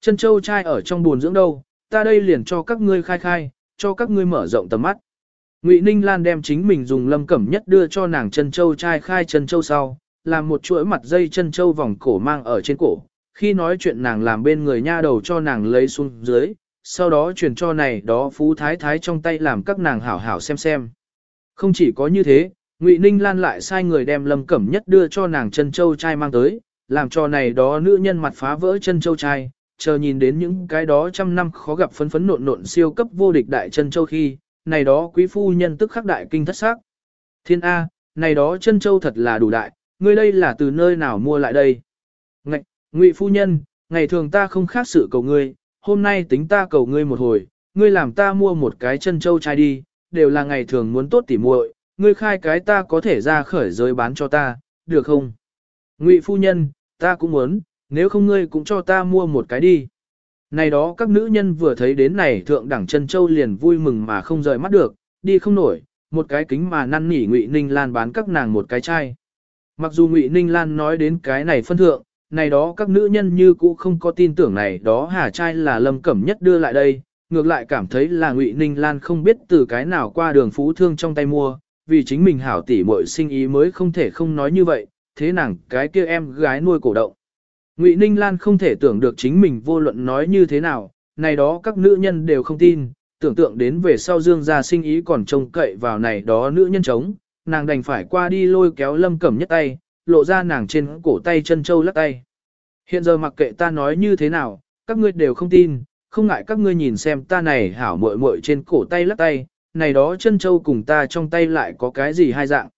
Chân châu trai ở trong buồn dưỡng đâu, ta đây liền cho các ngươi khai khai, cho các ngươi mở rộng tầm mắt. Ngụy Ninh Lan đem chính mình dùng lâm cẩm nhất đưa cho nàng chân châu trai khai chân châu sau, làm một chuỗi mặt dây chân châu vòng cổ mang ở trên cổ. Khi nói chuyện nàng làm bên người nha đầu cho nàng lấy xuống dưới, sau đó truyền cho này đó phú thái thái trong tay làm các nàng hảo hảo xem xem. Không chỉ có như thế, Ngụy Ninh Lan lại sai người đem lâm cẩm nhất đưa cho nàng chân châu trai mang tới, làm cho này đó nữ nhân mặt phá vỡ chân châu trai, chờ nhìn đến những cái đó trăm năm khó gặp phấn phấn nộn nộn siêu cấp vô địch đại chân châu khi, này đó quý phu nhân tức khắc đại kinh thất sắc. Thiên A, này đó chân châu thật là đủ đại, ngươi đây là từ nơi nào mua lại đây? Ngạch, ngụy phu nhân, ngày thường ta không khác sự cầu ngươi, hôm nay tính ta cầu ngươi một hồi, ngươi làm ta mua một cái chân châu trai đi, đều là ngày thường muốn tốt tỉ muội, ngươi khai cái ta có thể ra khởi giới bán cho ta, được không? Ngụy phu nhân, ta cũng muốn, nếu không ngươi cũng cho ta mua một cái đi. Này đó các nữ nhân vừa thấy đến này thượng đẳng chân châu liền vui mừng mà không rời mắt được, đi không nổi, một cái kính mà năn nỉ Ngụy Ninh Lan bán các nàng một cái chai. Mặc dù Ngụy Ninh Lan nói đến cái này phân thượng, này đó các nữ nhân như cũ không có tin tưởng này đó hà trai là lâm cẩm nhất đưa lại đây, ngược lại cảm thấy là Ngụy Ninh Lan không biết từ cái nào qua đường phú thương trong tay mua, vì chính mình hảo tỷ muội sinh ý mới không thể không nói như vậy, thế nàng cái kia em gái nuôi cổ động. Ngụy Ninh Lan không thể tưởng được chính mình vô luận nói như thế nào, này đó các nữ nhân đều không tin, tưởng tượng đến về sau Dương gia sinh ý còn trông cậy vào này đó nữ nhân chống, nàng đành phải qua đi lôi kéo Lâm Cẩm nhất tay, lộ ra nàng trên cổ tay chân châu lắc tay. Hiện giờ mặc kệ ta nói như thế nào, các ngươi đều không tin, không ngại các ngươi nhìn xem ta này hảo muội muội trên cổ tay lắc tay, này đó chân châu cùng ta trong tay lại có cái gì hai dạng.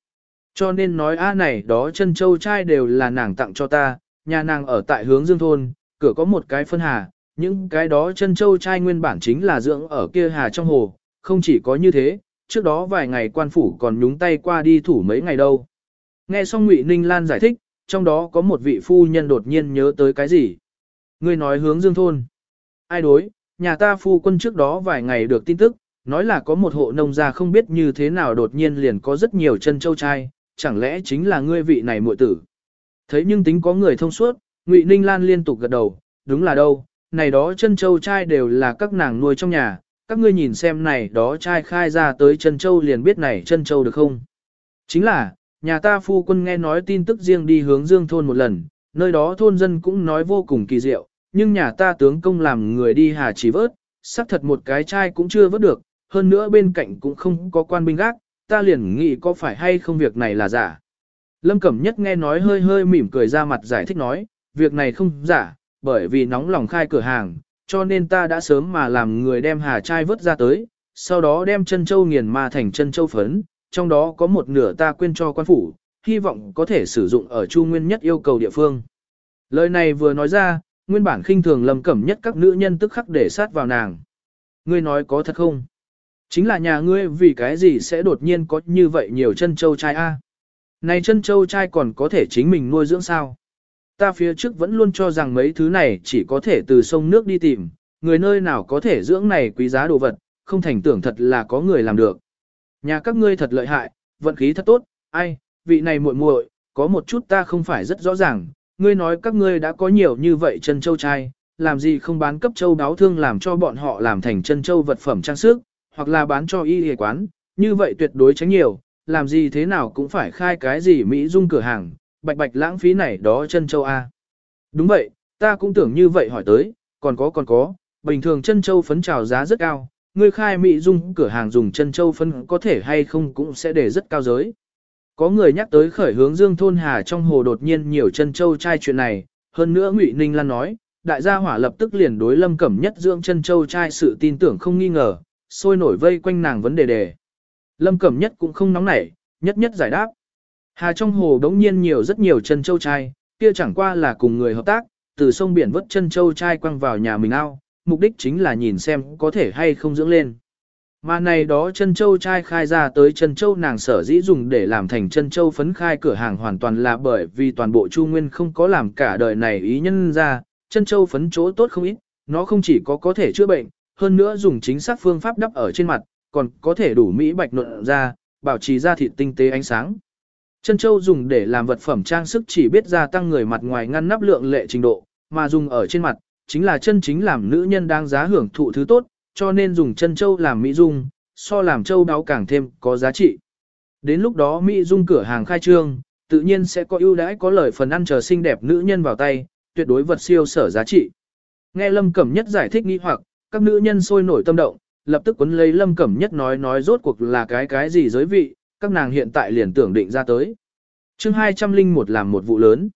Cho nên nói a này đó chân châu trai đều là nàng tặng cho ta, nhà nàng ở tại hướng dương thôn, cửa có một cái phân hà, những cái đó chân châu trai nguyên bản chính là dưỡng ở kia hà trong hồ, không chỉ có như thế, trước đó vài ngày quan phủ còn nhúng tay qua đi thủ mấy ngày đâu. Nghe xong Ngụy Ninh Lan giải thích, trong đó có một vị phu nhân đột nhiên nhớ tới cái gì. Người nói hướng dương thôn. Ai đối, nhà ta phu quân trước đó vài ngày được tin tức, nói là có một hộ nông gia không biết như thế nào đột nhiên liền có rất nhiều chân châu trai, chẳng lẽ chính là ngươi vị này muội tử. Thấy nhưng tính có người thông suốt, Ngụy Ninh Lan liên tục gật đầu, đúng là đâu, này đó chân châu trai đều là các nàng nuôi trong nhà, các ngươi nhìn xem này đó trai khai ra tới chân châu liền biết này chân châu được không. Chính là, nhà ta phu quân nghe nói tin tức riêng đi hướng dương thôn một lần, nơi đó thôn dân cũng nói vô cùng kỳ diệu, nhưng nhà ta tướng công làm người đi hà chỉ vớt, xác thật một cái trai cũng chưa vớt được, hơn nữa bên cạnh cũng không có quan binh gác, ta liền nghĩ có phải hay không việc này là giả. Lâm Cẩm Nhất nghe nói hơi hơi mỉm cười ra mặt giải thích nói, việc này không giả, bởi vì nóng lòng khai cửa hàng, cho nên ta đã sớm mà làm người đem hà chai vớt ra tới, sau đó đem chân châu nghiền ma thành chân châu phấn, trong đó có một nửa ta quên cho quan phủ, hy vọng có thể sử dụng ở Chu Nguyên Nhất yêu cầu địa phương. Lời này vừa nói ra, nguyên bản khinh thường Lâm Cẩm Nhất các nữ nhân tức khắc để sát vào nàng. Ngươi nói có thật không? Chính là nhà ngươi vì cái gì sẽ đột nhiên có như vậy nhiều chân châu trai a? Này chân châu trai còn có thể chính mình nuôi dưỡng sao? Ta phía trước vẫn luôn cho rằng mấy thứ này chỉ có thể từ sông nước đi tìm, người nơi nào có thể dưỡng này quý giá đồ vật, không thành tưởng thật là có người làm được. Nhà các ngươi thật lợi hại, vận khí thật tốt, ai, vị này muội muội, có một chút ta không phải rất rõ ràng, ngươi nói các ngươi đã có nhiều như vậy chân châu trai, làm gì không bán cấp châu đáo thương làm cho bọn họ làm thành chân châu vật phẩm trang sức, hoặc là bán cho y y quán, như vậy tuyệt đối tránh nhiều, làm gì thế nào cũng phải khai cái gì Mỹ dung cửa hàng, bạch bạch lãng phí này đó chân châu A. Đúng vậy, ta cũng tưởng như vậy hỏi tới, còn có còn có, bình thường chân châu phấn trào giá rất cao, người khai Mỹ dung cửa hàng dùng chân châu phấn có thể hay không cũng sẽ để rất cao giới. Có người nhắc tới khởi hướng dương thôn hà trong hồ đột nhiên nhiều chân châu trai chuyện này, hơn nữa Ngụy Ninh Lan nói, đại gia hỏa lập tức liền đối lâm cẩm nhất dưỡng chân châu trai sự tin tưởng không nghi ngờ, sôi nổi vây quanh nàng vấn đề đề. Lâm Cẩm Nhất cũng không nóng nảy, nhất nhất giải đáp. Hà trong hồ đống nhiên nhiều rất nhiều chân châu trai, kia chẳng qua là cùng người hợp tác, từ sông biển vớt chân châu trai quăng vào nhà mình ao, mục đích chính là nhìn xem có thể hay không dưỡng lên. Mà này đó chân châu trai khai ra tới chân châu nàng sở dĩ dùng để làm thành chân châu phấn khai cửa hàng hoàn toàn là bởi vì toàn bộ Chu Nguyên không có làm cả đời này ý nhân ra, chân châu phấn chỗ tốt không ít, nó không chỉ có có thể chữa bệnh, hơn nữa dùng chính xác phương pháp đắp ở trên mặt, còn có thể đủ mỹ bạch nộn ra, bảo trì da thịt tinh tế ánh sáng. Chân châu dùng để làm vật phẩm trang sức chỉ biết gia tăng người mặt ngoài ngăn nắp lượng lệ trình độ, mà dùng ở trên mặt, chính là chân chính làm nữ nhân đang giá hưởng thụ thứ tốt, cho nên dùng chân châu làm mỹ dung, so làm châu đáo càng thêm có giá trị. Đến lúc đó mỹ dung cửa hàng khai trương, tự nhiên sẽ có ưu đãi có lời phần ăn chờ xinh đẹp nữ nhân vào tay, tuyệt đối vật siêu sở giá trị. Nghe Lâm Cẩm Nhất giải thích nghi hoặc, các nữ nhân sôi nổi tâm động, lập tức quấn lấy Lâm Cẩm Nhất nói nói rốt cuộc là cái cái gì giới vị, các nàng hiện tại liền tưởng định ra tới. chương 201 làm một vụ lớn.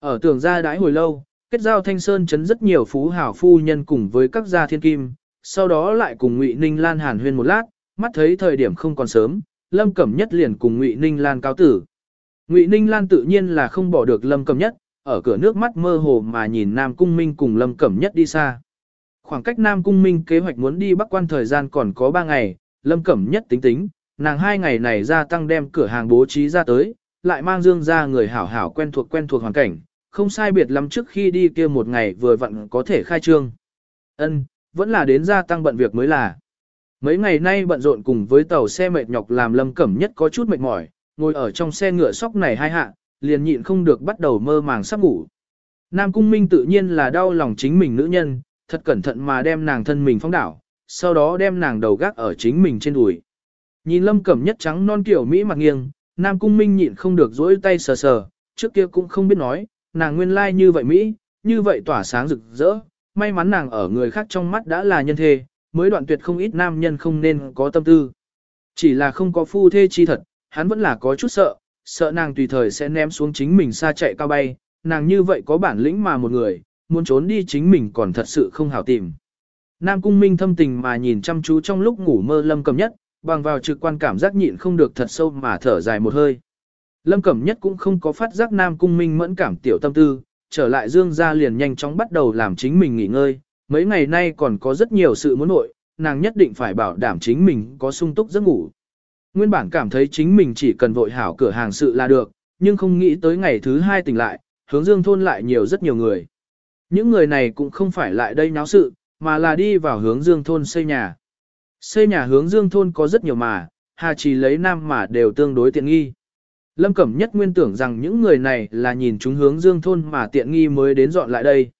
Ở tưởng gia đãi hồi lâu, kết giao Thanh Sơn chấn rất nhiều phú hảo phu nhân cùng với các gia thiên kim, sau đó lại cùng Ngụy Ninh Lan hàn huyên một lát, mắt thấy thời điểm không còn sớm, Lâm Cẩm Nhất liền cùng Ngụy Ninh Lan cáo tử. Ngụy Ninh Lan tự nhiên là không bỏ được Lâm Cẩm Nhất, ở cửa nước mắt mơ hồ mà nhìn Nam Cung Minh cùng Lâm Cẩm Nhất đi xa. Khoảng cách Nam Cung Minh kế hoạch muốn đi Bắc Quan thời gian còn có 3 ngày, Lâm Cẩm Nhất tính tính, nàng hai ngày này ra tăng đem cửa hàng bố trí ra tới, lại mang Dương ra người hảo hảo quen thuộc quen thuộc hoàn cảnh, không sai biệt lắm trước khi đi kia một ngày vừa vặn có thể khai trương. Ân, vẫn là đến gia tăng bận việc mới là. Mấy ngày nay bận rộn cùng với tàu xe mệt nhọc làm Lâm Cẩm Nhất có chút mệt mỏi, ngồi ở trong xe ngựa sóc này hai hạ, liền nhịn không được bắt đầu mơ màng sắp ngủ. Nam Cung Minh tự nhiên là đau lòng chính mình nữ nhân, thật cẩn thận mà đem nàng thân mình phóng đảo, sau đó đem nàng đầu gác ở chính mình trên đùi. Nhìn Lâm Cẩm Nhất trắng non kiểu Mỹ mặt nghiêng, Nam Cung Minh nhịn không được dỗi tay sờ sờ, trước kia cũng không biết nói, nàng nguyên lai like như vậy Mỹ, như vậy tỏa sáng rực rỡ, may mắn nàng ở người khác trong mắt đã là nhân thê, mới đoạn tuyệt không ít nam nhân không nên có tâm tư. Chỉ là không có phu thê chi thật, hắn vẫn là có chút sợ, sợ nàng tùy thời sẽ ném xuống chính mình xa chạy cao bay, nàng như vậy có bản lĩnh mà một người, muốn trốn đi chính mình còn thật sự không hảo tìm. Nam Cung Minh thâm tình mà nhìn chăm chú trong lúc ngủ mơ Lâm Cẩm Nhất, bằng vào trực quan cảm giác nhịn không được thật sâu mà thở dài một hơi. Lâm Cẩm Nhất cũng không có phát giác Nam Cung Minh mẫn cảm tiểu tâm tư, trở lại Dương gia liền nhanh chóng bắt đầu làm chính mình nghỉ ngơi, mấy ngày nay còn có rất nhiều sự muốn nội, nàng nhất định phải bảo đảm chính mình có sung túc giấc ngủ. Nguyên bản cảm thấy chính mình chỉ cần vội hảo cửa hàng sự là được, nhưng không nghĩ tới ngày thứ hai tỉnh lại, hướng dương thôn lại nhiều rất nhiều người. Những người này cũng không phải lại đây náo sự, mà là đi vào hướng dương thôn xây nhà. Xây nhà hướng dương thôn có rất nhiều mà, hà chỉ lấy nam mà đều tương đối tiện nghi. Lâm Cẩm Nhất nguyên tưởng rằng những người này là nhìn chúng hướng dương thôn mà tiện nghi mới đến dọn lại đây.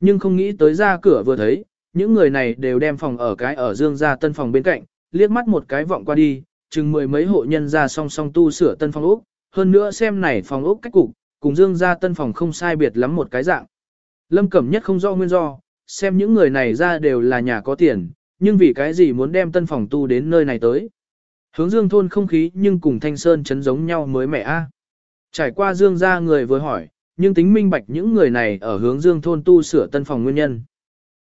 Nhưng không nghĩ tới ra cửa vừa thấy, những người này đều đem phòng ở cái ở dương gia tân phòng bên cạnh, liếc mắt một cái vọng qua đi, chừng mười mấy hộ nhân ra song song tu sửa tân phòng ốc, hơn nữa xem này phòng ốc cách cục, cùng dương ra tân phòng không sai biệt lắm một cái dạng. Lâm Cẩm Nhất không rõ nguyên do, xem những người này ra đều là nhà có tiền, nhưng vì cái gì muốn đem tân phòng tu đến nơi này tới. Hướng dương thôn không khí nhưng cùng thanh sơn chấn giống nhau mới mẹ a. À? Trải qua dương ra người vừa hỏi, nhưng tính minh bạch những người này ở hướng dương thôn tu sửa tân phòng nguyên nhân.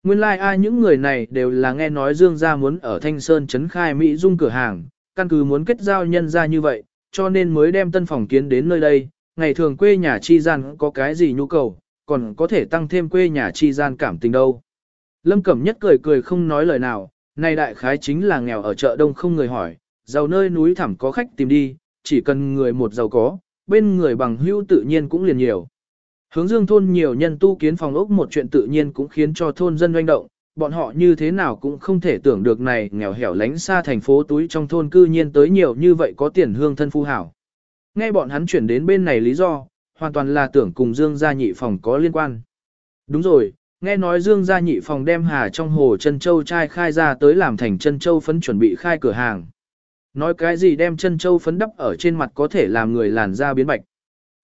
Nguyên lai like ai những người này đều là nghe nói dương gia muốn ở thanh sơn chấn khai Mỹ dung cửa hàng, căn cứ muốn kết giao nhân ra như vậy, cho nên mới đem tân phòng kiến đến nơi đây, ngày thường quê nhà chi gian có cái gì nhu cầu, còn có thể tăng thêm quê nhà chi gian cảm tình đâu. Lâm Cẩm Nhất cười cười không nói lời nào, này đại khái chính là nghèo ở chợ đông không người hỏi, giàu nơi núi thẳm có khách tìm đi, chỉ cần người một giàu có, bên người bằng hữu tự nhiên cũng liền nhiều. Hướng dương thôn nhiều nhân tu kiến phòng ốc một chuyện tự nhiên cũng khiến cho thôn dân doanh động, bọn họ như thế nào cũng không thể tưởng được này nghèo hẻo lánh xa thành phố túi trong thôn cư nhiên tới nhiều như vậy có tiền hương thân phu hảo. Nghe bọn hắn chuyển đến bên này lý do, hoàn toàn là tưởng cùng Dương gia nhị phòng có liên quan. Đúng rồi, nghe nói Dương gia nhị phòng đem hà trong hồ chân châu trai khai ra tới làm thành chân châu phấn chuẩn bị khai cửa hàng. Nói cái gì đem chân châu phấn đắp ở trên mặt có thể làm người làn da biến bạch.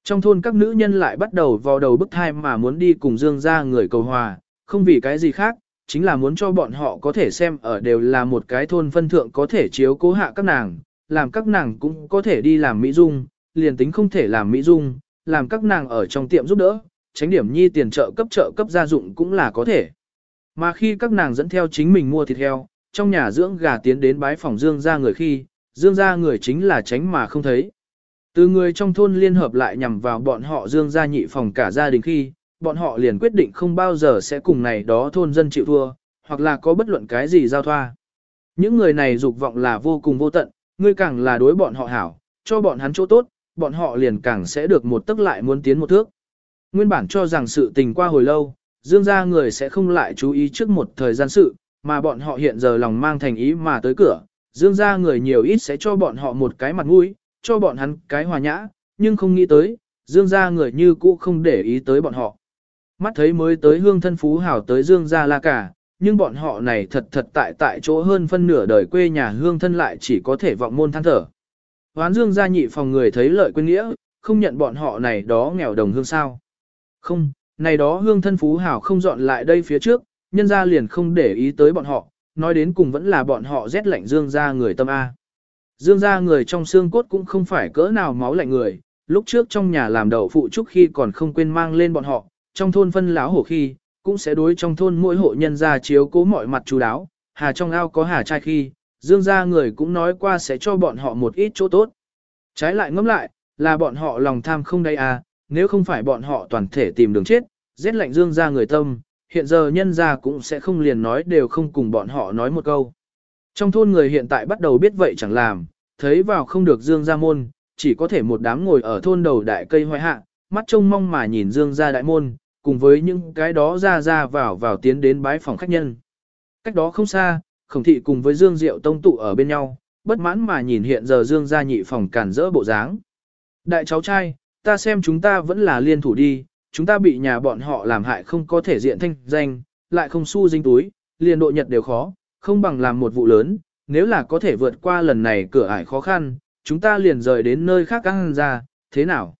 Trong thôn các nữ nhân lại bắt đầu vào đầu bức thai mà muốn đi cùng Dương gia người cầu hòa, không vì cái gì khác, chính là muốn cho bọn họ có thể xem ở đều là một cái thôn phân thượng có thể chiếu cố hạ các nàng, làm các nàng cũng có thể đi làm mỹ dung, liền tính không thể làm mỹ dung, làm các nàng ở trong tiệm giúp đỡ, tránh điểm nhi tiền trợ cấp trợ cấp gia dụng cũng là có thể. Mà khi các nàng dẫn theo chính mình mua thịt heo, trong nhà dưỡng gà tiến đến bái phòng Dương gia người khi, Dương gia người chính là tránh mà không thấy. Từ người trong thôn liên hợp lại nhằm vào bọn họ Dương gia nhị phòng cả gia đình khi, bọn họ liền quyết định không bao giờ sẽ cùng này đó thôn dân chịu thua, hoặc là có bất luận cái gì giao thoa. Những người này dục vọng là vô cùng vô tận, ngươi càng là đối bọn họ hảo, cho bọn hắn chỗ tốt, bọn họ liền càng sẽ được một tức lại muốn tiến một thước. Nguyên bản cho rằng sự tình qua hồi lâu, dương gia người sẽ không lại chú ý trước một thời gian sự, mà bọn họ hiện giờ lòng mang thành ý mà tới cửa, dương gia người nhiều ít sẽ cho bọn họ một cái mặt mũi, cho bọn hắn cái hòa nhã, nhưng không nghĩ tới, dương gia người như cũ không để ý tới bọn họ. mắt thấy mới tới hương thân phú hảo tới dương gia la cả, nhưng bọn họ này thật thật tại tại chỗ hơn phân nửa đời quê nhà hương thân lại chỉ có thể vọng môn than thở. Hoán dương gia nhị phòng người thấy lợi quên nghĩa, không nhận bọn họ này đó nghèo đồng hương sao. Không, này đó hương thân phú hảo không dọn lại đây phía trước, nhân gia liền không để ý tới bọn họ, nói đến cùng vẫn là bọn họ rét lạnh dương gia người tâm A. Dương gia người trong xương cốt cũng không phải cỡ nào máu lạnh người, lúc trước trong nhà làm đậu phụ trúc khi còn không quên mang lên bọn họ, trong thôn phân láo hổ khi, cũng sẽ đối trong thôn mỗi hộ nhân gia chiếu cố mọi mặt chú đáo, hà trong ao có hà trai khi, dương gia người cũng nói qua sẽ cho bọn họ một ít chỗ tốt. Trái lại ngẫm lại, là bọn họ lòng tham không đây à, nếu không phải bọn họ toàn thể tìm đường chết, giết lạnh dương gia người tâm, hiện giờ nhân gia cũng sẽ không liền nói đều không cùng bọn họ nói một câu. Trong thôn người hiện tại bắt đầu biết vậy chẳng làm, thấy vào không được dương gia môn, chỉ có thể một đám ngồi ở thôn đầu đại cây hoài hạ, mắt trông mong mà nhìn dương gia đại môn, cùng với những cái đó ra ra vào vào tiến đến bái phòng khách nhân. Cách đó không xa, khổng thị cùng với dương diệu tông tụ ở bên nhau, bất mãn mà nhìn hiện giờ dương gia nhị phòng cản rỡ bộ dáng. Đại cháu trai, ta xem chúng ta vẫn là liên thủ đi, chúng ta bị nhà bọn họ làm hại không có thể diện thanh danh, lại không xu dinh túi, liền độ nhật đều khó, không bằng làm một vụ lớn, nếu là có thể vượt qua lần này cửa ải khó khăn, chúng ta liền rời đến nơi khác ăn ra, thế nào?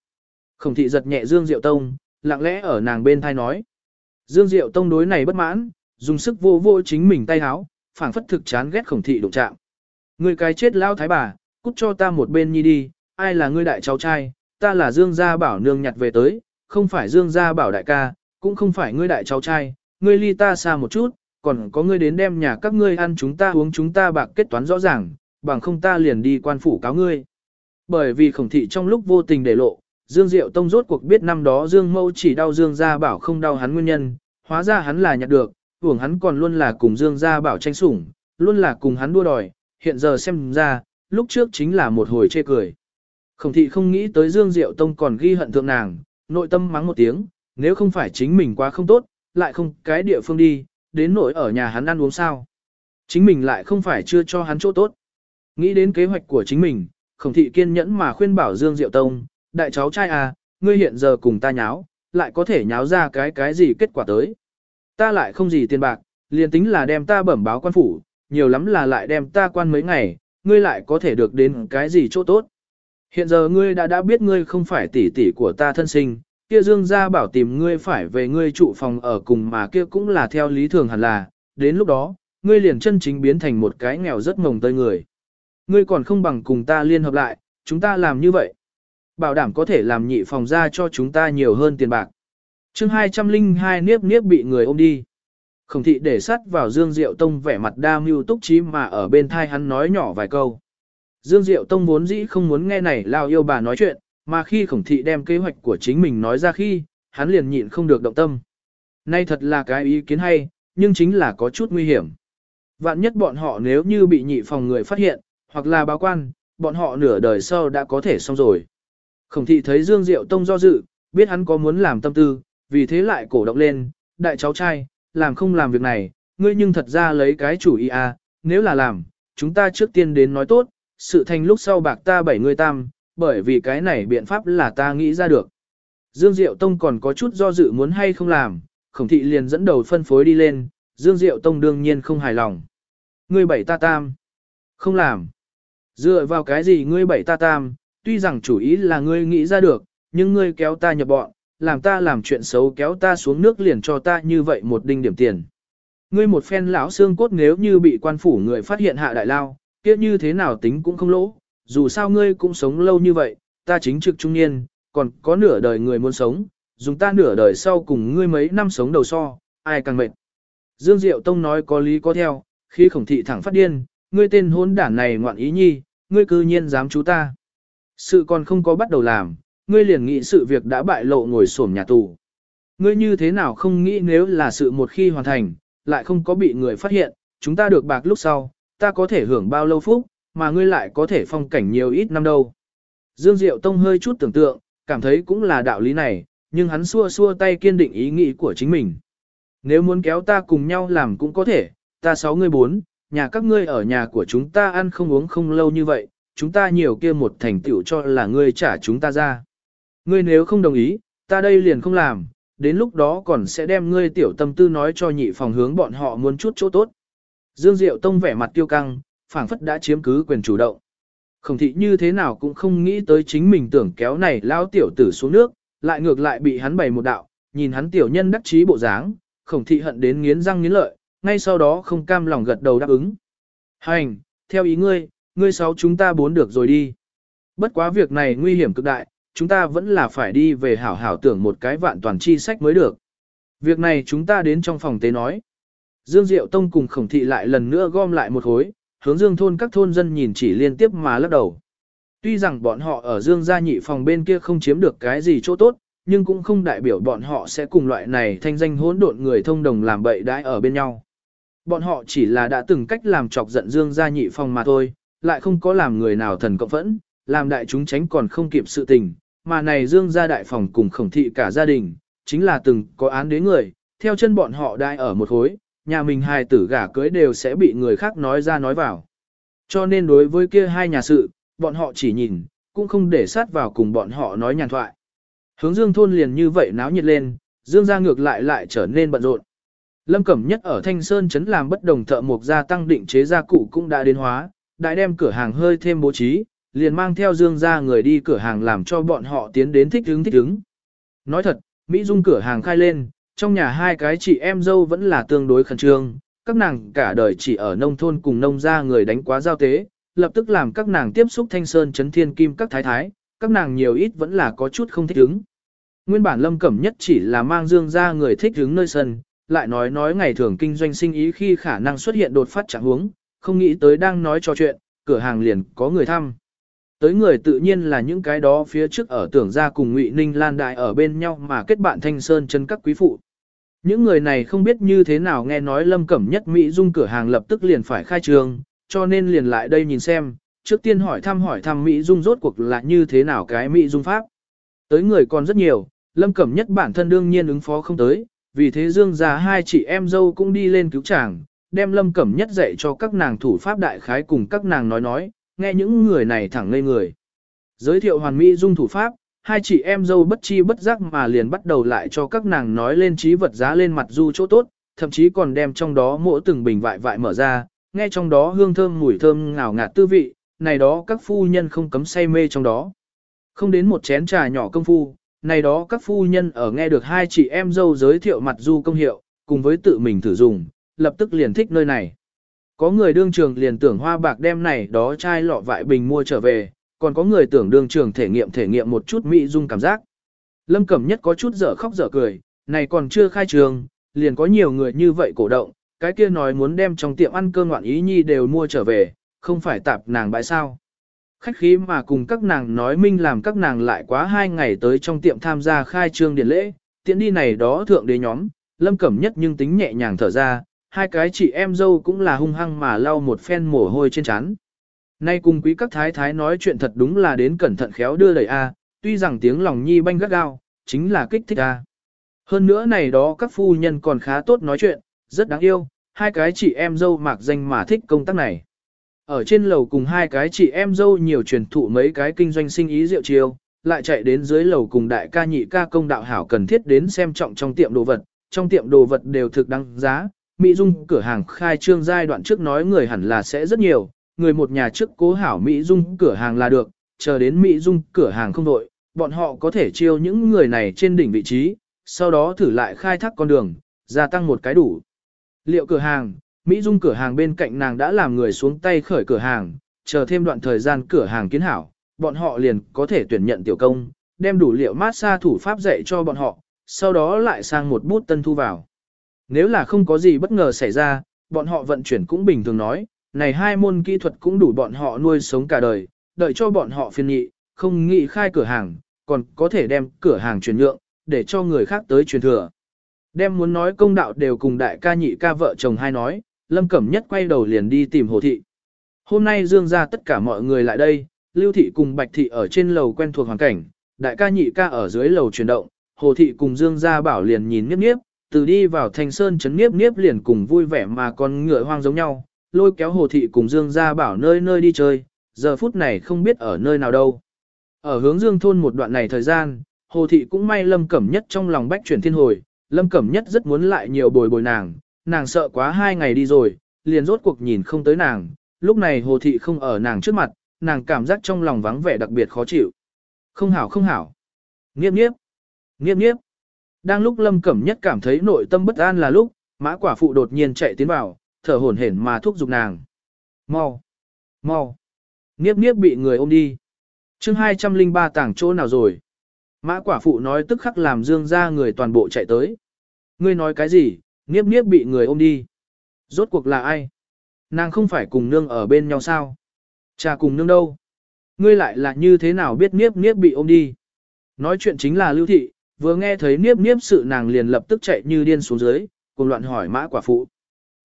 Khổng thị giật nhẹ Dương Diệu Tông, lặng lẽ ở nàng bên thai nói. Dương Diệu Tông đối này bất mãn, dùng sức vô vô chính mình tay háo, phảng phất thực chán ghét khổng thị đụng chạm. Người cái chết lao thái bà, cút cho ta một bên nhi đi, ai là ngươi đại cháu trai, ta là Dương gia bảo nương nhặt về tới, không phải Dương gia bảo đại ca, cũng không phải ngươi đại cháu trai, ngươi ly ta xa một chút, còn có ngươi đến đem nhà các ngươi ăn chúng ta uống chúng ta bạc kết toán rõ ràng, bằng không ta liền đi quan phủ cáo ngươi. Bởi vì khổng thị trong lúc vô tình để lộ, Dương Diệu Tông rốt cuộc biết năm đó Dương Mâu chỉ đau Dương Gia Bảo không đau hắn nguyên nhân, hóa ra hắn là nhặt được, hưởng hắn còn luôn là cùng Dương Gia Bảo tranh sủng, luôn là cùng hắn đua đòi, hiện giờ xem ra, lúc trước chính là một hồi chê cười. Khổng thị không nghĩ tới Dương Diệu Tông còn ghi hận thượng nàng, nội tâm mắng một tiếng, nếu không phải chính mình quá không tốt, lại không cái địa phương đi, đến nỗi ở nhà hắn ăn uống sao. Chính mình lại không phải chưa cho hắn chỗ tốt. Nghĩ đến kế hoạch của chính mình, khổng thị kiên nhẫn mà khuyên bảo Dương Diệu Tông, đại cháu trai à, ngươi hiện giờ cùng ta nháo, lại có thể nháo ra cái cái gì kết quả tới. Ta lại không gì tiền bạc, liền tính là đem ta bẩm báo quan phủ, nhiều lắm là lại đem ta quan mấy ngày, ngươi lại có thể được đến cái gì chỗ tốt. Hiện giờ ngươi đã đã biết ngươi không phải tỷ tỷ của ta thân sinh, kia Dương gia bảo tìm ngươi phải về ngươi trụ phòng ở cùng mà kia cũng là theo lý thường hẳn là, đến lúc đó, ngươi liền chân chính biến thành một cái nghèo rất mồng tơi người. Ngươi còn không bằng cùng ta liên hợp lại, chúng ta làm như vậy. Bảo đảm có thể làm nhị phòng ra cho chúng ta nhiều hơn tiền bạc chương 202 niếp niếp bị người ôm đi. Khổng thị để sắt vào Dương Diệu Tông vẻ mặt đa mưu túc trí mà ở bên thai hắn nói nhỏ vài câu. Dương Diệu Tông vốn dĩ không muốn nghe này lao yêu bà nói chuyện, mà khi khổng thị đem kế hoạch của chính mình nói ra khi, hắn liền nhịn không được động tâm. Nay thật là cái ý kiến hay, nhưng chính là có chút nguy hiểm. Vạn nhất bọn họ nếu như bị nhị phòng người phát hiện, hoặc là báo quan, bọn họ nửa đời sau đã có thể xong rồi. Khổng thị thấy Dương Diệu Tông do dự, biết hắn có muốn làm tâm tư, vì thế lại cổ động lên, đại cháu trai, làm không làm việc này, ngươi nhưng thật ra lấy cái chủ ý à, nếu là làm, chúng ta trước tiên đến nói tốt, sự thành lúc sau bạc ta bảy người tam, bởi vì cái này biện pháp là ta nghĩ ra được. Dương Diệu Tông còn có chút do dự muốn hay không làm, khổng thị liền dẫn đầu phân phối đi lên, Dương Diệu Tông đương nhiên không hài lòng. Ngươi bảy ta tam. Không làm. Dựa vào cái gì ngươi bảy ta tam, tuy rằng chủ ý là ngươi nghĩ ra được, nhưng ngươi kéo ta nhập bọn, làm ta làm chuyện xấu kéo ta xuống nước liền cho ta như vậy một đinh điểm tiền. Ngươi một phen lão xương cốt nếu như bị quan phủ người phát hiện hạ đại lao, kia như thế nào tính cũng không lỗ, dù sao ngươi cũng sống lâu như vậy, ta chính trực trung niên, còn có nửa đời người muốn sống, dùng ta nửa đời sau cùng ngươi mấy năm sống đầu so, ai càng mệt. Dương Diệu Tông nói có lý có theo, khi khổng thị thẳng phát điên, ngươi tên hôn đản này ngoạn ý nhi, ngươi cư nhiên dám chú ta. Sự còn không có bắt đầu làm, ngươi liền nghĩ sự việc đã bại lộ ngồi sổm nhà tù. Ngươi như thế nào không nghĩ nếu là sự một khi hoàn thành, lại không có bị người phát hiện, chúng ta được bạc lúc sau, ta có thể hưởng bao lâu phúc, mà ngươi lại có thể phong cảnh nhiều ít năm đâu. Dương Diệu Tông hơi chút tưởng tượng, cảm thấy cũng là đạo lý này, nhưng hắn xua xua tay kiên định ý nghĩ của chính mình. Nếu muốn kéo ta cùng nhau làm cũng có thể, ta sáu người bốn, nhà các ngươi ở nhà của chúng ta ăn không uống không lâu như vậy, chúng ta nhiều kia một thành tựu cho là ngươi trả chúng ta ra. Ngươi nếu không đồng ý, ta đây liền không làm, đến lúc đó còn sẽ đem ngươi tiểu tâm tư nói cho nhị phòng hướng bọn họ muốn chút chỗ tốt. Dương Diệu Tông vẻ mặt tiêu căng, phảng phất đã chiếm cứ quyền chủ động. Khổng thị như thế nào cũng không nghĩ tới chính mình tưởng kéo này lao tiểu tử xuống nước, lại ngược lại bị hắn bày một đạo, nhìn hắn tiểu nhân đắc chí bộ dáng, khổng thị hận đến nghiến răng nghiến lợi, ngay sau đó không cam lòng gật đầu đáp ứng. Hành, theo ý ngươi, ngươi sáu chúng ta bốn được rồi đi. Bất quá việc này nguy hiểm cực đại, chúng ta vẫn là phải đi về hảo hảo tưởng một cái vạn toàn chi sách mới được. Việc này chúng ta đến trong phòng tế nói. Dương Diệu Tông cùng khổng thị lại lần nữa gom lại một hối, hướng dương thôn các thôn dân nhìn chỉ liên tiếp mà lắc đầu. Tuy rằng bọn họ ở dương gia nhị phòng bên kia không chiếm được cái gì chỗ tốt, nhưng cũng không đại biểu bọn họ sẽ cùng loại này thanh danh hỗn độn người thông đồng làm bậy đãi ở bên nhau. Bọn họ chỉ là đã từng cách làm chọc giận dương gia nhị phòng mà thôi, lại không có làm người nào thần cộng phẫn, làm đại chúng tránh còn không kịp sự tình, mà này dương gia đại phòng cùng khổng thị cả gia đình, chính là từng có án đế người, theo chân bọn họ đại ở một hối, nhà mình hài tử gả cưới đều sẽ bị người khác nói ra nói vào. Cho nên đối với kia hai nhà sự, bọn họ chỉ nhìn, cũng không để sát vào cùng bọn họ nói nhàn thoại. Hướng dương thôn liền như vậy náo nhiệt lên, dương gia ngược lại lại trở nên bận rộn. Lâm Cẩm Nhất ở Thanh Sơn chấn làm bất đồng thợ mộc gia tăng định chế gia cụ cũng đã đến hóa, đại đem cửa hàng hơi thêm bố trí, liền mang theo dương gia người đi cửa hàng làm cho bọn họ tiến đến thích hứng thích hứng. Nói thật, Mỹ Dung cửa hàng khai lên, trong nhà hai cái chị em dâu vẫn là tương đối khẩn trương, các nàng cả đời chỉ ở nông thôn cùng nông gia người đánh quá giao tế, lập tức làm các nàng tiếp xúc thanh sơn chấn thiên kim các thái thái, các nàng nhiều ít vẫn là có chút không thích ứng. Nguyên bản lâm cẩm nhất chỉ là mang dương ra người thích ứng nơi sân, lại nói nói ngày thường kinh doanh sinh ý khi khả năng xuất hiện đột phát trạng huống, không nghĩ tới đang nói trò chuyện, cửa hàng liền có người thăm. Tới người tự nhiên là những cái đó phía trước ở tưởng ra cùng Ngụy Ninh Lan Đại ở bên nhau mà kết bạn thanh sơn chân các quý phụ. Những người này không biết như thế nào nghe nói lâm cẩm nhất Mỹ dung cửa hàng lập tức liền phải khai trường cho nên liền lại đây nhìn xem, trước tiên hỏi thăm hỏi thăm Mỹ dung rốt cuộc là như thế nào cái Mỹ dung pháp. Tới người còn rất nhiều, lâm cẩm nhất bản thân đương nhiên ứng phó không tới, vì thế dương già hai chị em dâu cũng đi lên cứu chàng, đem lâm cẩm nhất dạy cho các nàng thủ pháp đại khái cùng các nàng nói nói, nghe những người này thẳng ngây người. Giới thiệu hoàn Mỹ dung thủ pháp, hai chị em dâu bất chi bất giác mà liền bắt đầu lại cho các nàng nói lên trí vật giá lên mặt du chỗ tốt, thậm chí còn đem trong đó mỗi từng bình vại vại mở ra, nghe trong đó hương thơm mùi thơm ngào ngạt tư vị, này đó các phu nhân không cấm say mê trong đó. Không đến một chén trà nhỏ công phu, này đó các phu nhân ở nghe được hai chị em dâu giới thiệu mặt du công hiệu, cùng với tự mình thử dùng, lập tức liền thích nơi này. Có người đương trường liền tưởng hoa bạc đem này đó chai lọ vại bình mua trở về, còn có người tưởng đương trường thể nghiệm thể nghiệm một chút mỹ dung cảm giác. Lâm Cẩm Nhất có chút dở khóc dở cười, này còn chưa khai trường, liền có nhiều người như vậy cổ động, cái kia nói muốn đem trong tiệm ăn cơm ngoạn ý nhi đều mua trở về, không phải tạp nàng bãi sao. Khách khí mà cùng các nàng nói minh làm các nàng lại quá hai ngày tới trong tiệm tham gia khai trương điện lễ, tiện đi này đó thượng đế nhóm, lâm cẩm nhất nhưng tính nhẹ nhàng thở ra, hai cái chị em dâu cũng là hung hăng mà lau một phen mồ hôi trên trán. Nay cùng quý các thái thái nói chuyện thật đúng là đến cẩn thận khéo đưa lời A, tuy rằng tiếng lòng nhi banh gắt gao, chính là kích thích A. Hơn nữa này đó các phu nhân còn khá tốt nói chuyện, rất đáng yêu, hai cái chị em dâu mạc danh mà thích công tác này. Ở trên lầu cùng hai cái chị em dâu nhiều truyền thụ mấy cái kinh doanh sinh ý rượu chiêu, lại chạy đến dưới lầu cùng đại ca nhị ca công đạo hảo cần thiết đến xem trọng trong tiệm đồ vật, trong tiệm đồ vật đều thực đăng giá. Mỹ Dung cửa hàng khai trương giai đoạn trước nói người hẳn là sẽ rất nhiều, người một nhà trước cố hảo Mỹ Dung cửa hàng là được, chờ đến Mỹ Dung cửa hàng không đội, bọn họ có thể chiêu những người này trên đỉnh vị trí, sau đó thử lại khai thác con đường, gia tăng một cái đủ. Liệu cửa hàng, Mỹ Dung cửa hàng bên cạnh nàng đã làm người xuống tay khởi cửa hàng, chờ thêm đoạn thời gian cửa hàng kiến hảo, bọn họ liền có thể tuyển nhận tiểu công, đem đủ liệu mát xa thủ pháp dạy cho bọn họ, sau đó lại sang một bút tân thu vào. Nếu là không có gì bất ngờ xảy ra, bọn họ vận chuyển cũng bình thường nói, này hai môn kỹ thuật cũng đủ bọn họ nuôi sống cả đời, đợi cho bọn họ phiên nghị, không nghĩ khai cửa hàng, còn có thể đem cửa hàng chuyển nhượng, để cho người khác tới truyền thừa. Đem muốn nói công đạo đều cùng đại ca nhị ca vợ chồng hai nói, Lâm Cẩm Nhất quay đầu liền đi tìm Hồ Thị. Hôm nay dương ra tất cả mọi người lại đây, Lưu Thị cùng Bạch Thị ở trên lầu quen thuộc hoàn cảnh, đại ca nhị ca ở dưới lầu chuyển động, Hồ Thị cùng Dương Gia Bảo liền nhìn nghiếp nghiếp, từ đi vào thành sơn chấn nghiếp nghiếp liền cùng vui vẻ mà con ngựa hoang giống nhau, lôi kéo Hồ Thị cùng Dương Gia Bảo nơi nơi đi chơi, giờ phút này không biết ở nơi nào đâu. Ở hướng Dương thôn một đoạn này thời gian, hồ thị cũng may lâm cẩm nhất trong lòng bách chuyển thiên hồi, lâm cẩm nhất rất muốn lại nhiều bồi bồi nàng, nàng sợ quá hai ngày đi rồi, liền rốt cuộc nhìn không tới nàng, lúc này hồ thị không ở nàng trước mặt, nàng cảm giác trong lòng vắng vẻ đặc biệt khó chịu. Không hảo không hảo. Nghiếp nghiếp. Nghiếp nghiếp. Đang lúc lâm cẩm nhất cảm thấy nội tâm bất an là lúc, mã quả phụ đột nhiên chạy tiến vào, thở hổn hển mà thúc giục nàng. Mau. Mau. niếp niếp bị người ôm đi. chương 203 tảng chỗ nào rồi? Mã quả phụ nói tức khắc làm dương ra người toàn bộ chạy tới. Ngươi nói cái gì, niếp niếp bị người ôm đi. Rốt cuộc là ai? Nàng không phải cùng nương ở bên nhau sao? Cha cùng nương đâu? Ngươi lại là như thế nào biết niếp niếp bị ôm đi? Nói chuyện chính là lưu thị, vừa nghe thấy niếp niếp sự nàng liền lập tức chạy như điên xuống dưới, cùng loạn hỏi mã quả phụ.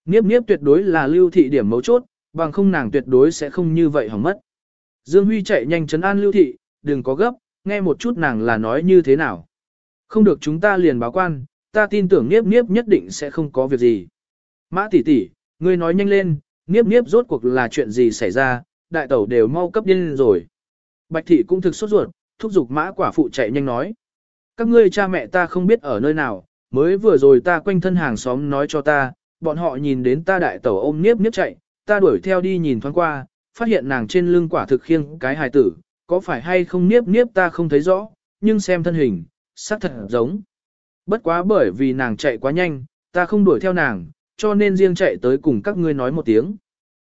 niếp niếp tuyệt đối là lưu thị điểm mấu chốt, bằng không nàng tuyệt đối sẽ không như vậy hỏng mất. Dương Huy chạy nhanh chấn an lưu thị, đừng có gấp, nghe một chút nàng là nói như thế nào. Không được chúng ta liền báo quan, ta tin tưởng Niếp Niếp nhất định sẽ không có việc gì. Mã tỷ tỷ, ngươi nói nhanh lên, Niếp Niếp rốt cuộc là chuyện gì xảy ra, đại tẩu đều mau cấp điên rồi. Bạch thị cũng thực sốt ruột, thúc giục mã quả phụ chạy nhanh nói. Các ngươi cha mẹ ta không biết ở nơi nào, mới vừa rồi ta quanh thân hàng xóm nói cho ta, bọn họ nhìn đến ta đại tẩu ôm Niếp Niếp chạy, ta đuổi theo đi nhìn thoáng qua, phát hiện nàng trên lưng quả thực khiêng cái hài tử, có phải hay không niếp niếp ta không thấy rõ, nhưng xem thân hình, xác thật giống. Bất quá bởi vì nàng chạy quá nhanh, ta không đuổi theo nàng, cho nên riêng chạy tới cùng các ngươi nói một tiếng.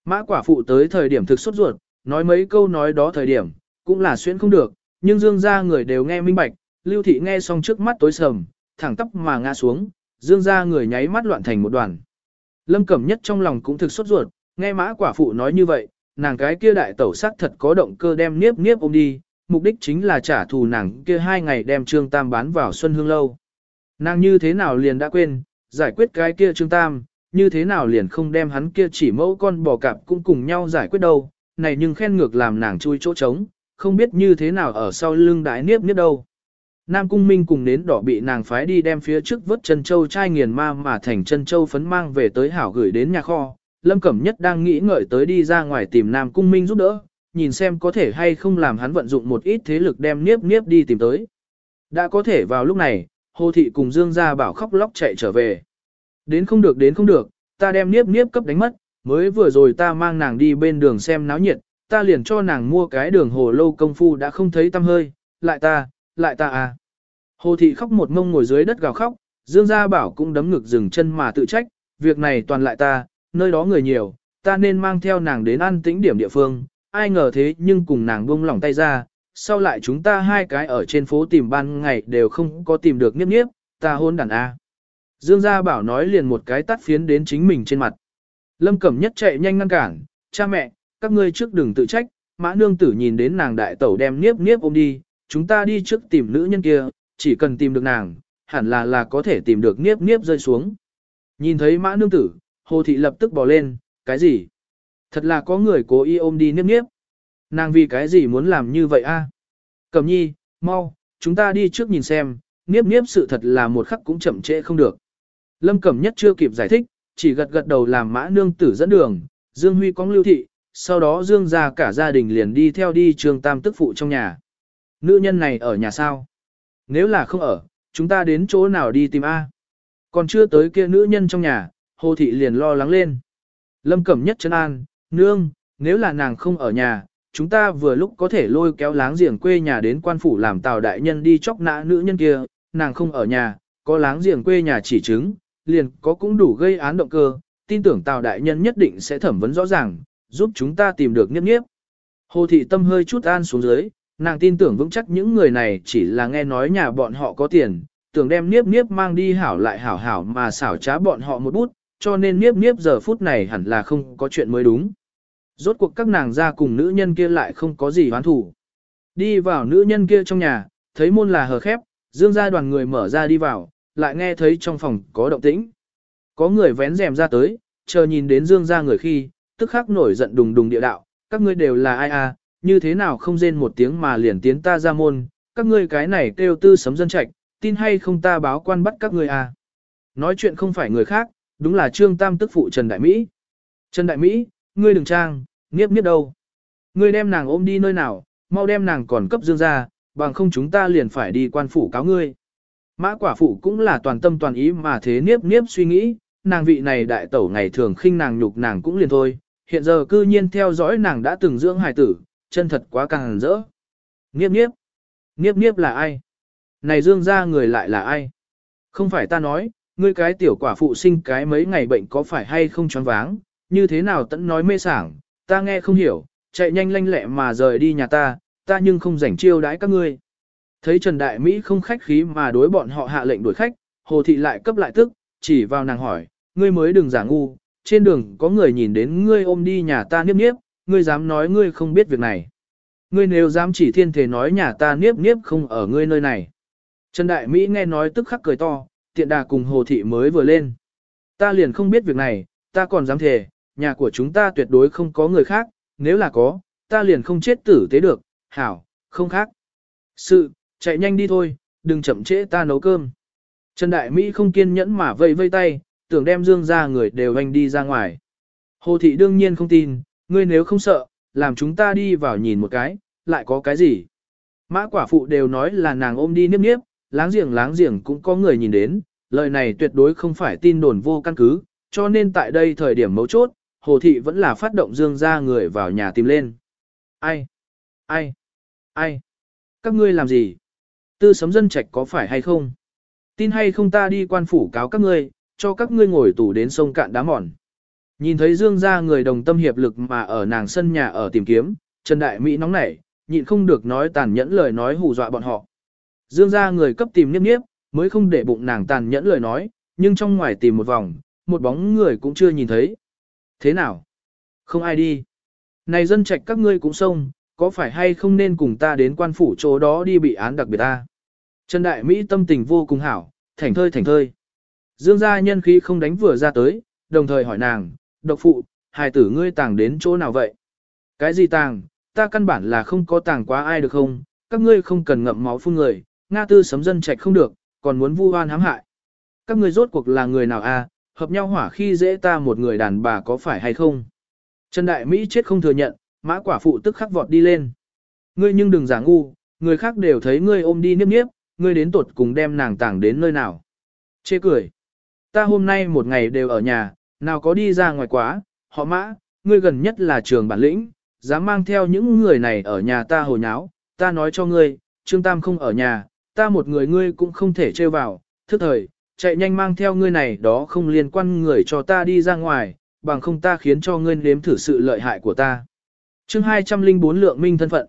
Mã quả phụ tới thời điểm thực xuất ruột, nói mấy câu nói đó thời điểm, cũng là xuyên không được, nhưng dương gia người đều nghe minh bạch, lưu thị nghe xong trước mắt tối sầm, thẳng tóc mà ngã xuống, dương gia người nháy mắt loạn thành một đoàn. Lâm Cẩm Nhất trong lòng cũng thực sốt ruột, nghe mã quả phụ nói như vậy, nàng cái kia đại tẩu sắc thật có động cơ đem niếp niếp ôm đi, mục đích chính là trả thù nàng kia hai ngày đem Trương Tam bán vào Xuân Hương Lâu. Nàng như thế nào liền đã quên, giải quyết cái kia Trương Tam, như thế nào liền không đem hắn kia chỉ mẫu con bò cạp cũng cùng nhau giải quyết đâu, này nhưng khen ngược làm nàng chui chỗ trống, không biết như thế nào ở sau lưng đại niếp niếp đâu. Nam Cung Minh cùng nến đỏ bị nàng phái đi đem phía trước vớt chân châu trai nghiền ma mà thành chân châu phấn mang về tới hảo gửi đến nhà kho, Lâm Cẩm Nhất đang nghĩ ngợi tới đi ra ngoài tìm Nam Cung Minh giúp đỡ, nhìn xem có thể hay không làm hắn vận dụng một ít thế lực đem niếp niếp đi tìm tới. Đã có thể vào lúc này, Hồ Thị cùng Dương Gia Bảo khóc lóc chạy trở về. Đến không được đến không được, ta đem niếp niếp cấp đánh mất, mới vừa rồi ta mang nàng đi bên đường xem náo nhiệt, ta liền cho nàng mua cái đường hồ lâu công phu đã không thấy tâm hơi, lại ta, lại ta à. Hồ Thị khóc một mông ngồi dưới đất gào khóc, Dương Gia Bảo cũng đấm ngực dừng chân mà tự trách, việc này toàn lại ta, nơi đó người nhiều, ta nên mang theo nàng đến ăn tĩnh điểm địa phương, ai ngờ thế nhưng cùng nàng buông lỏng tay ra, sau lại chúng ta hai cái ở trên phố tìm ban ngày đều không có tìm được nghiếp nghiếp, ta hôn đàn A. Dương Gia Bảo nói liền một cái tắt phiến đến chính mình trên mặt. Lâm Cẩm Nhất chạy nhanh ngăn cản, cha mẹ, các ngươi trước đừng tự trách, mã nương tử nhìn đến nàng đại tẩu đem nghiếp niếp ôm đi, chúng ta đi trước tìm nữ nhân kia, chỉ cần tìm được nàng, hẳn là là có thể tìm được niếp niếp rơi xuống. Nhìn thấy mã nương tử, Hồ thị lập tức bỏ lên, cái gì? Thật là có người cố ý ôm đi niếp niếp. Nàng vì cái gì muốn làm như vậy a? Cẩm nhi, mau, chúng ta đi trước nhìn xem, niếp niếp sự thật là một khắc cũng chậm trễ không được. Lâm Cẩm nhất chưa kịp giải thích, chỉ gật gật đầu làm mã nương tử dẫn đường, Dương Huy cóng lưu thị, sau đó Dương ra cả gia đình liền đi theo đi trường tam tức phụ trong nhà. Nữ nhân này ở nhà sao? Nếu là không ở, chúng ta đến chỗ nào đi tìm A? Còn chưa tới kia nữ nhân trong nhà, Hồ Thị liền lo lắng lên. Lâm Cẩm nhất chân an, nương, nếu là nàng không ở nhà, chúng ta vừa lúc có thể lôi kéo láng giềng quê nhà đến quan phủ làm tào đại nhân đi chóc nã nữ nhân kia, nàng không ở nhà, có láng giềng quê nhà chỉ chứng, liền có cũng đủ gây án động cơ, tin tưởng tào đại nhân nhất định sẽ thẩm vấn rõ ràng, giúp chúng ta tìm được nghiếp nghiếp. Hồ thị tâm hơi chút an xuống dưới, nàng tin tưởng vững chắc những người này chỉ là nghe nói nhà bọn họ có tiền, tưởng đem niếp niếp mang đi hảo lại hảo hảo mà xảo trá bọn họ một bút, cho nên niếp niếp giờ phút này hẳn là không có chuyện mới đúng. Rốt cuộc các nàng ra cùng nữ nhân kia lại không có gì hoán thủ. Đi vào nữ nhân kia trong nhà, thấy môn là hờ khép, dương ra đoàn người mở ra đi vào, lại nghe thấy trong phòng có động tĩnh. Có người vén rèm ra tới, chờ nhìn đến dương ra người khi, tức khắc nổi giận đùng đùng địa đạo, các ngươi đều là ai à, như thế nào không rên một tiếng mà liền tiến ta ra môn, các ngươi cái này kêu tư sấm dân trạch, tin hay không ta báo quan bắt các ngươi à. Nói chuyện không phải người khác, đúng là Trương Tam tức phụ Trần Đại Mỹ. Trần Đại Mỹ, ngươi đừng trang, nghiếp nghiếp đâu. Ngươi đem nàng ôm đi nơi nào, mau đem nàng còn cấp dương ra, bằng không chúng ta liền phải đi quan phủ cáo ngươi. Mã quả phụ cũng là toàn tâm toàn ý mà thế niếp niếp suy nghĩ, nàng vị này đại tẩu ngày thường khinh nàng nhục nàng cũng liền thôi, hiện giờ cư nhiên theo dõi nàng đã từng dưỡng hài tử, chân thật quá càng rỡ. Niếp niếp, niếp niếp là ai? Này dương ra người lại là ai? Không phải ta nói, ngươi cái tiểu quả phụ sinh cái mấy ngày bệnh có phải hay không choáng váng, như thế nào tẫn nói mê sảng, ta nghe không hiểu, chạy nhanh lanh lẹ mà rời đi nhà ta, ta nhưng không rảnh chiêu đãi các ngươi. Thấy Trần Đại Mỹ không khách khí mà đối bọn họ hạ lệnh đuổi khách, Hồ Thị lại cấp lại tức, chỉ vào nàng hỏi, ngươi mới đừng giả ngu, trên đường có người nhìn đến ngươi ôm đi nhà ta niếp niếp, ngươi dám nói ngươi không biết việc này. Ngươi nếu dám chỉ thiên thể nói nhà ta niếp niếp không ở ngươi nơi này. Trần Đại Mỹ nghe nói tức khắc cười to, tiện đà cùng Hồ Thị mới vừa lên. Ta liền không biết việc này, ta còn dám thề, nhà của chúng ta tuyệt đối không có người khác, nếu là có, ta liền không chết tử tế được, hảo, không khác. Sự, chạy nhanh đi thôi, đừng chậm trễ ta nấu cơm. Trần Đại Mỹ không kiên nhẫn mà vây vây tay, tưởng đem dương ra người đều anh đi ra ngoài. Hồ Thị đương nhiên không tin, ngươi nếu không sợ, làm chúng ta đi vào nhìn một cái, lại có cái gì. Mã quả phụ đều nói là nàng ôm đi niếp niếp, láng giềng láng giềng cũng có người nhìn đến, lời này tuyệt đối không phải tin đồn vô căn cứ, cho nên tại đây thời điểm mấu chốt, Hồ Thị vẫn là phát động dương ra người vào nhà tìm lên. Ai? Ai? Ai? Các ngươi làm gì? Tư sấm dân trạch có phải hay không? Tin hay không ta đi quan phủ cáo các ngươi, cho các ngươi ngồi tù đến sông cạn đá mòn. Nhìn thấy dương Gia người đồng tâm hiệp lực mà ở nàng sân nhà ở tìm kiếm, Trần Đại Mỹ nóng nảy, nhịn không được nói tàn nhẫn lời nói hù dọa bọn họ. Dương Gia người cấp tìm niếp niếp, mới không để bụng nàng tàn nhẫn lời nói, nhưng trong ngoài tìm một vòng, một bóng người cũng chưa nhìn thấy. Thế nào? Không ai đi. Này dân trạch các ngươi cũng xông, có phải hay không nên cùng ta đến quan phủ chỗ đó đi bị án đặc biệt ta? Trần Đại Mỹ tâm tình vô cùng hảo, thảnh thơi thảnh thơi. Dương gia nhân khí không đánh vừa ra tới, đồng thời hỏi nàng, độc phụ, hài tử ngươi tàng đến chỗ nào vậy? Cái gì tàng, ta căn bản là không có tàng quá ai được không? Các ngươi không cần ngậm máu phun người, Nga tư sấm dân trạch không được, còn muốn vu oan hãm hại. Các ngươi rốt cuộc là người nào a? À? hợp nhau hỏa khi dễ ta một người đàn bà có phải hay không? Trần Đại Mỹ chết không thừa nhận, mã quả phụ tức khắc vọt đi lên. Ngươi nhưng đừng giả ngu, người khác đều thấy ngươi ôm đi niếp niếp, ngươi đến tột cùng đem nàng tảng đến nơi nào. Chê cười. Ta hôm nay một ngày đều ở nhà, nào có đi ra ngoài quá, họ mã, ngươi gần nhất là trường bản lĩnh, dám mang theo những người này ở nhà ta hồ nháo, ta nói cho ngươi, Trương Tam không ở nhà, ta một người ngươi cũng không thể trêu vào, thức thời, chạy nhanh mang theo ngươi này đó không liên quan người cho ta đi ra ngoài, bằng không ta khiến cho ngươi nếm thử sự lợi hại của ta. chương 204 lượng minh thân phận.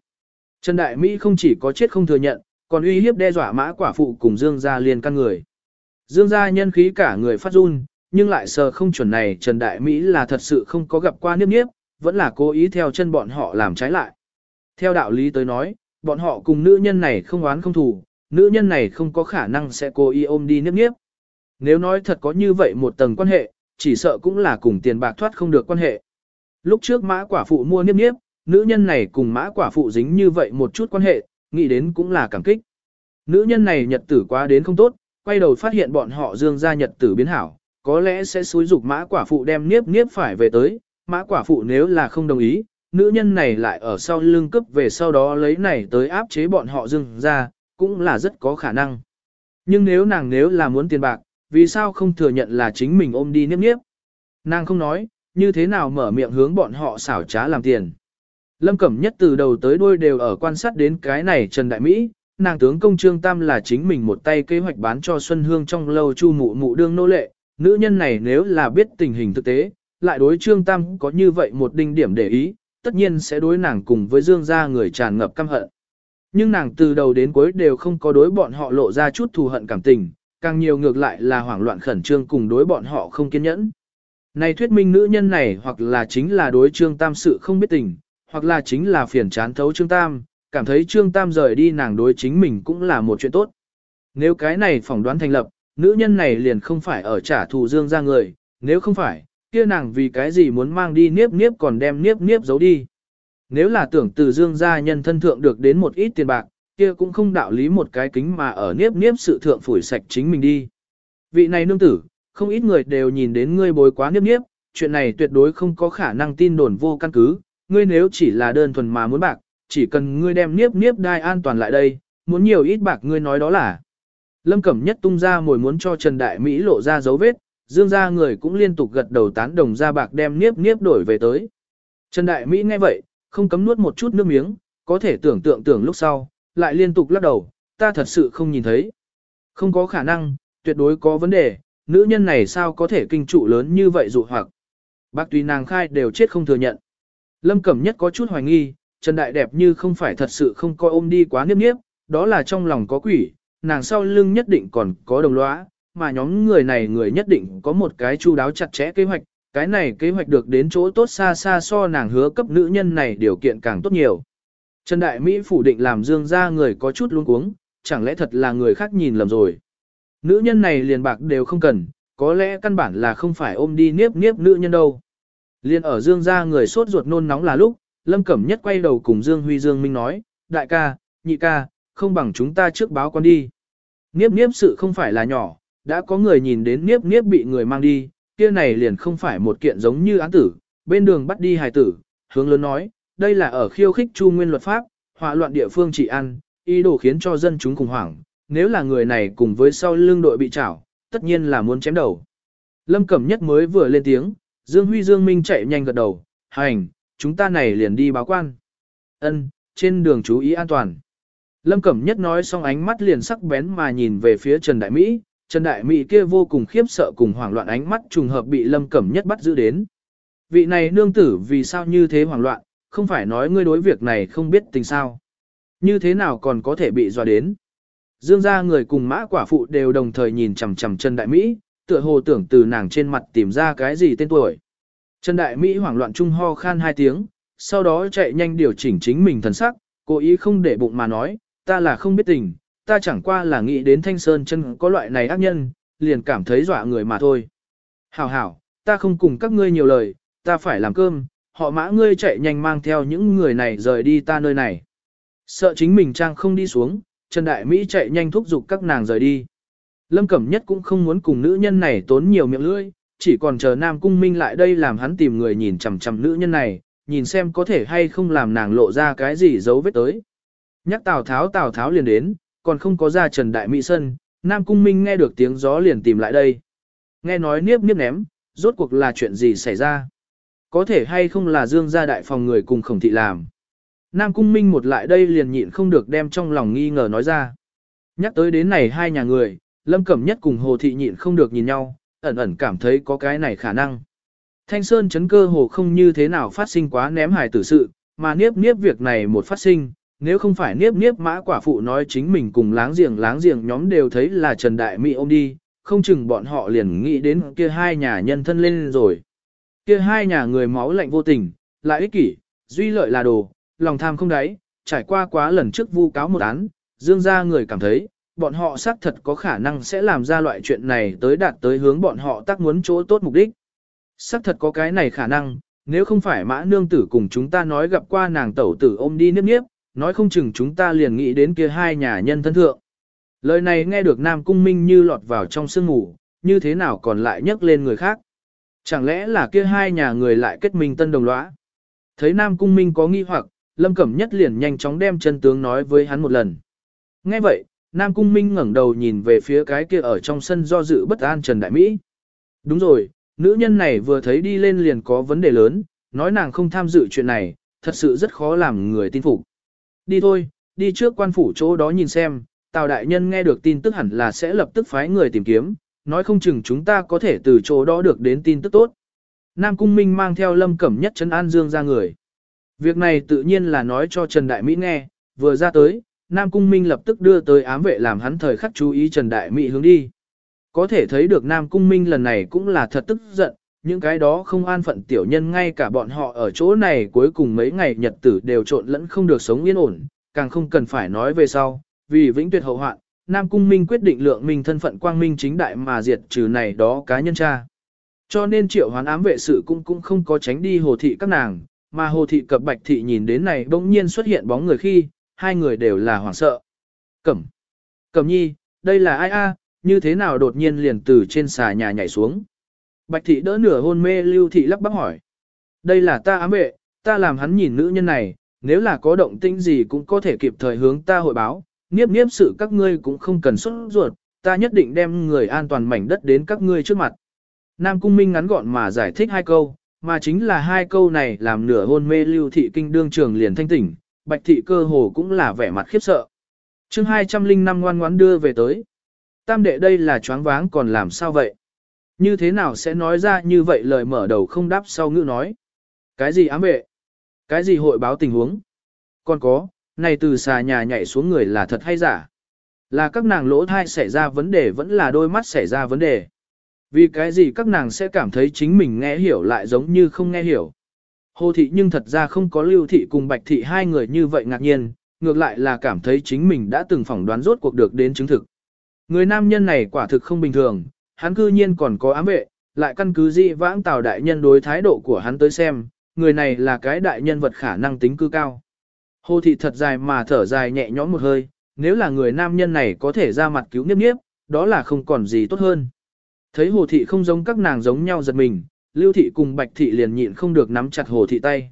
Trần Đại Mỹ không chỉ có chết không thừa nhận, còn uy hiếp đe dọa mã quả phụ cùng Dương gia liên căn người. Dương gia nhân khí cả người phát run, nhưng lại sờ không chuẩn này Trần Đại Mỹ là thật sự không có gặp qua niếp niếp, vẫn là cố ý theo chân bọn họ làm trái lại. Theo đạo lý tới nói, bọn họ cùng nữ nhân này không oán không thù, nữ nhân này không có khả năng sẽ cố ý ôm đi niếp niếp. Nếu nói thật có như vậy một tầng quan hệ, chỉ sợ cũng là cùng tiền bạc thoát không được quan hệ. Lúc trước mã quả phụ mua niếp niếp, nữ nhân này cùng mã quả phụ dính như vậy một chút quan hệ, nghĩ đến cũng là cảm kích. Nữ nhân này nhật tử quá đến không tốt, quay đầu phát hiện bọn họ dương ra nhật tử biến hảo, có lẽ sẽ xúi dục mã quả phụ đem niếp niếp phải về tới, mã quả phụ nếu là không đồng ý, nữ nhân này lại ở sau lưng cấp về sau đó lấy này tới áp chế bọn họ dừng ra, cũng là rất có khả năng. Nhưng nếu nàng nếu là muốn tiền bạc, vì sao không thừa nhận là chính mình ôm đi niếp niếp. Nàng không nói, như thế nào mở miệng hướng bọn họ xảo trá làm tiền. Lâm Cẩm Nhất từ đầu tới đuôi đều ở quan sát đến cái này Trần Đại Mỹ, nàng tướng công trương tam là chính mình một tay kế hoạch bán cho Xuân Hương trong lâu chu mụ mụ đương nô lệ, nữ nhân này nếu là biết tình hình thực tế, lại đối trương tam có như vậy một đinh điểm để ý, tất nhiên sẽ đối nàng cùng với dương gia người tràn ngập căm hận. Nhưng nàng từ đầu đến cuối đều không có đối bọn họ lộ ra chút thù hận cảm tình, càng nhiều ngược lại là hoảng loạn khẩn trương cùng đối bọn họ không kiên nhẫn. Này thuyết minh nữ nhân này hoặc là chính là đối trương tam sự không biết tình, hoặc là chính là phiền chán thấu trương tam, cảm thấy trương tam rời đi nàng đối chính mình cũng là một chuyện tốt. Nếu cái này phỏng đoán thành lập, nữ nhân này liền không phải ở trả thù dương ra người, nếu không phải, kia nàng vì cái gì muốn mang đi niếp niếp còn đem niếp niếp giấu đi. Nếu là tưởng từ dương gia nhân thân thượng được đến một ít tiền bạc, kia cũng không đạo lý một cái kính mà ở niếp niếp sự thượng phủi sạch chính mình đi. Vị này nương tử, không ít người đều nhìn đến ngươi bối quá niếp niếp, chuyện này tuyệt đối không có khả năng tin đồn vô căn cứ, ngươi nếu chỉ là đơn thuần mà muốn bạc, chỉ cần ngươi đem niếp niếp đai an toàn lại đây, muốn nhiều ít bạc ngươi nói đó là. Lâm Cẩm Nhất tung ra mồi muốn cho Trần Đại Mỹ lộ ra dấu vết, dương ra người cũng liên tục gật đầu tán đồng ra bạc đem niếp niếp đổi về tới. Trần Đại Mỹ nghe vậy, không cấm nuốt một chút nước miếng, có thể tưởng tượng tưởng lúc sau, lại liên tục lắc đầu, ta thật sự không nhìn thấy. Không có khả năng, tuyệt đối có vấn đề, nữ nhân này sao có thể kinh trụ lớn như vậy dụ hoặc. Bác tùy nàng khai đều chết không thừa nhận. Lâm Cẩm Nhất có chút hoài nghi, Trần Đại đẹp như không phải thật sự không coi ôm đi quá niếp niếp, đó là trong lòng có quỷ, nàng sau lưng nhất định còn có đồng lõa, mà nhóm người này người nhất định có một cái chu đáo chặt chẽ kế hoạch, cái này kế hoạch được đến chỗ tốt xa xa so nàng hứa cấp nữ nhân này điều kiện càng tốt nhiều. Trần Đại Mỹ phủ định làm dương ra người có chút luống cuống, chẳng lẽ thật là người khác nhìn lầm rồi. Nữ nhân này liền bạc đều không cần, có lẽ căn bản là không phải ôm đi niếp niếp nữ nhân đâu. Liên ở dương ra người sốt ruột nôn nóng là lúc, Lâm Cẩm Nhất quay đầu cùng Dương Huy Dương Minh nói, đại ca, nhị ca, không bằng chúng ta trước báo con đi. Niếp niếp sự không phải là nhỏ, đã có người nhìn đến niếp niếp bị người mang đi, kia này liền không phải một kiện giống như án tử, bên đường bắt đi hài tử, hướng lớn nói, đây là ở khiêu khích chu nguyên luật pháp, họa loạn địa phương chỉ ăn, ý đồ khiến cho dân chúng khủng hoảng, nếu là người này cùng với sau lưng đội bị trảo, tất nhiên là muốn chém đầu. Lâm Cẩm Nhất mới vừa lên tiếng, Dương Huy Dương Minh chạy nhanh gật đầu, hành, chúng ta này liền đi báo quan. Ân, trên đường chú ý an toàn. Lâm Cẩm Nhất nói xong ánh mắt liền sắc bén mà nhìn về phía Trần Đại Mỹ, Trần Đại Mỹ kia vô cùng khiếp sợ cùng hoảng loạn ánh mắt trùng hợp bị Lâm Cẩm Nhất bắt giữ đến. Vị này nương tử vì sao như thế hoảng loạn, không phải nói ngươi đối việc này không biết tình sao. Như thế nào còn có thể bị dọa đến. Dương gia người cùng mã quả phụ đều đồng thời nhìn chằm chằm Trần Đại Mỹ, tựa hồ tưởng từ nàng trên mặt tìm ra cái gì tên tuổi. Trần Đại Mỹ hoảng loạn trung ho khan hai tiếng, sau đó chạy nhanh điều chỉnh chính mình thần sắc, cố ý không để bụng mà nói, ta là không biết tình, ta chẳng qua là nghĩ đến Thanh Sơn chân có loại này ác nhân, liền cảm thấy dọa người mà thôi. Hảo hảo, ta không cùng các ngươi nhiều lời, ta phải làm cơm, họ mã ngươi chạy nhanh mang theo những người này rời đi ta nơi này. Sợ chính mình trang không đi xuống, Trần Đại Mỹ chạy nhanh thúc giục các nàng rời đi. Lâm Cẩm Nhất cũng không muốn cùng nữ nhân này tốn nhiều miệng lưỡi, chỉ còn chờ Nam Cung Minh lại đây làm hắn tìm người nhìn chằm chằm nữ nhân này, nhìn xem có thể hay không làm nàng lộ ra cái gì dấu vết tới. Nhắc Tào Tháo Tào Tháo liền đến, còn không có ra Trần Đại Mỹ Sân, Nam Cung Minh nghe được tiếng gió liền tìm lại đây. Nghe nói niếp niếp ném, rốt cuộc là chuyện gì xảy ra. Có thể hay không là Dương gia đại phòng người cùng khổng thị làm. Nam Cung Minh một lại đây liền nhịn không được đem trong lòng nghi ngờ nói ra. Nhắc tới đến này hai nhà người, Lâm Cẩm Nhất cùng Hồ Thị nhịn không được nhìn nhau, ẩn ẩn cảm thấy có cái này khả năng. Thanh Sơn chấn cơ hồ không như thế nào phát sinh quá ném hài tử sự, mà niếp niếp việc này một phát sinh, nếu không phải niếp niếp mã quả phụ nói chính mình cùng láng giềng láng giềng nhóm đều thấy là Trần Đại Mỹ ôm đi, không chừng bọn họ liền nghĩ đến kia hai nhà nhân thân lên rồi. Kia hai nhà người máu lạnh vô tình, lại ích kỷ, duy lợi là đồ, lòng tham không đáy, trải qua quá lần trước vu cáo một án, dương ra người cảm thấy, bọn họ xác thật có khả năng sẽ làm ra loại chuyện này tới đạt tới hướng bọn họ tác muốn chỗ tốt mục đích. Xác thật có cái này khả năng, nếu không phải mã nương tử cùng chúng ta nói gặp qua nàng tẩu tử ôm đi niếp niếp, nói không chừng chúng ta liền nghĩ đến kia hai nhà nhân thân thượng. Lời này nghe được Nam Cung Minh như lọt vào trong sương ngủ, như thế nào còn lại nhắc lên người khác. Chẳng lẽ là kia hai nhà người lại kết minh tân đồng lõa? Thấy Nam Cung Minh có nghi hoặc, Lâm Cẩm Nhất liền nhanh chóng đem chân tướng nói với hắn một lần. Nghe vậy, Nam Cung Minh ngẩng đầu nhìn về phía cái kia ở trong sân do dự bất an Trần Đại Mỹ. Đúng rồi, nữ nhân này vừa thấy đi lên liền có vấn đề lớn, nói nàng không tham dự chuyện này, thật sự rất khó làm người tin phục. Đi thôi, đi trước quan phủ chỗ đó nhìn xem, Tào Đại Nhân nghe được tin tức hẳn là sẽ lập tức phái người tìm kiếm, nói không chừng chúng ta có thể từ chỗ đó được đến tin tức tốt. Nam Cung Minh mang theo Lâm Cẩm Nhất Trấn An Dương ra người. Việc này tự nhiên là nói cho Trần Đại Mỹ nghe, vừa ra tới, Nam Cung Minh lập tức đưa tới ám vệ làm hắn thời khắc chú ý Trần Đại Mỹ hướng đi. Có thể thấy được Nam Cung Minh lần này cũng là thật tức giận, những cái đó không an phận tiểu nhân ngay cả bọn họ ở chỗ này cuối cùng mấy ngày nhật tử đều trộn lẫn không được sống yên ổn, càng không cần phải nói về sau, vì vĩnh tuyệt hậu hoạn, Nam Cung Minh quyết định lượng mình thân phận quang minh chính đại mà diệt trừ này đó cá nhân cha. Cho nên triệu hoán ám vệ sự cũng cũng không có tránh đi hồ thị các nàng, mà hồ thị cập bạch thị nhìn đến này bỗng nhiên xuất hiện bóng người khi, hai người đều là hoảng sợ. Cẩm, Cẩm nhi, đây là ai a? như thế nào đột nhiên liền từ trên xà nhà nhảy xuống. Bạch thị đỡ nửa hôn mê lưu thị lắp bắp hỏi. Đây là ta ám vệ, ta làm hắn nhìn nữ nhân này, nếu là có động tĩnh gì cũng có thể kịp thời hướng ta hội báo, niếp niếp sự các ngươi cũng không cần xuất ruột, ta nhất định đem người an toàn mảnh đất đến các ngươi trước mặt. Nam Cung Minh ngắn gọn mà giải thích hai câu, mà chính là hai câu này làm nửa hôn mê lưu thị kinh đương trường liền thanh tỉnh, bạch thị cơ hồ cũng là vẻ mặt khiếp sợ. chương 205 ngoan ngoãn đưa về tới. Tam đệ đây là choáng váng còn làm sao vậy? Như thế nào sẽ nói ra như vậy lời mở đầu không đáp sau ngữ nói? Cái gì ám vệ? Cái gì hội báo tình huống? Còn có, này từ xà nhà nhảy xuống người là thật hay giả? Là các nàng lỗ thai xảy ra vấn đề vẫn là đôi mắt xảy ra vấn đề? Vì cái gì các nàng sẽ cảm thấy chính mình nghe hiểu lại giống như không nghe hiểu? Hồ thị nhưng thật ra không có lưu thị cùng bạch thị hai người như vậy ngạc nhiên, ngược lại là cảm thấy chính mình đã từng phỏng đoán rốt cuộc được đến chứng thực. Người nam nhân này quả thực không bình thường, hắn cư nhiên còn có ám vệ, lại căn cứ dị vãng tào đại nhân đối thái độ của hắn tới xem, người này là cái đại nhân vật khả năng tính cư cao. Hồ thị thật dài mà thở dài nhẹ nhõm một hơi, nếu là người nam nhân này có thể ra mặt cứu nghiếp nghiếp, đó là không còn gì tốt hơn. Thấy hồ thị không giống các nàng giống nhau giật mình, lưu thị cùng bạch thị liền nhịn không được nắm chặt hồ thị tay.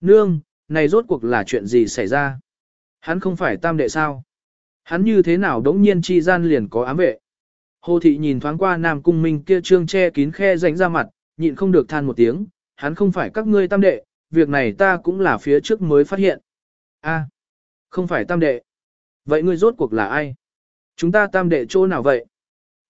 Nương, này rốt cuộc là chuyện gì xảy ra? Hắn không phải tam đệ sao? Hắn như thế nào đống nhiên chi gian liền có ám vệ? Hồ thị nhìn thoáng qua nam cung minh kia trương che kín khe rãnh ra mặt, nhịn không được than một tiếng, hắn không phải các ngươi tam đệ, việc này ta cũng là phía trước mới phát hiện. A, không phải tam đệ. Vậy ngươi rốt cuộc là ai? Chúng ta tam đệ chỗ nào vậy?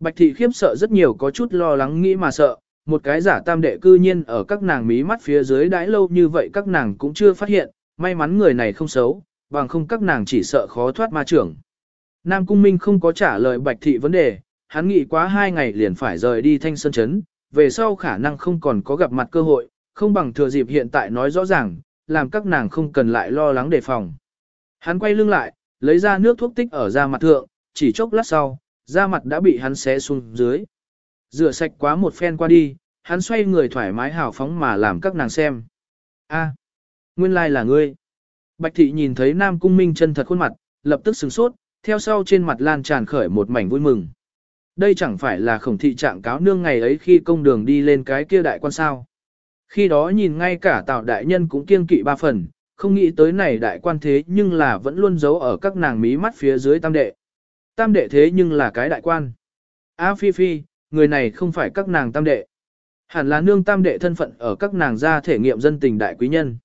Bạch thị khiếp sợ rất nhiều có chút lo lắng nghĩ mà sợ, một cái giả tam đệ cư nhiên ở các nàng mí mắt phía dưới đãi lâu như vậy các nàng cũng chưa phát hiện, may mắn người này không xấu, bằng không các nàng chỉ sợ khó thoát ma trưởng. Nam Cung Minh không có trả lời Bạch thị vấn đề, hắn nghĩ quá hai ngày liền phải rời đi thanh sơn chấn, về sau khả năng không còn có gặp mặt cơ hội, không bằng thừa dịp hiện tại nói rõ ràng, làm các nàng không cần lại lo lắng đề phòng. Hắn quay lưng lại, lấy ra nước thuốc tích ở da mặt thượng, chỉ chốc lát sau, da mặt đã bị hắn xé xuống dưới. Rửa sạch quá một phen qua đi, hắn xoay người thoải mái hào phóng mà làm các nàng xem. A, nguyên lai like là ngươi. Bạch thị nhìn thấy Nam Cung Minh chân thật khuôn mặt, lập tức sửng sốt, theo sau trên mặt lan tràn khởi một mảnh vui mừng. Đây chẳng phải là khổng thị trạng cáo nương ngày ấy khi công đường đi lên cái kia đại quan sao. Khi đó nhìn ngay cả tạo đại nhân cũng kiêng kỵ ba phần, không nghĩ tới này đại quan thế nhưng là vẫn luôn giấu ở các nàng mí mắt phía dưới tam đệ. Tam đệ thế nhưng là cái đại quan. A phi phi, người này không phải các nàng tam đệ. Hẳn là nương tam đệ thân phận ở các nàng gia thể nghiệm dân tình đại quý nhân.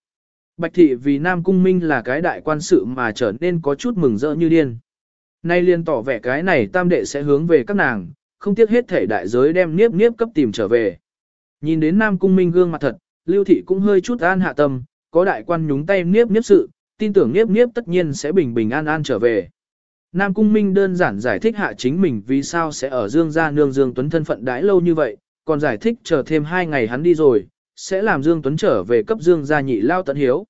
Bạch thị vì Nam Cung Minh là cái đại quan sự mà trở nên có chút mừng rỡ như điên. Nay liên tỏ vẻ cái này tam đệ sẽ hướng về các nàng, không tiếc hết thể đại giới đem niếp niếp cấp tìm trở về. Nhìn đến Nam Cung Minh gương mặt thật, Lưu Thị cũng hơi chút an hạ tâm, có đại quan nhúng tay niếp niếp sự, tin tưởng niếp niếp tất nhiên sẽ bình bình an an trở về. Nam Cung Minh đơn giản giải thích hạ chính mình vì sao sẽ ở Dương gia nương Dương Tuấn thân phận đãi lâu như vậy, còn giải thích chờ thêm hai ngày hắn đi rồi, sẽ làm Dương Tuấn trở về cấp Dương gia nhị lao tận hiếu.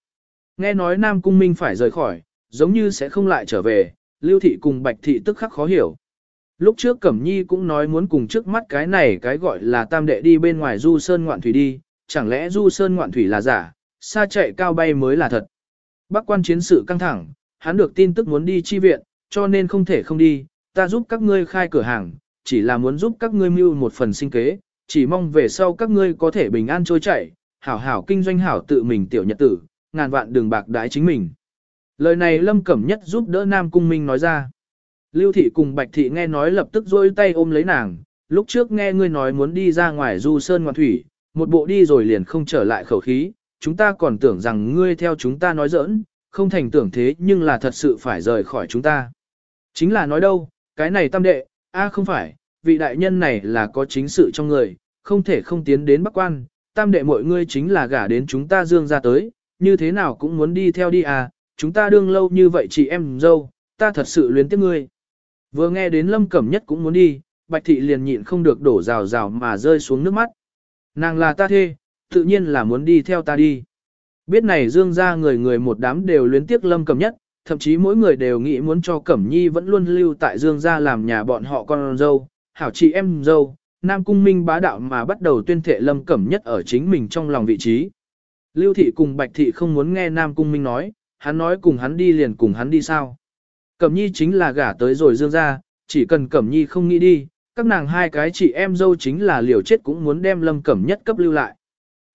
Nghe nói Nam Cung Minh phải rời khỏi, giống như sẽ không lại trở về, Lưu Thị cùng Bạch Thị tức khắc khó hiểu. Lúc trước Cẩm Nhi cũng nói muốn cùng trước mắt cái này cái gọi là tam đệ đi bên ngoài du sơn ngoạn thủy đi, chẳng lẽ du sơn ngoạn thủy là giả, xa chạy cao bay mới là thật. Bác quan chiến sự căng thẳng, hắn được tin tức muốn đi chi viện, cho nên không thể không đi, ta giúp các ngươi khai cửa hàng, chỉ là muốn giúp các ngươi mưu một phần sinh kế, chỉ mong về sau các ngươi có thể bình an trôi chảy, hảo hảo kinh doanh hảo tự mình tiểu nhật tử, ngàn vạn đường bạc đái chính mình. Lời này Lâm Cẩm Nhất giúp đỡ Nam Cung Minh nói ra. Lưu Thị cùng Bạch Thị nghe nói lập tức rôi tay ôm lấy nàng, lúc trước nghe ngươi nói muốn đi ra ngoài du sơn ngoạn thủy, một bộ đi rồi liền không trở lại khẩu khí, chúng ta còn tưởng rằng ngươi theo chúng ta nói giỡn, không thành tưởng thế nhưng là thật sự phải rời khỏi chúng ta. Chính là nói đâu, cái này tam đệ, a không phải, vị đại nhân này là có chính sự trong người, không thể không tiến đến bắc quan, tam đệ mọi ngươi chính là gả đến chúng ta dương ra tới, như thế nào cũng muốn đi theo đi à, chúng ta đương lâu như vậy chị em dâu, ta thật sự luyến tiếc ngươi. Vừa nghe đến lâm cẩm nhất cũng muốn đi, bạch thị liền nhịn không được đổ rào rào mà rơi xuống nước mắt. Nàng là ta thê, tự nhiên là muốn đi theo ta đi. Biết này dương ra người người một đám đều luyến tiếc lâm cẩm nhất, thậm chí mỗi người đều nghĩ muốn cho Cẩm Nhi vẫn luôn lưu tại Dương gia làm nhà bọn họ con dâu, hảo chị em dâu, Nam Cung Minh bá đạo mà bắt đầu tuyên thệ Lâm Cẩm nhất ở chính mình trong lòng vị trí. Lưu Thị cùng Bạch Thị không muốn nghe Nam Cung Minh nói, hắn nói cùng hắn đi liền cùng hắn đi sao. Cẩm Nhi chính là gả tới rồi Dương ra, chỉ cần Cẩm Nhi không nghĩ đi, các nàng hai cái chị em dâu chính là liều chết cũng muốn đem Lâm Cẩm nhất cấp lưu lại.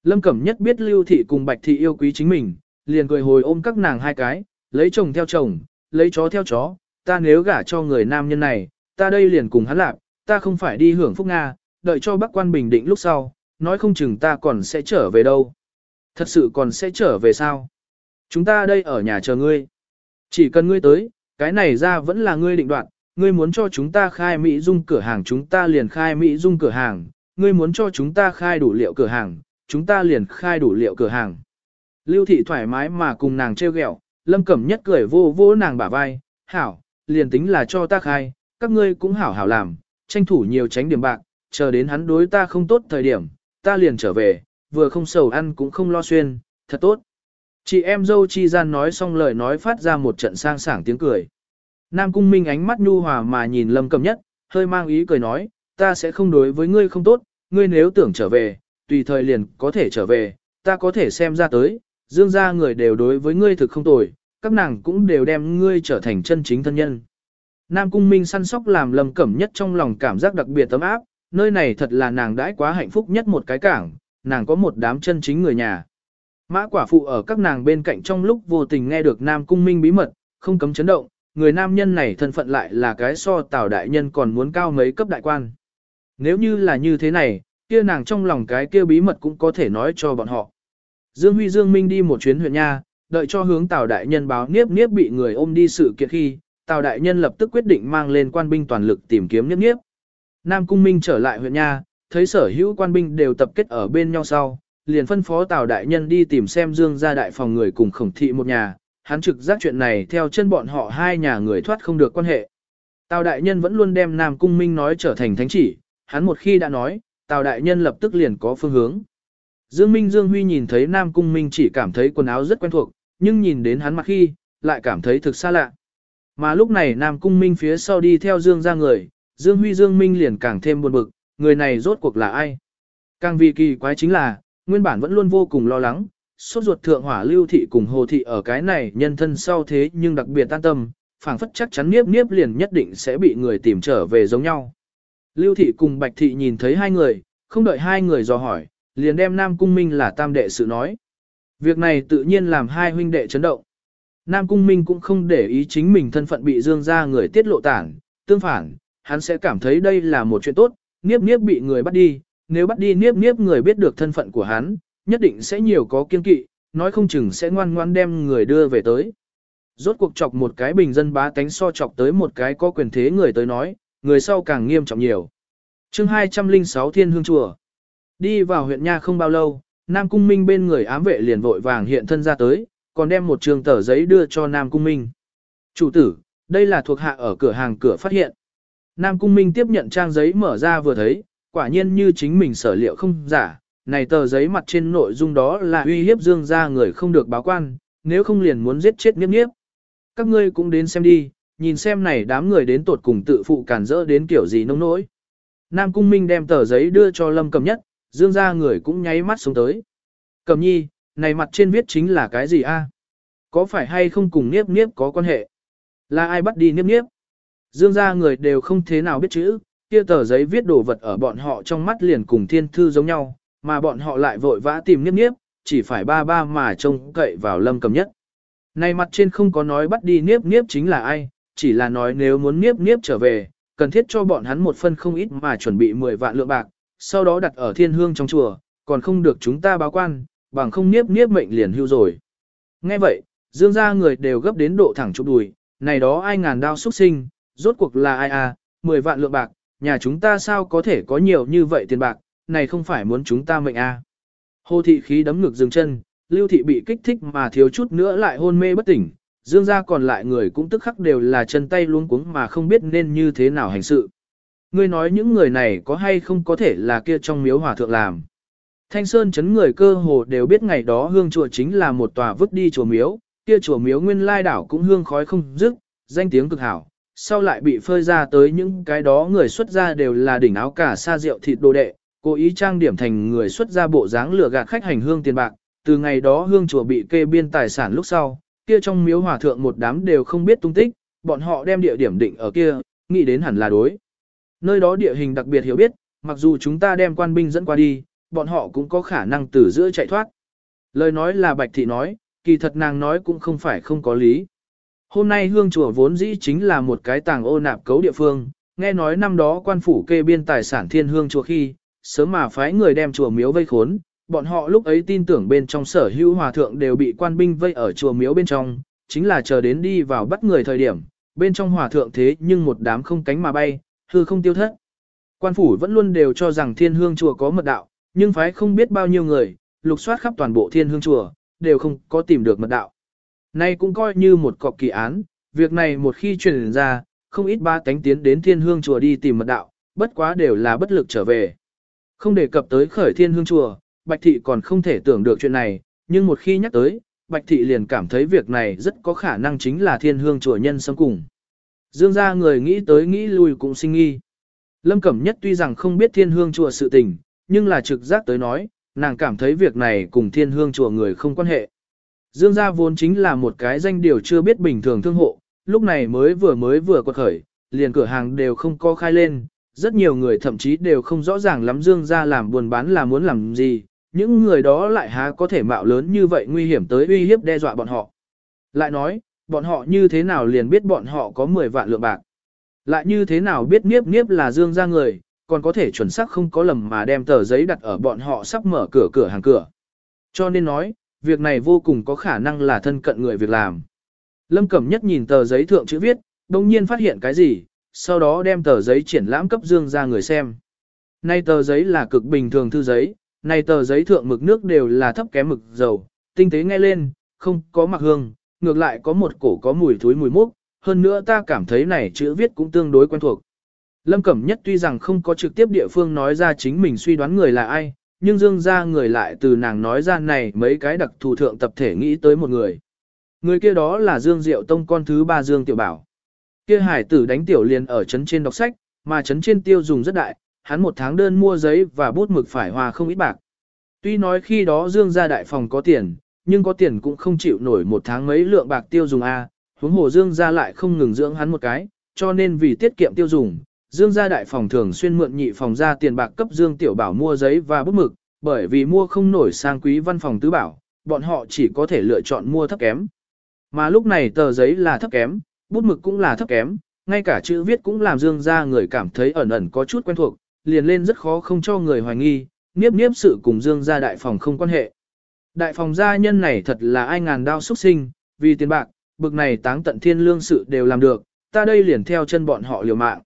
Lâm Cẩm nhất biết Lưu Thị cùng Bạch Thị yêu quý chính mình, liền cười hồi ôm các nàng hai cái, lấy chồng theo chồng, lấy chó theo chó, ta nếu gả cho người nam nhân này, ta đây liền cùng hắn lạc, ta không phải đi hưởng phúc Nga, đợi cho bác quan bình định lúc sau, nói không chừng ta còn sẽ trở về đâu. Thật sự còn sẽ trở về sao? Chúng ta đây ở nhà chờ ngươi. Chỉ cần ngươi tới, cái này ra vẫn là ngươi định đoạt, ngươi muốn cho chúng ta khai Mỹ dung cửa hàng chúng ta liền khai Mỹ dung cửa hàng, ngươi muốn cho chúng ta khai đủ liệu cửa hàng, chúng ta liền khai đủ liệu cửa hàng. Lưu thị thoải mái mà cùng nàng trêu ghẹo, lâm cẩm nhất cười vô vô nàng bả vai, hảo, liền tính là cho ta khai, các ngươi cũng hảo hảo làm, tranh thủ nhiều tránh điểm bạc, chờ đến hắn đối ta không tốt thời điểm, ta liền trở về, vừa không sầu ăn cũng không lo xuyên, thật tốt. Chị em dâu chi gian nói xong lời nói phát ra một trận sang sảng tiếng cười. Nam Cung Minh ánh mắt nhu hòa mà nhìn Lâm Cẩm Nhất, hơi mang ý cười nói, ta sẽ không đối với ngươi không tốt, ngươi nếu tưởng trở về, tùy thời liền có thể trở về, ta có thể xem ra tới, dương gia người đều đối với ngươi thực không tồi, các nàng cũng đều đem ngươi trở thành chân chính thân nhân. Nam Cung Minh săn sóc làm Lâm Cẩm Nhất trong lòng cảm giác đặc biệt tấm áp, nơi này thật là nàng đãi quá hạnh phúc nhất một cái cảng, nàng có một đám chân chính người nhà. Mã quả phụ ở các nàng bên cạnh trong lúc vô tình nghe được Nam Cung Minh bí mật, không cấm chấn động, người nam nhân này thân phận lại là cái so tào đại nhân còn muốn cao mấy cấp đại quan. Nếu như là như thế này, kia nàng trong lòng cái kia bí mật cũng có thể nói cho bọn họ. Dương Huy Dương Minh đi một chuyến huyện nha, đợi cho hướng tào đại nhân báo niếp niếp bị người ôm đi sự kiện khi, tào đại nhân lập tức quyết định mang lên quan binh toàn lực tìm kiếm niếp niếp. Nam Cung Minh trở lại huyện nha, thấy sở hữu quan binh đều tập kết ở bên nhau sau, liền phân phó Tào đại nhân đi tìm xem Dương gia đại phòng người cùng khổng thị một nhà, hắn trực giác chuyện này theo chân bọn họ hai nhà người thoát không được quan hệ. Tào đại nhân vẫn luôn đem Nam Cung Minh nói trở thành thánh chỉ, hắn một khi đã nói, Tào đại nhân lập tức liền có phương hướng. Dương Minh Dương Huy nhìn thấy Nam Cung Minh chỉ cảm thấy quần áo rất quen thuộc, nhưng nhìn đến hắn mặt khi, lại cảm thấy thực xa lạ. Mà lúc này Nam Cung Minh phía sau đi theo Dương ra người, Dương Huy Dương Minh liền càng thêm buồn bực, người này rốt cuộc là ai? Càng vì kỳ quái chính là, nguyên bản vẫn luôn vô cùng lo lắng, sốt ruột thượng hỏa lưu thị cùng hồ thị ở cái này nhân thân sau thế nhưng đặc biệt tan tâm, phảng phất chắc chắn niếp niếp liền nhất định sẽ bị người tìm trở về giống nhau. Lưu thị cùng bạch thị nhìn thấy hai người, không đợi hai người dò hỏi, liền đem Nam Cung Minh là tam đệ sự nói. Việc này tự nhiên làm hai huynh đệ chấn động. Nam Cung Minh cũng không để ý chính mình thân phận bị dương ra người tiết lộ tản, tương phản, hắn sẽ cảm thấy đây là một chuyện tốt, niếp niếp bị người bắt đi, nếu bắt đi niếp niếp người biết được thân phận của hắn, nhất định sẽ nhiều có kiên kỵ, nói không chừng sẽ ngoan ngoan đem người đưa về tới. Rốt cuộc chọc một cái bình dân bá tánh so chọc tới một cái có quyền thế người tới nói, người sau càng nghiêm trọng nhiều. chương 206 Thiên Hương Chùa Đi vào huyện Nha không bao lâu, Nam Cung Minh bên người ám vệ liền vội vàng hiện thân ra tới, còn đem một trường tờ giấy đưa cho Nam Cung Minh. Chủ tử, đây là thuộc hạ ở cửa hàng cửa phát hiện. Nam Cung Minh tiếp nhận trang giấy mở ra vừa thấy, quả nhiên như chính mình sở liệu không giả, này tờ giấy mặt trên nội dung đó là uy hiếp dương ra người không được báo quan, nếu không liền muốn giết chết nghiếp nghiếp. Các ngươi cũng đến xem đi, nhìn xem này đám người đến tột cùng tự phụ cản rỡ đến kiểu gì nông nỗi. Nam Cung Minh đem tờ giấy đưa cho Lâm Cầm Nhất, dương ra người cũng nháy mắt xuống tới. Cầm nhi, này mặt trên viết chính là cái gì a? Có phải hay không cùng nghiếp nghiếp có quan hệ? Là ai bắt đi nghiếp nghiếp? Dương ra người đều không thế nào biết chữ, kia tờ giấy viết đồ vật ở bọn họ trong mắt liền cùng thiên thư giống nhau, mà bọn họ lại vội vã tìm Niếp Niếp, chỉ phải ba ba mà trông cậy vào Lâm Cầm Nhất. Này mặt trên không có nói bắt đi Niếp Niếp chính là ai, chỉ là nói nếu muốn Niếp Niếp trở về, cần thiết cho bọn hắn một phân không ít mà chuẩn bị 10 vạn lượng bạc, sau đó đặt ở thiên hương trong chùa, còn không được chúng ta báo quan, bằng không Niếp Niếp mệnh liền hưu rồi. Nghe vậy, dương gia người đều gấp đến độ thẳng chụp đùi, này đó ai ngàn đao xuất sinh, rốt cuộc là ai à, 10 vạn lượng bạc, nhà chúng ta sao có thể có nhiều như vậy tiền bạc, này không phải muốn chúng ta mệnh à. Hồ thị khí đấm ngực dừng chân, lưu thị bị kích thích mà thiếu chút nữa lại hôn mê bất tỉnh, dương gia còn lại người cũng tức khắc đều là chân tay luống cuống mà không biết nên như thế nào hành sự. Ngươi nói những người này có hay không có thể là kia trong miếu hòa thượng làm. Thanh Sơn chấn người cơ hồ đều biết ngày đó hương chùa chính là một tòa vứt đi chùa miếu, kia chùa miếu nguyên lai đảo cũng hương khói không dứt, danh tiếng cực hảo, sau lại bị phơi ra tới những cái đó người xuất gia đều là đỉnh áo cả sa rượu thịt đồ đệ, cố ý trang điểm thành người xuất gia bộ dáng lừa gạt khách hành hương tiền bạc, từ ngày đó hương chùa bị kê biên tài sản lúc sau, kia trong miếu hòa thượng một đám đều không biết tung tích, bọn họ đem địa điểm định ở kia, nghĩ đến hẳn là đối. Nơi đó địa hình đặc biệt hiểu biết, mặc dù chúng ta đem quan binh dẫn qua đi, bọn họ cũng có khả năng từ giữa chạy thoát. Lời nói là Bạch Thị nói, kỳ thật nàng nói cũng không phải không có lý. Hôm nay hương chùa vốn dĩ chính là một cái tàng ô nạp cấu địa phương, nghe nói năm đó quan phủ kê biên tài sản thiên hương chùa khi, sớm mà phái người đem chùa miếu vây khốn, bọn họ lúc ấy tin tưởng bên trong sở hữu hòa thượng đều bị quan binh vây ở chùa miếu bên trong, chính là chờ đến đi vào bắt người thời điểm, bên trong hòa thượng thế nhưng một đám không cánh mà bay, hư không tiêu thất. Quan phủ vẫn luôn đều cho rằng thiên hương chùa có mật đạo, nhưng phái không biết bao nhiêu người, lục soát khắp toàn bộ thiên hương chùa, đều không có tìm được mật đạo. Nay cũng coi như một cọc kỳ án, việc này một khi truyền ra, không ít ba tánh tiến đến thiên hương chùa đi tìm mật đạo, bất quá đều là bất lực trở về. Không đề cập tới khởi thiên hương chùa, Bạch Thị còn không thể tưởng được chuyện này, nhưng một khi nhắc tới, Bạch Thị liền cảm thấy việc này rất có khả năng chính là thiên hương chùa nhân sống cùng. Dương gia người nghĩ tới nghĩ lui cũng sinh nghi. Lâm Cẩm Nhất tuy rằng không biết thiên hương chùa sự tình, nhưng là trực giác tới nói, nàng cảm thấy việc này cùng thiên hương chùa người không quan hệ. Dương gia vốn chính là một cái danh điều chưa biết bình thường thương hộ, lúc này mới vừa mới vừa quật khởi, liền cửa hàng đều không có khai lên, rất nhiều người thậm chí đều không rõ ràng lắm Dương gia làm buồn bán là muốn làm gì, những người đó lại há có thể mạo lớn như vậy nguy hiểm tới uy hiếp đe dọa bọn họ. Lại nói, bọn họ như thế nào liền biết bọn họ có 10 vạn lượng bạc. Lại như thế nào biết niếp niếp là Dương gia người, còn có thể chuẩn xác không có lầm mà đem tờ giấy đặt ở bọn họ sắp mở cửa cửa hàng cửa. Cho nên nói, việc này vô cùng có khả năng là thân cận người việc làm. Lâm Cẩm Nhất nhìn tờ giấy thượng chữ viết, đồng nhiên phát hiện cái gì, sau đó đem tờ giấy triển lãm cấp Dương ra người xem. Nay tờ giấy là cực bình thường thư giấy, nay tờ giấy thượng mực nước đều là thấp kém mực dầu, tinh tế nghe lên, không có mặc hương, ngược lại có một cổ có mùi thối mùi mốc, hơn nữa ta cảm thấy này chữ viết cũng tương đối quen thuộc. Lâm Cẩm Nhất tuy rằng không có trực tiếp địa phương nói ra chính mình suy đoán người là ai, nhưng dương ra người lại từ nàng nói ra này mấy cái đặc thù thượng tập thể nghĩ tới một người. Người kia đó là Dương Diệu Tông con thứ ba Dương Tiểu Bảo. Kia hải tử đánh tiểu liền ở trấn trên đọc sách, mà trấn trên tiêu dùng rất đại, hắn một tháng đơn mua giấy và bút mực phải hòa không ít bạc. Tuy nói khi đó Dương gia đại phòng có tiền, nhưng có tiền cũng không chịu nổi một tháng mấy lượng bạc tiêu dùng A, huống hồ Dương gia lại không ngừng dưỡng hắn một cái, cho nên vì tiết kiệm tiêu dùng, Dương gia đại phòng thường xuyên mượn nhị phòng ra tiền bạc cấp Dương Tiểu Bảo mua giấy và bút mực, bởi vì mua không nổi sang quý văn phòng tứ bảo, bọn họ chỉ có thể lựa chọn mua thấp kém. Mà lúc này tờ giấy là thấp kém, bút mực cũng là thấp kém, ngay cả chữ viết cũng làm Dương gia người cảm thấy ẩn ẩn có chút quen thuộc, liền lên rất khó không cho người hoài nghi, niếp niếp sự cùng Dương gia đại phòng không quan hệ. Đại phòng gia nhân này thật là ai ngàn đao xuất sinh, vì tiền bạc, bực này táng tận thiên lương sự đều làm được, ta đây liền theo chân bọn họ liều mạng.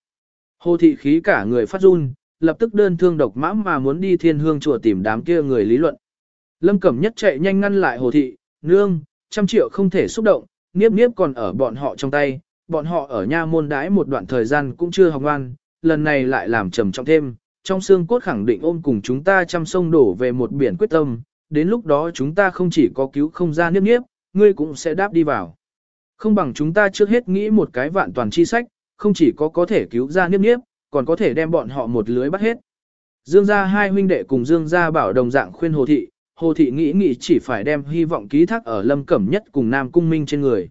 Hồ thị khí cả người phát run, lập tức đơn thương độc mã mà muốn đi thiên hương chùa tìm đám kia người lý luận. Lâm Cẩm Nhất chạy nhanh ngăn lại hồ thị, nương, trăm triệu không thể xúc động, niếp niếp còn ở bọn họ trong tay, bọn họ ở nha môn đãi một đoạn thời gian cũng chưa học ngoan, lần này lại làm trầm trọng thêm, trong xương cốt khẳng định ôm cùng chúng ta chăm sông đổ về một biển quyết tâm, đến lúc đó chúng ta không chỉ có cứu không ra niếp niếp, ngươi cũng sẽ đáp đi vào. Không bằng chúng ta trước hết nghĩ một cái vạn toàn chi sách, không chỉ có có thể cứu ra niếp niếp, còn có thể đem bọn họ một lưới bắt hết. Dương gia hai huynh đệ cùng Dương gia bảo đồng dạng khuyên Hồ Thị, Hồ Thị nghĩ nghĩ chỉ phải đem hy vọng ký thác ở Lâm Cẩm Nhất cùng Nam Cung Minh trên người.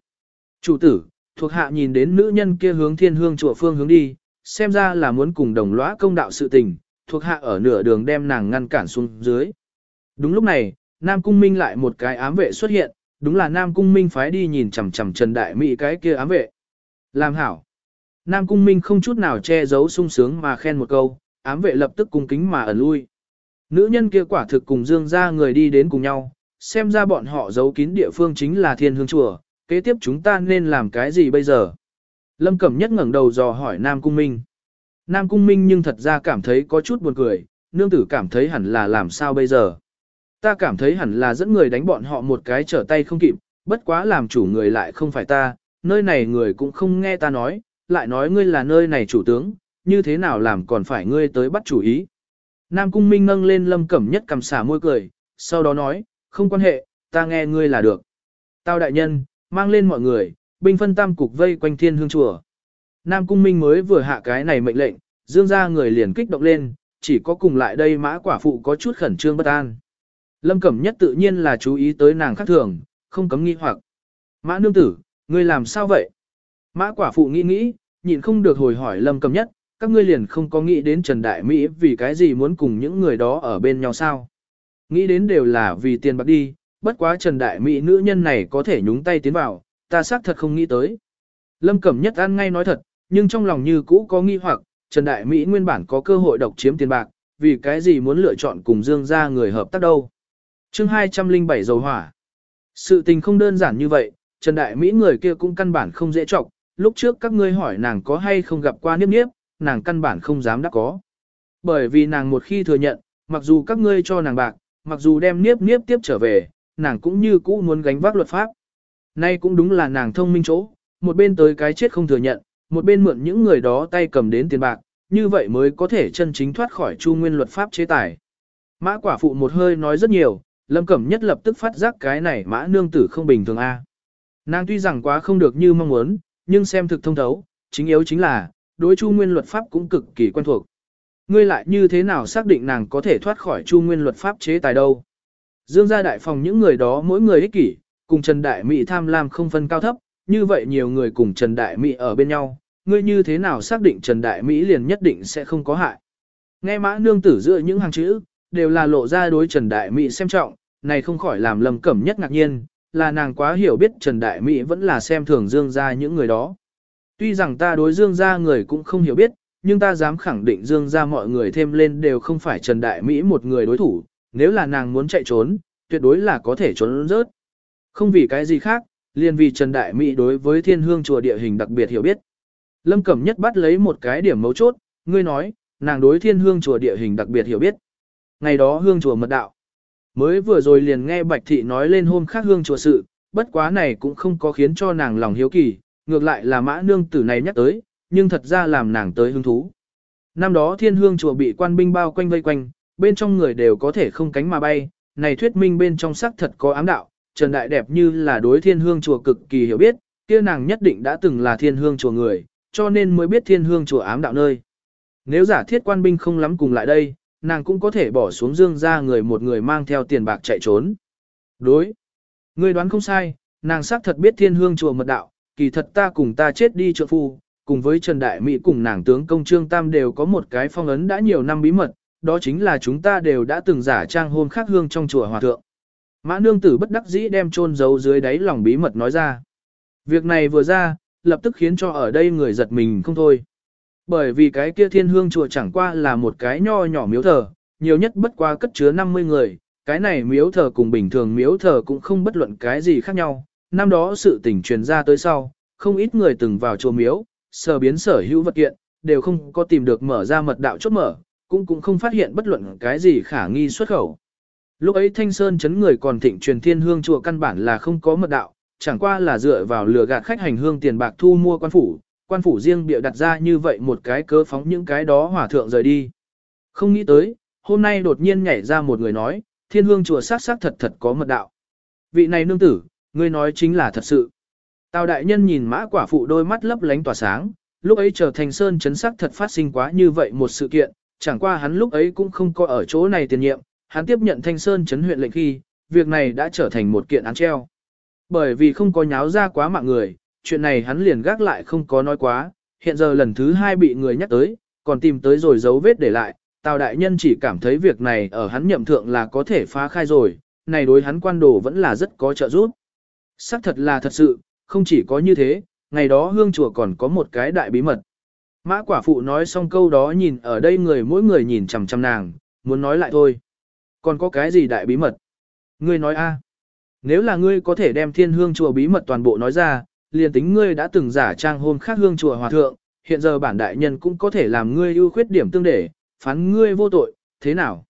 Chủ tử, thuộc hạ nhìn đến nữ nhân kia hướng thiên hương chùa phương hướng đi, xem ra là muốn cùng đồng lõa công đạo sự tình, thuộc hạ ở nửa đường đem nàng ngăn cản xuống dưới. Đúng lúc này, Nam Cung Minh lại một cái ám vệ xuất hiện, đúng là Nam Cung Minh phái đi nhìn chằm chằm Trần Đại Mỹ cái kia ám vệ. Làm hảo. Nam Cung Minh không chút nào che giấu sung sướng mà khen một câu, ám vệ lập tức cung kính mà ẩn lui. Nữ nhân kia quả thực cùng Dương ra người đi đến cùng nhau, xem ra bọn họ giấu kín địa phương chính là thiên hương chùa, kế tiếp chúng ta nên làm cái gì bây giờ? Lâm Cẩm Nhất ngẩng đầu dò hỏi Nam Cung Minh. Nam Cung Minh nhưng thật ra cảm thấy có chút buồn cười, nương tử cảm thấy hẳn là làm sao bây giờ? Ta cảm thấy hẳn là dẫn người đánh bọn họ một cái trở tay không kịp, bất quá làm chủ người lại không phải ta, nơi này người cũng không nghe ta nói, lại nói ngươi là nơi này chủ tướng, như thế nào làm còn phải ngươi tới bắt chủ ý. Nam Cung Minh nâng lên lâm cẩm nhất cầm xả môi cười, sau đó nói, không quan hệ, ta nghe ngươi là được. Tao đại nhân, mang lên mọi người, binh phân tam cục vây quanh thiên hương chùa. Nam Cung Minh mới vừa hạ cái này mệnh lệnh, dương ra người liền kích động lên, chỉ có cùng lại đây mã quả phụ có chút khẩn trương bất an. Lâm Cẩm Nhất tự nhiên là chú ý tới nàng khác thường, không cấm nghi hoặc. Mã nương tử, ngươi làm sao vậy? Mã quả phụ nghĩ nghĩ, nhịn không được hồi hỏi Lâm Cẩm Nhất, các ngươi liền không có nghĩ đến Trần Đại Mỹ vì cái gì muốn cùng những người đó ở bên nhau sao? Nghĩ đến đều là vì tiền bạc đi, bất quá Trần Đại Mỹ nữ nhân này có thể nhúng tay tiến vào, ta xác thật không nghĩ tới. Lâm Cẩm Nhất ăn ngay nói thật, nhưng trong lòng như cũ có nghi hoặc, Trần Đại Mỹ nguyên bản có cơ hội độc chiếm tiền bạc, vì cái gì muốn lựa chọn cùng Dương gia người hợp tác đâu. chương 207 dầu hỏa. Sự tình không đơn giản như vậy, Trần Đại Mỹ người kia cũng căn bản không dễ trọng, lúc trước các ngươi hỏi nàng có hay không gặp qua niếp niếp, nàng căn bản không dám đáp có. Bởi vì nàng một khi thừa nhận, mặc dù các ngươi cho nàng bạc, mặc dù đem niếp niếp tiếp trở về, nàng cũng như cũ muốn gánh vác luật pháp. Nay cũng đúng là nàng thông minh chỗ, một bên tới cái chết không thừa nhận, một bên mượn những người đó tay cầm đến tiền bạc, như vậy mới có thể chân chính thoát khỏi chu nguyên luật pháp chế tài. Mã quả phụ một hơi nói rất nhiều, Lâm Cẩm Nhất lập tức phát giác cái này mã nương tử không bình thường a. Nàng tuy rằng quá không được như mong muốn, nhưng xem thực thông thấu, chính yếu chính là, đối chu nguyên luật pháp cũng cực kỳ quen thuộc. Ngươi lại như thế nào xác định nàng có thể thoát khỏi chu nguyên luật pháp chế tài đâu? Dương gia đại phòng những người đó mỗi người ích kỷ, cùng Trần Đại Mỹ tham lam không phân cao thấp, như vậy nhiều người cùng Trần Đại Mỹ ở bên nhau, ngươi như thế nào xác định Trần Đại Mỹ liền nhất định sẽ không có hại. Nghe mã nương tử giữa những hàng chữ, đều là lộ ra đối Trần Đại Mỹ xem trọng, này không khỏi làm lầm cẩm nhất ngạc nhiên, là nàng quá hiểu biết Trần Đại Mỹ vẫn là xem thường Dương gia những người đó. Tuy rằng ta đối Dương gia người cũng không hiểu biết, nhưng ta dám khẳng định Dương gia mọi người thêm lên đều không phải Trần Đại Mỹ một người đối thủ, nếu là nàng muốn chạy trốn, tuyệt đối là có thể trốn rớt. Không vì cái gì khác, liền vì Trần Đại Mỹ đối với thiên hương chùa địa hình đặc biệt hiểu biết. Lâm Cẩm Nhất bắt lấy một cái điểm mấu chốt, ngươi nói, nàng đối thiên hương chùa địa hình đặc biệt hiểu biết. Ngày đó hương chùa mật đạo. Mới vừa rồi liền nghe Bạch Thị nói lên hôm khác hương chùa sự, bất quá này cũng không có khiến cho nàng lòng hiếu kỳ, ngược lại là mã nương tử này nhắc tới, nhưng thật ra làm nàng tới hứng thú. Năm đó thiên hương chùa bị quan binh bao quanh vây quanh, bên trong người đều có thể không cánh mà bay, này thuyết minh bên trong sắc thật có ám đạo, Trần Đại đẹp như là đối thiên hương chùa cực kỳ hiểu biết, kia nàng nhất định đã từng là thiên hương chùa người, cho nên mới biết thiên hương chùa ám đạo nơi. Nếu giả thiết quan binh không lắm cùng lại đây, nàng cũng có thể bỏ xuống dương ra người một người mang theo tiền bạc chạy trốn. Đối. Người đoán không sai, nàng xác thật biết thiên hương chùa mật đạo, kỳ thật ta cùng ta chết đi trợ phu, cùng với Trần Đại Mỹ cùng nàng tướng công trương tam đều có một cái phong ấn đã nhiều năm bí mật, đó chính là chúng ta đều đã từng giả trang hôn khác hương trong chùa hòa thượng. Mã nương tử bất đắc dĩ đem chôn giấu dưới đáy lòng bí mật nói ra. Việc này vừa ra, lập tức khiến cho ở đây người giật mình không thôi. Bởi vì cái kia thiên hương chùa chẳng qua là một cái nho nhỏ miếu thờ, nhiều nhất bất qua cất chứa 50 người, cái này miếu thờ cùng bình thường miếu thờ cũng không bất luận cái gì khác nhau. Năm đó sự tình truyền ra tới sau, không ít người từng vào chùa miếu, sở biến sở hữu vật kiện, đều không có tìm được mở ra mật đạo chốt mở, cũng cũng không phát hiện bất luận cái gì khả nghi xuất khẩu. Lúc ấy Thanh Sơn chấn người còn thịnh truyền thiên hương chùa căn bản là không có mật đạo, chẳng qua là dựa vào lừa gạt khách hành hương tiền bạc thu mua quan phủ, quan phủ riêng bịa đặt ra như vậy một cái cớ phóng những cái đó hỏa thượng rời đi. Không nghĩ tới, hôm nay đột nhiên nhảy ra một người nói, thiên hương chùa sát sát thật thật có mật đạo. Vị này nương tử, ngươi nói chính là thật sự. Tào đại nhân nhìn mã quả phụ đôi mắt lấp lánh tỏa sáng, lúc ấy trở thành sơn chấn sắc thật phát sinh quá như vậy một sự kiện, chẳng qua hắn lúc ấy cũng không có ở chỗ này tiền nhiệm, hắn tiếp nhận thanh sơn chấn huyện lệnh khi, việc này đã trở thành một kiện án treo. Bởi vì không có nháo ra quá mạng người, chuyện này hắn liền gác lại không có nói quá, hiện giờ lần thứ hai bị người nhắc tới, còn tìm tới rồi dấu vết để lại, Tào đại nhân chỉ cảm thấy việc này ở hắn nhậm thượng là có thể phá khai rồi, này đối hắn quan đồ vẫn là rất có trợ giúp. xác thật là thật sự, không chỉ có như thế, ngày đó hương chùa còn có một cái đại bí mật. Mã quả phụ nói xong câu đó nhìn ở đây người mỗi người nhìn chằm chằm nàng, muốn nói lại thôi. Còn có cái gì đại bí mật? Ngươi nói a? Nếu là ngươi có thể đem thiên hương chùa bí mật toàn bộ nói ra, liền tính ngươi đã từng giả trang hôn khác hương chùa hòa thượng, hiện giờ bản đại nhân cũng có thể làm ngươi ưu khuyết điểm tương để, phán ngươi vô tội, thế nào?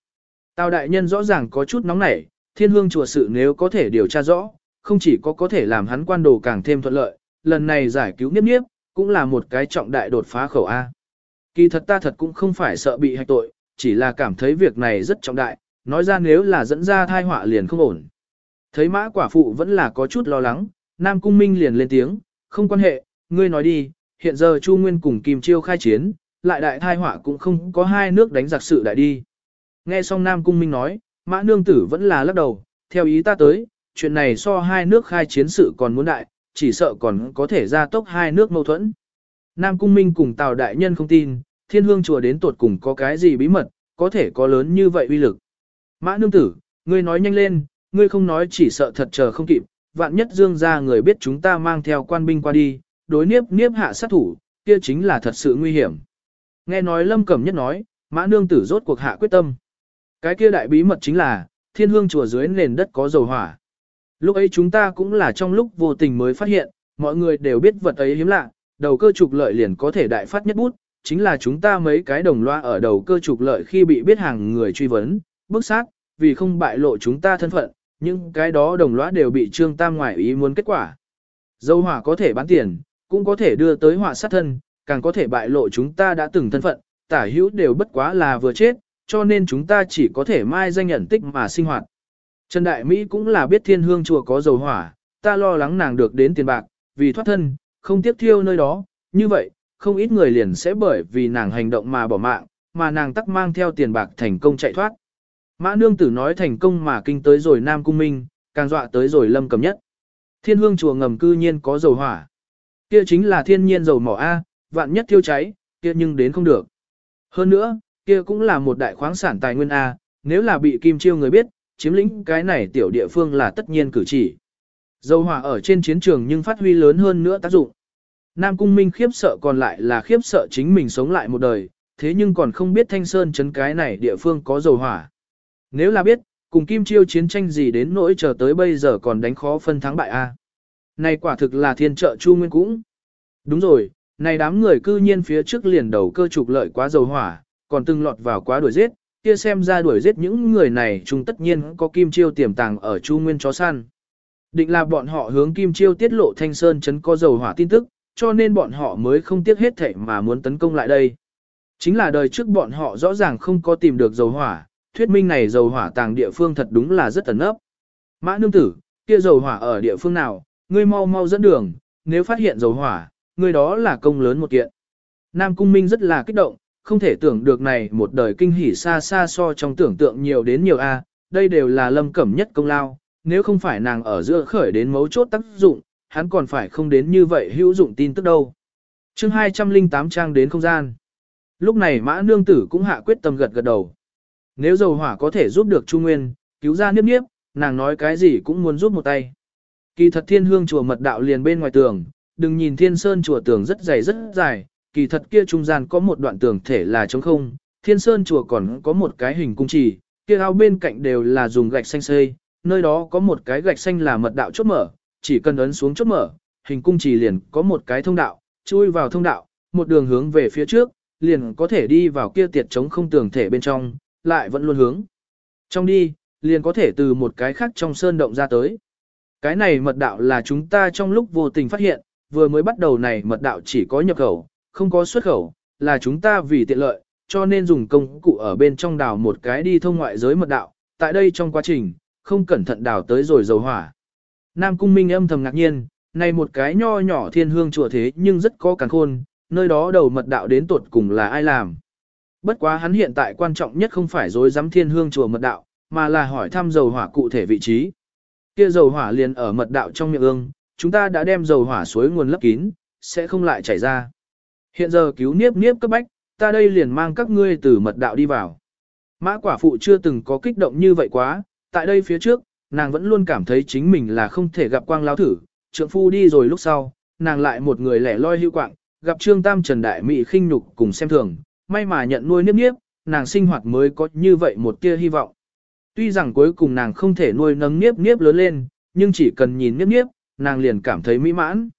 Tào đại nhân rõ ràng có chút nóng nảy, thiên hương chùa sự nếu có thể điều tra rõ, không chỉ có có thể làm hắn quan đồ càng thêm thuận lợi, lần này giải cứu nghiếp nghiếp, cũng là một cái trọng đại đột phá khẩu A. Kỳ thật ta thật cũng không phải sợ bị hạch tội, chỉ là cảm thấy việc này rất trọng đại, nói ra nếu là dẫn ra thai họa liền không ổn. Thấy mã quả phụ vẫn là có chút lo lắng, Nam Cung Minh liền lên tiếng, không quan hệ, ngươi nói đi, hiện giờ Chu Nguyên cùng Kim Chiêu khai chiến, lại đại thai họa cũng không có hai nước đánh giặc sự đại đi. Nghe xong Nam Cung Minh nói, mã nương tử vẫn là lắc đầu, theo ý ta tới, chuyện này so hai nước khai chiến sự còn muốn đại, chỉ sợ còn có thể ra tốc hai nước mâu thuẫn. Nam Cung Minh cùng Tào Đại Nhân không tin, thiên hương chùa đến tuột cùng có cái gì bí mật, có thể có lớn như vậy uy lực. Mã nương tử, ngươi nói nhanh lên, ngươi không nói chỉ sợ thật chờ không kịp, vạn nhất dương ra người biết chúng ta mang theo quan binh qua đi, đối niếp niếp hạ sát thủ, kia chính là thật sự nguy hiểm. Nghe nói lâm cẩm nhất nói, mã nương tử rốt cuộc hạ quyết tâm. Cái kia đại bí mật chính là, thiên hương chùa dưới nền đất có dầu hỏa. Lúc ấy chúng ta cũng là trong lúc vô tình mới phát hiện, mọi người đều biết vật ấy hiếm lạ, đầu cơ trục lợi liền có thể đại phát nhất bút, chính là chúng ta mấy cái đồng loa ở đầu cơ trục lợi khi bị biết hàng người truy vấn, bức sát, vì không bại lộ chúng ta thân phận, nhưng cái đó đồng lõa đều bị trương tam ngoại ý muốn kết quả. Dâu hỏa có thể bán tiền, cũng có thể đưa tới họa sát thân, càng có thể bại lộ chúng ta đã từng thân phận, tả hữu đều bất quá là vừa chết, cho nên chúng ta chỉ có thể mai danh nhận tích mà sinh hoạt. Trần Đại Mỹ cũng là biết thiên hương chùa có dầu hỏa, ta lo lắng nàng được đến tiền bạc, vì thoát thân, không tiếp thiêu nơi đó, như vậy, không ít người liền sẽ bởi vì nàng hành động mà bỏ mạng, mà nàng tắc mang theo tiền bạc thành công chạy thoát. Mã nương tử nói thành công mà kinh tới rồi Nam Cung Minh, càng dọa tới rồi lâm Cẩm nhất. Thiên hương chùa ngầm cư nhiên có dầu hỏa. Kia chính là thiên nhiên dầu mỏ A, vạn nhất thiêu cháy, kia nhưng đến không được. Hơn nữa, kia cũng là một đại khoáng sản tài nguyên A, nếu là bị kim chiêu người biết, chiếm lĩnh cái này tiểu địa phương là tất nhiên cử chỉ. Dầu hỏa ở trên chiến trường nhưng phát huy lớn hơn nữa tác dụng. Nam Cung Minh khiếp sợ còn lại là khiếp sợ chính mình sống lại một đời, thế nhưng còn không biết Thanh Sơn chấn cái này địa phương có dầu hỏa. Nếu là biết, cùng Kim Chiêu chiến tranh gì đến nỗi chờ tới bây giờ còn đánh khó phân thắng bại a. Này quả thực là thiên trợ Chu Nguyên cũng. Đúng rồi, này đám người cư nhiên phía trước liền đầu cơ trục lợi quá dầu hỏa, còn từng lọt vào quá đuổi giết, kia xem ra đuổi giết những người này chúng tất nhiên có Kim Chiêu tiềm tàng ở Chu Nguyên chó săn. Định là bọn họ hướng Kim Chiêu tiết lộ Thanh Sơn chấn có dầu hỏa tin tức, cho nên bọn họ mới không tiếc hết thảy mà muốn tấn công lại đây. Chính là đời trước bọn họ rõ ràng không có tìm được dầu hỏa, thuyết minh này dầu hỏa tàng địa phương thật đúng là rất ẩn ấp. Mã nương tử, kia dầu hỏa ở địa phương nào, ngươi mau mau dẫn đường, nếu phát hiện dầu hỏa, ngươi đó là công lớn một kiện. Nam Cung Minh rất là kích động, không thể tưởng được này một đời kinh hỉ xa xa so trong tưởng tượng nhiều đến nhiều a, đây đều là lâm cẩm nhất công lao, nếu không phải nàng ở giữa khởi đến mấu chốt tác dụng, hắn còn phải không đến như vậy hữu dụng tin tức đâu. chương 208 trang đến không gian. Lúc này mã nương tử cũng hạ quyết tâm gật gật đầu. Nếu dầu hỏa có thể giúp được Chu Nguyên, cứu ra niếp niếp, nàng nói cái gì cũng muốn giúp một tay. Kỳ thật thiên hương chùa mật đạo liền bên ngoài tường, đừng nhìn thiên sơn chùa tường rất dày rất dài, kỳ thật kia trung gian có một đoạn tường thể là trống không, thiên sơn chùa còn có một cái hình cung trì, kia ao bên cạnh đều là dùng gạch xanh xây, nơi đó có một cái gạch xanh là mật đạo chốt mở, chỉ cần ấn xuống chốt mở, hình cung trì liền có một cái thông đạo, chui vào thông đạo, một đường hướng về phía trước, liền có thể đi vào kia tiệt trống không tường thể bên trong, lại vẫn luôn hướng. Trong đi, liền có thể từ một cái khác trong sơn động ra tới. Cái này mật đạo là chúng ta trong lúc vô tình phát hiện, vừa mới bắt đầu này mật đạo chỉ có nhập khẩu, không có xuất khẩu, là chúng ta vì tiện lợi, cho nên dùng công cụ ở bên trong đào một cái đi thông ngoại giới mật đạo, tại đây trong quá trình, không cẩn thận đào tới rồi dầu hỏa. Nam Cung Minh âm thầm ngạc nhiên, này một cái nho nhỏ thiên hương chùa thế nhưng rất có càng khôn, nơi đó đầu mật đạo đến tuột cùng là ai làm. Bất quá hắn hiện tại quan trọng nhất không phải dối dám thiên hương chùa mật đạo, mà là hỏi thăm dầu hỏa cụ thể vị trí. Kia dầu hỏa liền ở mật đạo trong miệng ương, chúng ta đã đem dầu hỏa suối nguồn lấp kín, sẽ không lại chảy ra. Hiện giờ cứu niếp niếp cấp bách, ta đây liền mang các ngươi từ mật đạo đi vào. Mã quả phụ chưa từng có kích động như vậy quá, tại đây phía trước, nàng vẫn luôn cảm thấy chính mình là không thể gặp quang lao thử, trượng phu đi rồi lúc sau, nàng lại một người lẻ loi hưu quạng, gặp Trương Tam Trần Đại Mỹ khinh nhục cùng xem thường, may mà nhận nuôi niếp niếp, nàng sinh hoạt mới có như vậy một tia hy vọng. Tuy rằng cuối cùng nàng không thể nuôi nấng niếp niếp lớn lên, nhưng chỉ cần nhìn niếp niếp, nàng liền cảm thấy mỹ mãn.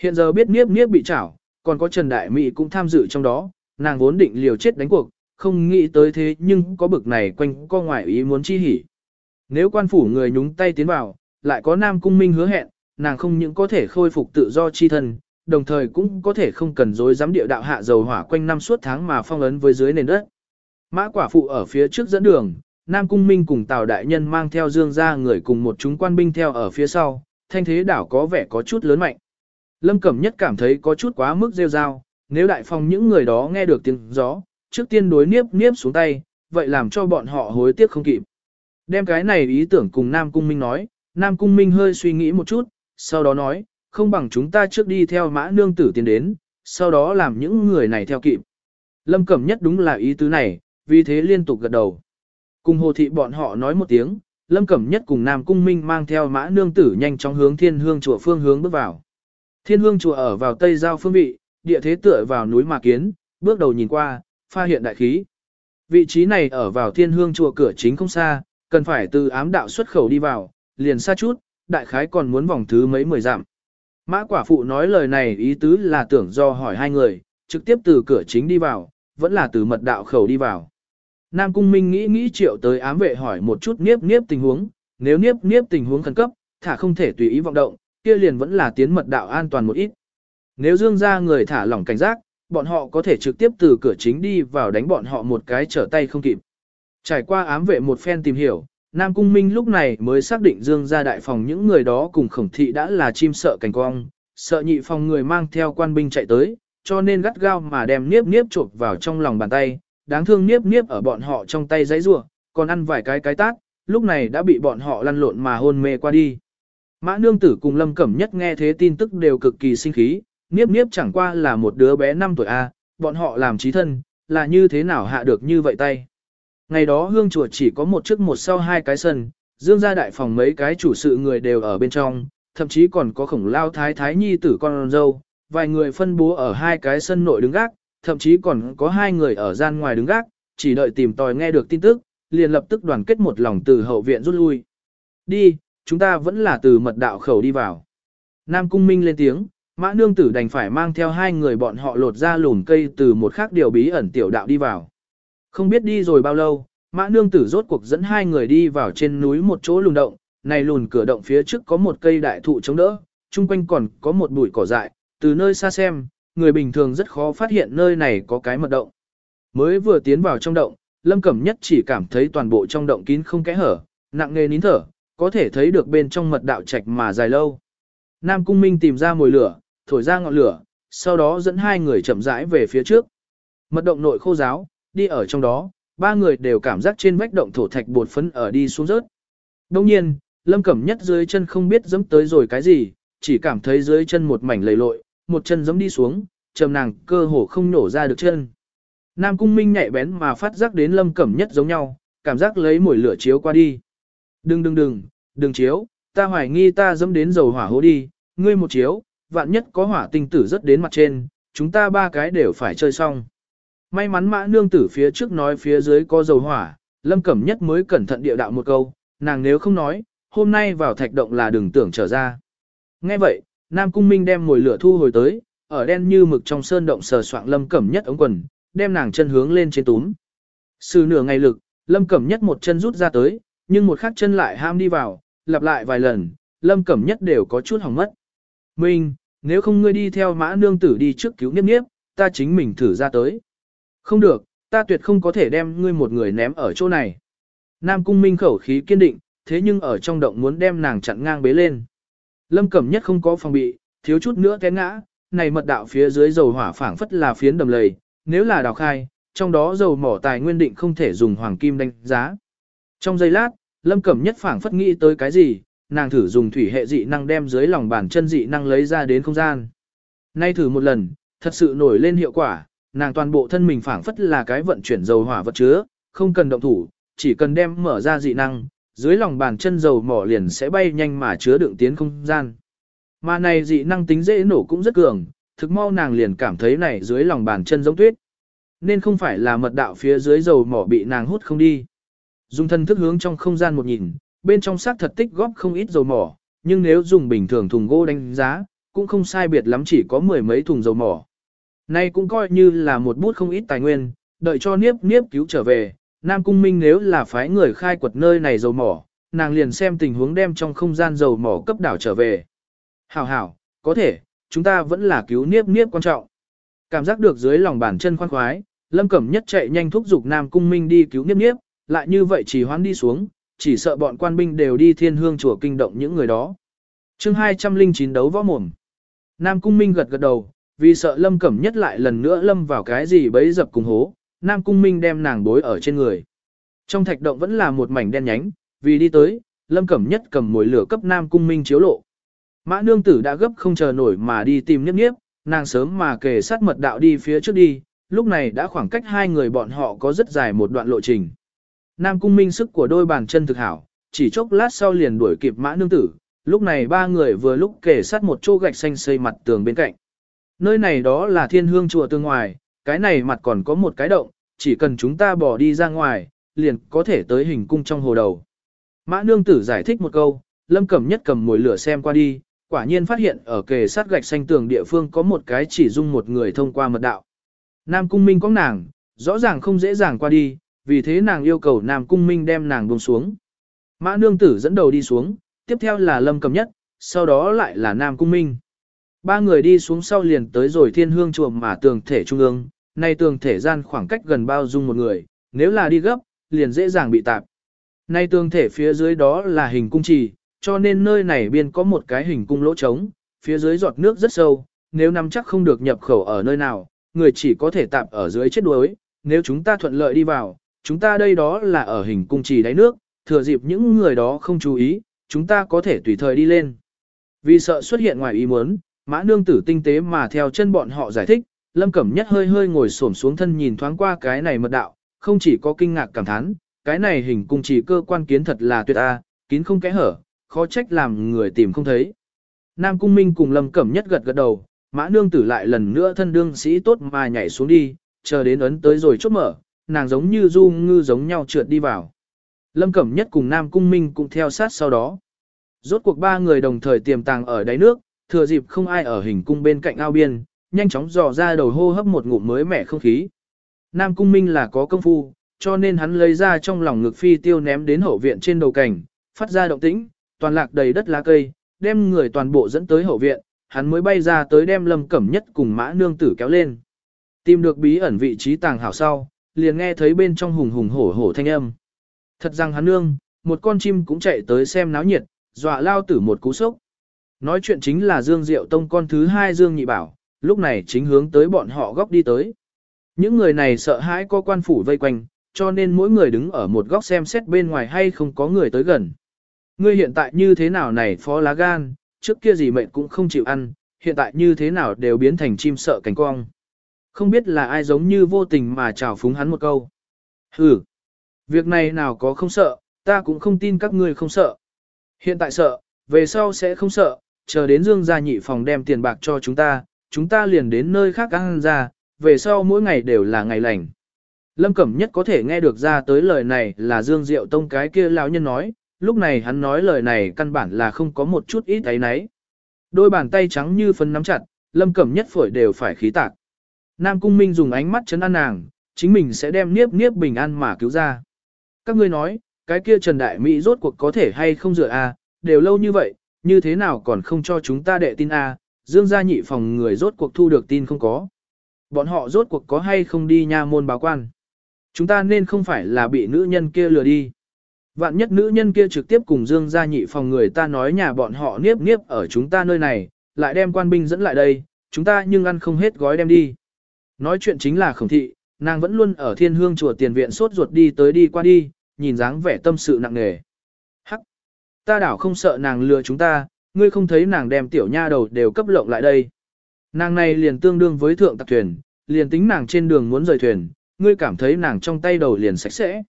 Hiện giờ biết niếp niếp bị chảo, còn có Trần Đại Mỹ cũng tham dự trong đó, nàng vốn định liều chết đánh cuộc, không nghĩ tới thế nhưng có bực này quanh co ngoại ý muốn chi hỉ. Nếu quan phủ người nhúng tay tiến vào, lại có Nam Cung Minh hứa hẹn, nàng không những có thể khôi phục tự do chi thân, đồng thời cũng có thể không cần dối dám địa đạo hạ dầu hỏa quanh năm suốt tháng mà phong ấn với dưới nền đất. Mã quả phụ ở phía trước dẫn đường, Nam Cung Minh cùng Tào Đại Nhân mang theo dương ra người cùng một chúng quan binh theo ở phía sau, thanh thế đảo có vẻ có chút lớn mạnh. Lâm Cẩm Nhất cảm thấy có chút quá mức rêu rao, nếu đại phong những người đó nghe được tiếng gió, trước tiên đối niếp niếp xuống tay, vậy làm cho bọn họ hối tiếc không kịp. Đem cái này ý tưởng cùng Nam Cung Minh nói, Nam Cung Minh hơi suy nghĩ một chút, sau đó nói, không bằng chúng ta trước đi theo mã nương tử tiến đến, sau đó làm những người này theo kịp. Lâm Cẩm nhất đúng là ý tứ này, vì thế liên tục gật đầu. Cùng hồ thị bọn họ nói một tiếng, Lâm Cẩm Nhất cùng Nam Cung Minh mang theo mã nương tử nhanh chóng hướng thiên hương chùa phương hướng bước vào. Thiên hương chùa ở vào tây giao phương vị, địa thế tựa vào núi mà kiến, bước đầu nhìn qua, pha hiện đại khí. Vị trí này ở vào thiên hương chùa cửa chính không xa, cần phải từ ám đạo xuất khẩu đi vào, liền xa chút, đại khái còn muốn vòng thứ mấy mười dặm. Mã quả phụ nói lời này ý tứ là tưởng do hỏi hai người, trực tiếp từ cửa chính đi vào, vẫn là từ mật đạo khẩu đi vào. Nam Cung Minh nghĩ nghĩ triệu tới ám vệ hỏi một chút niếp niếp tình huống, nếu niếp niếp tình huống khẩn cấp, thả không thể tùy ý vọng động, kia liền vẫn là tiến mật đạo an toàn một ít. Nếu dương ra người thả lỏng cảnh giác, bọn họ có thể trực tiếp từ cửa chính đi vào đánh bọn họ một cái trở tay không kịp. Trải qua ám vệ một phen tìm hiểu, Nam Cung Minh lúc này mới xác định dương ra đại phòng những người đó cùng khổng thị đã là chim sợ cảnh cong, sợ nhị phòng người mang theo quan binh chạy tới, cho nên gắt gao mà đem niếp niếp chộp vào trong lòng bàn tay, đáng thương niếp niếp ở bọn họ trong tay giấy rua, còn ăn vài cái cái tát, lúc này đã bị bọn họ lăn lộn mà hôn mê qua đi. Mã nương tử cùng lâm cẩm nhất nghe thế tin tức đều cực kỳ sinh khí, niếp niếp chẳng qua là một đứa bé 5 tuổi A, bọn họ làm trí thân, là như thế nào hạ được như vậy tay. Ngày đó hương chùa chỉ có một trước một sau hai cái sân, dương gia đại phòng mấy cái chủ sự người đều ở bên trong, thậm chí còn có khổng lao thái thái nhi tử con dâu, vài người phân bố ở hai cái sân nội đứng gác, thậm chí còn có hai người ở gian ngoài đứng gác, chỉ đợi tìm tòi nghe được tin tức, liền lập tức đoàn kết một lòng từ hậu viện rút lui. Đi, chúng ta vẫn là từ mật đạo khẩu đi vào. Nam Cung Minh lên tiếng, Mã Nương Tử đành phải mang theo hai người bọn họ lột ra lùn cây từ một khác điều bí ẩn tiểu đạo đi vào. Không biết đi rồi bao lâu, Mã Nương Tử rốt cuộc dẫn hai người đi vào trên núi một chỗ lùn động, này lùn cửa động phía trước có một cây đại thụ chống đỡ, chung quanh còn có một bụi cỏ dại, từ nơi xa xem, người bình thường rất khó phát hiện nơi này có cái mật động. Mới vừa tiến vào trong động, Lâm Cẩm Nhất chỉ cảm thấy toàn bộ trong động kín không kẽ hở, nặng nề nín thở, có thể thấy được bên trong mật đạo trạch mà dài lâu. Nam Cung Minh tìm ra mồi lửa, thổi ra ngọn lửa, sau đó dẫn hai người chậm rãi về phía trước. Mật động nội khô giáo, đi ở trong đó, ba người đều cảm giác trên vách động thổ thạch bột phấn ở đi xuống rớt. Đông nhiên, Lâm Cẩm Nhất dưới chân không biết dẫm tới rồi cái gì, chỉ cảm thấy dưới chân một mảnh lầy lội, một chân giẫm đi xuống, trầm nàng cơ hồ không nổ ra được chân. Nam Cung Minh nhạy bén mà phát giác đến Lâm Cẩm Nhất giống nhau, cảm giác lấy mồi lửa chiếu qua đi. Đừng đừng đừng, đừng chiếu, ta hoài nghi ta dẫm đến dầu hỏa hố đi, ngươi một chiếu, vạn nhất có hỏa tinh tử rất đến mặt trên, chúng ta ba cái đều phải chơi xong. May mắn mã nương tử phía trước nói phía dưới có dầu hỏa, Lâm Cẩm Nhất mới cẩn thận địa đạo một câu, nàng nếu không nói, hôm nay vào thạch động là đừng tưởng trở ra. Nghe vậy, Nam Cung Minh đem mồi lửa thu hồi tới, ở đen như mực trong sơn động sờ soạng Lâm Cẩm Nhất ống quần, đem nàng chân hướng lên trên túm. Sư nửa ngày lực, Lâm Cẩm Nhất một chân rút ra tới, nhưng một khắc chân lại ham đi vào, lặp lại vài lần, Lâm Cẩm Nhất đều có chút hỏng mất. Minh, nếu không ngươi đi theo mã nương tử đi trước cứu niếp niếp, ta chính mình thử ra tới. Không được, ta tuyệt không có thể đem ngươi một người ném ở chỗ này. Nam Cung Minh khẩu khí kiên định, thế nhưng ở trong động muốn đem nàng chặn ngang bế lên. Lâm Cẩm Nhất không có phòng bị, thiếu chút nữa té ngã, này mật đạo phía dưới dầu hỏa phảng phất là phiến đầm lầy, nếu là đào khai, trong đó dầu mỏ tài nguyên định không thể dùng hoàng kim đánh giá. Trong giây lát, Lâm Cẩm Nhất phảng phất nghĩ tới cái gì, nàng thử dùng thủy hệ dị năng đem dưới lòng bàn chân dị năng lấy ra đến không gian. Nay thử một lần, thật sự nổi lên hiệu quả, nàng toàn bộ thân mình phảng phất là cái vận chuyển dầu hỏa vật chứa, không cần động thủ, chỉ cần đem mở ra dị năng, dưới lòng bàn chân dầu mỏ liền sẽ bay nhanh mà chứa đựng tiến không gian. Mà này dị năng tính dễ nổ cũng rất cường, thực mau nàng liền cảm thấy này dưới lòng bàn chân giống tuyết. Nên không phải là mật đạo phía dưới dầu mỏ bị nàng hút không đi. Dùng thân thức hướng trong không gian một nhìn, bên trong xác thật tích góp không ít dầu mỏ, nhưng nếu dùng bình thường thùng gỗ đánh giá, cũng không sai biệt lắm chỉ có mười mấy thùng dầu mỏ. Nay cũng coi như là một bút không ít tài nguyên, đợi cho niếp niếp cứu trở về, Nam Cung Minh nếu là phái người khai quật nơi này dầu mỏ, nàng liền xem tình huống đem trong không gian dầu mỏ cấp đảo trở về. Hảo hảo, có thể, chúng ta vẫn là cứu niếp niếp quan trọng. Cảm giác được dưới lòng bàn chân khoan khoái, Lâm Cẩm Nhất chạy nhanh thúc giục Nam Cung Minh đi cứu niếp niếp, lại như vậy chỉ hoán đi xuống, chỉ sợ bọn quan binh đều đi thiên hương chùa kinh động những người đó. chương 209 đấu võ mồm. Nam Cung Minh gật gật đầu, vì sợ Lâm Cẩm Nhất lại lần nữa lâm vào cái gì bấy dập cùng hố, Nam Cung Minh đem nàng bối ở trên người. Trong thạch động vẫn là một mảnh đen nhánh, vì đi tới, Lâm Cẩm Nhất cầm mồi lửa cấp Nam Cung Minh chiếu lộ. Mã nương tử đã gấp không chờ nổi mà đi tìm Niếp Niếp, nàng sớm mà kề sát mật đạo đi phía trước đi, lúc này đã khoảng cách hai người bọn họ có rất dài một đoạn lộ trình. Nam Cung Minh sức của đôi bàn chân thực hảo, chỉ chốc lát sau liền đuổi kịp mã nương tử, lúc này ba người vừa lúc kể sát một chỗ gạch xanh xây mặt tường bên cạnh. Nơi này đó là thiên hương chùa tương ngoài, cái này mặt còn có một cái động, chỉ cần chúng ta bỏ đi ra ngoài, liền có thể tới hình cung trong hồ đầu. Mã nương tử giải thích một câu, lâm cẩm nhất cầm mồi lửa xem qua đi, quả nhiên phát hiện ở kề sát gạch xanh tường địa phương có một cái chỉ dung một người thông qua mật đạo. Nam cung minh có nàng, rõ ràng không dễ dàng qua đi, vì thế nàng yêu cầu Nam cung minh đem nàng buông xuống. Mã nương tử dẫn đầu đi xuống, tiếp theo là lâm Cẩm nhất, sau đó lại là Nam cung minh. Ba người đi xuống sau liền tới rồi thiên hương chùa mà tường thể trung ương, nay tường thể gian khoảng cách gần bao dung một người, nếu là đi gấp, liền dễ dàng bị tạp. Nay tường thể phía dưới đó là hình cung trì, cho nên nơi này biên có một cái hình cung lỗ trống, phía dưới giọt nước rất sâu, nếu nắm chắc không được nhập khẩu ở nơi nào, người chỉ có thể tạp ở dưới chết đuối, nếu chúng ta thuận lợi đi vào, chúng ta đây đó là ở hình cung trì đáy nước, thừa dịp những người đó không chú ý, chúng ta có thể tùy thời đi lên. Vì sợ xuất hiện ngoài ý muốn, mã nương tử tinh tế mà theo chân bọn họ giải thích, lâm cẩm nhất hơi hơi ngồi xổm xuống thân nhìn thoáng qua cái này mật đạo, không chỉ có kinh ngạc cảm thán, cái này hình cung chỉ cơ quan kiến thật là tuyệt a, kín không kẽ hở, khó trách làm người tìm không thấy. Nam Cung Minh cùng Lâm Cẩm Nhất gật gật đầu, mã nương tử lại lần nữa thân đương sĩ tốt mà nhảy xuống đi, chờ đến ấn tới rồi chốt mở, nàng giống như du ngư giống nhau trượt đi vào. Lâm Cẩm Nhất cùng Nam Cung Minh cũng theo sát sau đó. Rốt cuộc ba người đồng thời tiềm tàng ở đáy nước, thừa dịp không ai ở hình cung bên cạnh ao biên, nhanh chóng dò ra đầu hô hấp một ngụm mới mẻ không khí. Nam Cung Minh là có công phu, cho nên hắn lấy ra trong lòng ngực phi tiêu ném đến hậu viện trên đầu cảnh, phát ra động tĩnh, toàn lạc đầy đất lá cây, đem người toàn bộ dẫn tới hậu viện, hắn mới bay ra tới đem Lâm Cẩm Nhất cùng Mã Nương Tử kéo lên. Tìm được bí ẩn vị trí tàng hảo sau, liền nghe thấy bên trong hùng hùng hổ hổ thanh âm. Thật rằng hắn nương, một con chim cũng chạy tới xem náo nhiệt, dọa lao tử một cú sốc. Nói chuyện chính là Dương Diệu Tông con thứ hai Dương Nhị Bảo, lúc này chính hướng tới bọn họ góc đi tới. Những người này sợ hãi có quan phủ vây quanh, cho nên mỗi người đứng ở một góc xem xét bên ngoài hay không có người tới gần. Ngươi hiện tại như thế nào này phó lá gan, trước kia gì mệnh cũng không chịu ăn, hiện tại như thế nào đều biến thành chim sợ cánh cong. Không biết là ai giống như vô tình mà chào phúng hắn một câu. Hừ, việc này nào có không sợ, ta cũng không tin các ngươi không sợ. Hiện tại sợ, về sau sẽ không sợ, chờ đến dương gia nhị phòng đem tiền bạc cho chúng ta, chúng ta liền đến nơi khác ăn ra, về sau mỗi ngày đều là ngày lành. Lâm Cẩm Nhất có thể nghe được ra tới lời này là Dương Diệu Tông cái kia lão nhân nói, lúc này hắn nói lời này căn bản là không có một chút ít ấy nấy. Đôi bàn tay trắng như phấn nắm chặt, Lâm Cẩm Nhất phổi đều phải khí tạc. Nam Cung Minh dùng ánh mắt chấn an nàng, chính mình sẽ đem niếp niếp bình an mà cứu ra. Các ngươi nói, cái kia Trần Đại Mỹ rốt cuộc có thể hay không dựa a, đều lâu như vậy, như thế nào còn không cho chúng ta đệ tin a, Dương gia nhị phòng người rốt cuộc thu được tin không có. Bọn họ rốt cuộc có hay không đi nha môn báo quan. Chúng ta nên không phải là bị nữ nhân kia lừa đi. Vạn nhất nữ nhân kia trực tiếp cùng Dương gia nhị phòng người ta nói nhà bọn họ niếp niếp ở chúng ta nơi này, lại đem quan binh dẫn lại đây, chúng ta nhưng ăn không hết gói đem đi. Nói chuyện chính là khổng thị, nàng vẫn luôn ở thiên hương chùa tiền viện sốt ruột đi tới đi qua đi, nhìn dáng vẻ tâm sự nặng nề. Ta đảo không sợ nàng lừa chúng ta, ngươi không thấy nàng đem tiểu nha đầu đều cấp lộng lại đây. Nàng này liền tương đương với thượng tặc thuyền, liền tính nàng trên đường muốn rời thuyền, ngươi cảm thấy nàng trong tay đầu liền sạch sẽ.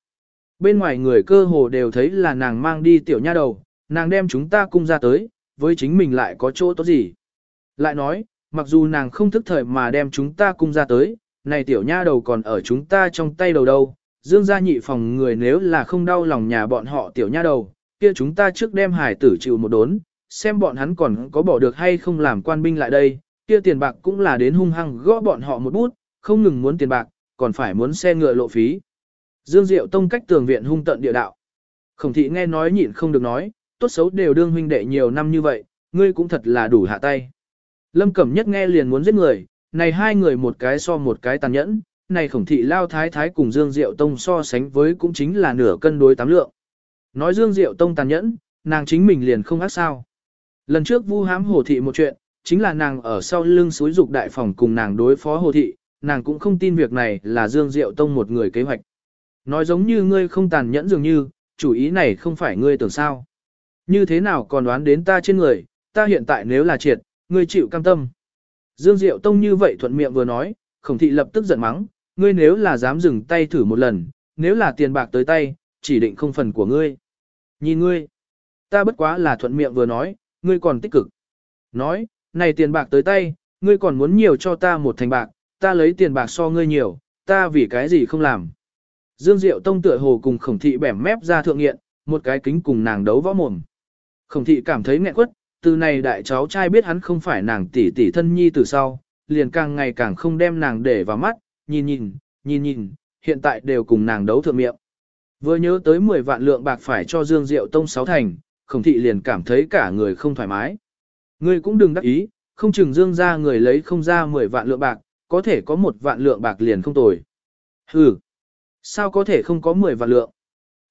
Bên ngoài người cơ hồ đều thấy là nàng mang đi tiểu nha đầu, nàng đem chúng ta cung ra tới, với chính mình lại có chỗ tốt gì. Lại nói, mặc dù nàng không thức thời mà đem chúng ta cung ra tới, này tiểu nha đầu còn ở chúng ta trong tay đầu đâu, dương gia nhị phòng người nếu là không đau lòng nhà bọn họ tiểu nha đầu, kia chúng ta trước đem hải tử chịu một đốn, xem bọn hắn còn có bỏ được hay không làm quan binh lại đây, kia tiền bạc cũng là đến hung hăng gõ bọn họ một bút, không ngừng muốn tiền bạc, còn phải muốn xe ngựa lộ phí. Dương Diệu Tông cách tường viện hung tận địa đạo. Khổng thị nghe nói nhịn không được nói, tốt xấu đều đương huynh đệ nhiều năm như vậy, ngươi cũng thật là đủ hạ tay. Lâm Cẩm Nhất nghe liền muốn giết người, này hai người một cái so một cái tàn nhẫn, này khổng thị lao thái thái cùng Dương Diệu Tông so sánh với cũng chính là nửa cân đối tám lượng. Nói Dương Diệu Tông tàn nhẫn, nàng chính mình liền không ác sao. Lần trước vu hám hồ thị một chuyện, chính là nàng ở sau lưng suối dục đại phòng cùng nàng đối phó hồ thị, nàng cũng không tin việc này là Dương Diệu Tông một người kế hoạch. Nói giống như ngươi không tàn nhẫn dường như, chủ ý này không phải ngươi tưởng sao. Như thế nào còn đoán đến ta trên người, ta hiện tại nếu là triệt, ngươi chịu cam tâm. Dương Diệu Tông như vậy thuận miệng vừa nói, khổng thị lập tức giận mắng, ngươi nếu là dám dừng tay thử một lần, nếu là tiền bạc tới tay, chỉ định không phần của ngươi. Nhìn ngươi, ta bất quá là thuận miệng vừa nói, ngươi còn tích cực. Nói, này tiền bạc tới tay, ngươi còn muốn nhiều cho ta một thành bạc, ta lấy tiền bạc so ngươi nhiều, ta vì cái gì không làm. Dương Diệu Tông tựa hồ cùng khổng thị bẻm mép ra thượng nghiện, một cái kính cùng nàng đấu võ mồm. Khổng thị cảm thấy nghẹn quất, từ này đại cháu trai biết hắn không phải nàng tỷ tỷ thân nhi từ sau, liền càng ngày càng không đem nàng để vào mắt, nhìn nhìn, nhìn nhìn, hiện tại đều cùng nàng đấu thượng miệng. Vừa nhớ tới 10 vạn lượng bạc phải cho Dương Diệu Tông sáu thành, khổng thị liền cảm thấy cả người không thoải mái. Ngươi cũng đừng đắc ý, không chừng Dương ra người lấy không ra 10 vạn lượng bạc, có thể có một vạn lượng bạc liền không tồi. Hừ, sao có thể không có 10 vạn lượng?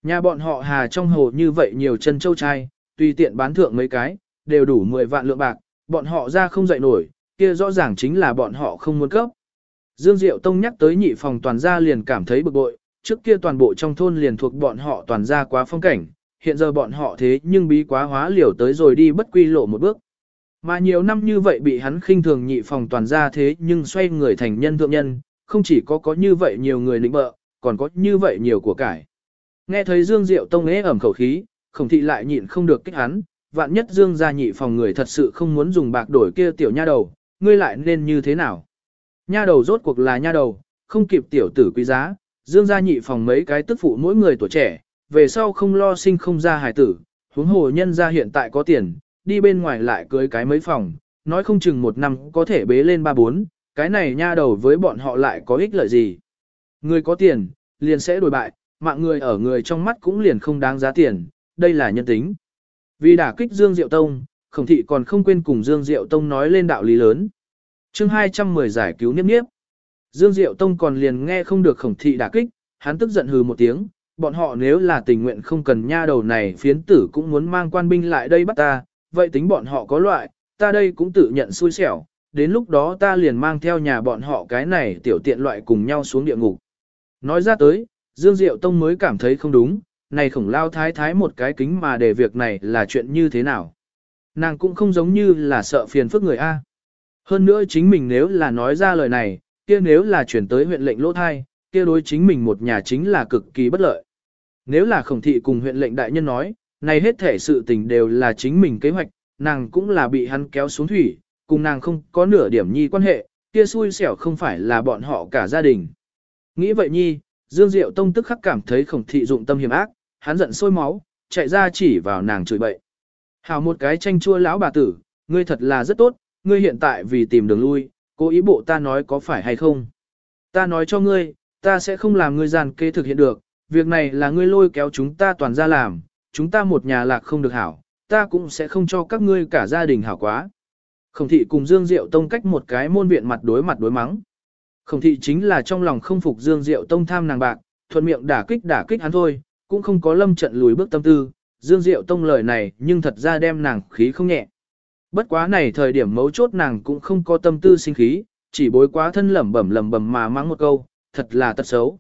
Nhà bọn họ hà trong hồ như vậy nhiều chân châu trai, tùy tiện bán thượng mấy cái, đều đủ 10 vạn lượng bạc, bọn họ ra không dậy nổi, kia rõ ràng chính là bọn họ không muốn cấp. Dương Diệu Tông nhắc tới nhị phòng toàn gia liền cảm thấy bực bội, trước kia toàn bộ trong thôn liền thuộc bọn họ toàn gia quá phong cảnh, hiện giờ bọn họ thế nhưng bí quá hóa liều tới rồi đi bất quy lộ một bước. Mà nhiều năm như vậy bị hắn khinh thường nhị phòng toàn gia thế nhưng xoay người thành nhân thượng nhân, không chỉ có có như vậy nhiều người lĩnh bợ, còn có như vậy nhiều của cải. Nghe thấy Dương Diệu Tông ế ẩm khẩu khí, khổng thị lại nhịn không được kích hắn, vạn nhất Dương gia nhị phòng người thật sự không muốn dùng bạc đổi kia tiểu nha đầu, ngươi lại nên như thế nào? Nha đầu rốt cuộc là nha đầu, không kịp tiểu tử quý giá, Dương gia nhị phòng mấy cái tức phụ mỗi người tuổi trẻ, về sau không lo sinh không ra hài tử, huống hồ nhân gia hiện tại có tiền, đi bên ngoài lại cưới cái mấy phòng, nói không chừng một năm có thể bế lên ba bốn, cái này nha đầu với bọn họ lại có ích lợi gì. Người có tiền, liền sẽ đổi bại, mạng người ở người trong mắt cũng liền không đáng giá tiền, đây là nhân tính. Vì đả kích Dương Diệu Tông, khổng thị còn không quên cùng Dương Diệu Tông nói lên đạo lý lớn. chương 210 giải cứu niếp niếp. Dương Diệu Tông còn liền nghe không được khổng thị đả kích, hắn tức giận hừ một tiếng, bọn họ nếu là tình nguyện không cần nha đầu này phiến tử cũng muốn mang quan binh lại đây bắt ta, vậy tính bọn họ có loại, ta đây cũng tự nhận xui xẻo, đến lúc đó ta liền mang theo nhà bọn họ cái này tiểu tiện loại cùng nhau xuống địa ngục. Nói ra tới, Dương Diệu Tông mới cảm thấy không đúng, này khổng lao thái thái một cái kính mà để việc này là chuyện như thế nào. Nàng cũng không giống như là sợ phiền phức người A. Hơn nữa chính mình nếu là nói ra lời này, kia nếu là chuyển tới huyện lệnh lỗ thai, kia đối chính mình một nhà chính là cực kỳ bất lợi. Nếu là khổng thị cùng huyện lệnh đại nhân nói, này hết thể sự tình đều là chính mình kế hoạch, nàng cũng là bị hắn kéo xuống thủy, cùng nàng không có nửa điểm nhi quan hệ, kia xui xẻo không phải là bọn họ cả gia đình. Nghĩ vậy nhi, Dương Diệu Tông tức khắc cảm thấy khổng thị dụng tâm hiểm ác, hắn giận sôi máu, chạy ra chỉ vào nàng chửi bậy. Hào một cái tranh chua lão bà tử, ngươi thật là rất tốt, ngươi hiện tại vì tìm đường lui, cố ý bộ ta nói có phải hay không. Ta nói cho ngươi, ta sẽ không làm ngươi giàn kế thực hiện được, việc này là ngươi lôi kéo chúng ta toàn ra làm, chúng ta một nhà lạc không được hảo, ta cũng sẽ không cho các ngươi cả gia đình hảo quá. Khổng thị cùng Dương Diệu Tông cách một cái môn viện mặt đối mặt đối mắng. Khổng thị chính là trong lòng không phục Dương Diệu Tông tham nàng bạc, thuận miệng đả kích đả kích hắn thôi, cũng không có lâm trận lùi bước tâm tư, Dương Diệu Tông lời này nhưng thật ra đem nàng khí không nhẹ. Bất quá này thời điểm mấu chốt nàng cũng không có tâm tư sinh khí, chỉ bối quá thân lẩm bẩm lẩm bẩm mà mắng một câu, thật là tật xấu.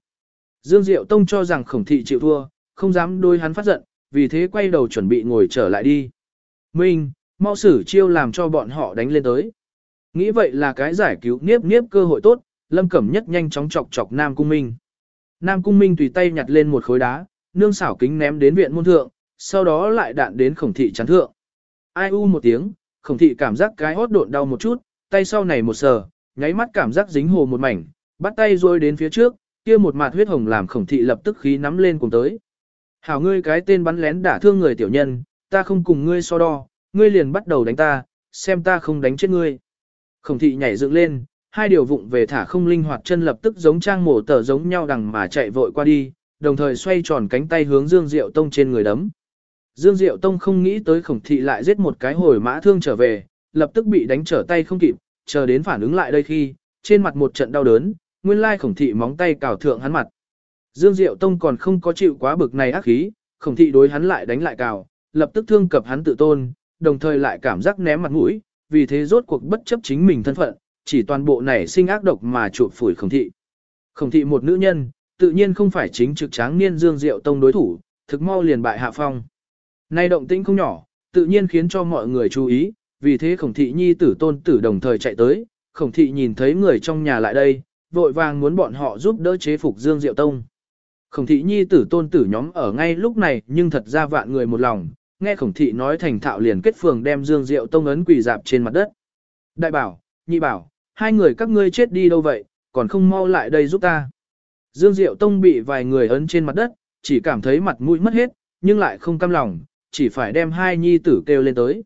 Dương Diệu Tông cho rằng khổng thị chịu thua, không dám đôi hắn phát giận, vì thế quay đầu chuẩn bị ngồi trở lại đi. Minh, mau xử chiêu làm cho bọn họ đánh lên tới. Nghĩ vậy là cái giải cứu niếp niếp cơ hội tốt, Lâm Cẩm Nhất nhanh chóng chọc chọc Nam Cung Minh. Nam Cung Minh tùy tay nhặt lên một khối đá, nương xảo kính ném đến viện môn thượng, sau đó lại đạn đến khổng thị chắn thượng. Ai u một tiếng, khổng thị cảm giác cái hốt độn đau một chút, tay sau này một sờ, nháy mắt cảm giác dính hồ một mảnh, bắt tay rôi đến phía trước, kia một mạt huyết hồng làm khổng thị lập tức khí nắm lên cùng tới. Hảo ngươi cái tên bắn lén đả thương người tiểu nhân, ta không cùng ngươi so đo, ngươi liền bắt đầu đánh ta, xem ta không đánh chết ngươi. Khổng thị nhảy dựng lên, hai điều vụng về thả không linh hoạt chân lập tức giống trang mổ tờ giống nhau đằng mà chạy vội qua đi, đồng thời xoay tròn cánh tay hướng Dương Diệu Tông trên người đấm. Dương Diệu Tông không nghĩ tới khổng thị lại giết một cái hồi mã thương trở về, lập tức bị đánh trở tay không kịp, chờ đến phản ứng lại đây khi, trên mặt một trận đau đớn, nguyên lai khổng thị móng tay cào thượng hắn mặt. Dương Diệu Tông còn không có chịu quá bực này ác khí, khổng thị đối hắn lại đánh lại cào, lập tức thương cập hắn tự tôn, đồng thời lại cảm giác ném mặt mũi, vì thế rốt cuộc bất chấp chính mình thân phận, chỉ toàn bộ này sinh ác độc mà chuột phủi khổng thị. Khổng thị một nữ nhân, tự nhiên không phải chính trực tráng niên Dương Diệu Tông đối thủ, thực mau liền bại hạ phong. Nay động tĩnh không nhỏ, tự nhiên khiến cho mọi người chú ý, vì thế khổng thị nhi tử tôn tử đồng thời chạy tới, khổng thị nhìn thấy người trong nhà lại đây, vội vàng muốn bọn họ giúp đỡ chế phục Dương Diệu Tông. Khổng thị nhi tử tôn tử nhóm ở ngay lúc này nhưng thật ra vạn người một lòng, nghe khổng thị nói thành thạo liền kết phường đem dương diệu tông ấn quỳ dạp trên mặt đất. Đại bảo, nhị bảo, hai người các ngươi chết đi đâu vậy, còn không mau lại đây giúp ta. Dương Diệu Tông bị vài người ấn trên mặt đất, chỉ cảm thấy mặt mũi mất hết, nhưng lại không cam lòng, chỉ phải đem hai nhi tử kêu lên tới.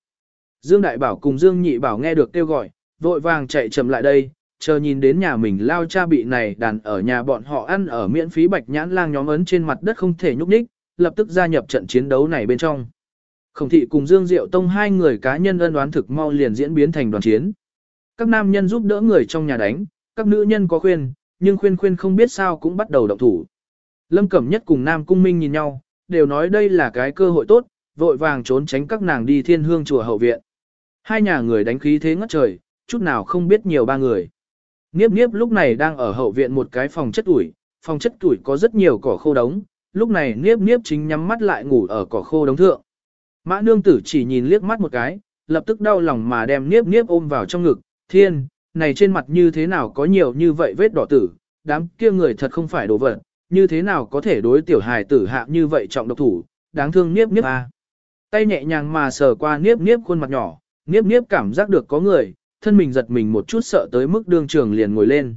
Dương Đại Bảo cùng Dương Nhị Bảo nghe được kêu gọi, vội vàng chạy chậm lại đây, chờ nhìn đến nhà mình lao cha bị này đàn ở nhà bọn họ ăn ở miễn phí bạch nhãn lang nhóm ấn trên mặt đất không thể nhúc nhích, lập tức gia nhập trận chiến đấu này bên trong. Khổng thị cùng Dương Diệu Tông hai người cá nhân ân đoán thực mau liền diễn biến thành đoàn chiến. Các nam nhân giúp đỡ người trong nhà đánh, các nữ nhân có khuyên, nhưng khuyên khuyên không biết sao cũng bắt đầu động thủ. Lâm Cẩm Nhất cùng Nam Cung Minh nhìn nhau, đều nói đây là cái cơ hội tốt, vội vàng trốn tránh các nàng đi thiên hương chùa hậu viện. Hai nhà người đánh khí thế ngất trời, chút nào không biết nhiều ba người. Niếp niếp lúc này đang ở hậu viện một cái phòng chất ủi, phòng chất ủi có rất nhiều cỏ khô đống, lúc này niếp niếp chính nhắm mắt lại ngủ ở cỏ khô đống thượng. Mã nương tử chỉ nhìn liếc mắt một cái, lập tức đau lòng mà đem niếp niếp ôm vào trong ngực, thiên, này trên mặt như thế nào có nhiều như vậy vết đỏ tử, đám kia người thật không phải đồ vật, như thế nào có thể đối tiểu hài tử hạ như vậy trọng độc thủ, đáng thương niếp niếp a. Tay nhẹ nhàng mà sờ qua niếp niếp khuôn mặt nhỏ, niếp niếp cảm giác được có người, thân mình giật mình một chút sợ tới mức đương trường liền ngồi lên.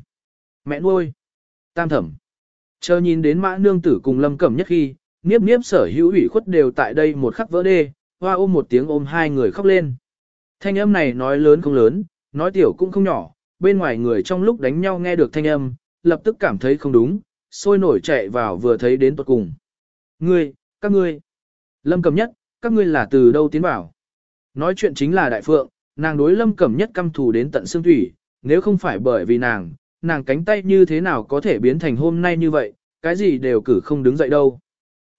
Mẹ nuôi! Tam thẩm! Chờ nhìn đến mã nương tử cùng lâm cẩm nhất khi, niếp niếp sở hữu ủy khuất đều tại đây một khắc vỡ đê, hoa ôm một tiếng ôm hai người khóc lên. Thanh âm này nói lớn không lớn, nói tiểu cũng không nhỏ, bên ngoài người trong lúc đánh nhau nghe được thanh âm, lập tức cảm thấy không đúng, sôi nổi chạy vào vừa thấy đến tuột cùng. Ngươi, các ngươi, lâm cầm nhất, các ngươi là từ đâu tiến vào? Nói chuyện chính là đại phượng, nàng đối lâm Cẩm nhất căm thù đến tận xương thủy, nếu không phải bởi vì nàng, nàng cánh tay như thế nào có thể biến thành hôm nay như vậy, cái gì đều cử không đứng dậy đâu.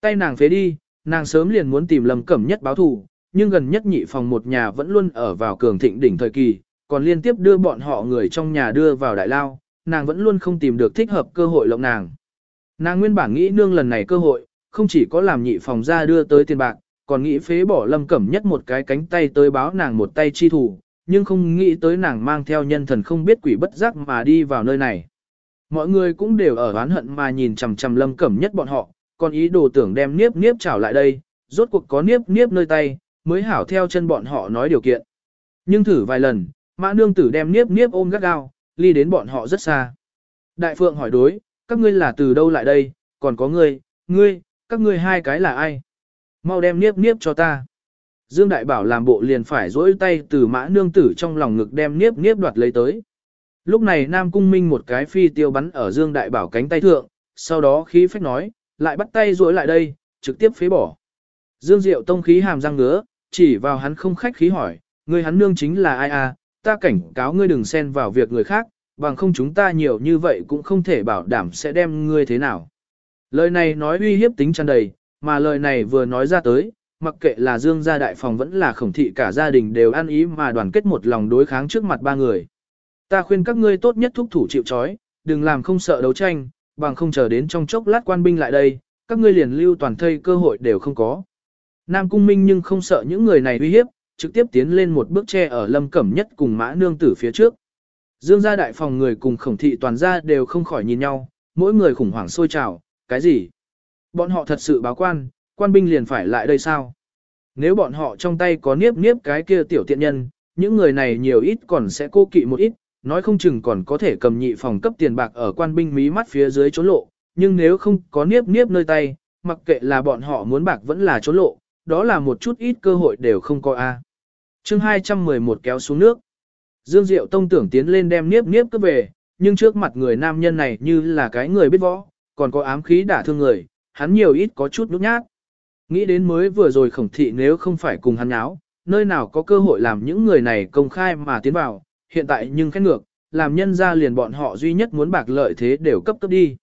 Tay nàng phế đi, nàng sớm liền muốn tìm lâm cẩm nhất báo thù, nhưng gần nhất nhị phòng một nhà vẫn luôn ở vào cường thịnh đỉnh thời kỳ, còn liên tiếp đưa bọn họ người trong nhà đưa vào đại lao, nàng vẫn luôn không tìm được thích hợp cơ hội lộng nàng. Nàng nguyên bản nghĩ nương lần này cơ hội, không chỉ có làm nhị phòng ra đưa tới tiền bạc, còn nghĩ phế bỏ lâm cẩm nhất một cái cánh tay tới báo nàng một tay chi thủ, nhưng không nghĩ tới nàng mang theo nhân thần không biết quỷ bất giác mà đi vào nơi này. Mọi người cũng đều ở oán hận mà nhìn chằm chằm lâm cẩm nhất bọn họ, còn ý đồ tưởng đem niếp niếp trảo lại đây, rốt cuộc có niếp niếp nơi tay, mới hảo theo chân bọn họ nói điều kiện. Nhưng thử vài lần, mã nương tử đem niếp niếp ôm gắt gao, ly đến bọn họ rất xa. Đại phượng hỏi đối, các ngươi là từ đâu lại đây, còn có ngươi, ngươi, các ngươi hai cái là ai? Mau đem niếp niếp cho ta. Dương Đại Bảo làm bộ liền phải dỗi tay từ mã nương tử trong lòng ngực đem niếp niếp đoạt lấy tới. Lúc này Nam Cung Minh một cái phi tiêu bắn ở Dương Đại Bảo cánh tay thượng, sau đó khí phách nói, lại bắt tay dỗi lại đây, trực tiếp phế bỏ. Dương Diệu tông khí hàm răng ngứa, chỉ vào hắn không khách khí hỏi, người hắn nương chính là ai à, ta cảnh cáo ngươi đừng xen vào việc người khác, bằng không chúng ta nhiều như vậy cũng không thể bảo đảm sẽ đem ngươi thế nào. Lời này nói uy hiếp tính tràn đầy, mà lời này vừa nói ra tới, mặc kệ là Dương gia đại phòng vẫn là khổng thị cả gia đình đều ăn ý mà đoàn kết một lòng đối kháng trước mặt ba người. Ta khuyên các ngươi tốt nhất thúc thủ chịu trói, đừng làm không sợ đấu tranh, bằng không chờ đến trong chốc lát quan binh lại đây, các ngươi liền lưu toàn thây cơ hội đều không có. Nam Cung Minh nhưng không sợ những người này uy hiếp, trực tiếp tiến lên một bước che ở lâm cẩm nhất cùng mã nương tử phía trước. Dương gia đại phòng người cùng khổng thị toàn gia đều không khỏi nhìn nhau, mỗi người khủng hoảng sôi trào, cái gì? Bọn họ thật sự báo quan, quan binh liền phải lại đây sao? Nếu bọn họ trong tay có niếp niếp cái kia tiểu tiện nhân, những người này nhiều ít còn sẽ cô kỵ một ít, nói không chừng còn có thể cầm nhị phòng cấp tiền bạc ở quan binh mí mắt phía dưới trốn lộ, nhưng nếu không có niếp niếp nơi tay, mặc kệ là bọn họ muốn bạc vẫn là trốn lộ, đó là một chút ít cơ hội đều không có a. Chương 211 kéo xuống nước. Dương Diệu Tông tưởng tiến lên đem niếp niếp cướp về, nhưng trước mặt người nam nhân này như là cái người biết võ, còn có ám khí đả thương người, hắn nhiều ít có chút nhút nhát. Nghĩ đến mới vừa rồi khổng thị nếu không phải cùng hắn áo, nơi nào có cơ hội làm những người này công khai mà tiến vào, hiện tại nhưng khét ngược, làm nhân ra liền bọn họ duy nhất muốn bạc lợi thế đều cấp cấp đi.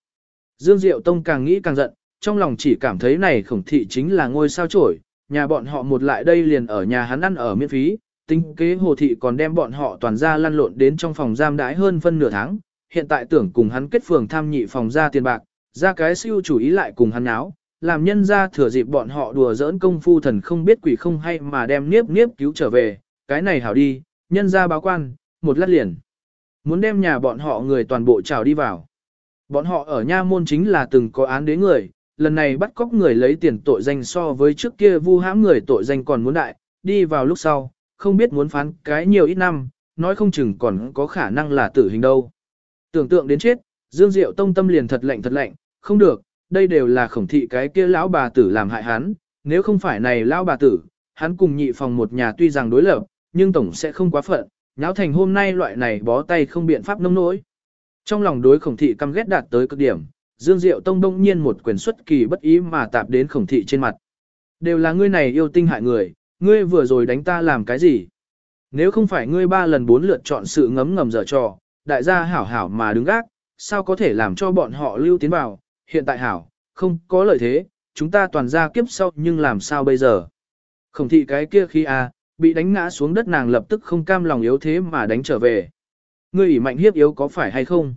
Dương Diệu Tông càng nghĩ càng giận, trong lòng chỉ cảm thấy này khổng thị chính là ngôi sao trổi, nhà bọn họ một lại đây liền ở nhà hắn ăn ở miễn phí, tính kế hồ thị còn đem bọn họ toàn ra lăn lộn đến trong phòng giam đãi hơn phân nửa tháng, hiện tại tưởng cùng hắn kết phường tham nhị phòng ra tiền bạc, ra cái siêu chủ ý lại cùng hắn áo, làm nhân ra thừa dịp bọn họ đùa giỡn công phu thần không biết quỷ không hay mà đem niếp niếp cứu trở về, cái này hảo đi, nhân ra báo quan, một lát liền. Muốn đem nhà bọn họ người toàn bộ trào đi vào. Bọn họ ở nha môn chính là từng có án đế người, lần này bắt cóc người lấy tiền tội danh so với trước kia vu hãm người tội danh còn muốn đại, đi vào lúc sau, không biết muốn phán cái nhiều ít năm, nói không chừng còn có khả năng là tử hình đâu. Tưởng tượng đến chết, Dương Diệu Tông tâm liền thật lạnh thật lạnh, không được, đây đều là khổng thị cái kia lão bà tử làm hại hắn, nếu không phải này lão bà tử, hắn cùng nhị phòng một nhà tuy rằng đối lập, nhưng tổng sẽ không quá phận, nháo thành hôm nay loại này bó tay không biện pháp nông nỗi. Trong lòng đối khổng thị căm ghét đạt tới cực điểm, Dương Diệu Tông đông nhiên một quyền xuất kỳ bất ý mà tạp đến khổng thị trên mặt. Đều là ngươi này yêu tinh hại người, ngươi vừa rồi đánh ta làm cái gì? Nếu không phải ngươi ba lần bốn lượt chọn sự ngấm ngầm dở trò, đại gia hảo hảo mà đứng gác, sao có thể làm cho bọn họ lưu tiến vào, hiện tại hảo, không có lợi thế, chúng ta toàn ra kiếp sau nhưng làm sao bây giờ? Khổng thị cái kia khi a bị đánh ngã xuống đất nàng lập tức không cam lòng yếu thế mà đánh trở về. Ngươi ỉ mạnh hiếp yếu có phải hay không?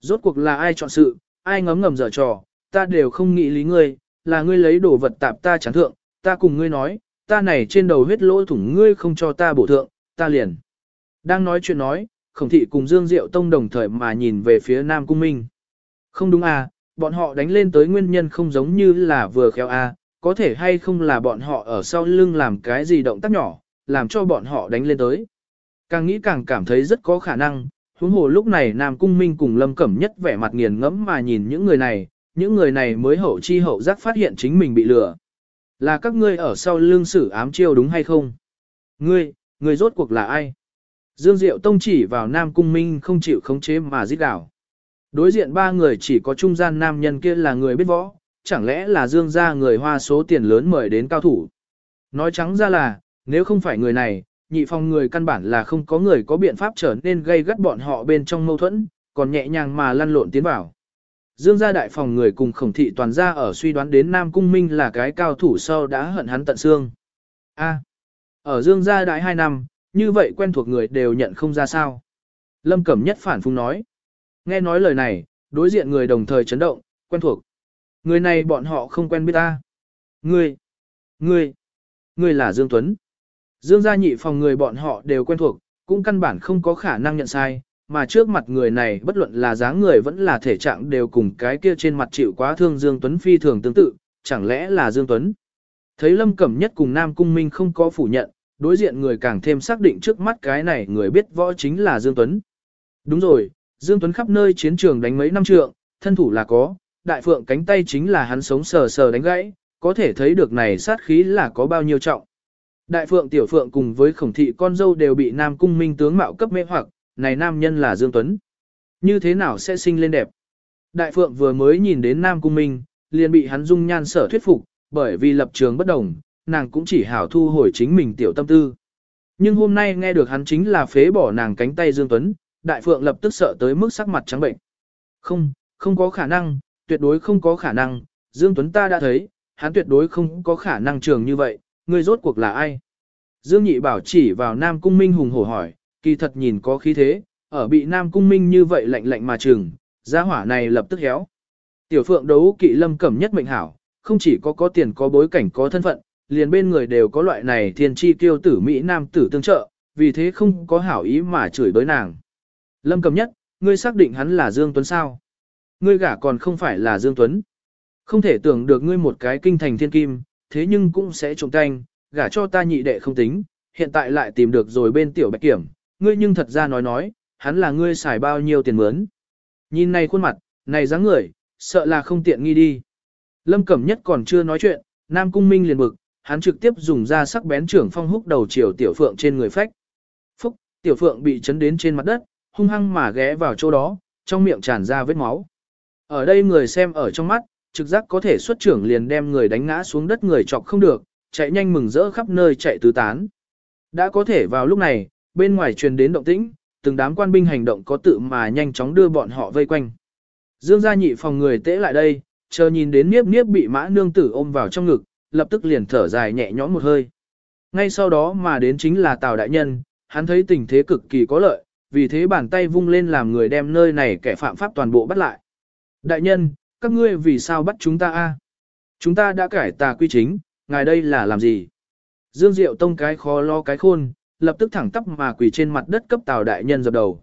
Rốt cuộc là ai chọn sự, ai ngấm ngầm dở trò, ta đều không nghĩ lý ngươi, là ngươi lấy đồ vật tạp ta chán thượng, ta cùng ngươi nói, ta này trên đầu huyết lỗ thủng ngươi không cho ta bổ thượng, ta liền. Đang nói chuyện nói, khổng thị cùng Dương Diệu Tông đồng thời mà nhìn về phía Nam Cung Minh. Không đúng à, bọn họ đánh lên tới nguyên nhân không giống như là vừa khéo à, có thể hay không là bọn họ ở sau lưng làm cái gì động tác nhỏ, làm cho bọn họ đánh lên tới. Càng nghĩ càng cảm thấy rất có khả năng, huống hồ lúc này Nam Cung Minh cùng Lâm Cẩm Nhất vẻ mặt nghiền ngẫm mà nhìn những người này, những người này mới hậu chi hậu giác phát hiện chính mình bị lừa. Là các ngươi ở sau lưng sử ám chiêu đúng hay không? Ngươi, ngươi rốt cuộc là ai? Dương Diệu Tông chỉ vào Nam Cung Minh không chịu khống chế mà giết đảo. Đối diện ba người chỉ có trung gian nam nhân kia là người biết võ, chẳng lẽ là Dương gia người hoa số tiền lớn mời đến cao thủ. Nói trắng ra là, nếu không phải người này, nhị phòng người căn bản là không có người có biện pháp trở nên gây gắt bọn họ bên trong mâu thuẫn, còn nhẹ nhàng mà lăn lộn tiến vào. Dương gia đại phòng người cùng khổng thị toàn gia ở suy đoán đến Nam Cung Minh là cái cao thủ sau đã hận hắn tận xương. A, ở Dương gia đại hai năm, như vậy quen thuộc người đều nhận không ra sao. Lâm Cẩm Nhất phản phung nói. Nghe nói lời này, đối diện người đồng thời chấn động, quen thuộc. Người này bọn họ không quen biết ta. Ngươi, ngươi, ngươi là Dương Tuấn. Dương gia nhị phòng người bọn họ đều quen thuộc, cũng căn bản không có khả năng nhận sai, mà trước mặt người này bất luận là dáng người vẫn là thể trạng đều cùng cái kia trên mặt chịu quá thương Dương Tuấn phi thường tương tự, chẳng lẽ là Dương Tuấn. Thấy Lâm Cẩm Nhất cùng Nam Cung Minh không có phủ nhận, đối diện người càng thêm xác định trước mắt cái này người biết võ chính là Dương Tuấn. Đúng rồi, Dương Tuấn khắp nơi chiến trường đánh mấy năm trượng, thân thủ là có, đại phượng cánh tay chính là hắn sống sờ sờ đánh gãy, có thể thấy được này sát khí là có bao nhiêu trọng. Đại phượng tiểu phượng cùng với khổng thị con dâu đều bị nam cung minh tướng mạo cấp mê hoặc, này nam nhân là Dương Tuấn. Như thế nào sẽ sinh lên đẹp? Đại phượng vừa mới nhìn đến nam cung minh, liền bị hắn dung nhan sở thuyết phục, bởi vì lập trường bất đồng, nàng cũng chỉ hảo thu hồi chính mình tiểu tâm tư. Nhưng hôm nay nghe được hắn chính là phế bỏ nàng cánh tay Dương Tuấn, đại phượng lập tức sợ tới mức sắc mặt trắng bệnh. Không, không có khả năng, tuyệt đối không có khả năng, Dương Tuấn ta đã thấy, hắn tuyệt đối không có khả năng trường như vậy, ngươi rốt cuộc là ai? Dương Nhị Bảo chỉ vào Nam Cung Minh hùng hổ hỏi, kỳ thật nhìn có khí thế, ở bị Nam Cung Minh như vậy lạnh lạnh mà trường, Gia hỏa này lập tức héo. Tiểu Phượng đấu kỵ lâm cẩm nhất mệnh hảo, không chỉ có có tiền có bối cảnh có thân phận, liền bên người đều có loại này thiên chi tiêu tử Mỹ Nam tử tương trợ, vì thế không có hảo ý mà chửi đối nàng. Lâm Cẩm nhất, ngươi xác định hắn là Dương Tuấn sao? Ngươi gả còn không phải là Dương Tuấn. Không thể tưởng được ngươi một cái kinh thành thiên kim, thế nhưng cũng sẽ trộm tanh, gả cho ta nhị đệ không tính, hiện tại lại tìm được rồi bên tiểu bạch kiểm, ngươi nhưng thật ra nói nói, hắn là ngươi xài bao nhiêu tiền mướn. Nhìn này khuôn mặt, này dáng người, sợ là không tiện nghi đi. Lâm Cẩm Nhất còn chưa nói chuyện, Nam Cung Minh liền bực, hắn trực tiếp dùng ra sắc bén trưởng phong húc đầu chiều tiểu phượng trên người phách. Phúc, tiểu phượng bị chấn đến trên mặt đất, hung hăng mà ghé vào chỗ đó, trong miệng tràn ra vết máu. Ở đây người xem ở trong mắt, trực giác có thể xuất trưởng liền đem người đánh ngã xuống đất người chọc không được, chạy nhanh mừng rỡ khắp nơi chạy tứ tán. Đã có thể vào lúc này, bên ngoài truyền đến động tĩnh, từng đám quan binh hành động có tự mà nhanh chóng đưa bọn họ vây quanh. Dương gia nhị phòng người tễ lại đây, chờ nhìn đến niếp niếp bị mã nương tử ôm vào trong ngực, lập tức liền thở dài nhẹ nhõm một hơi. Ngay sau đó mà đến chính là Tào Đại Nhân, hắn thấy tình thế cực kỳ có lợi, vì thế bàn tay vung lên làm người đem nơi này kẻ phạm pháp toàn bộ bắt lại. Đại nhân, các ngươi vì sao bắt chúng ta a? Chúng ta đã cải tà quy chính, ngài đây là làm gì? Dương Diệu tông cái khó lo cái khôn, lập tức thẳng tắp mà quỳ trên mặt đất cấp Tào đại nhân dập đầu.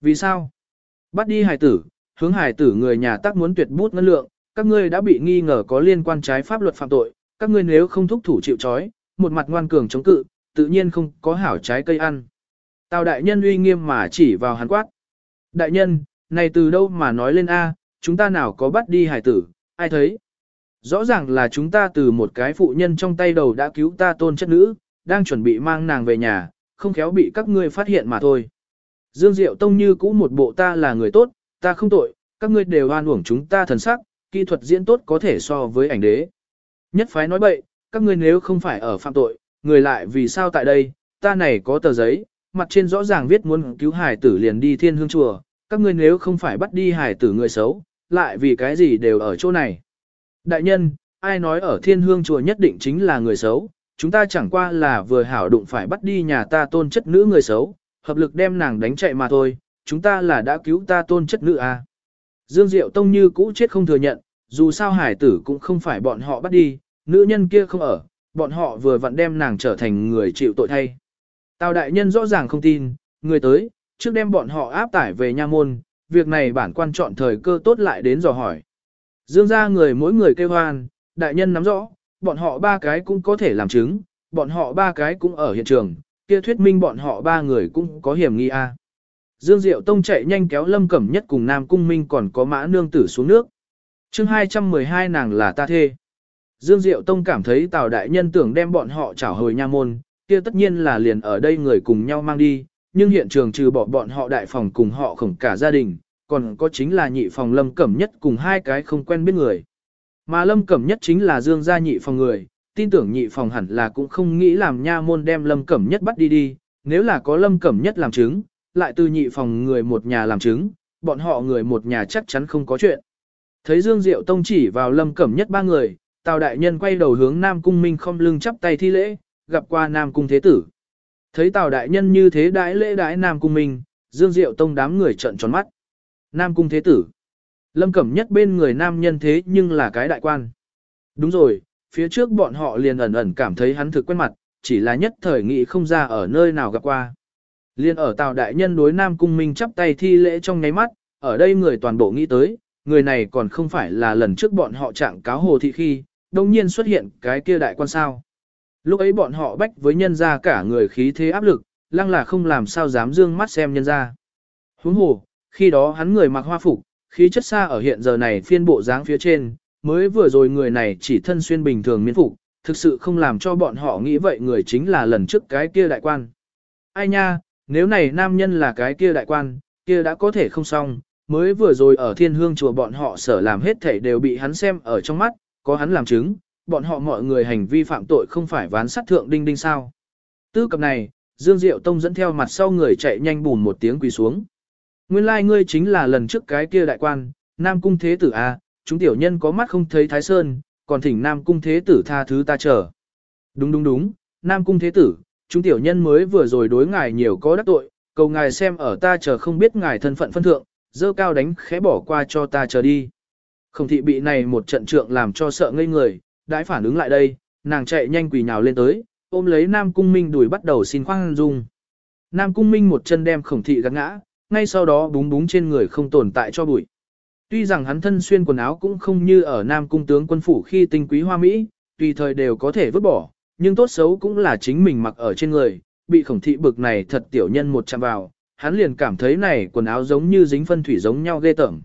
Vì sao? Bắt đi hài tử, hướng hài tử người nhà tác muốn tuyệt bút ngân lượng, các ngươi đã bị nghi ngờ có liên quan trái pháp luật phạm tội, các ngươi nếu không thúc thủ chịu trói, một mặt ngoan cường chống cự, tự nhiên không có hảo trái cây ăn. Tào đại nhân uy nghiêm mà chỉ vào hắn quát. Đại nhân, này từ đâu mà nói lên A, chúng ta nào có bắt đi hải tử, ai thấy? Rõ ràng là chúng ta từ một cái phụ nhân trong tay đầu đã cứu ta tôn chất nữ, đang chuẩn bị mang nàng về nhà, không khéo bị các ngươi phát hiện mà thôi. Dương Diệu Tông như cũ một bộ ta là người tốt, ta không tội, các ngươi đều oan uổng chúng ta thần sắc, kỹ thuật diễn tốt có thể so với ảnh đế. Nhất phái nói bậy, các ngươi nếu không phải ở phạm tội, người lại vì sao tại đây, ta này có tờ giấy, mặt trên rõ ràng viết muốn cứu hải tử liền đi thiên hương chùa, các ngươi nếu không phải bắt đi hải tử người xấu, lại vì cái gì đều ở chỗ này. Đại nhân, ai nói ở thiên hương chùa nhất định chính là người xấu, chúng ta chẳng qua là vừa hảo đụng phải bắt đi nhà ta tôn chất nữ người xấu, hợp lực đem nàng đánh chạy mà thôi, chúng ta là đã cứu ta tôn chất nữ à. Dương Diệu Tông như cũ chết không thừa nhận, dù sao hải tử cũng không phải bọn họ bắt đi, nữ nhân kia không ở, bọn họ vừa vặn đem nàng trở thành người chịu tội thay. Tào đại nhân rõ ràng không tin, người tới, trước đem bọn họ áp tải về nha môn, việc này bản quan chọn thời cơ tốt lại đến dò hỏi. Dương ra người mỗi người kêu hoan, đại nhân nắm rõ, bọn họ ba cái cũng có thể làm chứng, bọn họ ba cái cũng ở hiện trường, kia thuyết minh bọn họ ba người cũng có hiểm nghi a. Dương Diệu Tông chạy nhanh kéo Lâm Cẩm Nhất cùng Nam Cung Minh còn có mã nương tử xuống nước. chương 212 nàng là ta thê. Dương Diệu Tông cảm thấy Tào Đại Nhân tưởng đem bọn họ trả hồi nha môn, kia tất nhiên là liền ở đây người cùng nhau mang đi, nhưng hiện trường trừ bỏ bọn họ đại phòng cùng họ khổng cả gia đình, còn có chính là nhị phòng Lâm Cẩm Nhất cùng hai cái không quen biết người. Mà Lâm Cẩm Nhất chính là Dương gia nhị phòng người, tin tưởng nhị phòng hẳn là cũng không nghĩ làm nha môn đem Lâm Cẩm Nhất bắt đi đi, nếu là có Lâm Cẩm Nhất làm chứng, lại từ nhị phòng người một nhà làm chứng, bọn họ người một nhà chắc chắn không có chuyện. Thấy Dương Diệu Tông chỉ vào Lâm Cẩm Nhất ba người, Tào Đại Nhân quay đầu hướng Nam Cung Minh không lưng chắp tay thi lễ, gặp qua Nam Cung Thế Tử. Thấy Tào Đại Nhân như thế đãi lễ đãi Nam Cung Minh, Dương Diệu Tông đám người trợn tròn mắt. Nam Cung Thế Tử. Lâm Cẩm Nhất bên người nam nhân thế nhưng là cái đại quan. Đúng rồi, phía trước bọn họ liền ẩn ẩn cảm thấy hắn thực quen mặt, chỉ là nhất thời nghĩ không ra ở nơi nào gặp qua. Liên ở Tào Đại Nhân đối Nam Cung Minh chắp tay thi lễ trong ngáy mắt, ở đây người toàn bộ nghĩ tới, người này còn không phải là lần trước bọn họ trạng cáo hồ thị khi, đồng nhiên xuất hiện cái kia đại quan sao. Lúc ấy bọn họ bách với nhân ra cả người khí thế áp lực, lăng là không làm sao dám dương mắt xem nhân ra. Huống hồ, khi đó hắn người mặc hoa phục, khí chất xa ở hiện giờ này phiên bộ dáng phía trên, mới vừa rồi người này chỉ thân xuyên bình thường miễn phục, thực sự không làm cho bọn họ nghĩ vậy người chính là lần trước cái kia đại quan. Ai nha, nếu này nam nhân là cái kia đại quan, kia đã có thể không xong, mới vừa rồi ở thiên hương chùa bọn họ sở làm hết thảy đều bị hắn xem ở trong mắt, có hắn làm chứng, bọn họ mọi người hành vi phạm tội không phải ván sát thượng đinh đinh sao. Tư cập này, Dương Diệu Tông dẫn theo mặt sau người chạy nhanh bùn một tiếng quỳ xuống. Nguyên lai like ngươi chính là lần trước cái kia đại quan, Nam Cung Thế Tử A, chúng tiểu nhân có mắt không thấy Thái Sơn, còn thỉnh Nam Cung Thế Tử tha thứ ta chờ. Đúng đúng đúng, Nam Cung Thế Tử, chúng tiểu nhân mới vừa rồi đối ngài nhiều có đắc tội, cầu ngài xem ở ta chờ không biết ngài thân phận phân thượng, dơ cao đánh khẽ bỏ qua cho ta chờ đi. Không thị bị này một trận trượng làm cho sợ ngây người, đãi phản ứng lại đây, nàng chạy nhanh quỳ nhào lên tới, ôm lấy Nam Cung Minh đùi bắt đầu xin khoan dung. Nam Cung Minh một chân đem khổng thị gắt ngã, ngay sau đó búng búng trên người không tồn tại cho bụi. Tuy rằng hắn thân xuyên quần áo cũng không như ở Nam Cung tướng quân phủ khi tinh quý hoa Mỹ, tùy thời đều có thể vứt bỏ, nhưng tốt xấu cũng là chính mình mặc ở trên người, bị khổng thị bực này thật tiểu nhân một chạm vào, hắn liền cảm thấy này quần áo giống như dính phân thủy giống nhau ghê tởm.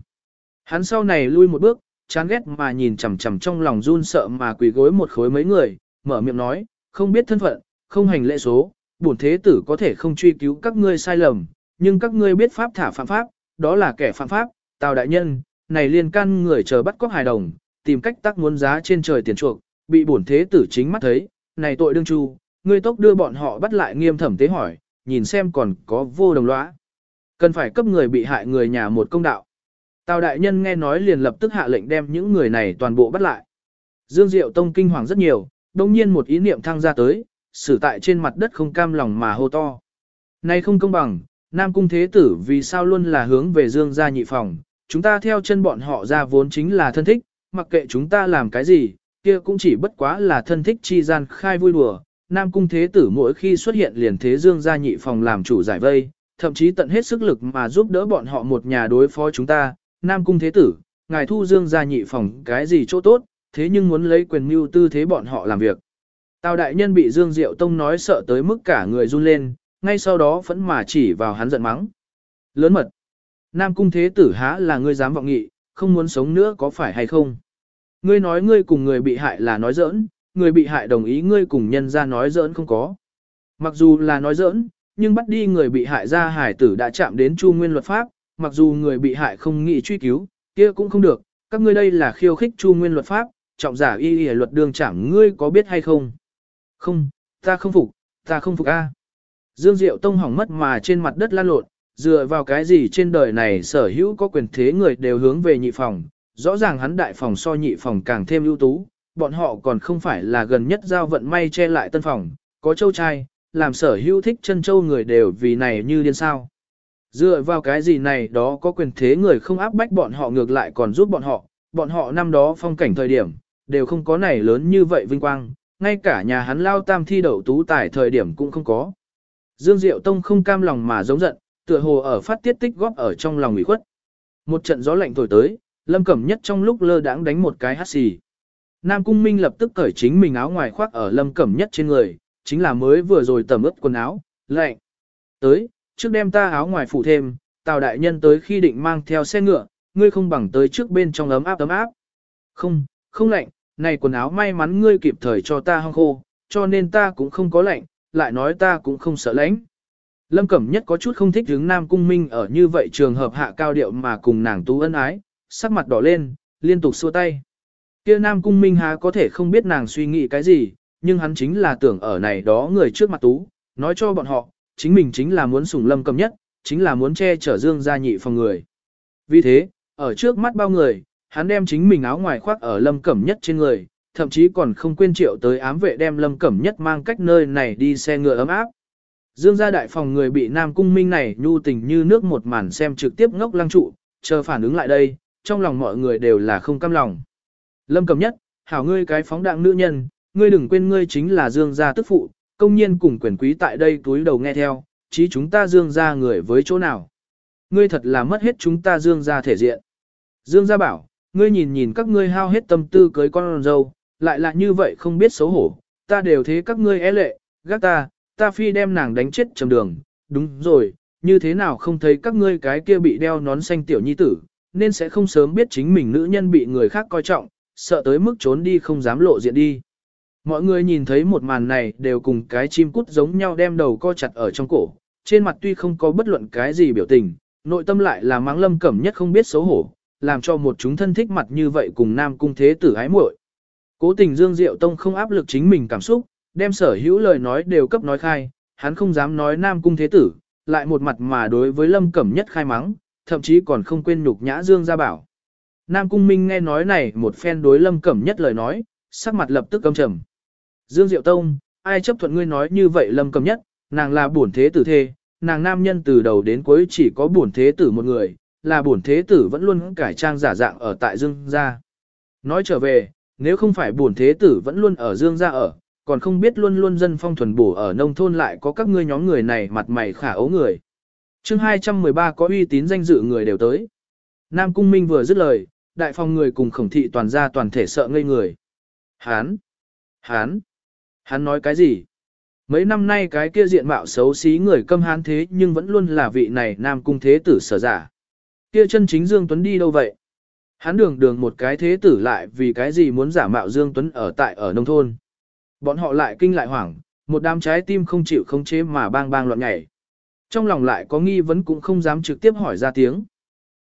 Hắn sau này lui một bước, chán ghét mà nhìn chằm chằm trong lòng run sợ mà quỳ gối một khối mấy người, mở miệng nói, không biết thân phận, không hành lễ số, bổn thế tử có thể không truy cứu các ngươi sai lầm, nhưng các ngươi biết pháp thả phạm pháp, đó là kẻ phạm pháp, tào đại nhân, này liên can người chờ bắt cóc hài đồng, tìm cách tác muốn giá trên trời tiền chuộc, bị bổn thế tử chính mắt thấy, này tội đương chu, ngươi tốc đưa bọn họ bắt lại nghiêm thẩm tế hỏi, nhìn xem còn có vô đồng lõa. Cần phải cấp người bị hại người nhà một công đạo. Tào đại nhân nghe nói liền lập tức hạ lệnh đem những người này toàn bộ bắt lại. Dương Diệu Tông kinh hoàng rất nhiều, đồng nhiên một ý niệm thăng ra tới, xử tại trên mặt đất không cam lòng mà hô to. Này không công bằng, Nam Cung Thế Tử vì sao luôn là hướng về Dương gia nhị phòng, chúng ta theo chân bọn họ ra vốn chính là thân thích, mặc kệ chúng ta làm cái gì, kia cũng chỉ bất quá là thân thích chi gian khai vui đùa. Nam Cung Thế Tử mỗi khi xuất hiện liền thế Dương gia nhị phòng làm chủ giải vây, thậm chí tận hết sức lực mà giúp đỡ bọn họ một nhà đối phó chúng ta, Nam Cung Thế Tử, ngài thu dương gia nhị phòng cái gì chỗ tốt, thế nhưng muốn lấy quyền mưu tư thế bọn họ làm việc. Tào đại nhân bị Dương Diệu Tông nói sợ tới mức cả người run lên, ngay sau đó vẫn mà chỉ vào hắn giận mắng. Lớn mật. Nam cung thế tử há là ngươi dám vọng nghị, không muốn sống nữa có phải hay không? Ngươi nói ngươi cùng người bị hại là nói giỡn, người bị hại đồng ý ngươi cùng nhân ra nói giỡn không có. Mặc dù là nói giỡn, nhưng bắt đi người bị hại ra hải tử đã chạm đến chu nguyên luật pháp, mặc dù người bị hại không nghĩ truy cứu, kia cũng không được, các ngươi đây là khiêu khích chu nguyên luật pháp, trọng giả y y luật đường chẳng ngươi có biết hay không? Không, ta không phục, ta không phục a. Dương Diệu Tông hỏng mất mà trên mặt đất lan lộn, dựa vào cái gì trên đời này sở hữu có quyền thế người đều hướng về nhị phòng, rõ ràng hắn đại phòng so nhị phòng càng thêm ưu tú, bọn họ còn không phải là gần nhất giao vận may che lại tân phòng, có châu trai, làm sở hữu thích chân châu người đều vì này như điên sao. Dựa vào cái gì này đó có quyền thế người không áp bách bọn họ ngược lại còn giúp bọn họ, bọn họ năm đó phong cảnh thời điểm, đều không có này lớn như vậy vinh quang, ngay cả nhà hắn lao tam thi đậu tú tài thời điểm cũng không có. Dương Diệu Tông không cam lòng mà giống giận, tựa hồ ở phát tiết tích góp ở trong lòng ủy khuất. Một trận gió lạnh thổi tới, Lâm Cẩm Nhất trong lúc lơ đãng đánh một cái hắt xì. Nam Cung Minh lập tức cởi chính mình áo ngoài khoác ở Lâm Cẩm Nhất trên người, chính là mới vừa rồi tẩm ướt quần áo, lạnh. Tới, trước đem ta áo ngoài phủ thêm, Tào đại nhân tới khi định mang theo xe ngựa, ngươi không bằng tới trước bên trong ấm áp ấm áp. Không, không lạnh, này quần áo may mắn ngươi kịp thời cho ta hong khô, cho nên ta cũng không có lạnh, lại nói ta cũng không sợ lạnh. Lâm Cẩm Nhất có chút không thích hướng Nam Cung Minh ở như vậy trường hợp hạ cao điệu mà cùng nàng tú ân ái, sắc mặt đỏ lên, liên tục xua tay. Kia Nam Cung Minh há có thể không biết nàng suy nghĩ cái gì, nhưng hắn chính là tưởng ở này đó người trước mặt tú, nói cho bọn họ, chính mình chính là muốn sủng Lâm Cẩm Nhất, chính là muốn che chở Dương gia nhị phòng người. Vì thế, ở trước mắt bao người, hắn đem chính mình áo ngoài khoác ở Lâm Cẩm Nhất trên người, thậm chí còn không quên triệu tới ám vệ đem Lâm Cẩm Nhất mang cách nơi này đi xe ngựa ấm áp. Dương gia đại phòng người bị Nam Cung Minh này nhu tình như nước một màn xem trực tiếp ngốc lăng trụ, chờ phản ứng lại đây, trong lòng mọi người đều là không cam lòng. Lâm Cẩm Nhất, hảo ngươi cái phóng đạng nữ nhân, ngươi đừng quên ngươi chính là Dương gia tức phụ, công nhiên cùng quyền quý tại đây túi đầu nghe theo, chí chúng ta Dương gia người với chỗ nào. Ngươi thật là mất hết chúng ta Dương gia thể diện. Dương gia bảo, ngươi nhìn nhìn các ngươi hao hết tâm tư cưới con dâu, lại là như vậy không biết xấu hổ, ta đều thế các ngươi é lệ, gác ta, ta phi đem nàng đánh chết trầm đường, đúng rồi, như thế nào không thấy các ngươi cái kia bị đeo nón xanh tiểu nhi tử, nên sẽ không sớm biết chính mình nữ nhân bị người khác coi trọng, sợ tới mức trốn đi không dám lộ diện đi. Mọi người nhìn thấy một màn này đều cùng cái chim cút giống nhau đem đầu co chặt ở trong cổ, trên mặt tuy không có bất luận cái gì biểu tình, nội tâm lại là mắng lâm cẩm nhất không biết xấu hổ, làm cho một chúng thân thích mặt như vậy cùng nam cung thế tử ái muội. Cố tình Dương Diệu Tông không áp lực chính mình cảm xúc, đem sở hữu lời nói đều cấp nói khai, hắn không dám nói nam cung thế tử, lại một mặt mà đối với lâm cẩm nhất khai mắng, thậm chí còn không quên nhục nhã Dương gia bảo. Nam cung minh nghe nói này một phen đối lâm cẩm nhất lời nói, sắc mặt lập tức âm trầm. Dương Diệu Tông, ai chấp thuận ngươi nói như vậy lâm cầm nhất, nàng là bổn thế tử thê, nàng nam nhân từ đầu đến cuối chỉ có bổn thế tử một người, là bổn thế tử vẫn luôn cải trang giả dạng ở tại Dương gia. Nói trở về, nếu không phải bổn thế tử vẫn luôn ở Dương gia ở, còn không biết luôn luôn dân phong thuần bổ ở nông thôn lại có các ngươi nhóm người này mặt mày khả ấu người. chương 213 có uy tín danh dự người đều tới. Nam Cung Minh vừa dứt lời, đại phong người cùng khổng thị toàn gia toàn thể sợ ngây người. Hán! Hán! Hắn nói cái gì? Mấy năm nay cái kia diện mạo xấu xí người câm hán thế nhưng vẫn luôn là vị này Nam Cung Thế Tử sở giả. Kia chân chính Dương Tuấn đi đâu vậy? Hắn đường đường một cái thế tử lại vì cái gì muốn giả mạo Dương Tuấn ở tại ở nông thôn. Bọn họ lại kinh lại hoảng, một đám trái tim không chịu không chế mà bang bang loạn nhảy. Trong lòng lại có nghi vấn cũng không dám trực tiếp hỏi ra tiếng.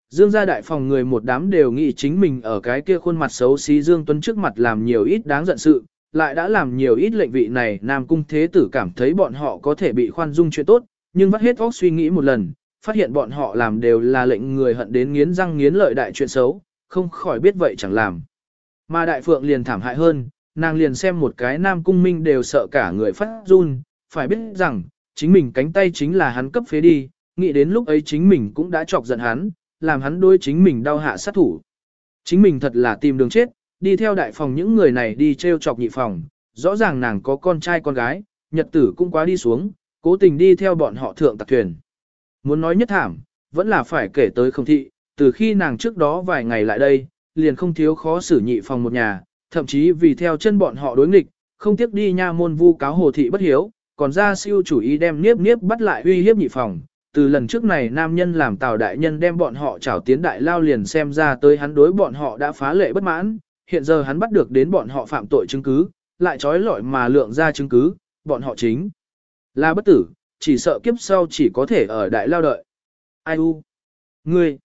Dương gia đại phòng người một đám đều nghĩ chính mình ở cái kia khuôn mặt xấu xí Dương Tuấn trước mặt làm nhiều ít đáng giận sự, lại đã làm nhiều ít lệnh vị này Nam Cung Thế Tử cảm thấy bọn họ có thể bị khoan dung chuyện tốt, nhưng vắt hết óc suy nghĩ một lần, phát hiện bọn họ làm đều là lệnh người hận đến nghiến răng nghiến lợi đại chuyện xấu, không khỏi biết vậy chẳng làm. Mà đại phượng liền thảm hại hơn, nàng liền xem một cái nam cung minh đều sợ cả người phát run, phải biết rằng, chính mình cánh tay chính là hắn cấp phế đi, nghĩ đến lúc ấy chính mình cũng đã chọc giận hắn, làm hắn đối chính mình đau hạ sát thủ. Chính mình thật là tìm đường chết, đi theo đại phòng những người này đi treo chọc nhị phòng, rõ ràng nàng có con trai con gái, nhật tử cũng quá đi xuống, cố tình đi theo bọn họ thượng tạc thuyền. Muốn nói nhất thảm, vẫn là phải kể tới không thị, từ khi nàng trước đó vài ngày lại đây, liền không thiếu khó xử nhị phòng một nhà, thậm chí vì theo chân bọn họ đối nghịch, không tiếc đi nha môn vu cáo hồ thị bất hiếu, còn ra siêu chủ ý đem niếp niếp bắt lại uy hiếp nhị phòng. Từ lần trước này nam nhân làm tào đại nhân đem bọn họ trảo tiến đại lao liền xem ra tới hắn đối bọn họ đã phá lệ bất mãn, hiện giờ hắn bắt được đến bọn họ phạm tội chứng cứ, lại trói lọi mà lượng ra chứng cứ, bọn họ chính là bất tử, chỉ sợ kiếp sau chỉ có thể ở đại lao đợi. Ai u? Ngươi?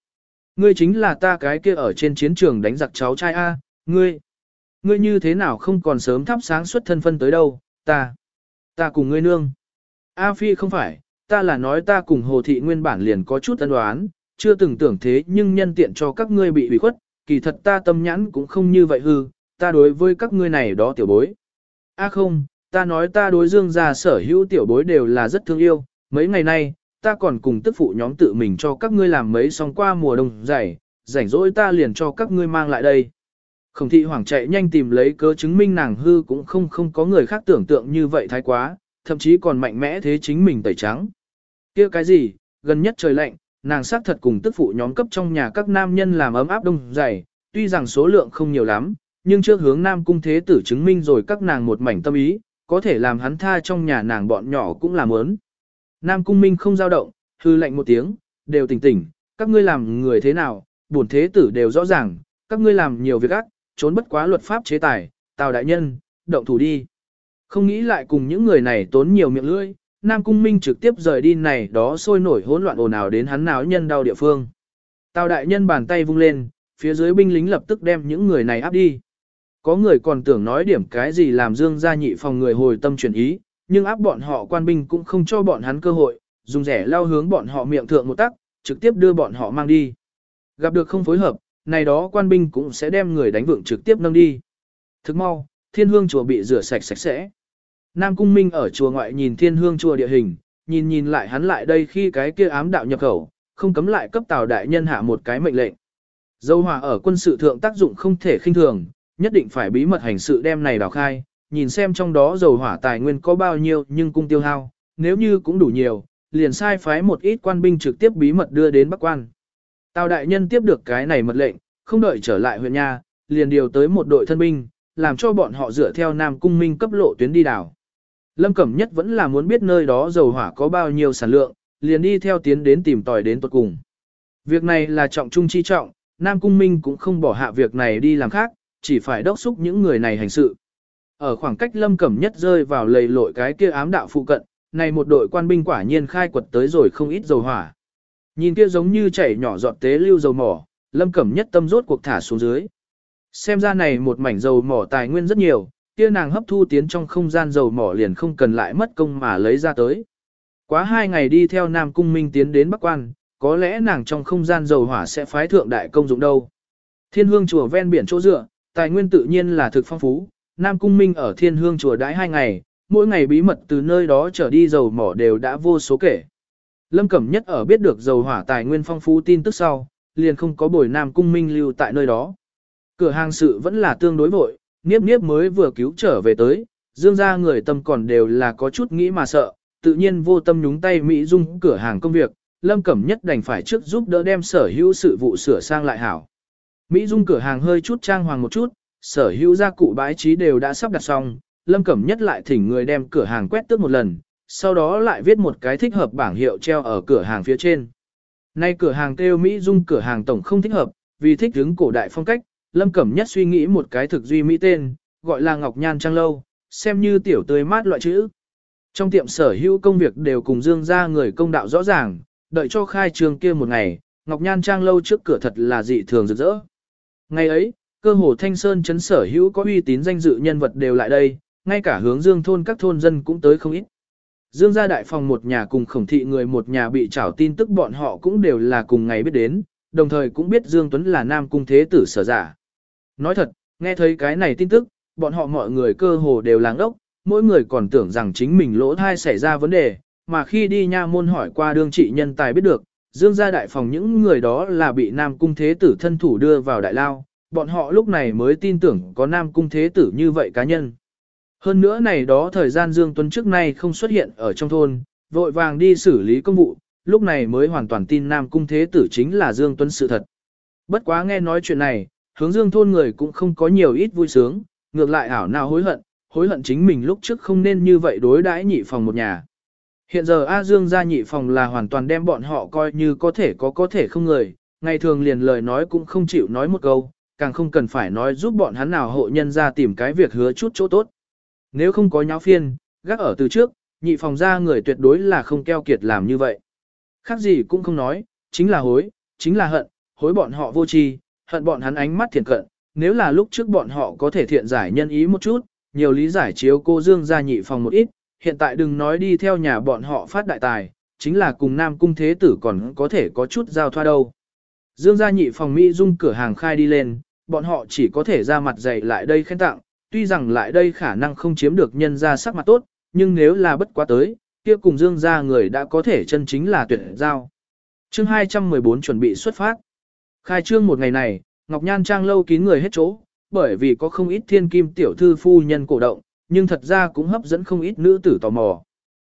Ngươi chính là ta cái kia ở trên chiến trường đánh giặc cháu trai A, ngươi? Ngươi như thế nào không còn sớm thắp sáng xuất thân phân tới đâu, ta? Ta cùng ngươi nương. A Phi không phải, ta là nói ta cùng Hồ Thị nguyên bản liền có chút ân đoán, chưa từng tưởng thế nhưng nhân tiện cho các ngươi bị ủy khuất, kỳ thật ta tâm nhãn cũng không như vậy hư, ta đối với các ngươi này đó tiểu bối. A không, ta nói ta đối dương gia sở hữu tiểu bối đều là rất thương yêu, mấy ngày nay, ta còn cùng tức phụ nhóm tự mình cho các ngươi làm mấy xong qua mùa đông dày, rảnh rỗi ta liền cho các ngươi mang lại đây. Khổng thị hoảng chạy nhanh tìm lấy cớ chứng minh nàng hư cũng không không có người khác tưởng tượng như vậy thái quá, thậm chí còn mạnh mẽ thế chính mình tẩy trắng. kia cái gì, gần nhất trời lạnh, nàng xác thật cùng tức phụ nhóm cấp trong nhà các nam nhân làm ấm áp đông dày, tuy rằng số lượng không nhiều lắm, nhưng trước hướng nam cung thế tử chứng minh rồi các nàng một mảnh tâm ý, có thể làm hắn tha trong nhà nàng bọn nhỏ cũng làm ớn. Nam cung minh không dao động, hư lệnh một tiếng, đều tỉnh tỉnh, các ngươi làm người thế nào, bổn thế tử đều rõ ràng, các ngươi làm nhiều việc ác, trốn bất quá luật pháp chế tài, tào đại nhân, động thủ đi. Không nghĩ lại cùng những người này tốn nhiều miệng lưỡi, Nam Cung Minh trực tiếp rời đi này đó sôi nổi hỗn loạn ồn ào đến hắn náo nhân đau địa phương. Tào đại nhân bàn tay vung lên, phía dưới binh lính lập tức đem những người này áp đi. Có người còn tưởng nói điểm cái gì làm dương gia nhị phòng người hồi tâm chuyển ý, nhưng áp bọn họ quan binh cũng không cho bọn hắn cơ hội, dùng rẻ lao hướng bọn họ miệng thượng một tắc, trực tiếp đưa bọn họ mang đi. Gặp được không phối hợp, này đó quan binh cũng sẽ đem người đánh vượng trực tiếp nâng đi. Thức mau, thiên hương chùa bị rửa sạch sạch sẽ. Nam Cung Minh ở chùa ngoại nhìn thiên hương chùa địa hình, nhìn nhìn lại hắn lại đây khi cái kia ám đạo nhập khẩu, không cấm lại cấp tào đại nhân hạ một cái mệnh lệnh. Dâu hỏa ở quân sự thượng tác dụng không thể khinh thường, nhất định phải bí mật hành sự đem này đào khai, nhìn xem trong đó dầu hỏa tài nguyên có bao nhiêu nhưng cung tiêu hao, nếu như cũng đủ nhiều, liền sai phái một ít quan binh trực tiếp bí mật đưa đến Bắc Quan. Tào đại nhân tiếp được cái này mật lệnh, không đợi trở lại huyện nha, liền điều tới một đội thân binh, làm cho bọn họ dựa theo Nam Cung Minh cấp lộ tuyến đi đảo. Lâm Cẩm Nhất vẫn là muốn biết nơi đó dầu hỏa có bao nhiêu sản lượng, liền đi theo tiến đến tìm tòi đến tuật cùng. Việc này là trọng trung chi trọng, Nam Cung Minh cũng không bỏ hạ việc này đi làm khác, chỉ phải đốc xúc những người này hành sự. Ở khoảng cách Lâm Cẩm Nhất rơi vào lầy lội cái kia ám đạo phụ cận, này một đội quan binh quả nhiên khai quật tới rồi không ít dầu hỏa. Nhìn kia giống như chảy nhỏ giọt tế lưu dầu mỏ, Lâm Cẩm Nhất tâm rốt cuộc thả xuống dưới. Xem ra này một mảnh dầu mỏ tài nguyên rất nhiều, kia nàng hấp thu tiến trong không gian dầu mỏ liền không cần lại mất công mà lấy ra tới. Quá hai ngày đi theo Nam Cung Minh tiến đến Bắc Quan, có lẽ nàng trong không gian dầu hỏa sẽ phái thượng đại công dụng đâu. Thiên hương chùa ven biển chỗ dựa, tài nguyên tự nhiên là thực phong phú, Nam Cung Minh ở thiên hương chùa đãi hai ngày, mỗi ngày bí mật từ nơi đó trở đi dầu mỏ đều đã vô số kể. Lâm Cẩm Nhất ở biết được dầu hỏa tài nguyên phong phú tin tức sau, liền không có bồi Nam Cung Minh lưu tại nơi đó. Cửa hàng sự vẫn là tương đối vội, Niếp Niếp mới vừa cứu trở về tới, dương ra người tâm còn đều là có chút nghĩ mà sợ, tự nhiên vô tâm nhúng tay Mỹ Dung cửa hàng công việc, Lâm Cẩm Nhất đành phải trước giúp đỡ đem sở hữu sự vụ sửa sang lại hảo. Mỹ Dung cửa hàng hơi chút trang hoàng một chút, sở hữu gia cụ bãi trí đều đã sắp đặt xong, Lâm Cẩm Nhất lại thỉnh người đem cửa hàng quét tước một lần, sau đó lại viết một cái thích hợp bảng hiệu treo ở cửa hàng phía trên. Nay cửa hàng kêu Mỹ Dung cửa hàng tổng không thích hợp, vì thích đứng cổ đại phong cách, Lâm Cẩm Nhất suy nghĩ một cái thực duy mỹ tên, gọi là Ngọc Nhan Trang Lâu, xem như tiểu tươi mát loại chữ. Trong tiệm sở hữu công việc đều cùng dương ra người công đạo rõ ràng, đợi cho khai trường kia một ngày, Ngọc Nhan Trang Lâu trước cửa thật là dị thường rực rỡ. Ngày ấy, cơ hồ Thanh Sơn chấn sở hữu có uy tín danh dự nhân vật đều lại đây, ngay cả hướng dương thôn các thôn dân cũng tới không ít. Dương gia đại phòng một nhà cùng khổng thị người một nhà bị trảo tin tức bọn họ cũng đều là cùng ngày biết đến, đồng thời cũng biết Dương Tuấn là nam cung thế tử sở giả. Nói thật, nghe thấy cái này tin tức, bọn họ mọi người cơ hồ đều làng ốc, mỗi người còn tưởng rằng chính mình lỗ thai xảy ra vấn đề, mà khi đi nha môn hỏi qua đương trị nhân tài biết được, Dương gia đại phòng những người đó là bị nam cung thế tử thân thủ đưa vào đại lao, bọn họ lúc này mới tin tưởng có nam cung thế tử như vậy cá nhân. Hơn nữa này đó thời gian Dương Tuấn trước nay không xuất hiện ở trong thôn, vội vàng đi xử lý công vụ, lúc này mới hoàn toàn tin Nam Cung Thế Tử chính là Dương Tuấn sự thật. Bất quá nghe nói chuyện này, hướng dương thôn người cũng không có nhiều ít vui sướng, ngược lại ảo nào hối hận, hối hận chính mình lúc trước không nên như vậy đối đãi nhị phòng một nhà. Hiện giờ A Dương gia nhị phòng là hoàn toàn đem bọn họ coi như có thể có có thể không người, ngày thường liền lời nói cũng không chịu nói một câu, càng không cần phải nói giúp bọn hắn nào hộ nhân ra tìm cái việc hứa chút chỗ tốt. Nếu không có nháo phiên, gác ở từ trước, nhị phòng ra người tuyệt đối là không keo kiệt làm như vậy. Khác gì cũng không nói, chính là hối, chính là hận, hối bọn họ vô tri, hận bọn hắn ánh mắt thiện cận, nếu là lúc trước bọn họ có thể thiện giải nhân ý một chút, nhiều lý giải chiếu cô Dương gia nhị phòng một ít, hiện tại đừng nói đi theo nhà bọn họ phát đại tài, chính là cùng Nam Cung Thế Tử còn có thể có chút giao thoa đâu. Dương gia nhị phòng Mỹ dung cửa hàng khai đi lên, bọn họ chỉ có thể ra mặt dày lại đây khen tặng, tuy rằng lại đây khả năng không chiếm được nhân ra sắc mặt tốt, nhưng nếu là bất quá tới, kia cùng Dương gia người đã có thể chân chính là tuyệt giao. Chương 214 chuẩn bị xuất phát. Khai trương một ngày này, Ngọc Nhan Trang lâu kín người hết chỗ, bởi vì có không ít thiên kim tiểu thư phu nhân cổ động, nhưng thật ra cũng hấp dẫn không ít nữ tử tò mò.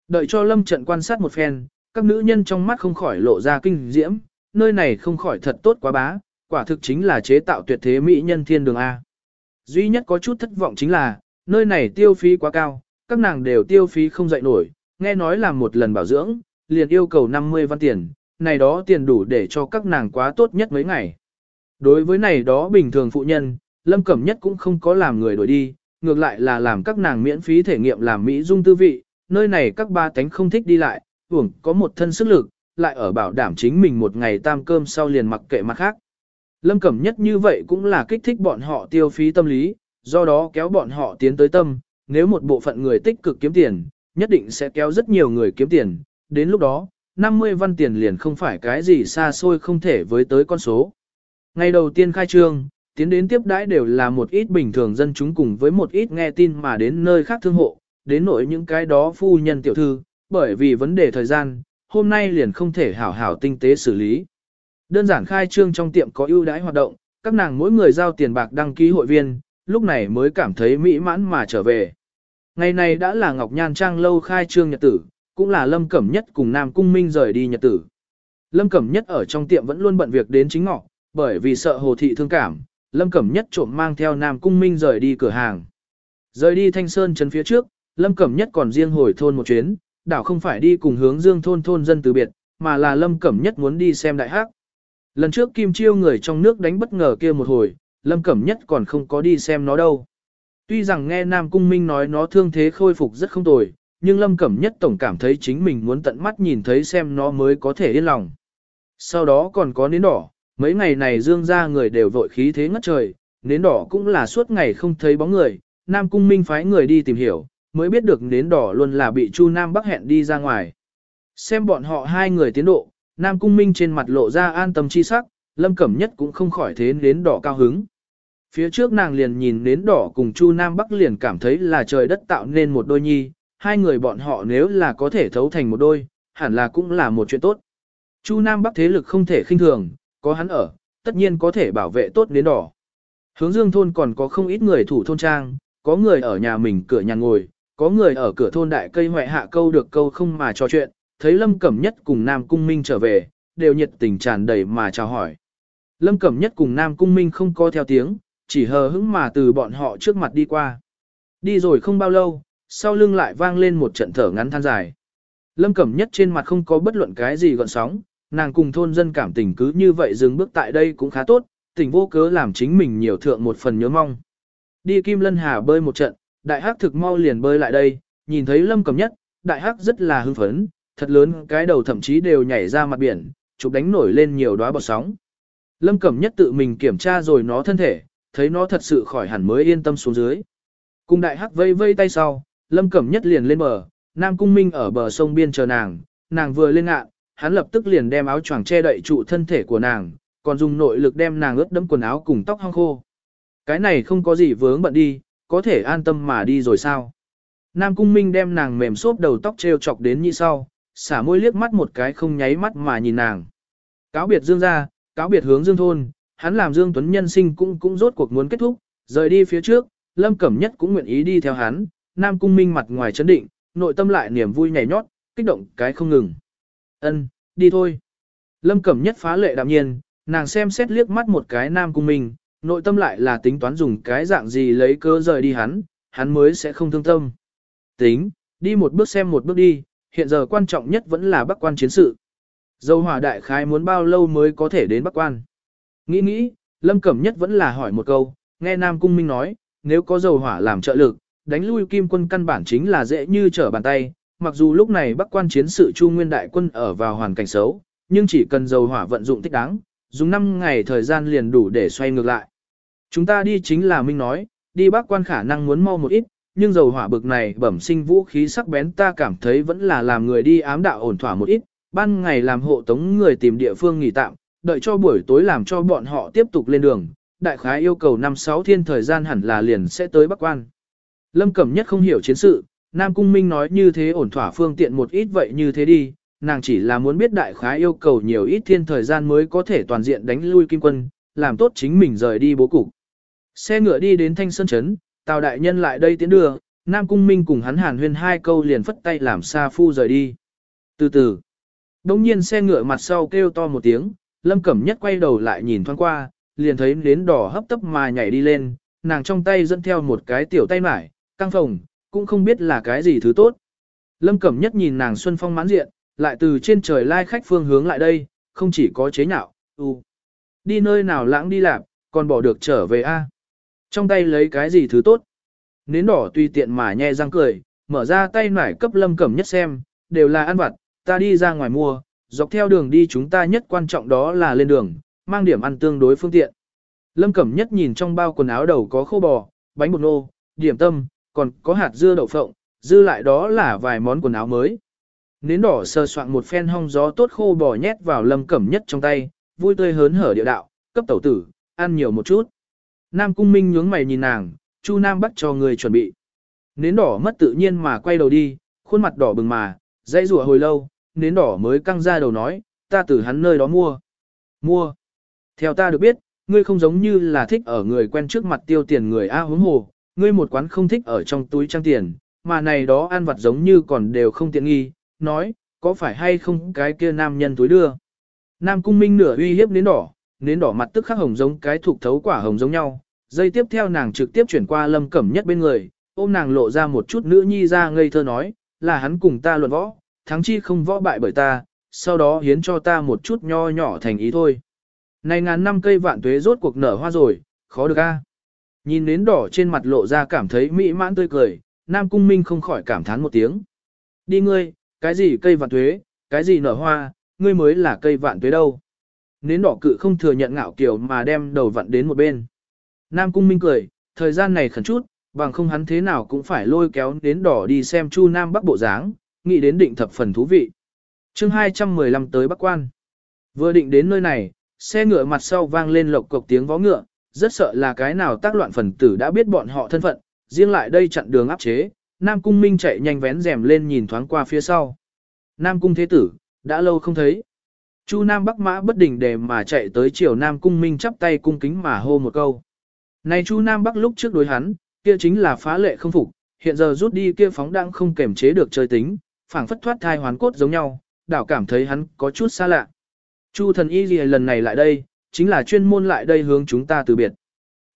Đợi cho lâm trận quan sát một phen, các nữ nhân trong mắt không khỏi lộ ra kinh diễm, nơi này không khỏi thật tốt quá bá, quả thực chính là chế tạo tuyệt thế mỹ nhân thiên đường A. Duy nhất có chút thất vọng chính là, nơi này tiêu phí quá cao, các nàng đều tiêu phí không dậy nổi, nghe nói là một lần bảo dưỡng, liền yêu cầu 50 văn tiền, này đó tiền đủ để cho các nàng quá tốt nhất mấy ngày. Đối với này đó bình thường phụ nhân, Lâm Cẩm Nhất cũng không có làm người đổi đi, ngược lại là làm các nàng miễn phí thể nghiệm làm Mỹ dung tư vị, nơi này các ba tánh không thích đi lại, hưởng có một thân sức lực, lại ở bảo đảm chính mình một ngày tam cơm sau liền mặc kệ mặt khác. Lâm Cẩm Nhất như vậy cũng là kích thích bọn họ tiêu phí tâm lý, do đó kéo bọn họ tiến tới tâm, nếu một bộ phận người tích cực kiếm tiền, nhất định sẽ kéo rất nhiều người kiếm tiền, đến lúc đó, 50 văn tiền liền không phải cái gì xa xôi không thể với tới con số. Ngày đầu tiên khai trương, tiến đến tiếp đãi đều là một ít bình thường dân chúng cùng với một ít nghe tin mà đến nơi khác thương hộ, đến nỗi những cái đó phu nhân tiểu thư, bởi vì vấn đề thời gian, hôm nay liền không thể hảo hảo tinh tế xử lý. Đơn giản khai trương trong tiệm có ưu đãi hoạt động, các nàng mỗi người giao tiền bạc đăng ký hội viên, lúc này mới cảm thấy mỹ mãn mà trở về. Ngày này đã là Ngọc Nhan Trang lâu khai trương nhật tử, cũng là Lâm Cẩm Nhất cùng Nam Cung Minh rời đi nhật tử. Lâm Cẩm Nhất ở trong tiệm vẫn luôn bận việc đến chính ngọ, bởi vì sợ hồ thị thương cảm, Lâm Cẩm Nhất trộm mang theo Nam Cung Minh rời đi cửa hàng. Rời đi Thanh Sơn trấn phía trước, Lâm Cẩm Nhất còn riêng hồi thôn một chuyến, đảo không phải đi cùng hướng dương thôn thôn dân từ biệt, mà là Lâm Cẩm Nhất muốn đi xem đại hắc. Lần trước Kim Chiêu người trong nước đánh bất ngờ kia một hồi, Lâm Cẩm Nhất còn không có đi xem nó đâu. Tuy rằng nghe Nam Cung Minh nói nó thương thế khôi phục rất không tồi, nhưng Lâm Cẩm Nhất tổng cảm thấy chính mình muốn tận mắt nhìn thấy xem nó mới có thể yên lòng. Sau đó còn có nến đỏ, mấy ngày này dương ra người đều vội khí thế ngất trời, nến đỏ cũng là suốt ngày không thấy bóng người, Nam Cung Minh phái người đi tìm hiểu, mới biết được nến đỏ luôn là bị Chu Nam Bắc hẹn đi ra ngoài. Xem bọn họ hai người tiến độ, Nam Cung Minh trên mặt lộ ra an tâm chi sắc, Lâm Cẩm Nhất cũng không khỏi thế nến đỏ cao hứng. Phía trước nàng liền nhìn nến đỏ cùng Chu Nam Bắc liền cảm thấy là trời đất tạo nên một đôi nhi, hai người bọn họ nếu là có thể thấu thành một đôi, hẳn là cũng là một chuyện tốt. Chu Nam Bắc thế lực không thể khinh thường, có hắn ở, tất nhiên có thể bảo vệ tốt đến đỏ. Hướng dương thôn còn có không ít người thủ thôn trang, có người ở nhà mình cửa nhà ngồi, có người ở cửa thôn đại cây hoại hạ câu được câu không mà trò chuyện, thấy Lâm Cẩm Nhất cùng Nam Cung Minh trở về, đều nhiệt tình tràn đầy mà chào hỏi. Lâm Cẩm Nhất cùng Nam Cung Minh không có theo tiếng, chỉ hờ hững mà từ bọn họ trước mặt đi qua. Đi rồi không bao lâu, sau lưng lại vang lên một trận thở ngắn than dài. Lâm Cẩm Nhất trên mặt không có bất luận cái gì gọn sóng, nàng cùng thôn dân cảm tình cứ như vậy dừng bước tại đây cũng khá tốt, tình vô cớ làm chính mình nhiều thượng một phần nhớ mong. Đi Kim Lân Hà bơi một trận, đại hắc thực mau liền bơi lại đây, nhìn thấy Lâm Cẩm Nhất, đại hắc rất là hưng phấn, thật lớn cái đầu thậm chí đều nhảy ra mặt biển, chụp đánh nổi lên nhiều đóa bọt sóng. Lâm Cẩm Nhất tự mình kiểm tra rồi nó thân thể, thấy nó thật sự khỏi hẳn mới yên tâm xuống dưới. Cùng đại hắc vây vây tay sau, Lâm Cẩm Nhất liền lên bờ, Nam Cung Minh ở bờ sông biên chờ nàng, nàng vừa lên ngạn, hắn lập tức liền đem áo choàng che đậy trụ thân thể của nàng, còn dùng nội lực đem nàng ướt đẫm quần áo cùng tóc hong khô. Cái này không có gì vướng bận đi, có thể an tâm mà đi rồi sao. Nam Cung Minh đem nàng mềm xốp đầu tóc treo chọc đến như sau, xả môi liếc mắt một cái không nháy mắt mà nhìn nàng. Cáo biệt Dương ra, cáo biệt hướng Dương thôn, hắn làm Dương Tuấn nhân sinh cũng cũng rốt cuộc muốn kết thúc, rời đi phía trước, Lâm Cẩm Nhất cũng nguyện ý đi theo hắn, Nam Cung Minh mặt ngoài chấn định, nội tâm lại niềm vui nhảy nhót, kích động cái không ngừng. Ân, đi thôi. Lâm Cẩm Nhất phá lệ đạm nhiên, nàng xem xét liếc mắt một cái Nam Cung Minh, Nội tâm lại là tính toán dùng cái dạng gì lấy cơ rời đi hắn, hắn mới sẽ không thương tâm. Tính, đi một bước xem một bước đi, hiện giờ quan trọng nhất vẫn là bắc quan chiến sự. Dâu hỏa đại khái muốn bao lâu mới có thể đến bắc quan. Nghĩ nghĩ, Lâm Cẩm Nhất vẫn là hỏi một câu, nghe Nam Cung Minh nói, nếu có dầu hỏa làm trợ lực, đánh lui kim quân căn bản chính là dễ như trở bàn tay, mặc dù lúc này bắc quan chiến sự Chu Nguyên Đại quân ở vào hoàn cảnh xấu, nhưng chỉ cần dầu hỏa vận dụng thích đáng, dùng 5 ngày thời gian liền đủ để xoay ngược lại. Chúng ta đi chính là Minh nói, đi bắc quan khả năng muốn mau một ít, nhưng dầu hỏa bực này bẩm sinh vũ khí sắc bén ta cảm thấy vẫn là làm người đi ám đạo ổn thỏa một ít, ban ngày làm hộ tống người tìm địa phương nghỉ tạm, đợi cho buổi tối làm cho bọn họ tiếp tục lên đường, đại khái yêu cầu 5-6 thiên thời gian hẳn là liền sẽ tới Bắc Quan. Lâm Cẩm Nhất không hiểu chiến sự, Nam Cung Minh nói như thế ổn thỏa phương tiện một ít vậy như thế đi, nàng chỉ là muốn biết đại khái yêu cầu nhiều ít thiên thời gian mới có thể toàn diện đánh lui kim quân, làm tốt chính mình rời đi bố cục. Xe ngựa đi đến Thanh Sơn Trấn, Tào Đại Nhân lại đây tiến đưa, Nam Cung Minh cùng hắn hàn huyên hai câu liền phất tay làm xa phu rời đi. Từ từ, đông nhiên xe ngựa mặt sau kêu to một tiếng, Lâm Cẩm Nhất quay đầu lại nhìn thoáng qua, liền thấy nến đỏ hấp tấp mà nhảy đi lên, nàng trong tay dẫn theo một cái tiểu tay mải, căng phồng, cũng không biết là cái gì thứ tốt. Lâm Cẩm Nhất nhìn nàng Xuân Phong mãn diện, lại từ trên trời lai khách phương hướng lại đây, không chỉ có chế nhạo, u. Đi nơi nào lãng đi làm, còn bỏ được trở về a à? Trong tay lấy cái gì thứ tốt. Nến đỏ tùy tiện mà nhe răng cười, mở ra tay nải cấp Lâm Cẩm Nhất xem, đều là ăn vặt, ta đi ra ngoài mua, dọc theo đường đi chúng ta nhất quan trọng đó là lên đường, mang điểm ăn tương đối phương tiện. Lâm Cẩm Nhất nhìn trong bao quần áo đầu có khô bò, bánh bột nô, điểm tâm, còn có hạt dưa đậu phộng, dư lại đó là vài món quần áo mới. Nến đỏ sờ soạn một phen hong gió tốt khô bò nhét vào Lâm Cẩm Nhất trong tay, vui tươi hớn hở địa đạo, cấp tẩu tử, ăn nhiều một chút. Nam Cung Minh nhướng mày nhìn nàng, Chu Nam bắt cho người chuẩn bị. Nến đỏ mất tự nhiên mà quay đầu đi, khuôn mặt đỏ bừng mà, dãy rủa hồi lâu, nến đỏ mới căng ra đầu nói, ta từ hắn nơi đó mua. Mua. Theo ta được biết, ngươi không giống như là thích ở người quen trước mặt tiêu tiền người A huống hồ, ngươi một quán không thích ở trong túi trang tiền, mà này đó ăn vặt giống như còn đều không tiện nghi, nói, có phải hay không cái kia nam nhân túi đưa. Nam cung minh nửa uy hiếp nến đỏ, nến đỏ mặt tức khắc hồng giống cái thuộc thấu quả hồng giống nhau, dây tiếp theo nàng trực tiếp chuyển qua lâm cẩm nhất bên người, ôm nàng lộ ra một chút nữ nhi ra ngây thơ nói, là hắn cùng ta luận võ, thắng chi không võ bại bởi ta, sau đó hiến cho ta một chút nho nhỏ thành ý thôi. Này ngàn năm cây vạn tuế rốt cuộc nở hoa rồi, khó được a. Nhìn nến đỏ trên mặt lộ ra cảm thấy mỹ mãn tươi cười, Nam Cung Minh không khỏi cảm thán một tiếng. Đi ngươi, cái gì cây vạn tuế, cái gì nở hoa, ngươi mới là cây vạn tuế đâu. Nến đỏ cự không thừa nhận ngạo kiểu mà đem đầu vặn đến một bên. Nam Cung Minh cười, thời gian này khẩn chút, bằng không hắn thế nào cũng phải lôi kéo nến đỏ đi xem Chu Nam Bắc bộ dáng, nghĩ đến định thập phần thú vị. chương 215 tới Bắc Quan. Vừa định đến nơi này, xe ngựa mặt sau vang lên lộc cộc tiếng vó ngựa, rất sợ là cái nào tác loạn phần tử đã biết bọn họ thân phận, riêng lại đây chặn đường áp chế, Nam Cung Minh chạy nhanh vén rèm lên nhìn thoáng qua phía sau. Nam Cung Thế Tử, đã lâu không thấy. Chu Nam Bắc Mã bất đỉnh để mà chạy tới chiều Nam Cung Minh chắp tay cung kính mà hô một câu. Này Chu Nam Bắc lúc trước đối hắn, kia chính là phá lệ không phục, hiện giờ rút đi kia phóng đang không kềm chế được chơi tính, phảng phất thoát thai hoán cốt giống nhau, đảo cảm thấy hắn có chút xa lạ. Chu thần y gì lần này lại đây, chính là chuyên môn lại đây hướng chúng ta từ biệt.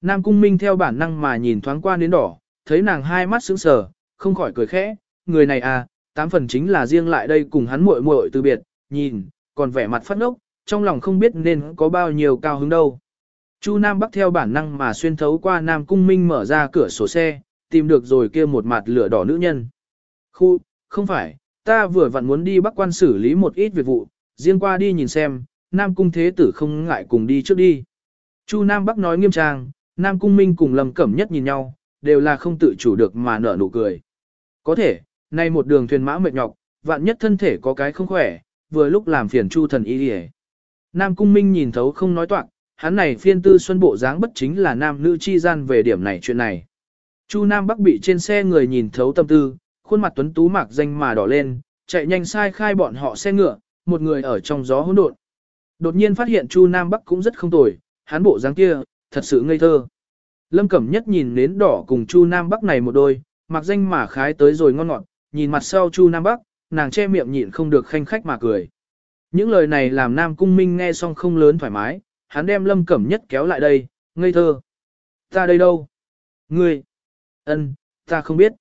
Nam Cung Minh theo bản năng mà nhìn thoáng qua đến đỏ, thấy nàng hai mắt sững sờ, không khỏi cười khẽ, người này à, tám phần chính là riêng lại đây cùng hắn muội muội từ biệt, nhìn, còn vẻ mặt phát ngốc, trong lòng không biết nên có bao nhiêu cao hứng đâu. Chu Nam Bắc theo bản năng mà xuyên thấu qua Nam Cung Minh mở ra cửa sổ xe, tìm được rồi kia một mặt lửa đỏ nữ nhân. Khu, không phải, ta vừa vặn muốn đi bắc quan xử lý một ít việc vụ, riêng qua đi nhìn xem, Nam Cung Thế Tử không ngại cùng đi trước đi. Chu Nam Bắc nói nghiêm trang, Nam Cung Minh cùng Lâm Cẩm Nhất nhìn nhau, đều là không tự chủ được mà nở nụ cười. Có thể, nay một đường thuyền mã mệt nhọc, vạn nhất thân thể có cái không khỏe, vừa lúc làm phiền Chu thần y đi Nam Cung Minh nhìn thấu không nói toạc, hắn này phiên tư xuân bộ dáng bất chính là nam nữ chi gian về điểm này chuyện này. Chu Nam Bắc bị trên xe người nhìn thấu tâm tư, khuôn mặt tuấn tú mạc danh mà đỏ lên, chạy nhanh sai khai bọn họ xe ngựa, một người ở trong gió hỗn độn. Đột nhiên phát hiện Chu Nam Bắc cũng rất không tồi, hắn bộ dáng kia, thật sự ngây thơ. Lâm Cẩm Nhất nhìn nến đỏ cùng Chu Nam Bắc này một đôi, mặc danh mà khái tới rồi ngon ngọt, nhìn mặt sau Chu Nam Bắc, nàng che miệng nhịn không được khanh khách mà cười. Những lời này làm Nam Cung Minh nghe xong không lớn thoải mái, hắn đem Lâm Cẩm Nhất kéo lại đây, Ngây thơ. Ta đây đâu? Ngươi. Ân, ta không biết.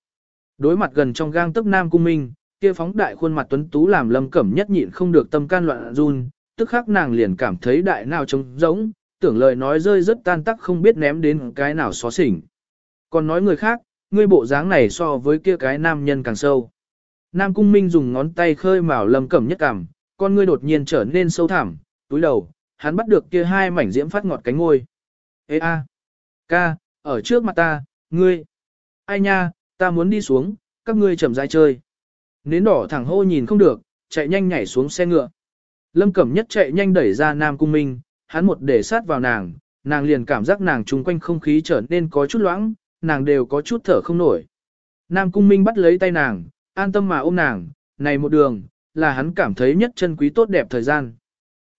Đối mặt gần trong gang tức Nam Cung Minh, kia phóng đại khuôn mặt tuấn tú làm Lâm Cẩm nhất nhịn không được tâm can loạn run, tức khắc nàng liền cảm thấy đại nào trống giống, tưởng lời nói rơi rất tan tắc không biết ném đến cái nào xóa xỉnh. Còn nói người khác, ngươi bộ dáng này so với kia cái nam nhân càng sâu. Nam Cung Minh dùng ngón tay khơi mào lầm Cẩm nhất cảm, con ngươi đột nhiên trở nên sâu thẳm, túi đầu, hắn bắt được kia hai mảnh diễm phát ngọt cánh ngôi. Ê a, ca, ở trước mặt ta, ngươi, ai nha, ta muốn đi xuống, các ngươi chậm rãi chơi. Nến đỏ thẳng hô nhìn không được, chạy nhanh nhảy xuống xe ngựa. Lâm Cẩm Nhất chạy nhanh đẩy ra Nam Cung Minh, hắn một để sát vào nàng, nàng liền cảm giác nàng chung quanh không khí trở nên có chút loãng, nàng đều có chút thở không nổi. Nam Cung Minh bắt lấy tay nàng, an tâm mà ôm nàng, này một đường, là hắn cảm thấy nhất chân quý tốt đẹp thời gian.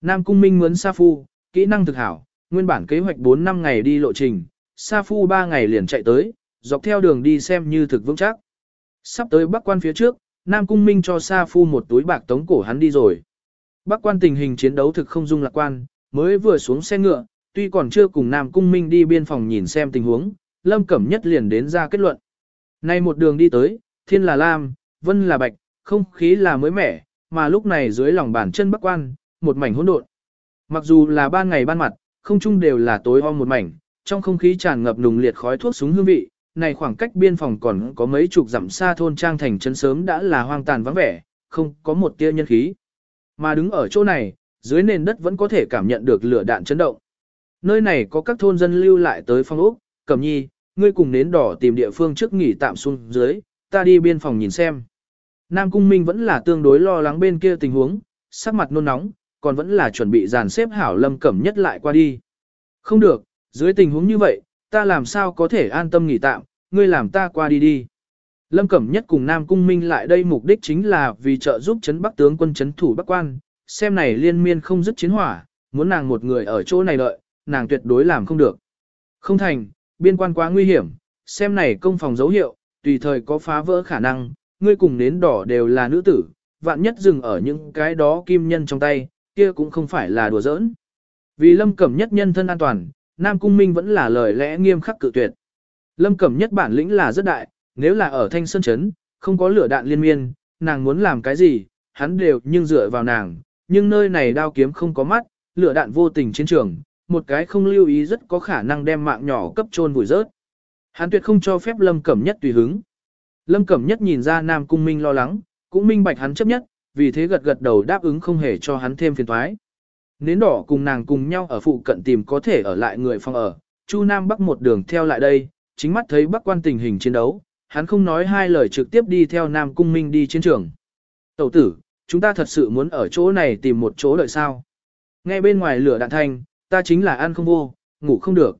Nam Cung Minh muốn Sa Phu, kỹ năng thực hảo, nguyên bản kế hoạch 4 năm ngày đi lộ trình, Sa Phu 3 ngày liền chạy tới, dọc theo đường đi xem như thực vững chắc. Sắp tới Bắc Quan phía trước, Nam Cung Minh cho Sa Phu một túi bạc tống cổ hắn đi rồi. Bắc Quan tình hình chiến đấu thực không dung lạc quan, mới vừa xuống xe ngựa, tuy còn chưa cùng Nam Cung Minh đi biên phòng nhìn xem tình huống, Lâm Cẩm Nhất liền đến ra kết luận. Nay một đường đi tới, thiên là lam, vân là bạch, không khí là mới mẻ, mà lúc này dưới lòng bàn chân Bắc Quan, một mảnh hỗn độn. Mặc dù là ban ngày ban mặt, không chung đều là tối om một mảnh, trong không khí tràn ngập nùng liệt khói thuốc súng hương vị, này khoảng cách biên phòng còn có mấy chục dặm xa thôn trang thành trấn sớm đã là hoang tàn vắng vẻ, không có một tia nhân khí. Mà đứng ở chỗ này, dưới nền đất vẫn có thể cảm nhận được lửa đạn chấn động. Nơi này có các thôn dân lưu lại tới phong ốc, cẩm nhi, ngươi cùng nến đỏ tìm địa phương trước nghỉ tạm xuống dưới, ta đi biên phòng nhìn xem. Nam Cung Minh vẫn là tương đối lo lắng bên kia tình huống, sắc mặt nôn nóng, còn vẫn là chuẩn bị dàn xếp hảo lâm cẩm nhất lại qua đi. Không được, dưới tình huống như vậy, ta làm sao có thể an tâm nghỉ tạm, ngươi làm ta qua đi đi. Lâm Cẩm Nhất cùng Nam Cung Minh lại đây mục đích chính là vì trợ giúp chấn Bắc tướng quân chấn thủ Bắc Quan, xem này liên miên không dứt chiến hỏa, muốn nàng một người ở chỗ này đợi, nàng tuyệt đối làm không được. Không thành, biên quan quá nguy hiểm, xem này công phòng dấu hiệu, tùy thời có phá vỡ khả năng, ngươi cùng nến đỏ đều là nữ tử, vạn nhất dừng ở những cái đó kim nhân trong tay, kia cũng không phải là đùa giỡn. Vì Lâm Cẩm Nhất nhân thân an toàn, Nam Cung Minh vẫn là lời lẽ nghiêm khắc cự tuyệt. Lâm Cẩm Nhất bản lĩnh là rất đại, nếu là ở Thanh Sơn Trấn, không có lửa đạn liên miên, nàng muốn làm cái gì, hắn đều nhưng dựa vào nàng, nhưng nơi này đao kiếm không có mắt, lửa đạn vô tình chiến trường, một cái không lưu ý rất có khả năng đem mạng nhỏ cấp trôn vùi rớt. Hắn tuyệt không cho phép Lâm Cẩm Nhất tùy hứng. Lâm Cẩm Nhất nhìn ra Nam Cung Minh lo lắng, cũng minh bạch hắn chấp nhất, vì thế gật gật đầu đáp ứng không hề cho hắn thêm phiền toái. Nến đỏ cùng nàng cùng nhau ở phụ cận tìm có thể ở lại người phòng ở, Chu Nam Bắc một đường theo lại đây, chính mắt thấy Bắc quan tình hình chiến đấu, hắn không nói hai lời trực tiếp đi theo Nam Cung Minh đi chiến trường. Tẩu tử, chúng ta thật sự muốn ở chỗ này tìm một chỗ đợi sao. Nghe bên ngoài lửa đạn thanh, ta chính là ăn không vô, ngủ không được.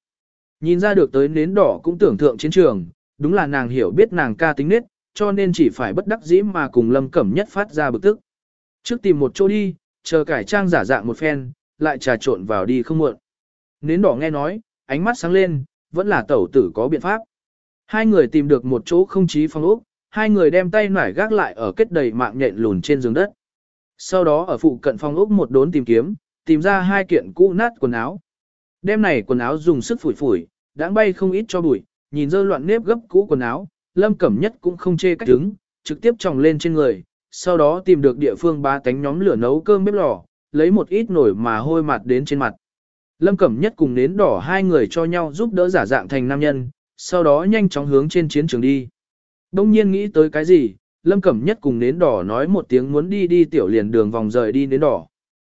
Nhìn ra được tới nến đỏ cũng tưởng thượng chiến trường, đúng là nàng hiểu biết nàng ca tính nết, cho nên chỉ phải bất đắc dĩ mà cùng lâm cẩm nhất phát ra bực tức. Trước tìm một chỗ đi, chờ cải trang giả dạng một phen, lại trà trộn vào đi không muộn. Nến đỏ nghe nói, ánh mắt sáng lên, vẫn là tẩu tử có biện pháp. Hai người tìm được một chỗ không chí phong ốc, hai người đem tay nải gác lại ở kết đầy mạng nhện lùn trên giường đất. Sau đó ở phụ cận phong ốc một đốn tìm kiếm, tìm ra hai kiện cũ nát quần áo. Đêm này quần áo dùng sức phủi phủi, đã bay không ít cho bụi, nhìn dơ loạn nếp gấp cũ quần áo, lâm cẩm nhất cũng không chê cách đứng, trực tiếp tròng lên trên người, sau đó tìm được địa phương ba tánh nhóm lửa nấu cơm bếp lò, lấy một ít nổi mà hôi mặt đến trên mặt. Lâm Cẩm Nhất cùng nến đỏ hai người cho nhau giúp đỡ giả dạng thành nam nhân, sau đó nhanh chóng hướng trên chiến trường đi. Đông nhiên nghĩ tới cái gì, Lâm Cẩm Nhất cùng nến đỏ nói một tiếng muốn đi đi tiểu liền đường vòng rời đi nến đỏ.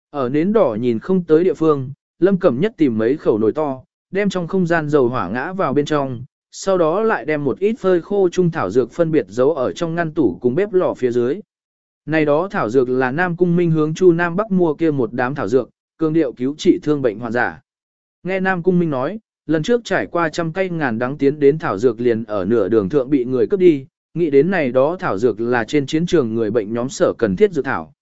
Ở nến đỏ nhìn không tới địa phương, Lâm Cẩm Nhất tìm mấy khẩu nồi to, đem trong không gian dầu hỏa ngã vào bên trong, sau đó lại đem một ít phơi khô trung thảo dược phân biệt giấu ở trong ngăn tủ cùng bếp lò phía dưới. Này đó thảo dược là Nam Cung Minh hướng Chu Nam Bắc mua kia một đám thảo dược, cường điệu cứu trị thương bệnh hoàn giả. Nghe Nam Cung Minh nói, lần trước trải qua trăm cây ngàn đắng tiến đến thảo dược liền ở nửa đường thượng bị người cướp đi, nghĩ đến này đó thảo dược là trên chiến trường người bệnh nhóm sở cần thiết dược thảo.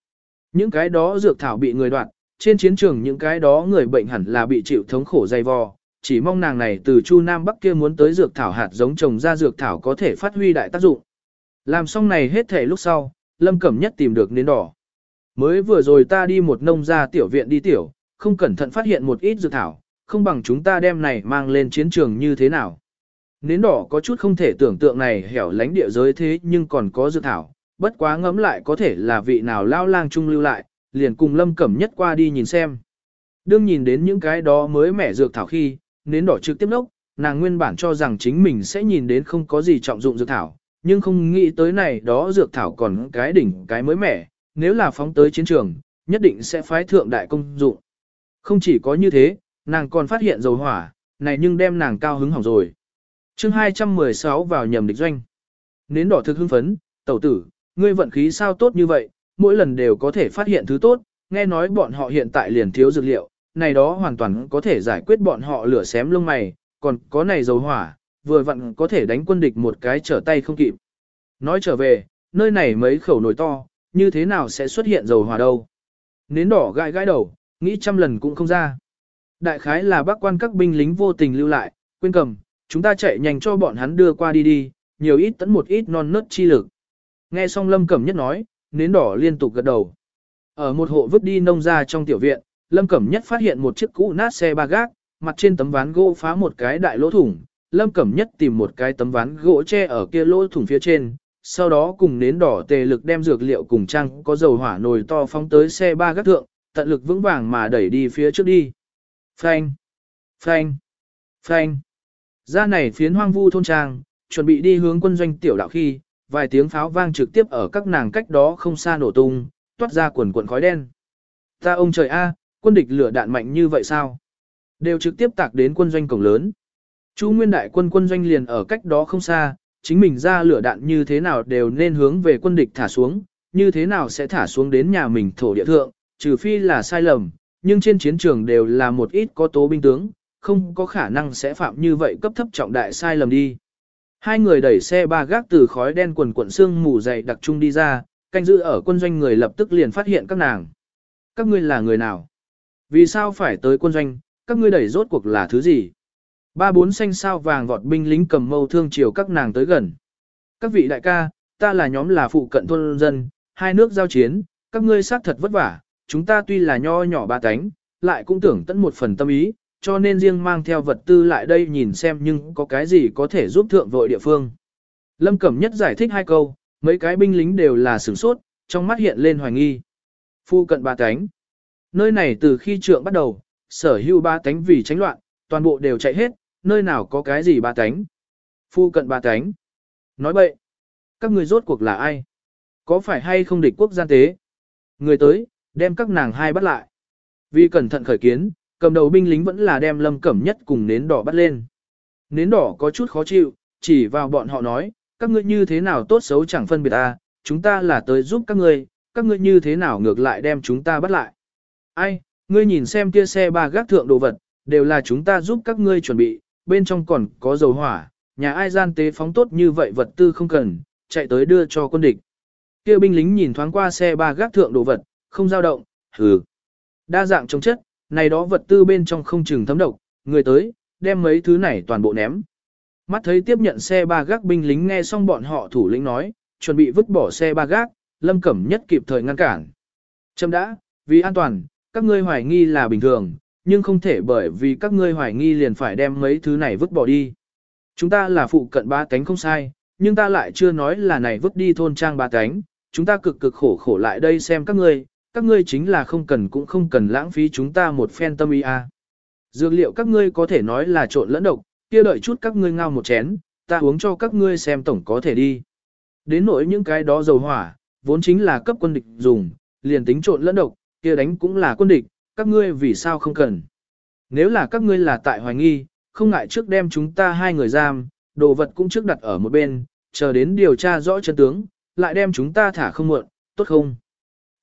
Những cái đó dược thảo bị người đoạt, trên chiến trường những cái đó người bệnh hẳn là bị chịu thống khổ dày vò, chỉ mong nàng này từ Chu Nam Bắc kia muốn tới dược thảo hạt giống trồng ra dược thảo có thể phát huy đại tác dụng. Làm xong này hết thể lúc sau, Lâm Cẩm Nhất tìm được nến đỏ. Mới vừa rồi ta đi một nông gia tiểu viện đi tiểu, không cẩn thận phát hiện một ít dược thảo, không bằng chúng ta đem này mang lên chiến trường như thế nào. Nến đỏ có chút không thể tưởng tượng này hẻo lánh địa giới thế nhưng còn có dược thảo, bất quá ngẫm lại có thể là vị nào lao lang trung lưu lại, liền cùng lâm cẩm nhất qua đi nhìn xem. Đương nhìn đến những cái đó mới mẻ dược thảo khi, nến đỏ trực tiếp lốc, nàng nguyên bản cho rằng chính mình sẽ nhìn đến không có gì trọng dụng dược thảo, nhưng không nghĩ tới này đó dược thảo còn cái đỉnh cái mới mẻ, nếu là phóng tới chiến trường, nhất định sẽ phái thượng đại công dụng. Không chỉ có như thế, nàng còn phát hiện dầu hỏa, này nhưng đem nàng cao hứng hỏng rồi. chương 216 vào nhầm địch doanh. Nến đỏ thực hưng phấn, tẩu tử, ngươi vận khí sao tốt như vậy, mỗi lần đều có thể phát hiện thứ tốt, nghe nói bọn họ hiện tại liền thiếu dược liệu, này đó hoàn toàn có thể giải quyết bọn họ lửa xém lông mày, còn có này dầu hỏa, vừa vặn có thể đánh quân địch một cái trở tay không kịp. Nói trở về, nơi này mấy khẩu nồi to, như thế nào sẽ xuất hiện dầu hỏa đâu? Nến đỏ gãi gãi đầu, nghĩ trăm lần cũng không ra. Đại khái là bác quan các binh lính vô tình lưu lại, quên cầm, chúng ta chạy nhanh cho bọn hắn đưa qua đi đi, nhiều ít tấn một ít non nớt chi lực. Nghe xong Lâm Cẩm Nhất nói, nến đỏ liên tục gật đầu. Ở một hộ vứt đi nông ra trong tiểu viện, Lâm Cẩm Nhất phát hiện một chiếc cũ nát xe ba gác, mặt trên tấm ván gỗ phá một cái đại lỗ thủng. Lâm Cẩm Nhất tìm một cái tấm ván gỗ che ở kia lỗ thủng phía trên, sau đó cùng nến đỏ tề lực đem dược liệu cùng trăng có dầu hỏa nồi to phóng tới xe ba gác thượng, tận lực vững vàng mà đẩy đi phía trước đi. Phanh, phanh, phanh. Ra này phiến hoang vu thôn trang, chuẩn bị đi hướng quân doanh tiểu đạo khi, vài tiếng pháo vang trực tiếp ở các nàng cách đó không xa nổ tung, toát ra quần quần khói đen. Ta ông trời a, quân địch lửa đạn mạnh như vậy sao? Đều trực tiếp tạc đến quân doanh cổng lớn. Chu Nguyên đại quân quân doanh liền ở cách đó không xa, chính mình ra lửa đạn như thế nào đều nên hướng về quân địch thả xuống, như thế nào sẽ thả xuống đến nhà mình thổ địa thượng, trừ phi là sai lầm, nhưng trên chiến trường đều là một ít có tố binh tướng, không có khả năng sẽ phạm như vậy cấp thấp trọng đại sai lầm đi. Hai người đẩy xe ba gác từ khói đen quần quận xương mù dày đặc trung đi ra, canh giữ ở quân doanh người lập tức liền phát hiện các nàng. Các ngươi là người nào? Vì sao phải tới quân doanh, các ngươi đẩy rốt cuộc là thứ gì? Ba bốn xanh sao vàng vọt binh lính cầm mâu thương chiều các nàng tới gần. Các vị đại ca, ta là nhóm là phụ cận thôn dân, hai nước giao chiến, các ngươi xác thật vất vả, chúng ta tuy là nho nhỏ ba cánh, lại cũng tưởng tận một phần tâm ý, cho nên riêng mang theo vật tư lại đây nhìn xem nhưng có cái gì có thể giúp thượng vội địa phương. Lâm Cẩm Nhất giải thích hai câu, mấy cái binh lính đều là sửng sốt, trong mắt hiện lên hoài nghi. Phu cận ba cánh. Nơi này từ khi trượng bắt đầu, sở hữu ba cánh vì tránh loạn, toàn bộ đều chạy hết, nơi nào có cái gì ba cánh. Phu cận ba cánh. Nói bậy. Các người rốt cuộc là ai? Có phải hay không địch quốc gian tế? Người tới, đem các nàng hai bắt lại. Vì cẩn thận khởi kiến, cầm đầu binh lính vẫn là đem lâm cẩm nhất cùng nến đỏ bắt lên. Nến đỏ có chút khó chịu, chỉ vào bọn họ nói, các ngươi như thế nào tốt xấu chẳng phân biệt ta, chúng ta là tới giúp các ngươi, các ngươi như thế nào ngược lại đem chúng ta bắt lại. Ai, ngươi nhìn xem kia xe ba gác thượng đồ vật, đều là chúng ta giúp các ngươi chuẩn bị, bên trong còn có dầu hỏa, nhà ai gian tế phóng tốt như vậy vật tư không cần, chạy tới đưa cho quân địch. Kia binh lính nhìn thoáng qua xe ba gác thượng đồ vật, không dao động, hừ. Đa dạng trong chất, này đó vật tư bên trong không chừng thấm độc, người tới, đem mấy thứ này toàn bộ ném. Mắt thấy tiếp nhận xe ba gác binh lính nghe xong bọn họ thủ lĩnh nói, chuẩn bị vứt bỏ xe ba gác, lâm cẩm nhất kịp thời ngăn cản. Châm đã, vì an toàn, các ngươi hoài nghi là bình thường, nhưng không thể bởi vì các ngươi hoài nghi liền phải đem mấy thứ này vứt bỏ đi. Chúng ta là phụ cận ba cánh không sai, nhưng ta lại chưa nói là này vứt đi thôn trang ba cánh, chúng ta cực cực khổ khổ lại đây xem các ngươi, các ngươi chính là không cần cũng không cần lãng phí chúng ta một phen tâm ý a. À. Dược liệu các ngươi có thể nói là trộn lẫn độc, kia đợi chút các ngươi ngao một chén, ta uống cho các ngươi xem tổng có thể đi. Đến nỗi những cái đó dầu hỏa, vốn chính là cấp quân địch dùng, liền tính trộn lẫn độc, kia đánh cũng là quân địch, các ngươi vì sao không cần. Nếu là các ngươi là tại hoài nghi, không ngại trước đem chúng ta hai người giam, đồ vật cũng trước đặt ở một bên, chờ đến điều tra rõ chân tướng, lại đem chúng ta thả không muộn, tốt không?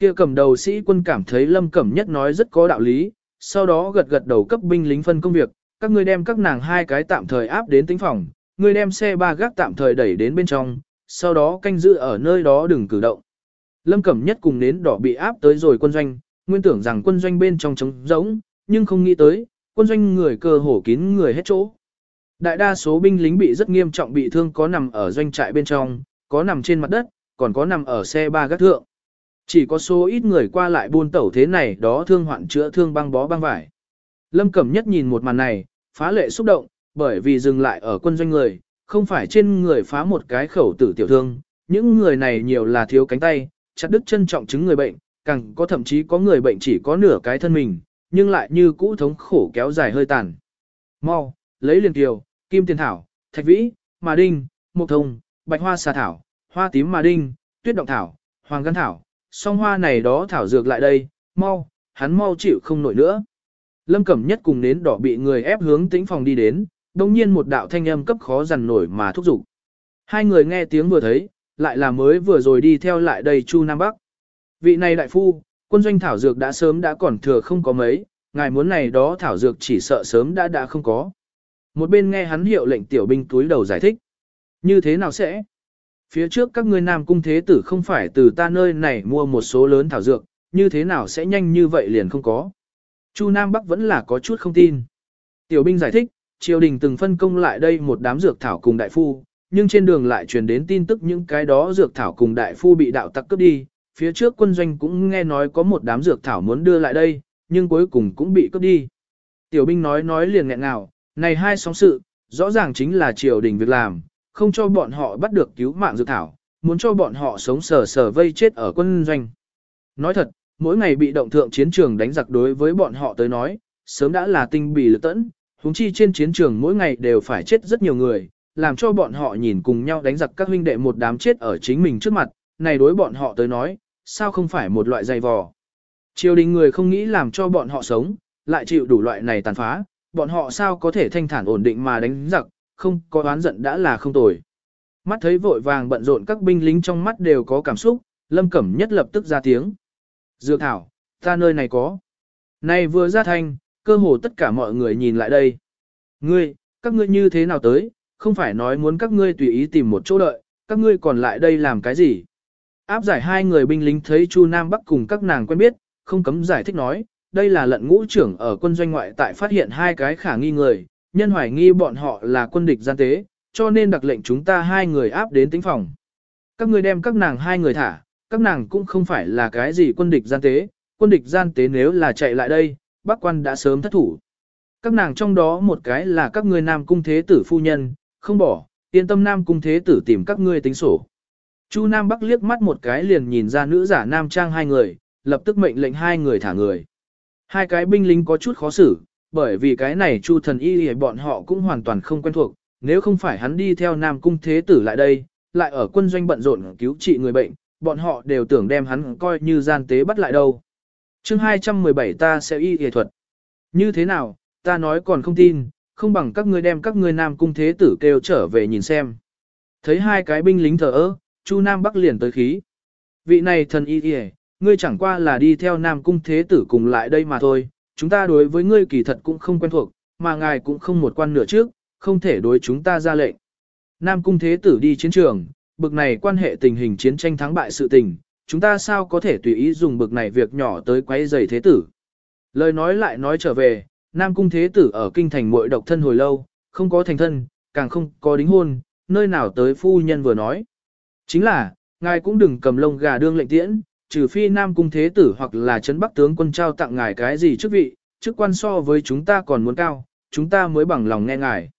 Kia cầm đầu sĩ quân cảm thấy Lâm Cẩm Nhất nói rất có đạo lý, sau đó gật gật đầu cấp binh lính phân công việc, các ngươi đem các nàng hai cái tạm thời áp đến tính phòng, ngươi đem xe ba gác tạm thời đẩy đến bên trong, sau đó canh giữ ở nơi đó đừng cử động. Lâm Cẩm Nhất cùng nến đỏ bị áp tới rồi quân doanh, nguyên tưởng rằng quân doanh bên trong trống rỗng, nhưng không nghĩ tới, quân doanh người cơ hổ kín người hết chỗ. Đại đa số binh lính bị rất nghiêm trọng bị thương có nằm ở doanh trại bên trong, có nằm trên mặt đất, còn có nằm ở xe ba gác thượng. Chỉ có số ít người qua lại buôn tẩu thế này đó thương hoạn chữa thương băng bó băng vải. Lâm Cẩm Nhất nhìn một màn này, phá lệ xúc động, bởi vì dừng lại ở quân doanh người, không phải trên người phá một cái khẩu tử tiểu thương, những người này nhiều là thiếu cánh tay, chặt đứt chân trọng chứng người bệnh, càng có thậm chí có người bệnh chỉ có nửa cái thân mình, nhưng lại như cũ thống khổ kéo dài hơi tàn. Mau, lấy liền kiều, kim tiền thảo, thạch vĩ, mà đinh, mộc thông, bạch hoa xà thảo, hoa tím mà đinh, tuyết động thảo, hoàng gan thảo, song hoa này đó thảo dược lại đây, mau, hắn mau chịu không nổi nữa. Lâm Cẩm Nhất cùng nến đỏ bị người ép hướng tĩnh phòng đi đến, đồng nhiên một đạo thanh âm cấp khó dằn nổi mà thúc giục. Hai người nghe tiếng vừa thấy, lại là mới vừa rồi đi theo lại đây Chu Nam Bắc. Vị này đại phu, quân doanh thảo dược đã sớm đã còn thừa không có mấy, ngài muốn này đó thảo dược chỉ sợ sớm đã đã không có. Một bên nghe hắn hiệu lệnh tiểu binh túi đầu giải thích. Như thế nào sẽ? Phía trước các ngươi nam cung thế tử không phải từ ta nơi này mua một số lớn thảo dược, như thế nào sẽ nhanh như vậy liền không có. Chu Nam Bắc vẫn là có chút không tin. Tiểu binh giải thích, triều đình từng phân công lại đây một đám dược thảo cùng đại phu, nhưng trên đường lại truyền đến tin tức những cái đó dược thảo cùng đại phu bị đạo tặc cướp đi. Phía trước quân doanh cũng nghe nói có một đám dược thảo muốn đưa lại đây, nhưng cuối cùng cũng bị cướp đi. Tiểu binh nói nói liền nghẹn ngào, này hai sóng sự, rõ ràng chính là triều đình việc làm, không cho bọn họ bắt được cứu mạng dược thảo, muốn cho bọn họ sống sờ sờ vây chết ở quân doanh. Nói thật, mỗi ngày bị động thượng chiến trường đánh giặc đối với bọn họ tới nói, sớm đã là tinh bì lực tẫn, huống chi trên chiến trường mỗi ngày đều phải chết rất nhiều người, làm cho bọn họ nhìn cùng nhau đánh giặc các huynh đệ một đám chết ở chính mình trước mặt, này đối bọn họ tới nói, sao không phải một loại dày vò. Triều đình người không nghĩ làm cho bọn họ sống, lại chịu đủ loại này tàn phá, bọn họ sao có thể thanh thản ổn định mà đánh giặc, không có oán giận đã là không tồi. Mắt thấy vội vàng bận rộn các binh lính trong mắt đều có cảm xúc, Lâm Cẩm Nhất lập tức ra tiếng. Dược thảo, ta nơi này có. Này vừa ra thanh, cơ hồ tất cả mọi người nhìn lại đây. Ngươi, các ngươi như thế nào tới, không phải nói muốn các ngươi tùy ý tìm một chỗ đợi, các ngươi còn lại đây làm cái gì? Áp giải hai người binh lính thấy Chu Nam Bắc cùng các nàng quen biết, không cấm giải thích nói, đây là lận ngũ trưởng ở quân doanh ngoại tại phát hiện hai cái khả nghi người, nhân hoài nghi bọn họ là quân địch gian tế, cho nên đặc lệnh chúng ta hai người áp đến tính phòng. Các ngươi đem các nàng hai người thả, các nàng cũng không phải là cái gì quân địch gian tế, quân địch gian tế nếu là chạy lại đây, bác quan đã sớm thất thủ. Các nàng trong đó một cái là các ngươi nam cung thế tử phu nhân, không bỏ, yên tâm nam cung thế tử tìm các ngươi tính sổ. Chu Nam Bắc liếc mắt một cái liền nhìn ra nữ giả nam trang hai người, lập tức mệnh lệnh hai người thả người. Hai cái binh lính có chút khó xử, bởi vì cái này Chu thần y thì bọn họ cũng hoàn toàn không quen thuộc, nếu không phải hắn đi theo Nam cung thế tử lại đây, lại ở quân doanh bận rộn cứu trị người bệnh, bọn họ đều tưởng đem hắn coi như gian tế bắt lại đâu. Chương 217 ta sẽ y y thuật. Như thế nào, ta nói còn không tin, không bằng các ngươi đem các ngươi Nam cung thế tử kêu trở về nhìn xem. Thấy hai cái binh lính thờ ơ, Chu Nam Bắc liền tới khí. Vị này thần y y, ngươi chẳng qua là đi theo Nam cung thế tử cùng lại đây mà thôi, chúng ta đối với ngươi kỳ thật cũng không quen thuộc, mà ngài cũng không một quan nửa trước, không thể đối chúng ta ra lệnh. Nam cung thế tử đi chiến trường, bực này quan hệ tình hình chiến tranh thắng bại sự tình, chúng ta sao có thể tùy ý dùng bực này việc nhỏ tới quấy rầy thế tử. Lời nói lại nói trở về, Nam cung thế tử ở kinh thành muội độc thân hồi lâu, không có thành thân, càng không có đính hôn, nơi nào tới phu nhân vừa nói. Chính là, ngài cũng đừng cầm lông gà đương lệnh tiễn, trừ phi Nam Cung Thế Tử hoặc là Trấn Bắc Tướng quân trao tặng ngài cái gì chức vị, chức quan so với chúng ta còn muốn cao, chúng ta mới bằng lòng nghe ngài.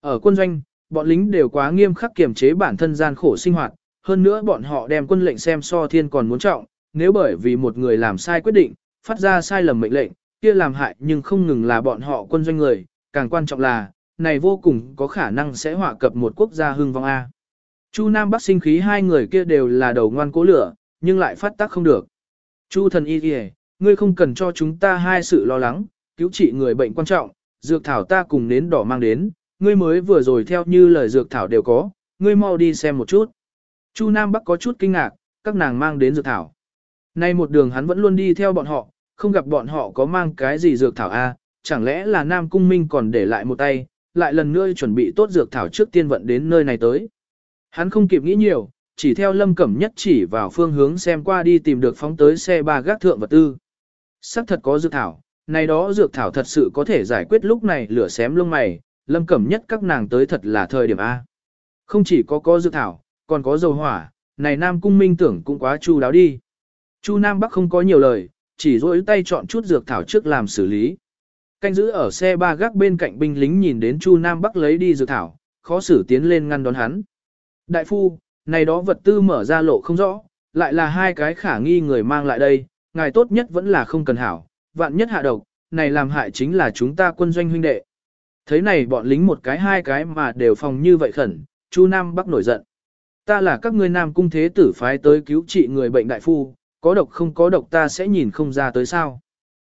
Ở quân doanh, bọn lính đều quá nghiêm khắc kiểm chế bản thân gian khổ sinh hoạt, hơn nữa bọn họ đem quân lệnh xem so thiên còn muốn trọng, nếu bởi vì một người làm sai quyết định, phát ra sai lầm mệnh lệnh, kia làm hại nhưng không ngừng là bọn họ quân doanh người, càng quan trọng là, này vô cùng có khả năng sẽ họa cập một quốc gia hưng vong A. Chu Nam Bắc sinh khí hai người kia đều là đầu ngoan cố lửa, nhưng lại phát tác không được. Chu thần y kìa, ngươi không cần cho chúng ta hai sự lo lắng, cứu trị người bệnh quan trọng, dược thảo ta cùng nến đỏ mang đến, ngươi mới vừa rồi theo như lời dược thảo đều có, ngươi mau đi xem một chút. Chu Nam Bắc có chút kinh ngạc, các nàng mang đến dược thảo. Nay một đường hắn vẫn luôn đi theo bọn họ, không gặp bọn họ có mang cái gì dược thảo a, chẳng lẽ là Nam Cung Minh còn để lại một tay, lại lần nữa chuẩn bị tốt dược thảo trước tiên vận đến nơi này tới. Hắn không kịp nghĩ nhiều, chỉ theo lâm cẩm nhất chỉ vào phương hướng xem qua đi tìm được phóng tới xe ba gác thượng vật tư. Sắc thật có dược thảo, này đó dược thảo thật sự có thể giải quyết lúc này lửa xém lông mày, lâm cẩm nhất các nàng tới thật là thời điểm A. Không chỉ có có dược thảo, còn có dầu hỏa, này Nam Cung Minh tưởng cũng quá chu đáo đi. Chu Nam Bắc không có nhiều lời, chỉ rỗi tay chọn chút dược thảo trước làm xử lý. Canh giữ ở xe ba gác bên cạnh binh lính nhìn đến Chu Nam Bắc lấy đi dược thảo, khó xử tiến lên ngăn đón hắn. Đại phu, này đó vật tư mở ra lộ không rõ, lại là hai cái khả nghi người mang lại đây, ngài tốt nhất vẫn là không cần hảo, vạn nhất hạ độc, này làm hại chính là chúng ta quân doanh huynh đệ. Thấy này bọn lính một cái hai cái mà đều phòng như vậy khẩn, Chu Nam Bắc nổi giận. Ta là các ngươi nam cung thế tử phái tới cứu trị người bệnh đại phu, có độc không có độc ta sẽ nhìn không ra tới sao.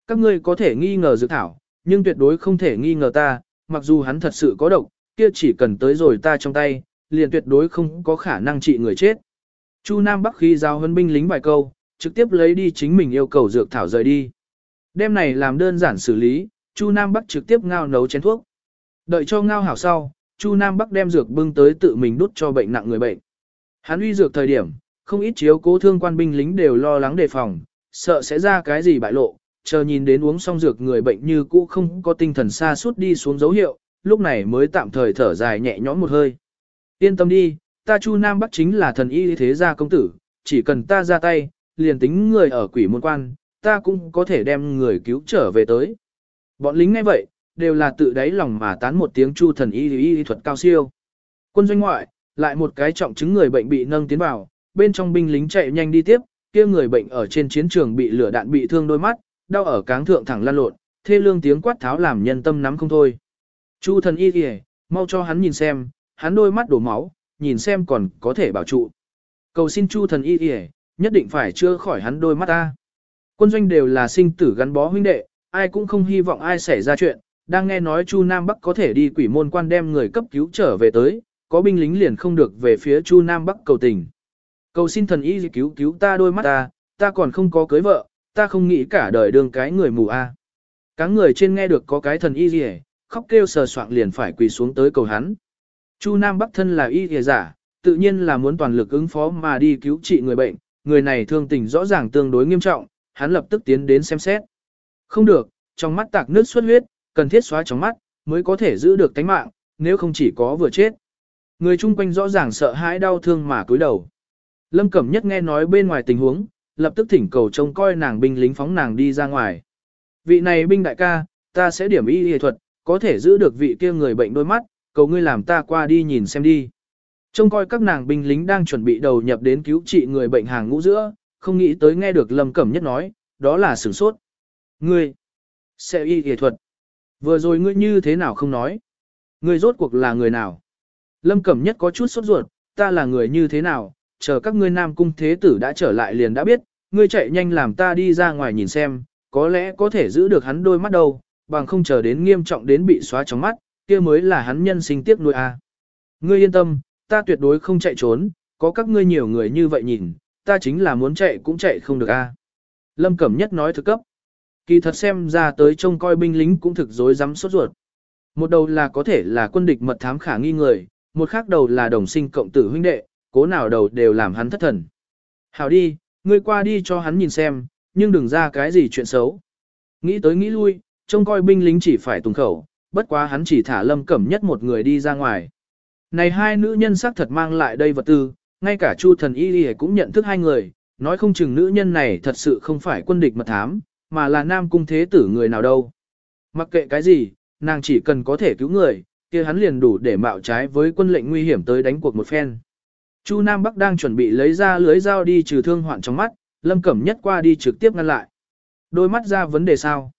Các ngươi có thể nghi ngờ dược thảo, nhưng tuyệt đối không thể nghi ngờ ta, mặc dù hắn thật sự có độc, kia chỉ cần tới rồi ta trong tay, liền tuyệt đối không có khả năng trị người chết. Chu Nam Bắc khi giao huấn binh lính vài câu, trực tiếp lấy đi chính mình yêu cầu dược thảo rời đi. Đêm này làm đơn giản xử lý, Chu Nam Bắc trực tiếp ngao nấu chén thuốc. Đợi cho ngao hảo sau, Chu Nam Bắc đem dược bưng tới tự mình đút cho bệnh nặng người bệnh. Hắn uy dược thời điểm, không ít chiếu cố thương quan binh lính đều lo lắng đề phòng, sợ sẽ ra cái gì bại lộ, chờ nhìn đến uống xong dược người bệnh như cũ không có tinh thần xa suốt đi xuống dấu hiệu, lúc này mới tạm thời thở dài nhẹ nhõm một hơi. Yên tâm đi, ta Chu Nam Bắc chính là thần y thế gia công tử, chỉ cần ta ra tay, liền tính người ở quỷ môn quan, ta cũng có thể đem người cứu trở về tới. Bọn lính ngay vậy, đều là tự đáy lòng mà tán một tiếng chu thần y y thuật cao siêu. Quân doanh ngoại, lại một cái trọng chứng người bệnh bị nâng tiến vào, bên trong binh lính chạy nhanh đi tiếp, kia người bệnh ở trên chiến trường bị lửa đạn bị thương đôi mắt, đau ở cáng thượng thẳng lăn lộn, thê lương tiếng quát tháo làm nhân tâm nắm không thôi. Chu thần y kìa, mau cho hắn nhìn xem, hắn đôi mắt đổ máu, nhìn xem còn có thể bảo trụ. Cầu xin chu thần y y, nhất định phải chữa khỏi hắn đôi mắt ta. Quân doanh đều là sinh tử gắn bó huynh đệ, ai cũng không hy vọng ai xảy ra chuyện, đang nghe nói Chu Nam Bắc có thể đi quỷ môn quan đem người cấp cứu trở về tới, có binh lính liền không được về phía Chu Nam Bắc cầu tình. Cầu xin thần y cứu cứu ta đôi mắt ta, ta còn không có cưới vợ, ta không nghĩ cả đời đường cái người mù a. À. Các người trên nghe được có cái thần y gì khóc kêu sờ soạng liền phải quỳ xuống tới cầu hắn. Chu Nam Bắc thân là y y giả, tự nhiên là muốn toàn lực ứng phó mà đi cứu trị người bệnh, người này thương tình rõ ràng tương đối nghiêm trọng, hắn lập tức tiến đến xem xét. Không được, trong mắt tạc nước xuất huyết, cần thiết xóa trong mắt, mới có thể giữ được tánh mạng, nếu không chỉ có vừa chết. Người chung quanh rõ ràng sợ hãi đau thương mà cúi đầu. Lâm Cẩm Nhất nghe nói bên ngoài tình huống, lập tức thỉnh cầu trông coi nàng binh lính phóng nàng đi ra ngoài. Vị này binh đại ca, ta sẽ điểm y y thuật, có thể giữ được vị kia người bệnh đôi mắt, cầu ngươi làm ta qua đi nhìn xem đi. Trông coi các nàng binh lính đang chuẩn bị đầu nhập đến cứu trị người bệnh hàng ngũ giữa, không nghĩ tới nghe được Lâm Cẩm Nhất nói, đó là sửng sốt. Ngươi, sẽ y y thuật. Vừa rồi ngươi như thế nào không nói? Ngươi rốt cuộc là người nào? Lâm Cẩm Nhất có chút sốt ruột, ta là người như thế nào? Chờ các ngươi nam cung thế tử đã trở lại liền đã biết, ngươi chạy nhanh làm ta đi ra ngoài nhìn xem, có lẽ có thể giữ được hắn đôi mắt đâu, bằng không chờ đến nghiêm trọng đến bị xóa trong mắt, kia mới là hắn nhân sinh tiếc nuôi a. À. Ngươi yên tâm, ta tuyệt đối không chạy trốn, có các ngươi nhiều người như vậy nhìn, ta chính là muốn chạy cũng chạy không được a. À. Lâm Cẩm Nhất nói thực cấp. Kỳ thật xem ra tới trông coi binh lính cũng thực dối rắm sốt ruột. Một đầu là có thể là quân địch mật thám khả nghi người, một khác đầu là đồng sinh cộng tử huynh đệ, cố nào đầu đều làm hắn thất thần. Hảo đi, ngươi qua đi cho hắn nhìn xem, nhưng đừng ra cái gì chuyện xấu. Nghĩ tới nghĩ lui, trông coi binh lính chỉ phải tùng khẩu, bất quá hắn chỉ thả lâm cẩm nhất một người đi ra ngoài. Này hai nữ nhân sắc thật mang lại đây vật tư, ngay cả Chu thần y y cũng nhận thức hai người, nói không chừng nữ nhân này thật sự không phải quân địch mật thám, mà là nam cung thế tử người nào đâu. Mặc kệ cái gì, nàng chỉ cần có thể cứu người, kia hắn liền đủ để mạo trái với quân lệnh nguy hiểm tới đánh cuộc một phen. Chu Nam Bắc đang chuẩn bị lấy ra lưới dao đi trừ thương hoạn trong mắt, Lâm Cẩm Nhất qua đi trực tiếp ngăn lại. Đôi mắt ra vấn đề sao?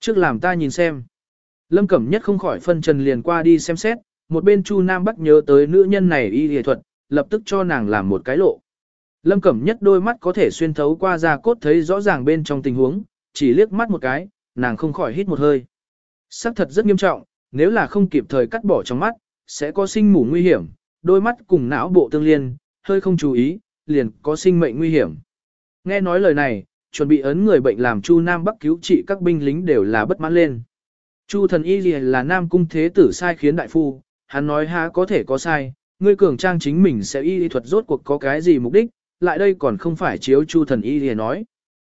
Trước làm ta nhìn xem. Lâm Cẩm Nhất không khỏi phân trần liền qua đi xem xét, một bên Chu Nam Bắc nhớ tới nữ nhân này y y thuật, lập tức cho nàng làm một cái lộ. Lâm Cẩm Nhất đôi mắt có thể xuyên thấu qua da cốt thấy rõ ràng bên trong tình huống, chỉ liếc mắt một cái, nàng không khỏi hít một hơi. Sắc thật rất nghiêm trọng, nếu là không kịp thời cắt bỏ trong mắt, sẽ có sinh mủ nguy hiểm, đôi mắt cùng não bộ tương liên, hơi không chú ý, liền có sinh mệnh nguy hiểm. Nghe nói lời này, chuẩn bị ấn người bệnh làm Chu Nam Bắc cứu trị các binh lính đều là bất mãn lên. Chu thần y là Nam cung thế tử sai khiến đại phu, hắn nói há có thể có sai, ngươi cường trang chính mình sẽ y thuật rốt cuộc có cái gì mục đích, lại đây còn không phải chiếu Chu thần y nói.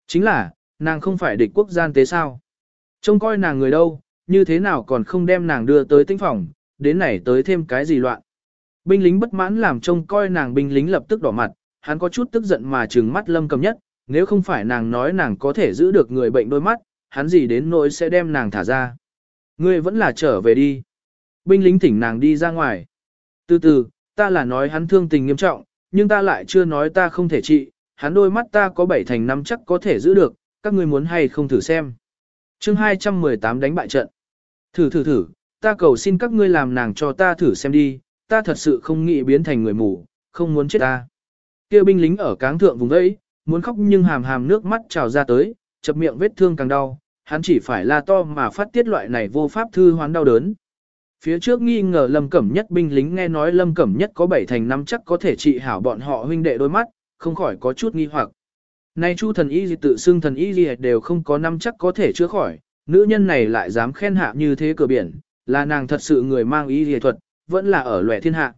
Chính là, nàng không phải địch quốc gian tế sao. Trông coi nàng người đâu, như thế nào còn không đem nàng đưa tới tinh phòng, đến này tới thêm cái gì loạn. Binh lính bất mãn làm trông coi nàng binh lính lập tức đỏ mặt, hắn có chút tức giận mà trừng mắt lâm cầm nhất, nếu không phải nàng nói nàng có thể giữ được người bệnh đôi mắt, hắn gì đến nỗi sẽ đem nàng thả ra. Ngươi vẫn là trở về đi. Binh lính thỉnh nàng đi ra ngoài. Từ từ, ta là nói hắn thương tình nghiêm trọng, nhưng ta lại chưa nói ta không thể trị, hắn đôi mắt ta có bảy thành năm chắc có thể giữ được, các ngươi muốn hay không thử xem. chương 218 đánh bại trận. Thử thử thử, ta cầu xin các ngươi làm nàng cho ta thử xem đi, ta thật sự không nghĩ biến thành người mù, không muốn chết ta. Kia binh lính ở cáng thượng vùng vẫy, muốn khóc nhưng hàm hàm nước mắt trào ra tới, chập miệng vết thương càng đau, hắn chỉ phải la to mà phát tiết loại này vô pháp thư hoán đau đớn. Phía trước nghi ngờ Lâm Cẩm Nhất binh lính nghe nói Lâm Cẩm Nhất có bảy thành năm chắc có thể trị hảo bọn họ huynh đệ đôi mắt, không khỏi có chút nghi hoặc. Nay Chu thần y gì tự xưng thần y gì đều không có năm chắc có thể chữa khỏi, nữ nhân này lại dám khen hạ như thế cửa biển, là nàng thật sự người mang y y thuật, vẫn là ở lòe thiên hạ.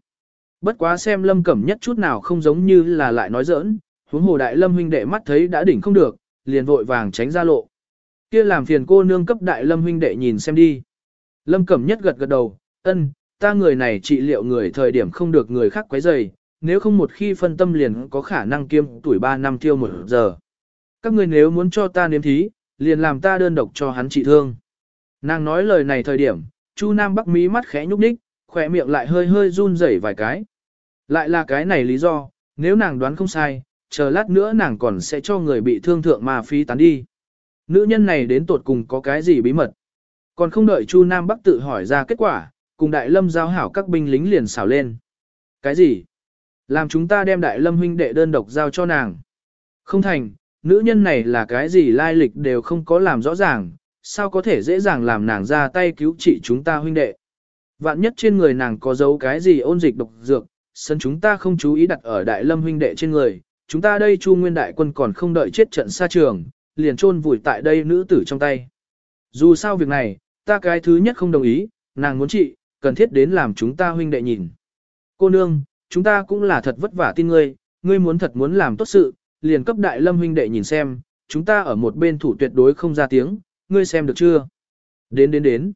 Bất quá xem Lâm Cẩm Nhất chút nào không giống như là lại nói giỡn, huống hồ đại Lâm huynh đệ mắt thấy đã đỉnh không được, liền vội vàng tránh ra lộ. Kia làm phiền cô nương cấp đại Lâm huynh đệ nhìn xem đi. Lâm Cẩm Nhất gật gật đầu, ân, ta người này trị liệu người thời điểm không được người khác quấy rầy, nếu không một khi phân tâm liền có khả năng kiêm tuổi 3 năm tiêu một giờ. Các người nếu muốn cho ta nếm thí, liền làm ta đơn độc cho hắn trị thương. Nàng nói lời này thời điểm, Chu Nam Bắc mí mắt khẽ nhúc nhích, khỏe miệng lại hơi hơi run rẩy vài cái. Lại là cái này lý do, nếu nàng đoán không sai, chờ lát nữa nàng còn sẽ cho người bị thương thượng mà phí tán đi. Nữ nhân này đến tột cùng có cái gì bí mật. Còn không đợi Chu Nam Bắc tự hỏi ra kết quả, cùng Đại Lâm giao hảo các binh lính liền xảo lên. Cái gì? Làm chúng ta đem Đại Lâm huynh đệ đơn độc giao cho nàng. Không thành, nữ nhân này là cái gì lai lịch đều không có làm rõ ràng, sao có thể dễ dàng làm nàng ra tay cứu trị chúng ta huynh đệ. Vạn nhất trên người nàng có dấu cái gì ôn dịch độc dược, sân chúng ta không chú ý đặt ở Đại Lâm huynh đệ trên người, chúng ta đây Chu Nguyên đại quân còn không đợi chết trận xa trường, liền chôn vùi tại đây nữ tử trong tay. Dù sao việc này, ta cái thứ nhất không đồng ý, nàng muốn trị, cần thiết đến làm chúng ta huynh đệ nhìn. Cô nương, chúng ta cũng là thật vất vả tin ngươi, ngươi muốn thật muốn làm tốt sự, liền cấp đại lâm huynh đệ nhìn xem, chúng ta ở một bên thủ tuyệt đối không ra tiếng, ngươi xem được chưa? Đến đến đến.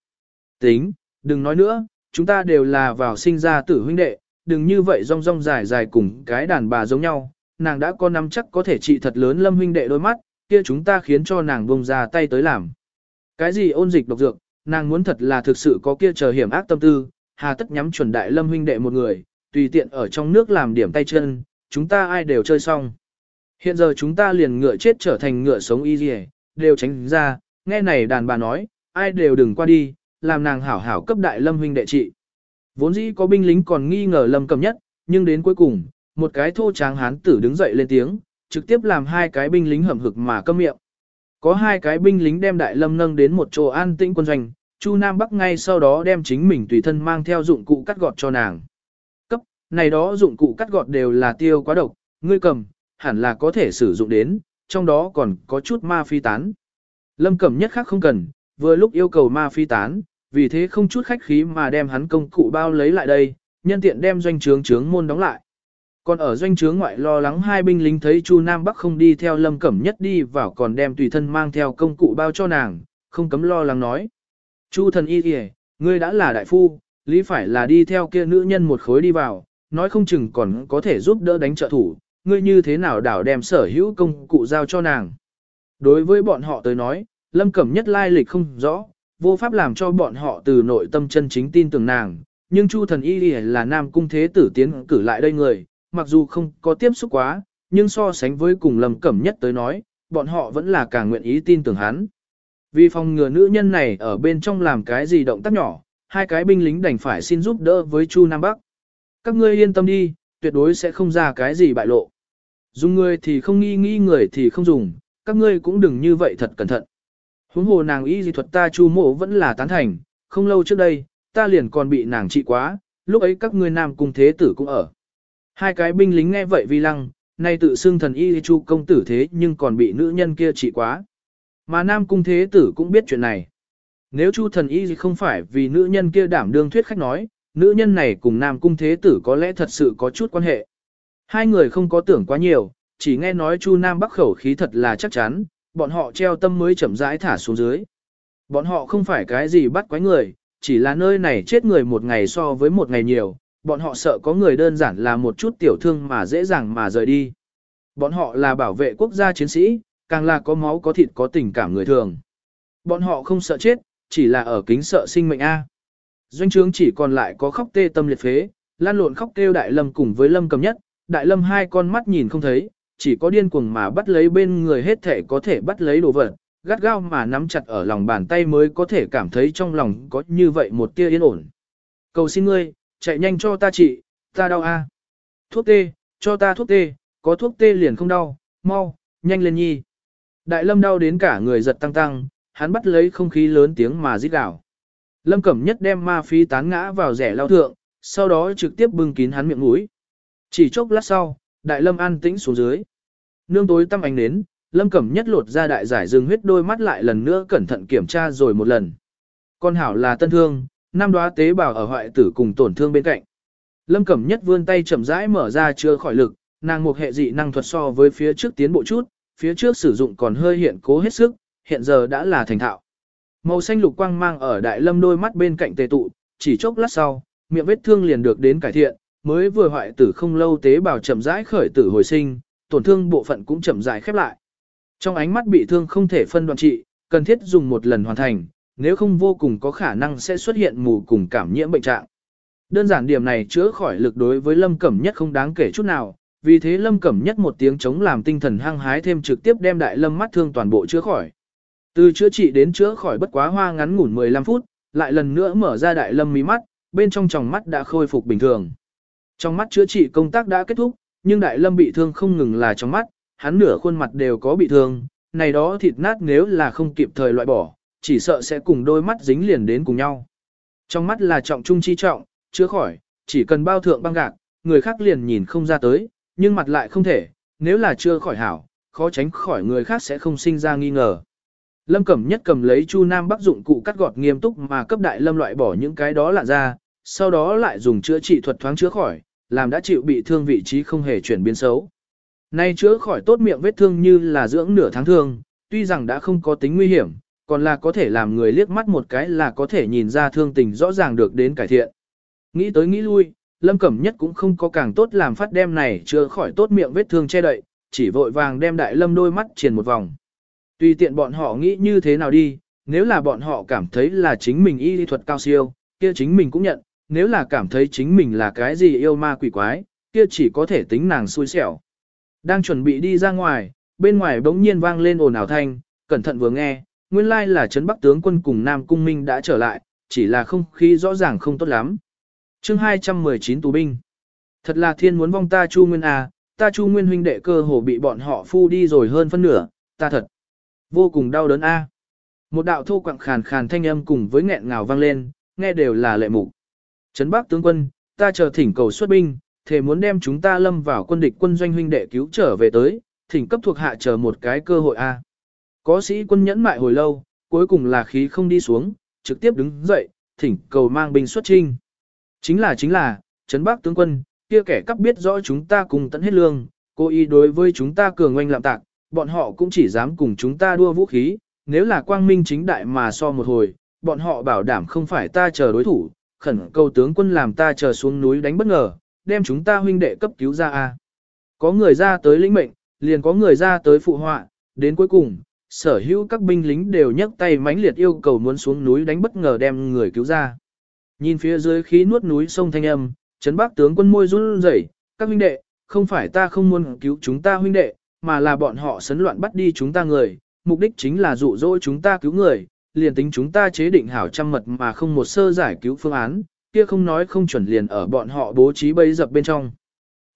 Tính, đừng nói nữa, chúng ta đều là vào sinh ra tử huynh đệ, đừng như vậy rong rong dài dài cùng cái đàn bà giống nhau, nàng đã có nắm chắc có thể trị thật lớn lâm huynh đệ đôi mắt, kia chúng ta khiến cho nàng bông ra tay tới làm. Cái gì ôn dịch độc dược, nàng muốn thật là thực sự có kia chờ hiểm ác tâm tư, hà tất nhắm chuẩn đại lâm huynh đệ một người, tùy tiện ở trong nước làm điểm tay chân, chúng ta ai đều chơi xong. Hiện giờ chúng ta liền ngựa chết trở thành ngựa sống y dì đều tránh ra, nghe này đàn bà nói, ai đều đừng qua đi, làm nàng hảo hảo cấp đại lâm huynh đệ trị. Vốn dĩ có binh lính còn nghi ngờ lâm cầm nhất, nhưng đến cuối cùng, một cái thô tráng hán tử đứng dậy lên tiếng, trực tiếp làm hai cái binh lính hầm hực mà câm miệng. Có hai cái binh lính đem đại lâm nâng đến một chỗ an tĩnh quân doanh, Chu Nam Bắc ngay sau đó đem chính mình tùy thân mang theo dụng cụ cắt gọt cho nàng. Cấp, này đó dụng cụ cắt gọt đều là tiêu quá độc, ngươi cầm, hẳn là có thể sử dụng đến, trong đó còn có chút ma phi tán. Lâm Cẩm nhất khác không cần, vừa lúc yêu cầu ma phi tán, vì thế không chút khách khí mà đem hắn công cụ bao lấy lại đây, nhân tiện đem doanh trướng trướng môn đóng lại. Còn ở doanh trướng ngoại lo lắng hai binh lính thấy Chu Nam Bắc không đi theo Lâm Cẩm Nhất đi vào còn đem tùy thân mang theo công cụ bao cho nàng, không cấm lo lắng nói. Chu thần y kìa, ngươi đã là đại phu, lý phải là đi theo kia nữ nhân một khối đi vào, nói không chừng còn có thể giúp đỡ đánh trợ thủ, ngươi như thế nào đảo đem sở hữu công cụ giao cho nàng. Đối với bọn họ tới nói, Lâm Cẩm Nhất lai lịch không rõ, vô pháp làm cho bọn họ từ nội tâm chân chính tin tưởng nàng, nhưng Chu thần y là nam cung thế tử tiến cử lại đây người, mặc dù không có tiếp xúc quá, nhưng so sánh với cùng lầm Cẩm Nhất tới nói, bọn họ vẫn là càng nguyện ý tin tưởng hắn. Vì phòng ngừa nữ nhân này ở bên trong làm cái gì động tác nhỏ, hai cái binh lính đành phải xin giúp đỡ với Chu Nam Bắc. Các ngươi yên tâm đi, tuyệt đối sẽ không ra cái gì bại lộ. Dùng người thì không nghi nghi người thì không dùng, các ngươi cũng đừng như vậy thật cẩn thận. Huống hồ nàng y dị thuật ta Chu mộ vẫn là tán thành, không lâu trước đây, ta liền còn bị nàng trị quá, lúc ấy các ngươi nam cung thế tử cũng ở. Hai cái binh lính nghe vậy vi lăng, nay tự xưng thần y chu công tử thế nhưng còn bị nữ nhân kia trị quá. Mà nam cung thế tử cũng biết chuyện này. Nếu chu thần y không phải vì nữ nhân kia đảm đương thuyết khách nói, nữ nhân này cùng nam cung thế tử có lẽ thật sự có chút quan hệ. Hai người không có tưởng quá nhiều, chỉ nghe nói chu nam bắc khẩu khí thật là chắc chắn, bọn họ treo tâm mới chậm rãi thả xuống dưới. Bọn họ không phải cái gì bắt quái người, chỉ là nơi này chết người một ngày so với một ngày nhiều, bọn họ sợ có người đơn giản là một chút tiểu thương mà dễ dàng mà rời đi. Bọn họ là bảo vệ quốc gia chiến sĩ, càng là có máu có thịt có tình cảm người thường. Bọn họ không sợ chết, chỉ là ở kính sợ sinh mệnh A. Doanh trướng chỉ còn lại có khóc tê tâm liệt phế, lan lộn khóc kêu đại lâm cùng với lâm cầm nhất, đại lâm hai con mắt nhìn không thấy, chỉ có điên cuồng mà bắt lấy bên người hết thể có thể bắt lấy đồ vật, gắt gao mà nắm chặt ở lòng bàn tay mới có thể cảm thấy trong lòng có như vậy một tia yên ổn. Cầu xin ngươi, chạy nhanh cho ta trị, ta đau a. Thuốc tê, cho ta thuốc tê, có thuốc tê liền không đau, mau, nhanh lên nhi. Đại lâm đau đến cả người giật tăng tăng, hắn bắt lấy không khí lớn tiếng mà rít gào. Lâm Cẩm Nhất đem ma phi tán ngã vào rẻ lao thượng, sau đó trực tiếp bưng kín hắn miệng mũi. Chỉ chốc lát sau, Đại Lâm an tĩnh xuống dưới. Nương tối tăm ánh nến Lâm Cẩm Nhất lột ra đại giải dương huyết đôi mắt lại lần nữa cẩn thận kiểm tra rồi một lần. Con hảo là tân thương, năm đóa tế bào ở hoại tử cùng tổn thương bên cạnh. Lâm Cẩm Nhất vươn tay chậm rãi mở ra chưa khỏi lực, nàng một hệ dị năng thuật so với phía trước tiến bộ chút, phía trước sử dụng còn hơi hiện cố hết sức, hiện giờ đã là thành thạo. Màu xanh lục quang mang ở đại lâm đôi mắt bên cạnh tề tụ, chỉ chốc lát sau, miệng vết thương liền được đến cải thiện, mới vừa hoại tử không lâu tế bào chậm rãi khởi tử hồi sinh, tổn thương bộ phận cũng chậm rãi khép lại. Trong ánh mắt bị thương không thể phân đoạn trị, cần thiết dùng một lần hoàn thành, nếu không vô cùng có khả năng sẽ xuất hiện mù cùng cảm nhiễm bệnh trạng. Đơn giản điểm này chữa khỏi lực đối với Lâm Cẩm Nhất không đáng kể chút nào, vì thế Lâm Cẩm Nhất một tiếng chống làm tinh thần hăng hái thêm trực tiếp đem đại lâm mắt thương toàn bộ chữa khỏi. Từ chữa trị đến chữa khỏi bất quá hoa ngắn ngủn 15 phút, lại lần nữa mở ra đại lâm mí mắt, bên trong tròng mắt đã khôi phục bình thường. Trong mắt chữa trị công tác đã kết thúc, nhưng đại lâm bị thương không ngừng là trong mắt, hắn nửa khuôn mặt đều có bị thương, này đó thịt nát nếu là không kịp thời loại bỏ, chỉ sợ sẽ cùng đôi mắt dính liền đến cùng nhau. Trong mắt là trọng trung chi trọng, chữa khỏi, chỉ cần bao thượng băng gạc, người khác liền nhìn không ra tới, nhưng mặt lại không thể, nếu là chưa khỏi hảo, khó tránh khỏi người khác sẽ không sinh ra nghi ngờ. Lâm Cẩm Nhất cầm lấy Chu Nam Bắc dụng cụ cắt gọt nghiêm túc mà cấp đại lâm loại bỏ những cái đó lạ ra, sau đó lại dùng chữa trị thuật thoáng chữa khỏi, làm đã chịu bị thương vị trí không hề chuyển biến xấu. Nay chữa khỏi tốt miệng vết thương như là dưỡng nửa tháng thương, tuy rằng đã không có tính nguy hiểm, còn là có thể làm người liếc mắt một cái là có thể nhìn ra thương tình rõ ràng được đến cải thiện. Nghĩ tới nghĩ lui, Lâm Cẩm Nhất cũng không có càng tốt làm phát đem này chưa khỏi tốt miệng vết thương che đậy, chỉ vội vàng đem đại lâm đôi mắt triền một vòng. Tùy tiện bọn họ nghĩ như thế nào đi, nếu là bọn họ cảm thấy là chính mình y lý thuật cao siêu, kia chính mình cũng nhận, nếu là cảm thấy chính mình là cái gì yêu ma quỷ quái, kia chỉ có thể tính nàng xui xẻo. Đang chuẩn bị đi ra ngoài, bên ngoài bỗng nhiên vang lên ồn ào thanh, cẩn thận vừa nghe, nguyên lai là Trấn Bắc tướng quân cùng Nam Cung Minh đã trở lại, chỉ là không khí rõ ràng không tốt lắm. chương 219 tù binh. Thật là thiên muốn vong ta Chu Nguyên à, ta Chu Nguyên huynh đệ cơ hồ bị bọn họ phu đi rồi hơn phân nửa, ta thật. Vô cùng đau đớn a. Một đạo thô quặng khàn khàn thanh âm cùng với nghẹn ngào vang lên, nghe đều là lệ mục. Trấn Bắc tướng quân, ta chờ thỉnh cầu xuất binh, thể muốn đem chúng ta lâm vào quân địch quân doanh huynh đệ cứu trở về tới, thỉnh cấp thuộc hạ chờ một cái cơ hội a. Có sĩ quân nhẫn mại hồi lâu, cuối cùng là khí không đi xuống, trực tiếp đứng dậy, thỉnh cầu mang binh xuất trinh. Chính là chính là, Trấn Bắc tướng quân, kia kẻ cắp biết rõ chúng ta cùng tận hết lương, cố ý đối với chúng ta cường oanh lạm tạc, bọn họ cũng chỉ dám cùng chúng ta đua vũ khí, nếu là quang minh chính đại mà so một hồi, bọn họ bảo đảm không phải ta chờ đối thủ, khẩn cầu tướng quân làm ta chờ xuống núi đánh bất ngờ, đem chúng ta huynh đệ cấp cứu ra a. Có người ra tới lĩnh mệnh, liền có người ra tới phụ họa, đến cuối cùng, sở hữu các binh lính đều nhấc tay mãnh liệt yêu cầu muốn xuống núi đánh bất ngờ đem người cứu ra. Nhìn phía dưới khí nuốt núi sông thanh âm, Trấn bác tướng quân môi run rẩy, các huynh đệ, không phải ta không muốn cứu chúng ta huynh đệ, mà là bọn họ sấn loạn bắt đi chúng ta người, mục đích chính là dụ dỗ chúng ta cứu người, liền tính chúng ta chế định hảo trăm mật mà không một sơ giải cứu phương án, kia không nói không chuẩn liền ở bọn họ bố trí bấy dập bên trong.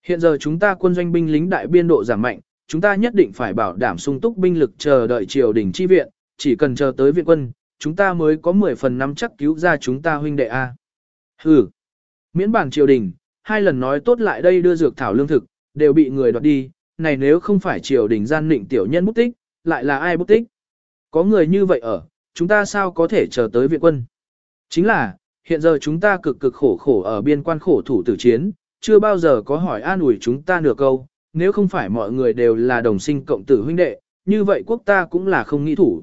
Hiện giờ chúng ta quân doanh binh lính đại biên độ giảm mạnh, chúng ta nhất định phải bảo đảm sung túc binh lực chờ đợi triều đình chi viện, chỉ cần chờ tới viện quân, chúng ta mới có 10 phần năm chắc cứu ra chúng ta huynh đệ A. Hừ, miễn bản triều đình, hai lần nói tốt lại đây đưa dược thảo lương thực, đều bị người đoạt đi, này nếu không phải triều đình gian định tiểu nhân bút tích, lại là ai bút tích? Có người như vậy ở, chúng ta sao có thể chờ tới viện quân? Chính là, hiện giờ chúng ta cực cực khổ khổ ở biên quan khổ thủ tử chiến, chưa bao giờ có hỏi an ủi chúng ta nửa câu, nếu không phải mọi người đều là đồng sinh cộng tử huynh đệ, như vậy quốc ta cũng là không nghĩ thủ.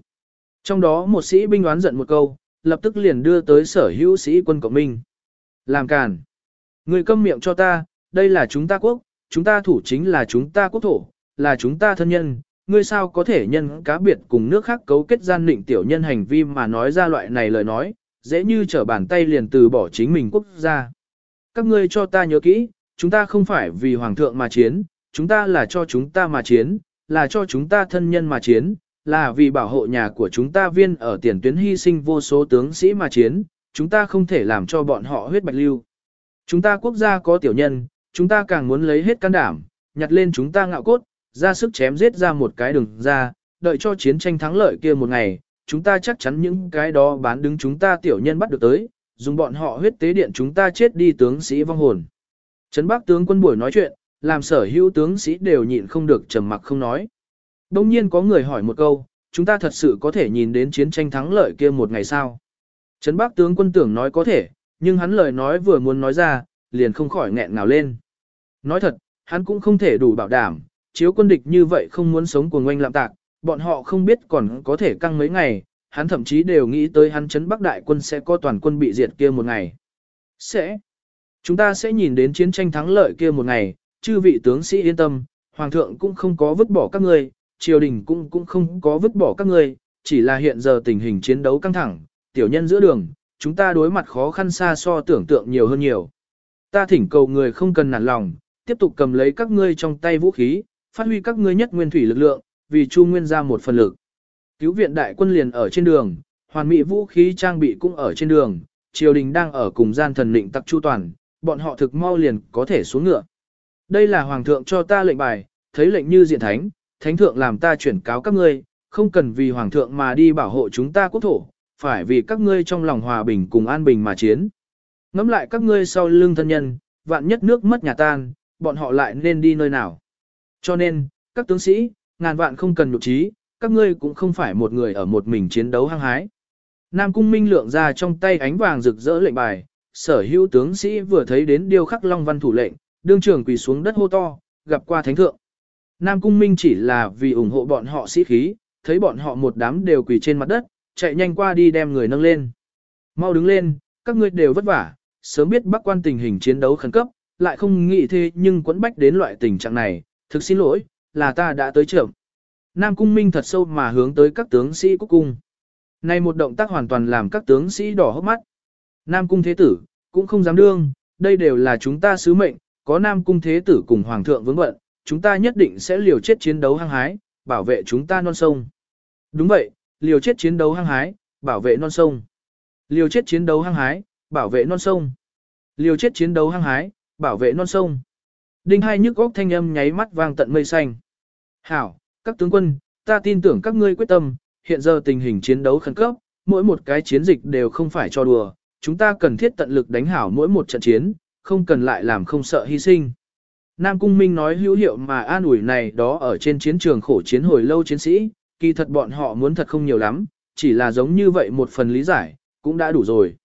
Trong đó một sĩ binh đoán giận một câu, lập tức liền đưa tới sở hữu sĩ quân cộng minh. Làm càn. Người câm miệng cho ta, đây là chúng ta quốc, chúng ta thủ chính là chúng ta quốc thổ, là chúng ta thân nhân, ngươi sao có thể nhân cá biệt cùng nước khác cấu kết gian định tiểu nhân hành vi mà nói ra loại này lời nói, dễ như trở bàn tay liền từ bỏ chính mình quốc gia. Các ngươi cho ta nhớ kỹ, chúng ta không phải vì hoàng thượng mà chiến, chúng ta là cho chúng ta mà chiến, là cho chúng ta thân nhân mà chiến, là vì bảo hộ nhà của chúng ta viên ở tiền tuyến hy sinh vô số tướng sĩ mà chiến, chúng ta không thể làm cho bọn họ huyết bạch lưu. Chúng ta quốc gia có tiểu nhân, chúng ta càng muốn lấy hết can đảm, nhặt lên chúng ta ngạo cốt, ra sức chém giết ra một cái đường ra, đợi cho chiến tranh thắng lợi kia một ngày, chúng ta chắc chắn những cái đó bán đứng chúng ta tiểu nhân bắt được tới, dùng bọn họ huyết tế điện chúng ta chết đi tướng sĩ vong hồn. Trấn Bắc tướng quân buổi nói chuyện, làm sở hữu tướng sĩ đều nhịn không được trầm mặc không nói. Đông nhiên có người hỏi một câu, chúng ta thật sự có thể nhìn đến chiến tranh thắng lợi kia một ngày sao? Trấn Bắc tướng quân tưởng nói có thể, nhưng hắn lời nói vừa muốn nói ra, liền không khỏi nghẹn ngào lên. Nói thật, hắn cũng không thể đủ bảo đảm, chiếu quân địch như vậy không muốn sống của ngoanh lạm tạc, bọn họ không biết còn có thể căng mấy ngày, hắn thậm chí đều nghĩ tới hắn Trấn Bắc đại quân sẽ có toàn quân bị diệt kia một ngày. Sẽ. Chúng ta sẽ nhìn đến chiến tranh thắng lợi kia một ngày, chư vị tướng sĩ yên tâm, hoàng thượng cũng không có vứt bỏ các ngươi, triều đình cũng cũng không có vứt bỏ các ngươi, chỉ là hiện giờ tình hình chiến đấu căng thẳng, tiểu nhân giữa đường, chúng ta đối mặt khó khăn xa so tưởng tượng nhiều hơn nhiều. Ta thỉnh cầu người không cần nản lòng, tiếp tục cầm lấy các ngươi trong tay vũ khí, phát huy các ngươi nhất nguyên thủy lực lượng, vì Chu Nguyên ra một phần lực. Cứu viện đại quân liền ở trên đường, hoàn mỹ vũ khí trang bị cũng ở trên đường, triều đình đang ở cùng gian thần định tặc chu toàn, bọn họ thực mau liền có thể xuống ngựa. Đây là hoàng thượng cho ta lệnh bài, thấy lệnh như diện thánh, thánh thượng làm ta chuyển cáo các ngươi, không cần vì hoàng thượng mà đi bảo hộ chúng ta quốc thổ, phải vì các ngươi trong lòng hòa bình cùng an bình mà chiến. Ngắm lại các ngươi sau lưng thân nhân, vạn nhất nước mất nhà tan, bọn họ lại nên đi nơi nào. Cho nên, các tướng sĩ, ngàn vạn không cần nhục trí, các ngươi cũng không phải một người ở một mình chiến đấu hăng hái. Nam Cung Minh lượng ra trong tay ánh vàng rực rỡ lệnh bài, sở hữu tướng sĩ vừa thấy đến điêu khắc long văn thủ lệnh, đương trưởng quỳ xuống đất hô to, gặp qua thánh thượng. Nam Cung Minh chỉ là vì ủng hộ bọn họ sĩ khí, thấy bọn họ một đám đều quỳ trên mặt đất, chạy nhanh qua đi đem người nâng lên. Mau đứng lên, các ngươi đều vất vả, sớm biết bắc quan tình hình chiến đấu khẩn cấp, lại không nghĩ thế nhưng quẫn bách đến loại tình trạng này, thực xin lỗi, là ta đã tới trưởng. Nam Cung Minh thật sâu mà hướng tới các tướng sĩ quốc cung. Này một động tác hoàn toàn làm các tướng sĩ đỏ hốc mắt. Nam Cung Thế Tử, cũng không dám đương, đây đều là chúng ta sứ mệnh, có Nam Cung Thế Tử cùng Hoàng thượng vướng bận, chúng ta nhất định sẽ liều chết chiến đấu hăng hái, bảo vệ chúng ta non sông. Đúng vậy, liều chết chiến đấu hăng hái, bảo vệ non sông. Liều chết chiến đấu hăng hái, bảo vệ non sông. Liều chết chiến đấu hăng hái, bảo vệ non sông. Đinh hai nhức góc thanh âm nháy mắt vang tận mây xanh. Hảo, các tướng quân, ta tin tưởng các ngươi quyết tâm, hiện giờ tình hình chiến đấu khẩn cấp, mỗi một cái chiến dịch đều không phải cho đùa, chúng ta cần thiết tận lực đánh hảo mỗi một trận chiến, không cần lại làm không sợ hy sinh. Nam Cung Minh nói hữu hiệu mà an ủi này đó ở trên chiến trường khổ chiến hồi lâu chiến sĩ, kỳ thật bọn họ muốn thật không nhiều lắm, chỉ là giống như vậy một phần lý giải, cũng đã đủ rồi.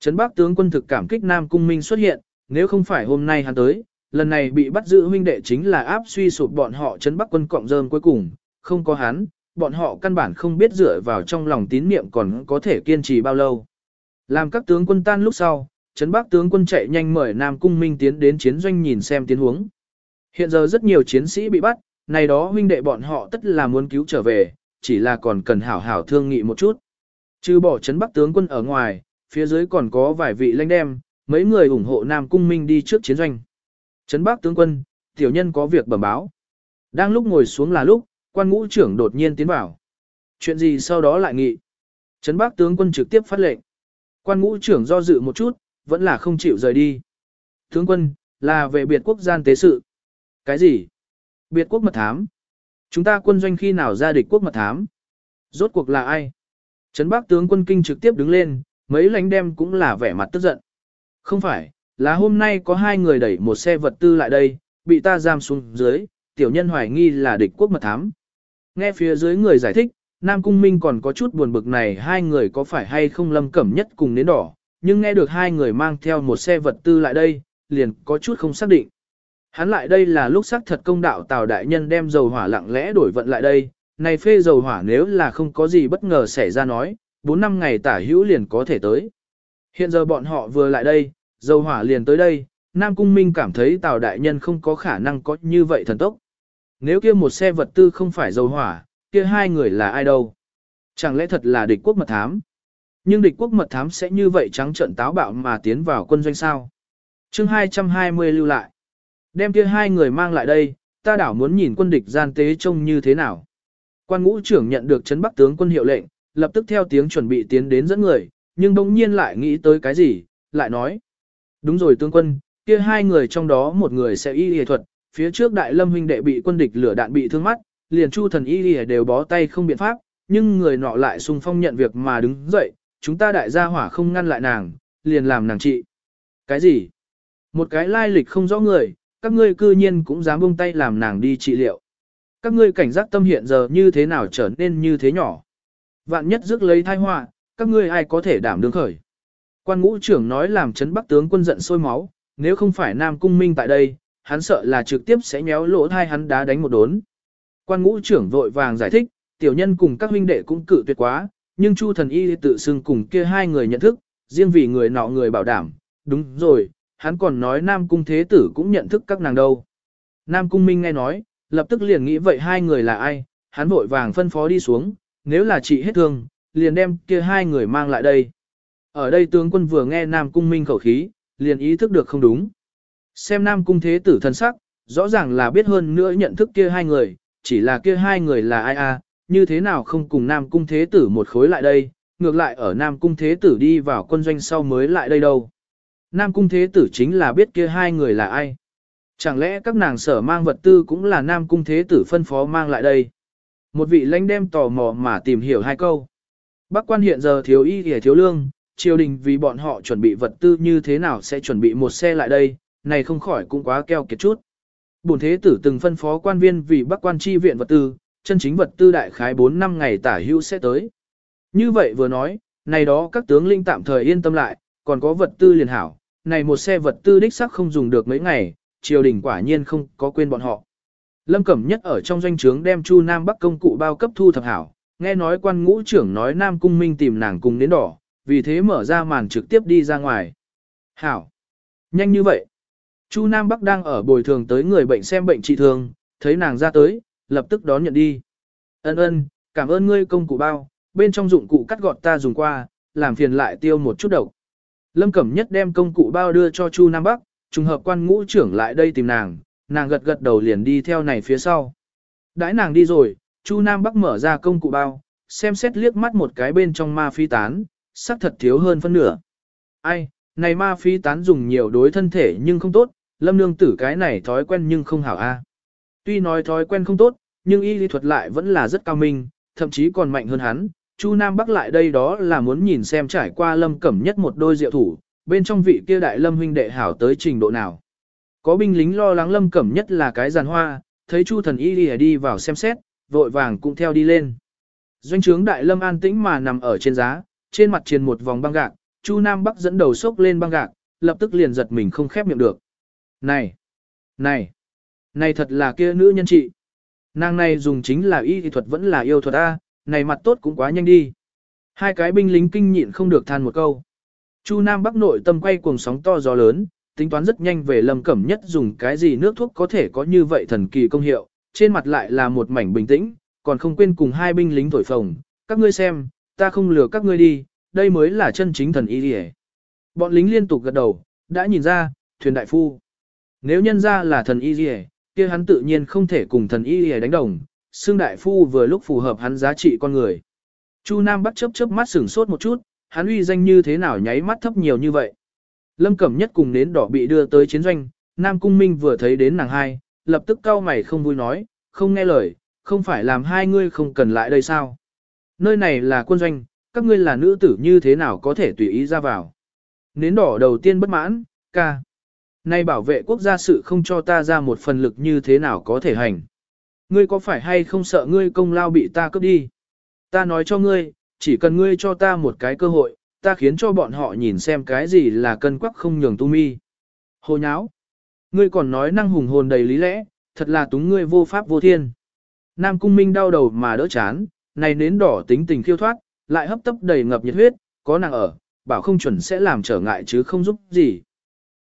Trấn Bắc tướng quân thực cảm kích Nam Cung Minh xuất hiện, nếu không phải hôm nay hắn tới, lần này bị bắt giữ huynh đệ chính là áp suy sụp bọn họ Trấn Bắc quân cộng dơm cuối cùng, không có hắn, bọn họ căn bản không biết dựa vào trong lòng tín niệm còn có thể kiên trì bao lâu. Làm các tướng quân tan lúc sau, Trấn Bắc tướng quân chạy nhanh mời Nam Cung Minh tiến đến chiến doanh nhìn xem tiến huống. Hiện giờ rất nhiều chiến sĩ bị bắt, này đó huynh đệ bọn họ tất là muốn cứu trở về, chỉ là còn cần hảo hảo thương nghị một chút. Trừ bỏ Trấn Bắc tướng quân ở ngoài, phía dưới còn có vài vị lãnh đem, mấy người ủng hộ Nam Cung Minh đi trước chiến doanh. Trấn Bắc tướng quân, tiểu nhân có việc bẩm báo. Đang lúc ngồi xuống là lúc, quan ngũ trưởng đột nhiên tiến vào. Chuyện gì sau đó lại nghị. Trấn Bắc tướng quân trực tiếp phát lệnh. Quan ngũ trưởng do dự một chút, vẫn là không chịu rời đi. Tướng quân, là về biệt quốc gian tế sự. Cái gì? Biệt quốc mật thám. Chúng ta quân doanh khi nào ra địch quốc mật thám? Rốt cuộc là ai? Trấn Bắc tướng quân kinh trực tiếp đứng lên, mấy lãnh đem cũng là vẻ mặt tức giận. Không phải, là hôm nay có hai người đẩy một xe vật tư lại đây, bị ta giam xuống dưới, tiểu nhân hoài nghi là địch quốc mật thám. Nghe phía dưới người giải thích, Nam Cung Minh còn có chút buồn bực này hai người có phải hay không lâm cẩm nhất cùng nến đỏ, nhưng nghe được hai người mang theo một xe vật tư lại đây, liền có chút không xác định. Hắn lại đây là lúc xác thật công đạo Tào Đại Nhân đem dầu hỏa lặng lẽ đổi vận lại đây, này phê dầu hỏa nếu là không có gì bất ngờ xảy ra nói, 4 năm ngày tả hữu liền có thể tới. Hiện giờ bọn họ vừa lại đây, dầu hỏa liền tới đây, Nam Cung Minh cảm thấy Tào Đại Nhân không có khả năng có như vậy thần tốc. Nếu kia một xe vật tư không phải dầu hỏa, kia hai người là ai đâu? Chẳng lẽ thật là địch quốc mật thám? Nhưng địch quốc mật thám sẽ như vậy trắng trợn táo bạo mà tiến vào quân doanh sao? chương 220 lưu lại. Đem kia hai người mang lại đây, ta đảo muốn nhìn quân địch gian tế trông như thế nào. Quan ngũ trưởng nhận được chấn bắc tướng quân hiệu lệnh, lập tức theo tiếng chuẩn bị tiến đến dẫn người, nhưng bỗng nhiên lại nghĩ tới cái gì, lại nói. Đúng rồi tướng quân, kia hai người trong đó một người sẽ y y thuật, phía trước đại lâm huynh đệ bị quân địch lửa đạn bị thương mắt, liền chu thần y y đều bó tay không biện pháp, nhưng người nọ lại sung phong nhận việc mà đứng dậy, chúng ta đại gia hỏa không ngăn lại nàng, liền làm nàng trị. Cái gì? Một cái lai lịch không rõ người, các ngươi cư nhiên cũng dám buông tay làm nàng đi trị liệu. Các ngươi cảnh giác tâm hiện giờ như thế nào trở nên như thế nhỏ. Vạn nhất rước lấy thai họa, các ngươi ai có thể đảm đương khởi. Quan ngũ trưởng nói làm chấn bắc tướng quân giận sôi máu, nếu không phải Nam Cung Minh tại đây, hắn sợ là trực tiếp sẽ nhéo lỗ thai hắn đá đánh một đốn. Quan ngũ trưởng vội vàng giải thích, tiểu nhân cùng các huynh đệ cũng cự tuyệt quá, nhưng Chu thần y tự xưng cùng kia hai người nhận thức, riêng vì người nọ người bảo đảm, đúng rồi, hắn còn nói Nam Cung Thế Tử cũng nhận thức các nàng đâu. Nam Cung Minh nghe nói, lập tức liền nghĩ vậy hai người là ai, hắn vội vàng phân phó đi xuống, nếu là chị hết thương, liền đem kia hai người mang lại đây. Ở đây tướng quân vừa nghe Nam Cung Minh khẩu khí, liền ý thức được không đúng. Xem Nam Cung Thế Tử thân sắc, rõ ràng là biết hơn nữa nhận thức kia hai người, chỉ là kia hai người là ai a, như thế nào không cùng Nam Cung Thế Tử một khối lại đây, ngược lại ở Nam Cung Thế Tử đi vào quân doanh sau mới lại đây đâu. Nam Cung Thế Tử chính là biết kia hai người là ai. Chẳng lẽ các nàng sở mang vật tư cũng là Nam Cung Thế Tử phân phó mang lại đây. Một vị lãnh đem tò mò mà tìm hiểu hai câu. Bắc quan hiện giờ thiếu y hề thiếu lương, triều đình vì bọn họ chuẩn bị vật tư như thế nào sẽ chuẩn bị một xe lại đây, này không khỏi cũng quá keo kiệt chút. Bổn thế tử từng phân phó quan viên vì Bắc quan chi viện vật tư, chân chính vật tư đại khái 4 năm ngày tả hữu sẽ tới. Như vậy vừa nói, này đó các tướng linh tạm thời yên tâm lại, còn có vật tư liền hảo, này một xe vật tư đích sắc không dùng được mấy ngày, triều đình quả nhiên không có quên bọn họ. Lâm Cẩm Nhất ở trong doanh trướng đem Chu Nam Bắc công cụ bao cấp thu thập hảo, nghe nói quan ngũ trưởng nói Nam Cung Minh tìm nàng cùng đến đỏ, vì thế mở ra màn trực tiếp đi ra ngoài. Hảo! Nhanh như vậy! Chu Nam Bắc đang ở bồi thường tới người bệnh xem bệnh trị thường, thấy nàng ra tới, lập tức đón nhận đi. Ân ân, cảm ơn ngươi công cụ bao, bên trong dụng cụ cắt gọt ta dùng qua, làm phiền lại tiêu một chút độc. Lâm Cẩm Nhất đem công cụ bao đưa cho Chu Nam Bắc, trùng hợp quan ngũ trưởng lại đây tìm nàng, nàng gật gật đầu liền đi theo này phía sau. Đãi nàng đi rồi, Chu Nam Bắc mở ra công cụ bao, xem xét liếc mắt một cái bên trong ma phi tán, sắc thật thiếu hơn phân nửa. Ai, này ma phi tán dùng nhiều đối thân thể nhưng không tốt, lâm nương tử cái này thói quen nhưng không hảo a. Tuy nói thói quen không tốt, nhưng y lý thuật lại vẫn là rất cao minh, thậm chí còn mạnh hơn hắn. Chu Nam Bắc lại đây đó là muốn nhìn xem trải qua lâm cẩm nhất một đôi diệu thủ, bên trong vị kia đại lâm huynh đệ hảo tới trình độ nào. Có binh lính lo lắng lâm cẩm nhất là cái giàn hoa, thấy Chu thần y lý đi vào xem xét, vội vàng cũng theo đi lên. Doanh trướng đại lâm an tĩnh mà nằm ở trên giá, trên mặt triền một vòng băng gạc, Chu Nam Bắc dẫn đầu sốc lên băng gạc, lập tức liền giật mình không khép miệng được. Này! Này! Này thật là kia nữ nhân trị. Nàng này dùng chính là y thuật vẫn là yêu thuật A, này mặt tốt cũng quá nhanh đi. Hai cái binh lính kinh nhịn không được than một câu. Chu Nam Bắc nội tâm quay cuồng sóng to gió lớn, tính toán rất nhanh về Lâm Cẩm Nhất dùng cái gì nước thuốc có thể có như vậy thần kỳ công hiệu, trên mặt lại là một mảnh bình tĩnh, còn không quên cùng hai binh lính thổi phồng, các ngươi xem, ta không lừa các ngươi đi, đây mới là chân chính thần y đi Bọn lính liên tục gật đầu, đã nhìn ra, thuyền đại phu. Nếu nhân ra là thần y đi kia hắn tự nhiên không thể cùng thần y y đánh đồng, xương đại phu vừa lúc phù hợp hắn giá trị con người. Chu Nam bắt chớp chớp mắt sửng sốt một chút, hắn uy danh như thế nào nháy mắt thấp nhiều như vậy. Lâm Cẩm Nhất cùng nến đỏ bị đưa tới chiến doanh, Nam Cung Minh vừa thấy đến nàng hai, lập tức cau mày không vui nói, không nghe lời, không phải làm hai ngươi không cần lại đây sao. Nơi này là quân doanh, các ngươi là nữ tử như thế nào có thể tùy ý ra vào. Nến đỏ đầu tiên bất mãn, ca. Nay bảo vệ quốc gia sự không cho ta ra một phần lực như thế nào có thể hành. Ngươi có phải hay không sợ ngươi công lao bị ta cướp đi? Ta nói cho ngươi, chỉ cần ngươi cho ta một cái cơ hội, ta khiến cho bọn họ nhìn xem cái gì là cân quắc không nhường tu mi. Hồ nháo. Ngươi còn nói năng hùng hồn đầy lý lẽ, thật là túng ngươi vô pháp vô thiên. Nam cung minh đau đầu mà đỡ chán, này nến đỏ tính tình khiêu thoát, lại hấp tấp đầy ngập nhiệt huyết, có nàng ở, bảo không chuẩn sẽ làm trở ngại chứ không giúp gì.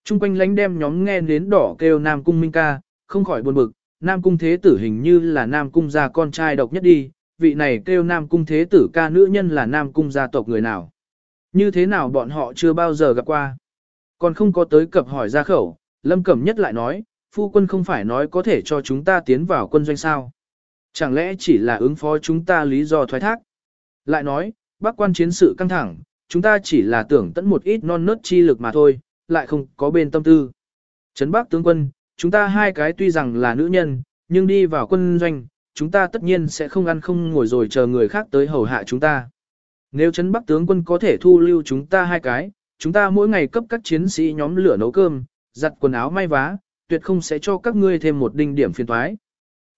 Trung quanh lánh đem nhóm nghe đến đỏ kêu Nam cung minh ca, không khỏi buồn bực, Nam Cung Thế Tử hình như là Nam Cung gia con trai độc nhất đi, vị này kêu Nam Cung Thế Tử ca nữ nhân là Nam Cung gia tộc người nào. Như thế nào bọn họ chưa bao giờ gặp qua. Còn không có tới cập hỏi ra khẩu, Lâm Cẩm Nhất lại nói, phu quân không phải nói có thể cho chúng ta tiến vào quân doanh sao. Chẳng lẽ chỉ là ứng phó chúng ta lý do thoái thác. Lại nói, bác quan chiến sự căng thẳng, chúng ta chỉ là tưởng tận một ít non nớt chi lực mà thôi, lại không có bên tâm tư. Trấn Bắc tướng quân, chúng ta hai cái tuy rằng là nữ nhân, nhưng đi vào quân doanh, chúng ta tất nhiên sẽ không ăn không ngồi rồi chờ người khác tới hầu hạ chúng ta. Nếu Trấn Bắc tướng quân có thể thu lưu chúng ta hai cái, chúng ta mỗi ngày cấp các chiến sĩ nhóm lửa nấu cơm, giặt quần áo may vá, tuyệt không sẽ cho các ngươi thêm một đinh điểm phiền toái.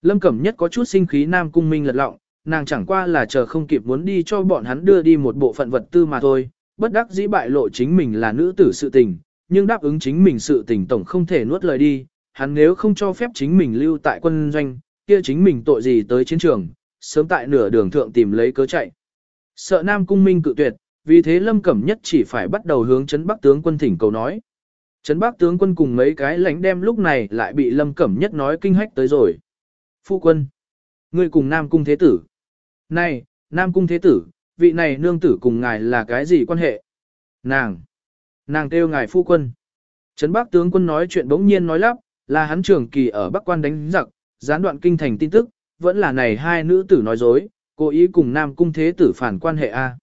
Lâm Cẩm Nhất có chút sinh khí Nam Cung Minh lật lọng, nàng chẳng qua là chờ không kịp muốn đi cho bọn hắn đưa đi một bộ phận vật tư mà thôi, bất đắc dĩ bại lộ chính mình là nữ tử sự tình, nhưng đáp ứng chính mình sự tình tổng không thể nuốt lời đi, hắn nếu không cho phép chính mình lưu tại quân doanh, kia chính mình tội gì tới chiến trường, sớm tại nửa đường thượng tìm lấy cớ chạy. Sợ Nam Cung Minh cự tuyệt, vì thế Lâm Cẩm Nhất chỉ phải bắt đầu hướng chấn Bắc tướng quân thỉnh cầu nói. Trấn Bắc tướng quân cùng mấy cái lãnh đem lúc này lại bị Lâm Cẩm Nhất nói kinh hách tới rồi. Phu quân, ngươi cùng Nam Cung Thế Tử. Này, Nam Cung Thế Tử, vị này nương tử cùng ngài là cái gì quan hệ? Nàng, nàng kêu ngài phu quân. Trấn Bắc tướng quân nói chuyện bỗng nhiên nói lắp, là hắn trưởng kỳ ở Bắc quan đánh giặc, gián đoạn kinh thành tin tức, vẫn là này hai nữ tử nói dối, cố ý cùng Nam Cung Thế Tử phản quan hệ A.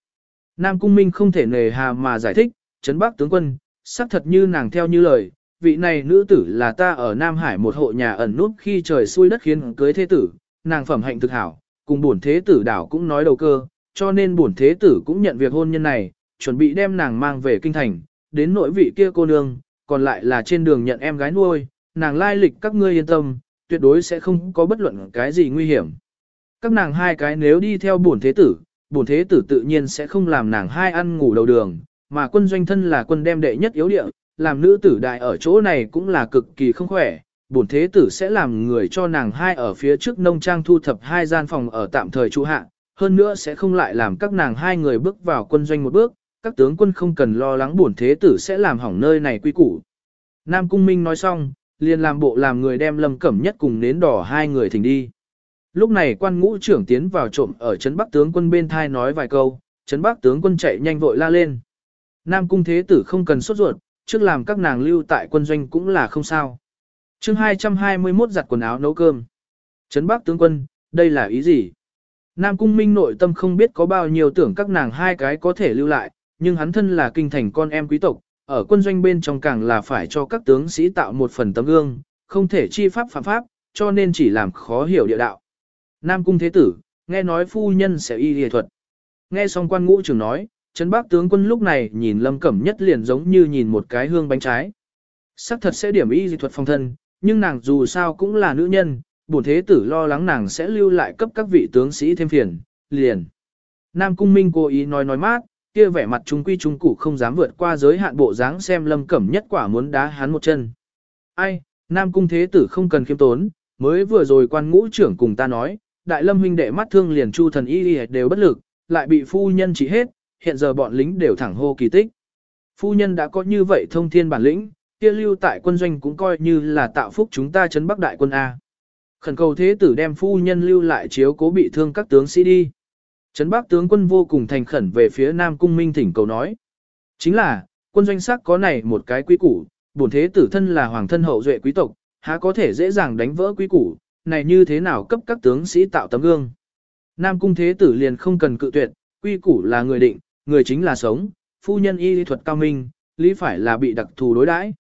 Nam Cung Minh không thể nề hà mà giải thích, Trấn Bắc tướng quân, xác thật như nàng theo như lời, vị này nữ tử là ta ở Nam Hải một hộ nhà ẩn nút khi trời xui đất khiến cưới thế tử, nàng phẩm hạnh thực hảo, cùng bổn thế tử đảo cũng nói đầu cơ, cho nên bổn thế tử cũng nhận việc hôn nhân này, chuẩn bị đem nàng mang về kinh thành, đến nội vị kia cô nương, còn lại là trên đường nhận em gái nuôi, nàng lai lịch các ngươi yên tâm, tuyệt đối sẽ không có bất luận cái gì nguy hiểm. Các nàng hai cái nếu đi theo bổn thế tử, bổn thế tử tự nhiên sẽ không làm nàng hai ăn ngủ đầu đường, mà quân doanh thân là quân đem đệ nhất yếu địa, làm nữ tử đại ở chỗ này cũng là cực kỳ không khỏe. Bổn thế tử sẽ làm người cho nàng hai ở phía trước nông trang thu thập hai gian phòng ở tạm thời trụ hạ, hơn nữa sẽ không lại làm các nàng hai người bước vào quân doanh một bước, các tướng quân không cần lo lắng bổn thế tử sẽ làm hỏng nơi này quy củ. Nam Cung Minh nói xong, liền làm bộ làm người đem Lâm Cẩm Nhất cùng nến đỏ hai người thỉnh đi. Lúc này quan ngũ trưởng tiến vào trộm ở trấn Bắc tướng quân bên thai nói vài câu, trấn Bắc tướng quân chạy nhanh vội la lên. Nam cung thế tử không cần sốt ruột, trước làm các nàng lưu tại quân doanh cũng là không sao. chương 221 giặt quần áo nấu cơm. Trấn Bắc tướng quân, đây là ý gì? Nam cung minh nội tâm không biết có bao nhiêu tưởng các nàng hai cái có thể lưu lại, nhưng hắn thân là kinh thành con em quý tộc, ở quân doanh bên trong càng là phải cho các tướng sĩ tạo một phần tấm gương, không thể chi pháp phạm pháp, cho nên chỉ làm khó hiểu địa đạo. Nam cung thế tử, nghe nói phu nhân sẽ y y thuật. Nghe xong quan ngũ trưởng nói, Trấn Bắc tướng quân lúc này nhìn Lâm Cẩm Nhất liền giống như nhìn một cái hương bánh trái. Sắc thật sẽ điểm y dị thuật phong thân, nhưng nàng dù sao cũng là nữ nhân, bổn thế tử lo lắng nàng sẽ lưu lại cấp các vị tướng sĩ thêm phiền, liền. Nam Cung Minh cố ý nói nói mát, kia vẻ mặt trung quy trung cụ không dám vượt qua giới hạn bộ dáng xem Lâm Cẩm Nhất quả muốn đá hắn một chân. Ai, Nam Cung thế tử không cần khiêm tốn, mới vừa rồi quan ngũ trưởng cùng ta nói, đại lâm huynh đệ mắt thương liền chu thần y y đều bất lực, lại bị phu nhân trị hết, hiện giờ bọn lính đều thẳng hô kỳ tích. Phu nhân đã có như vậy thông thiên bản lĩnh, kia lưu tại quân doanh cũng coi như là tạo phúc chúng ta chấn bắc đại quân A. Khẩn cầu thế tử đem phu nhân lưu lại chiếu cố bị thương các tướng sĩ đi. Trấn bắc tướng quân vô cùng thành khẩn về phía Nam Cung Minh thỉnh cầu nói. Chính là, quân doanh sắc có này một cái quý củ, bổn thế tử thân là hoàng thân hậu duệ quý tộc, há có thể dễ dàng đánh vỡ quý củ, này như thế nào cấp các tướng sĩ tạo tấm gương. Nam Cung thế tử liền không cần cự tuyệt, quy củ là người định, người chính là sống, phu nhân y lý thuật cao minh, lý phải là bị đặc thù đối đãi.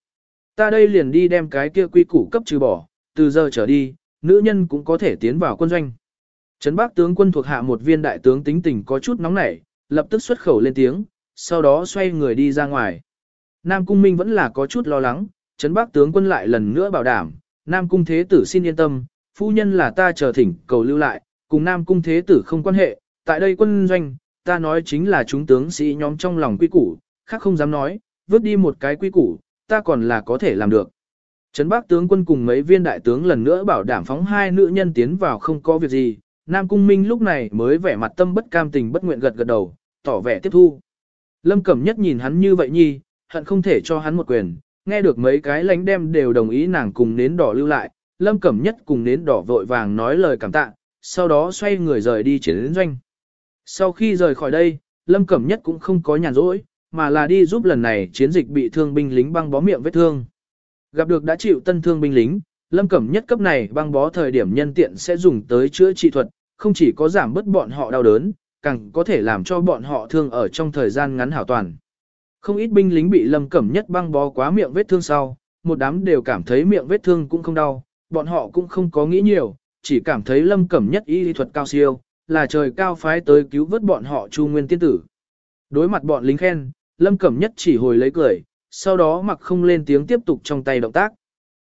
Ta đây liền đi đem cái kia quy củ cấp trừ bỏ, từ giờ trở đi, nữ nhân cũng có thể tiến vào quân doanh. Trấn Bắc tướng quân thuộc hạ một viên đại tướng tính tình có chút nóng nảy, lập tức xuất khẩu lên tiếng, sau đó xoay người đi ra ngoài. Nam Cung Minh vẫn là có chút lo lắng, Trấn Bắc tướng quân lại lần nữa bảo đảm, Nam Cung Thế Tử xin yên tâm, phu nhân là ta chờ thỉnh cầu lưu lại, cùng Nam Cung Thế Tử không quan hệ, tại đây quân doanh, ta nói chính là chúng tướng sĩ nhóm trong lòng quy củ, khác không dám nói, vứt đi một cái quy củ, ta còn là có thể làm được. Trấn Bắc tướng quân cùng mấy viên đại tướng lần nữa bảo đảm phóng hai nữ nhân tiến vào không có việc gì, Nam Cung Minh lúc này mới vẻ mặt tâm bất cam tình bất nguyện gật gật đầu, tỏ vẻ tiếp thu. Lâm Cẩm Nhất nhìn hắn như vậy nhi, hận không thể cho hắn một quyền, nghe được mấy cái lánh đem đều đồng ý nàng cùng nến đỏ lưu lại, Lâm Cẩm Nhất cùng nến đỏ vội vàng nói lời cảm tạ, sau đó xoay người rời đi chiến doanh. Sau khi rời khỏi đây, Lâm Cẩm Nhất cũng không có nhàn rỗi, mà là đi giúp lần này chiến dịch bị thương binh lính băng bó miệng vết thương. Gặp được đã chịu tân thương binh lính, Lâm Cẩm Nhất cấp này băng bó thời điểm nhân tiện sẽ dùng tới chữa trị thuật, không chỉ có giảm bớt bọn họ đau đớn, càng có thể làm cho bọn họ thương ở trong thời gian ngắn hảo toàn. Không ít binh lính bị Lâm Cẩm Nhất băng bó quá miệng vết thương sau, một đám đều cảm thấy miệng vết thương cũng không đau, bọn họ cũng không có nghĩ nhiều, chỉ cảm thấy Lâm Cẩm Nhất y thuật cao siêu, là trời cao phái tới cứu vớt bọn họ Chu Nguyên tiên tử. Đối mặt bọn lính khen, Lâm Cẩm Nhất chỉ hồi lấy cười, sau đó mặc không lên tiếng tiếp tục trong tay động tác.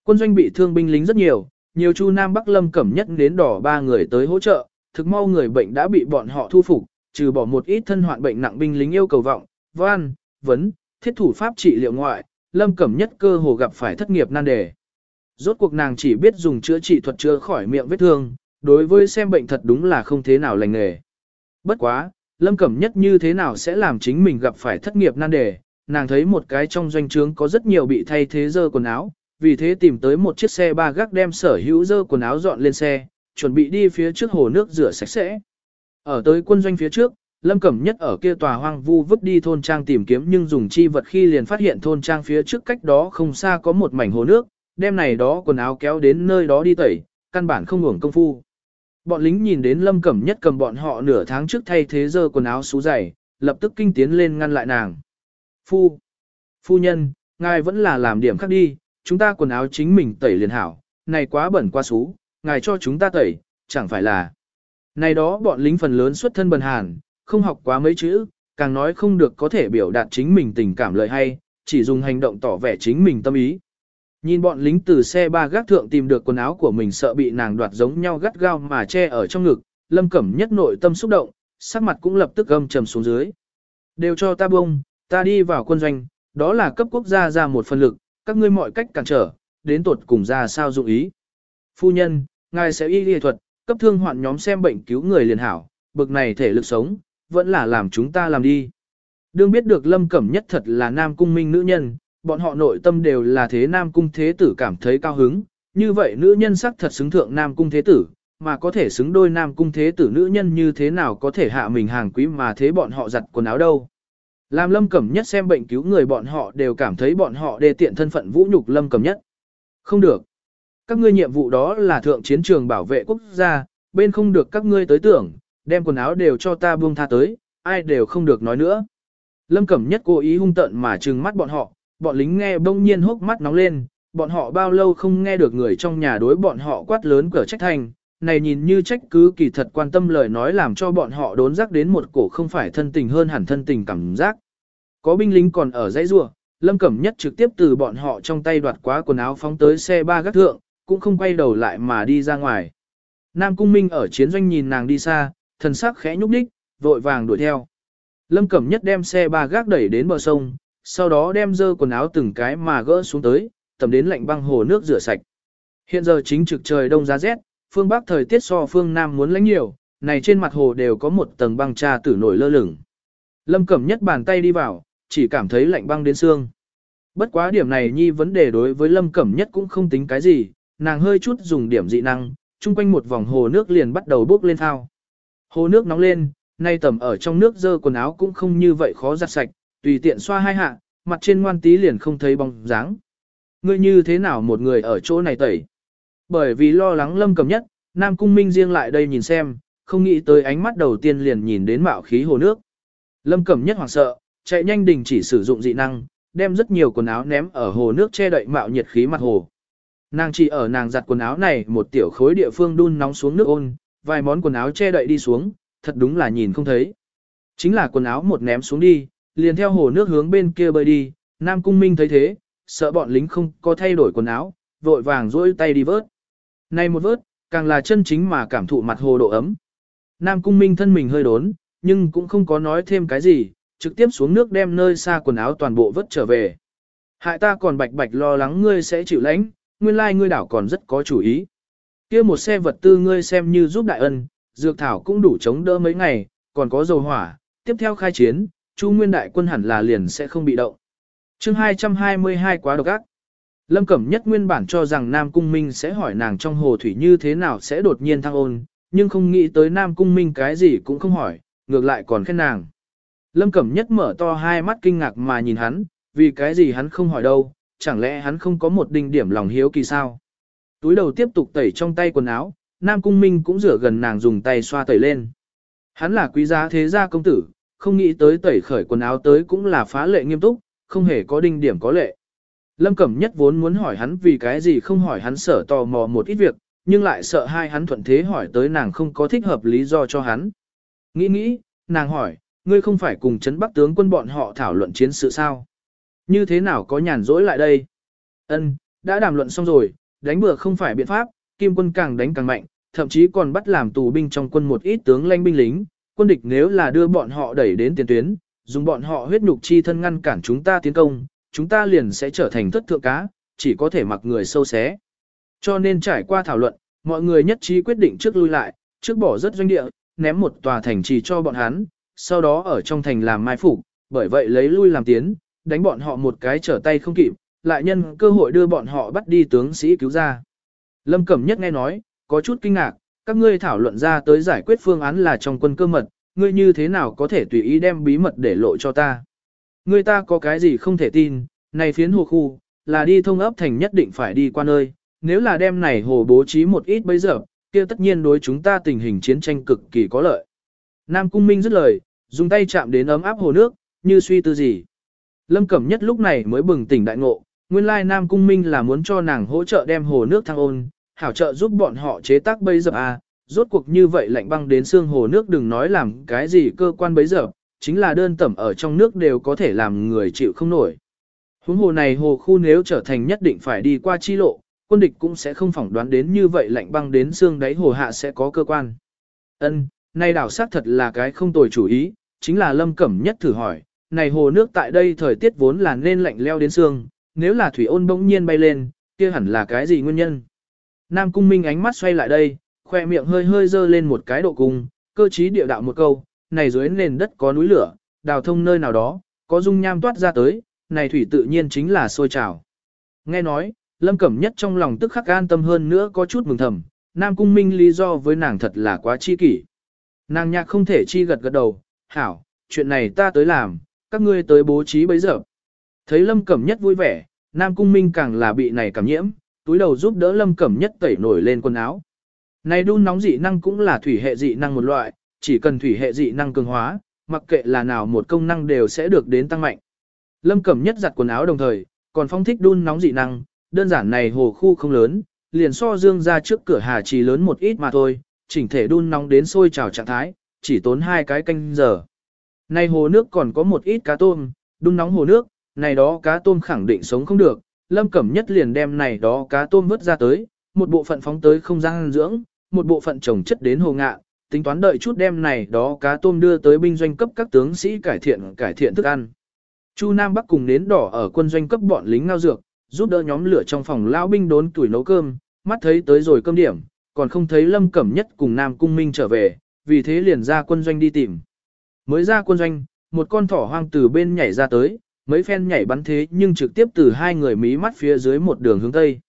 Quân doanh bị thương binh lính rất nhiều, nhiều Chu Nam Bắc Lâm Cẩm Nhất đến đỏ ba người tới hỗ trợ, thực mau người bệnh đã bị bọn họ thu phục, trừ bỏ một ít thân hoạn bệnh nặng binh lính yêu cầu vọng, van, vấn, thiết thủ pháp trị liệu ngoại, Lâm Cẩm Nhất cơ hồ gặp phải thất nghiệp nan đề. Rốt cuộc nàng chỉ biết dùng chữa trị thuật chữa khỏi miệng vết thương, đối với xem bệnh thật đúng là không thế nào lành nghề. Bất quá, Lâm Cẩm Nhất như thế nào sẽ làm chính mình gặp phải thất nghiệp nan đề, nàng thấy một cái trong doanh trướng có rất nhiều bị thay thế dơ quần áo, vì thế tìm tới một chiếc xe ba gác đem sở hữu dơ quần áo dọn lên xe, chuẩn bị đi phía trước hồ nước rửa sạch sẽ. Ở tới quân doanh phía trước, Lâm Cẩm Nhất ở kia tòa hoang vu vứt đi thôn trang tìm kiếm nhưng dùng chi vật khi liền phát hiện thôn trang phía trước cách đó không xa có một mảnh hồ nước, đem này đó quần áo kéo đến nơi đó đi tẩy, căn bản không hưởng công phu. Bọn lính nhìn đến Lâm Cẩm Nhất cầm bọn họ nửa tháng trước thay thế dơ quần áo xú dày, lập tức kinh tiến lên ngăn lại nàng. Phu, phu nhân, ngài vẫn là làm điểm khác đi, chúng ta quần áo chính mình tẩy liền hảo, này quá bẩn quá xú, ngài cho chúng ta tẩy, chẳng phải là. Này đó bọn lính phần lớn xuất thân bần hàn, không học quá mấy chữ, càng nói không được có thể biểu đạt chính mình tình cảm lợi hay, chỉ dùng hành động tỏ vẻ chính mình tâm ý. Nhìn bọn lính từ xe ba gác thượng tìm được quần áo của mình sợ bị nàng đoạt giống nhau gắt gao mà che ở trong ngực, lâm cẩm nhất nội tâm xúc động, sắc mặt cũng lập tức gầm trầm xuống dưới. Đều cho ta bông, ta đi vào quân doanh, đó là cấp quốc gia ra một phần lực, các ngươi mọi cách cản trở, đến tột cùng ra sao dụng ý. Phu nhân, ngài sẽ y y thuật, cấp thương hoạn nhóm xem bệnh cứu người liền hảo, bực này thể lực sống, vẫn là làm chúng ta làm đi. Đương biết được lâm cẩm nhất thật là nam cung minh nữ nhân, bọn họ nội tâm đều là thế nam cung thế tử cảm thấy cao hứng, như vậy nữ nhân sắc thật xứng thượng nam cung thế tử, mà có thể xứng đôi nam cung thế tử nữ nhân như thế nào có thể hạ mình hàng quý mà thế bọn họ giặt quần áo đâu. Làm lâm cẩm nhất xem bệnh cứu người bọn họ đều cảm thấy bọn họ đề tiện thân phận vũ nhục lâm cẩm nhất. Không được. Các ngươi nhiệm vụ đó là thượng chiến trường bảo vệ quốc gia, bên không được các ngươi tới tưởng, đem quần áo đều cho ta buông tha tới, ai đều không được nói nữa. Lâm Cẩm Nhất cố ý hung tận mà trừng mắt bọn họ, bọn lính nghe bỗng nhiên hốc mắt nóng lên, bọn họ bao lâu không nghe được người trong nhà đối bọn họ quát lớn cỡ trách thành, này nhìn như trách cứ kỳ thật quan tâm lời nói làm cho bọn họ đốn giác đến một cổ không phải thân tình hơn hẳn thân tình cảm giác. Có binh lính còn ở dãy rua, Lâm Cẩm Nhất trực tiếp từ bọn họ trong tay đoạt quá quần áo phóng tới xe ba gác thượng, cũng không quay đầu lại mà đi ra ngoài. Nam Cung Minh ở chiến doanh nhìn nàng đi xa, thần sắc khẽ nhúc nhích, vội vàng đuổi theo. Lâm Cẩm Nhất đem xe ba gác đẩy đến bờ sông, sau đó đem dơ quần áo từng cái mà gỡ xuống tới, tầm đến lạnh băng hồ nước rửa sạch. Hiện giờ chính trực trời đông giá rét, phương Bắc thời tiết so phương Nam muốn lánh nhiều, này trên mặt hồ đều có một tầng băng trà tử nổi lơ lửng. Lâm Cẩm Nhất bàn tay đi vào, chỉ cảm thấy lạnh băng đến xương. Bất quá điểm này nhi vấn đề đối với Lâm Cẩm Nhất cũng không tính cái gì, nàng hơi chút dùng điểm dị năng, chung quanh một vòng hồ nước liền bắt đầu bốc lên thao. Hồ nước nóng lên, nay tầm ở trong nước dơ quần áo cũng không như vậy khó giặt sạch, tùy tiện xoa hai hạ, mặt trên ngoan tí liền không thấy bóng dáng. Ngươi như thế nào một người ở chỗ này tẩy? Bởi vì lo lắng lâm cầm nhất, Nam Cung Minh riêng lại đây nhìn xem, không nghĩ tới ánh mắt đầu tiên liền nhìn đến mạo khí hồ nước. Lâm cầm Nhất hoảng sợ, chạy nhanh đình chỉ sử dụng dị năng, đem rất nhiều quần áo ném ở hồ nước che đậy mạo nhiệt khí mặt hồ. Nàng chỉ ở nàng giặt quần áo này một tiểu khối địa phương đun nóng xuống nước ôn, vài món quần áo che đậy đi xuống, thật đúng là nhìn không thấy. Chính là quần áo một ném xuống đi, liền theo hồ nước hướng bên kia bơi đi, Nam Cung Minh thấy thế, sợ bọn lính không có thay đổi quần áo, vội vàng dỗi tay đi vớt. Này một vớt, càng là chân chính mà cảm thụ mặt hồ độ ấm. Nam Cung Minh thân mình hơi đốn, nhưng cũng không có nói thêm cái gì, trực tiếp xuống nước đem nơi xa quần áo toàn bộ vớt trở về. Hại ta còn bạch bạch lo lắng ngươi sẽ chịu lãnh, nguyên lai ngươi đảo còn rất có chủ ý. kia một xe vật tư ngươi xem như giúp đại ân, dược thảo cũng đủ chống đỡ mấy ngày, còn có dầu hỏa, tiếp theo khai chiến, Chu Nguyên đại quân hẳn là liền sẽ không bị động. Chương 222 quá độc ác. Lâm Cẩm Nhất nguyên bản cho rằng Nam Cung Minh sẽ hỏi nàng trong hồ thủy như thế nào sẽ đột nhiên thăng ôn, nhưng không nghĩ tới Nam Cung Minh cái gì cũng không hỏi, ngược lại còn khen nàng. Lâm Cẩm Nhất mở to hai mắt kinh ngạc mà nhìn hắn, vì cái gì hắn không hỏi đâu, chẳng lẽ hắn không có một đinh điểm lòng hiếu kỳ sao. Túi đầu tiếp tục tẩy trong tay quần áo, Nam Cung Minh cũng rửa gần nàng dùng tay xoa tẩy lên. Hắn là quý giá thế gia công tử, không nghĩ tới tẩy khởi quần áo tới cũng là phá lệ nghiêm túc, không hề có đinh điểm có lệ. Lâm Cẩm Nhất vốn muốn hỏi hắn vì cái gì không hỏi hắn sở tò mò một ít việc, nhưng lại sợ hai hắn thuận thế hỏi tới nàng không có thích hợp lý do cho hắn. Nghĩ nghĩ, nàng hỏi, ngươi không phải cùng chấn bắc tướng quân bọn họ thảo luận chiến sự sao? Như thế nào có nhàn rỗi lại đây? Ân, đã đàm luận xong rồi, đánh bừa không phải biện pháp, kim quân càng đánh càng mạnh, thậm chí còn bắt làm tù binh trong quân một ít tướng lãnh binh lính, quân địch nếu là đưa bọn họ đẩy đến tiền tuyến, dùng bọn họ huyết nhục chi thân ngăn cản chúng ta tiến công, chúng ta liền sẽ trở thành thất thượng cá, chỉ có thể mặc người sâu xé. Cho nên trải qua thảo luận, mọi người nhất trí quyết định trước lui lại, trước bỏ rất doanh địa, ném một tòa thành trì cho bọn hắn, sau đó ở trong thành làm mai phục, bởi vậy lấy lui làm tiến, đánh bọn họ một cái trở tay không kịp, lại nhân cơ hội đưa bọn họ bắt đi tướng sĩ cứu ra. Lâm Cẩm Nhất nghe nói, có chút kinh ngạc, các ngươi thảo luận ra tới giải quyết phương án là trong quân cơ mật, ngươi như thế nào có thể tùy ý đem bí mật để lộ cho ta. Người ta có cái gì không thể tin, này phiến hồ khu, là đi thông ấp thành nhất định phải đi qua nơi, nếu là đem này hồ bố trí một ít bây giờ, kia tất nhiên đối chúng ta tình hình chiến tranh cực kỳ có lợi. Nam Cung Minh dứt lời, dùng tay chạm đến ấm áp hồ nước, như suy tư gì. Lâm Cẩm Nhất lúc này mới bừng tỉnh đại ngộ, nguyên lai Nam Cung Minh là muốn cho nàng hỗ trợ đem hồ nước thăng ôn, hảo trợ giúp bọn họ chế tác bây giờ à, rốt cuộc như vậy lạnh băng đến xương hồ nước đừng nói làm cái gì cơ quan bấy giờ, chính là đơn tẩm ở trong nước đều có thể làm người chịu không nổi. Huống hồ này hồ khu nếu trở thành nhất định phải đi qua chi lộ, quân địch cũng sẽ không phỏng đoán đến như vậy lạnh băng đến xương đáy hồ hạ sẽ có cơ quan. Ân, nay đảo sát thật là cái không tồi chủ ý, chính là lâm cẩm nhất thử hỏi, này hồ nước tại đây thời tiết vốn là nên lạnh leo đến xương, nếu là thủy ôn bỗng nhiên bay lên, kia hẳn là cái gì nguyên nhân. Nam cung minh ánh mắt xoay lại đây, khoe miệng hơi hơi dơ lên một cái độ cung, cơ trí địa đạo một câu, này dưới nền đất có núi lửa, đào thông nơi nào đó, có dung nham toát ra tới, này thủy tự nhiên chính là sôi trào. Nghe nói, Lâm Cẩm Nhất trong lòng tức khắc an tâm hơn nữa có chút mừng thầm, Nam Cung Minh lý do với nàng thật là quá chi kỷ. Nàng nhạc không thể chi gật gật đầu, hảo, chuyện này ta tới làm, các ngươi tới bố trí bấy giờ. Thấy Lâm Cẩm Nhất vui vẻ, Nam Cung Minh càng là bị này cảm nhiễm, túi đầu giúp đỡ Lâm Cẩm Nhất tẩy nổi lên quần áo. Này đun nóng dị năng cũng là thủy hệ dị năng một loại, chỉ cần thủy hệ dị năng cường hóa, mặc kệ là nào một công năng đều sẽ được đến tăng mạnh. Lâm Cẩm Nhất giặt quần áo đồng thời, còn phong thích đun nóng dị năng, đơn giản này hồ khu không lớn, liền so dương ra trước cửa hà trì lớn một ít mà thôi, chỉnh thể đun nóng đến sôi trào trạng thái, chỉ tốn hai cái canh giờ. Này hồ nước còn có một ít cá tôm, đun nóng hồ nước, này đó cá tôm khẳng định sống không được, Lâm Cẩm Nhất liền đem này đó cá tôm vớt ra tới, một bộ phận phóng tới không gian dưỡng, một bộ phận trồng chất đến hồ ngạ, tính toán đợi chút đem này đó cá tôm đưa tới binh doanh cấp các tướng sĩ cải thiện cải thiện thức ăn. Chu Nam Bắc cùng nến đỏ ở quân doanh cấp bọn lính ngao dược, giúp đỡ nhóm lửa trong phòng lão binh đốn tuổi nấu cơm, mắt thấy tới rồi cơm điểm, còn không thấy Lâm Cẩm Nhất cùng Nam Cung Minh trở về, vì thế liền ra quân doanh đi tìm. Mới ra quân doanh, một con thỏ hoang từ bên nhảy ra tới, mấy phen nhảy bắn thế nhưng trực tiếp từ hai người mí mắt phía dưới một đường hướng Tây.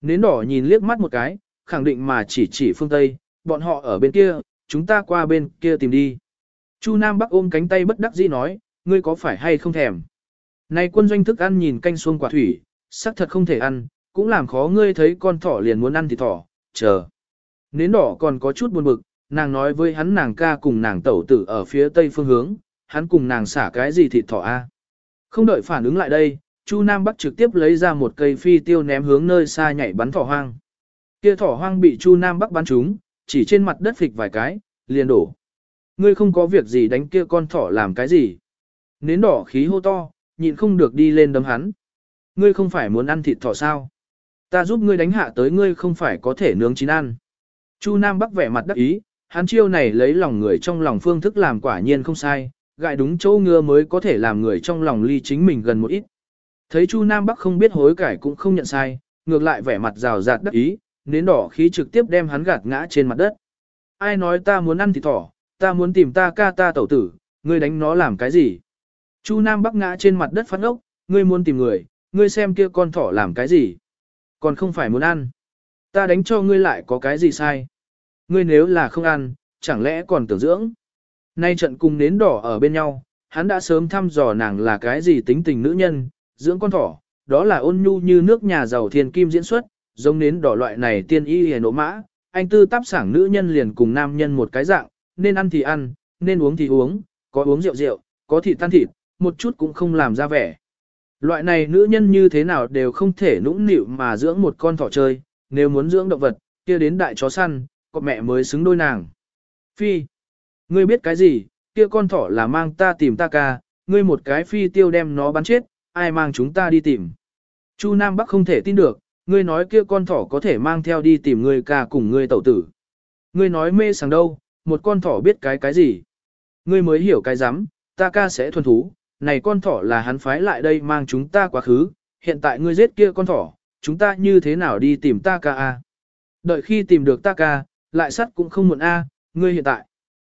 Nến đỏ nhìn liếc mắt một cái, khẳng định mà chỉ chỉ phương Tây, bọn họ ở bên kia, chúng ta qua bên kia tìm đi. Chu Nam Bắc ôm cánh tay bất đắc dĩ nói, ngươi có phải hay không thèm. Này quân doanh thức ăn nhìn canh xuông quả thủy, sắc thật không thể ăn, cũng làm khó ngươi thấy con thỏ liền muốn ăn thì thỏ, chờ. Nến đỏ còn có chút buồn bực, nàng nói với hắn nàng ca cùng nàng tẩu tử ở phía tây phương hướng, hắn cùng nàng xả cái gì thịt thỏ a. Không đợi phản ứng lại đây, Chu Nam Bắc trực tiếp lấy ra một cây phi tiêu ném hướng nơi xa nhảy bắn thỏ hoang. Kia thỏ hoang bị Chu Nam Bắc bắn trúng, chỉ trên mặt đất phịch vài cái, liền đổ. Ngươi không có việc gì đánh kia con thỏ làm cái gì. Nến đỏ khí hô to, nhịn không được đi lên đấm hắn. Ngươi không phải muốn ăn thịt thỏ sao? Ta giúp ngươi đánh hạ tới ngươi không phải có thể nướng chín ăn. Chu Nam Bắc vẻ mặt đắc ý, hắn chiêu này lấy lòng người trong lòng phương thức làm quả nhiên không sai, gại đúng chỗ ngựa mới có thể làm người trong lòng ly chính mình gần một ít. Thấy Chu Nam Bắc không biết hối cải cũng không nhận sai, ngược lại vẻ mặt rào rạt đắc ý, nến đỏ khí trực tiếp đem hắn gạt ngã trên mặt đất. Ai nói ta muốn ăn thịt thỏ, ta muốn tìm ta ca ta tẩu tử, ngươi đánh nó làm cái gì? Chu Nam Bắc ngã trên mặt đất phát ốc, ngươi muốn tìm người, ngươi xem kia con thỏ làm cái gì? Còn không phải muốn ăn. Ta đánh cho ngươi lại có cái gì sai? Ngươi nếu là không ăn, chẳng lẽ còn tưởng dưỡng? Nay trận cùng nến đỏ ở bên nhau, hắn đã sớm thăm dò nàng là cái gì tính tình nữ nhân, dưỡng con thỏ, đó là ôn nhu như nước nhà giàu thiên kim diễn xuất, giống nến đỏ loại này tiên y hề nộ mã, anh tư táp sảng nữ nhân liền cùng nam nhân một cái dạng, nên ăn thì ăn, nên uống thì uống, có uống rượu rượu, có thịt tan thịt, một chút cũng không làm ra vẻ. Loại này nữ nhân như thế nào đều không thể nũng nịu mà dưỡng một con thỏ chơi, nếu muốn dưỡng động vật, kia đến đại chó săn, có mẹ mới xứng đôi nàng. Phi, ngươi biết cái gì, kia con thỏ là mang ta tìm ta ca, ngươi một cái phi tiêu đem nó bắn chết, ai mang chúng ta đi tìm. Chu Nam Bắc không thể tin được, ngươi nói kia con thỏ có thể mang theo đi tìm ngươi ca cùng ngươi tẩu tử. Ngươi nói mê sảng đâu, một con thỏ biết cái cái gì. Ngươi mới hiểu cái rắm ta ca sẽ thuần thú, này con thỏ là hắn phái lại đây mang chúng ta quá khứ, hiện tại ngươi giết kia con thỏ, chúng ta như thế nào đi tìm ta ca a? Đợi khi tìm được ta ca, lại sắt cũng không muộn a, ngươi hiện tại.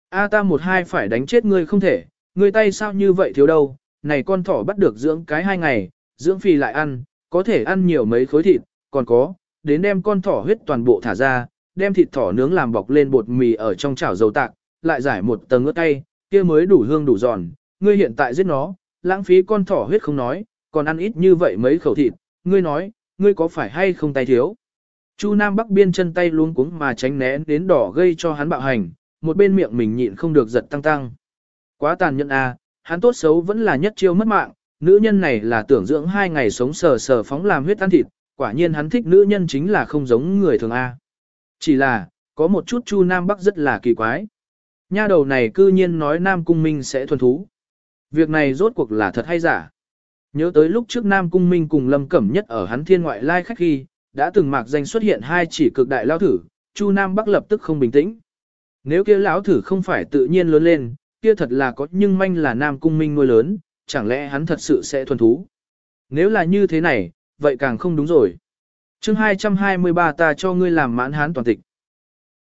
A ta một hai phải đánh chết ngươi không thể, ngươi tay sao như vậy thiếu đâu, này con thỏ bắt được dưỡng cái hai ngày, dưỡng phì lại ăn, có thể ăn nhiều mấy khối thịt, còn có, đến đem con thỏ huyết toàn bộ thả ra, đem thịt thỏ nướng làm bọc lên bột mì ở trong chảo dầu tạc, lại giải một tầng ớt cay, kia mới đủ hương đủ giòn, ngươi hiện tại giết nó, lãng phí con thỏ huyết không nói, còn ăn ít như vậy mấy khẩu thịt, ngươi nói, ngươi có phải hay không tay thiếu. Chu Nam Bắc biên chân tay luống cuống mà tránh né đến đỏ gây cho hắn bạo hành, một bên miệng mình nhịn không được giật tăng tăng. Quá tàn nhẫn à, hắn tốt xấu vẫn là nhất chiêu mất mạng, nữ nhân này là tưởng dưỡng hai ngày sống sờ sờ phóng làm huyết ăn thịt, quả nhiên hắn thích nữ nhân chính là không giống người thường A. Chỉ là, có một chút Chu Nam Bắc rất là kỳ quái. Nha đầu này cư nhiên nói Nam Cung Minh sẽ thuần thú. Việc này rốt cuộc là thật hay giả? Nhớ tới lúc trước Nam Cung Minh cùng Lâm Cẩm Nhất ở hắn thiên ngoại lai khách khi, đã từng mạc danh xuất hiện hai chỉ cực đại lao thử, Chu Nam Bắc lập tức không bình tĩnh. Nếu kia lão thử không phải tự nhiên lớn lên, kia thật là có nhưng manh là Nam Cung Minh nuôi lớn, chẳng lẽ hắn thật sự sẽ thuần thú? Nếu là như thế này, vậy càng không đúng rồi. chương 223 ta cho ngươi làm mãn hán toàn tịch.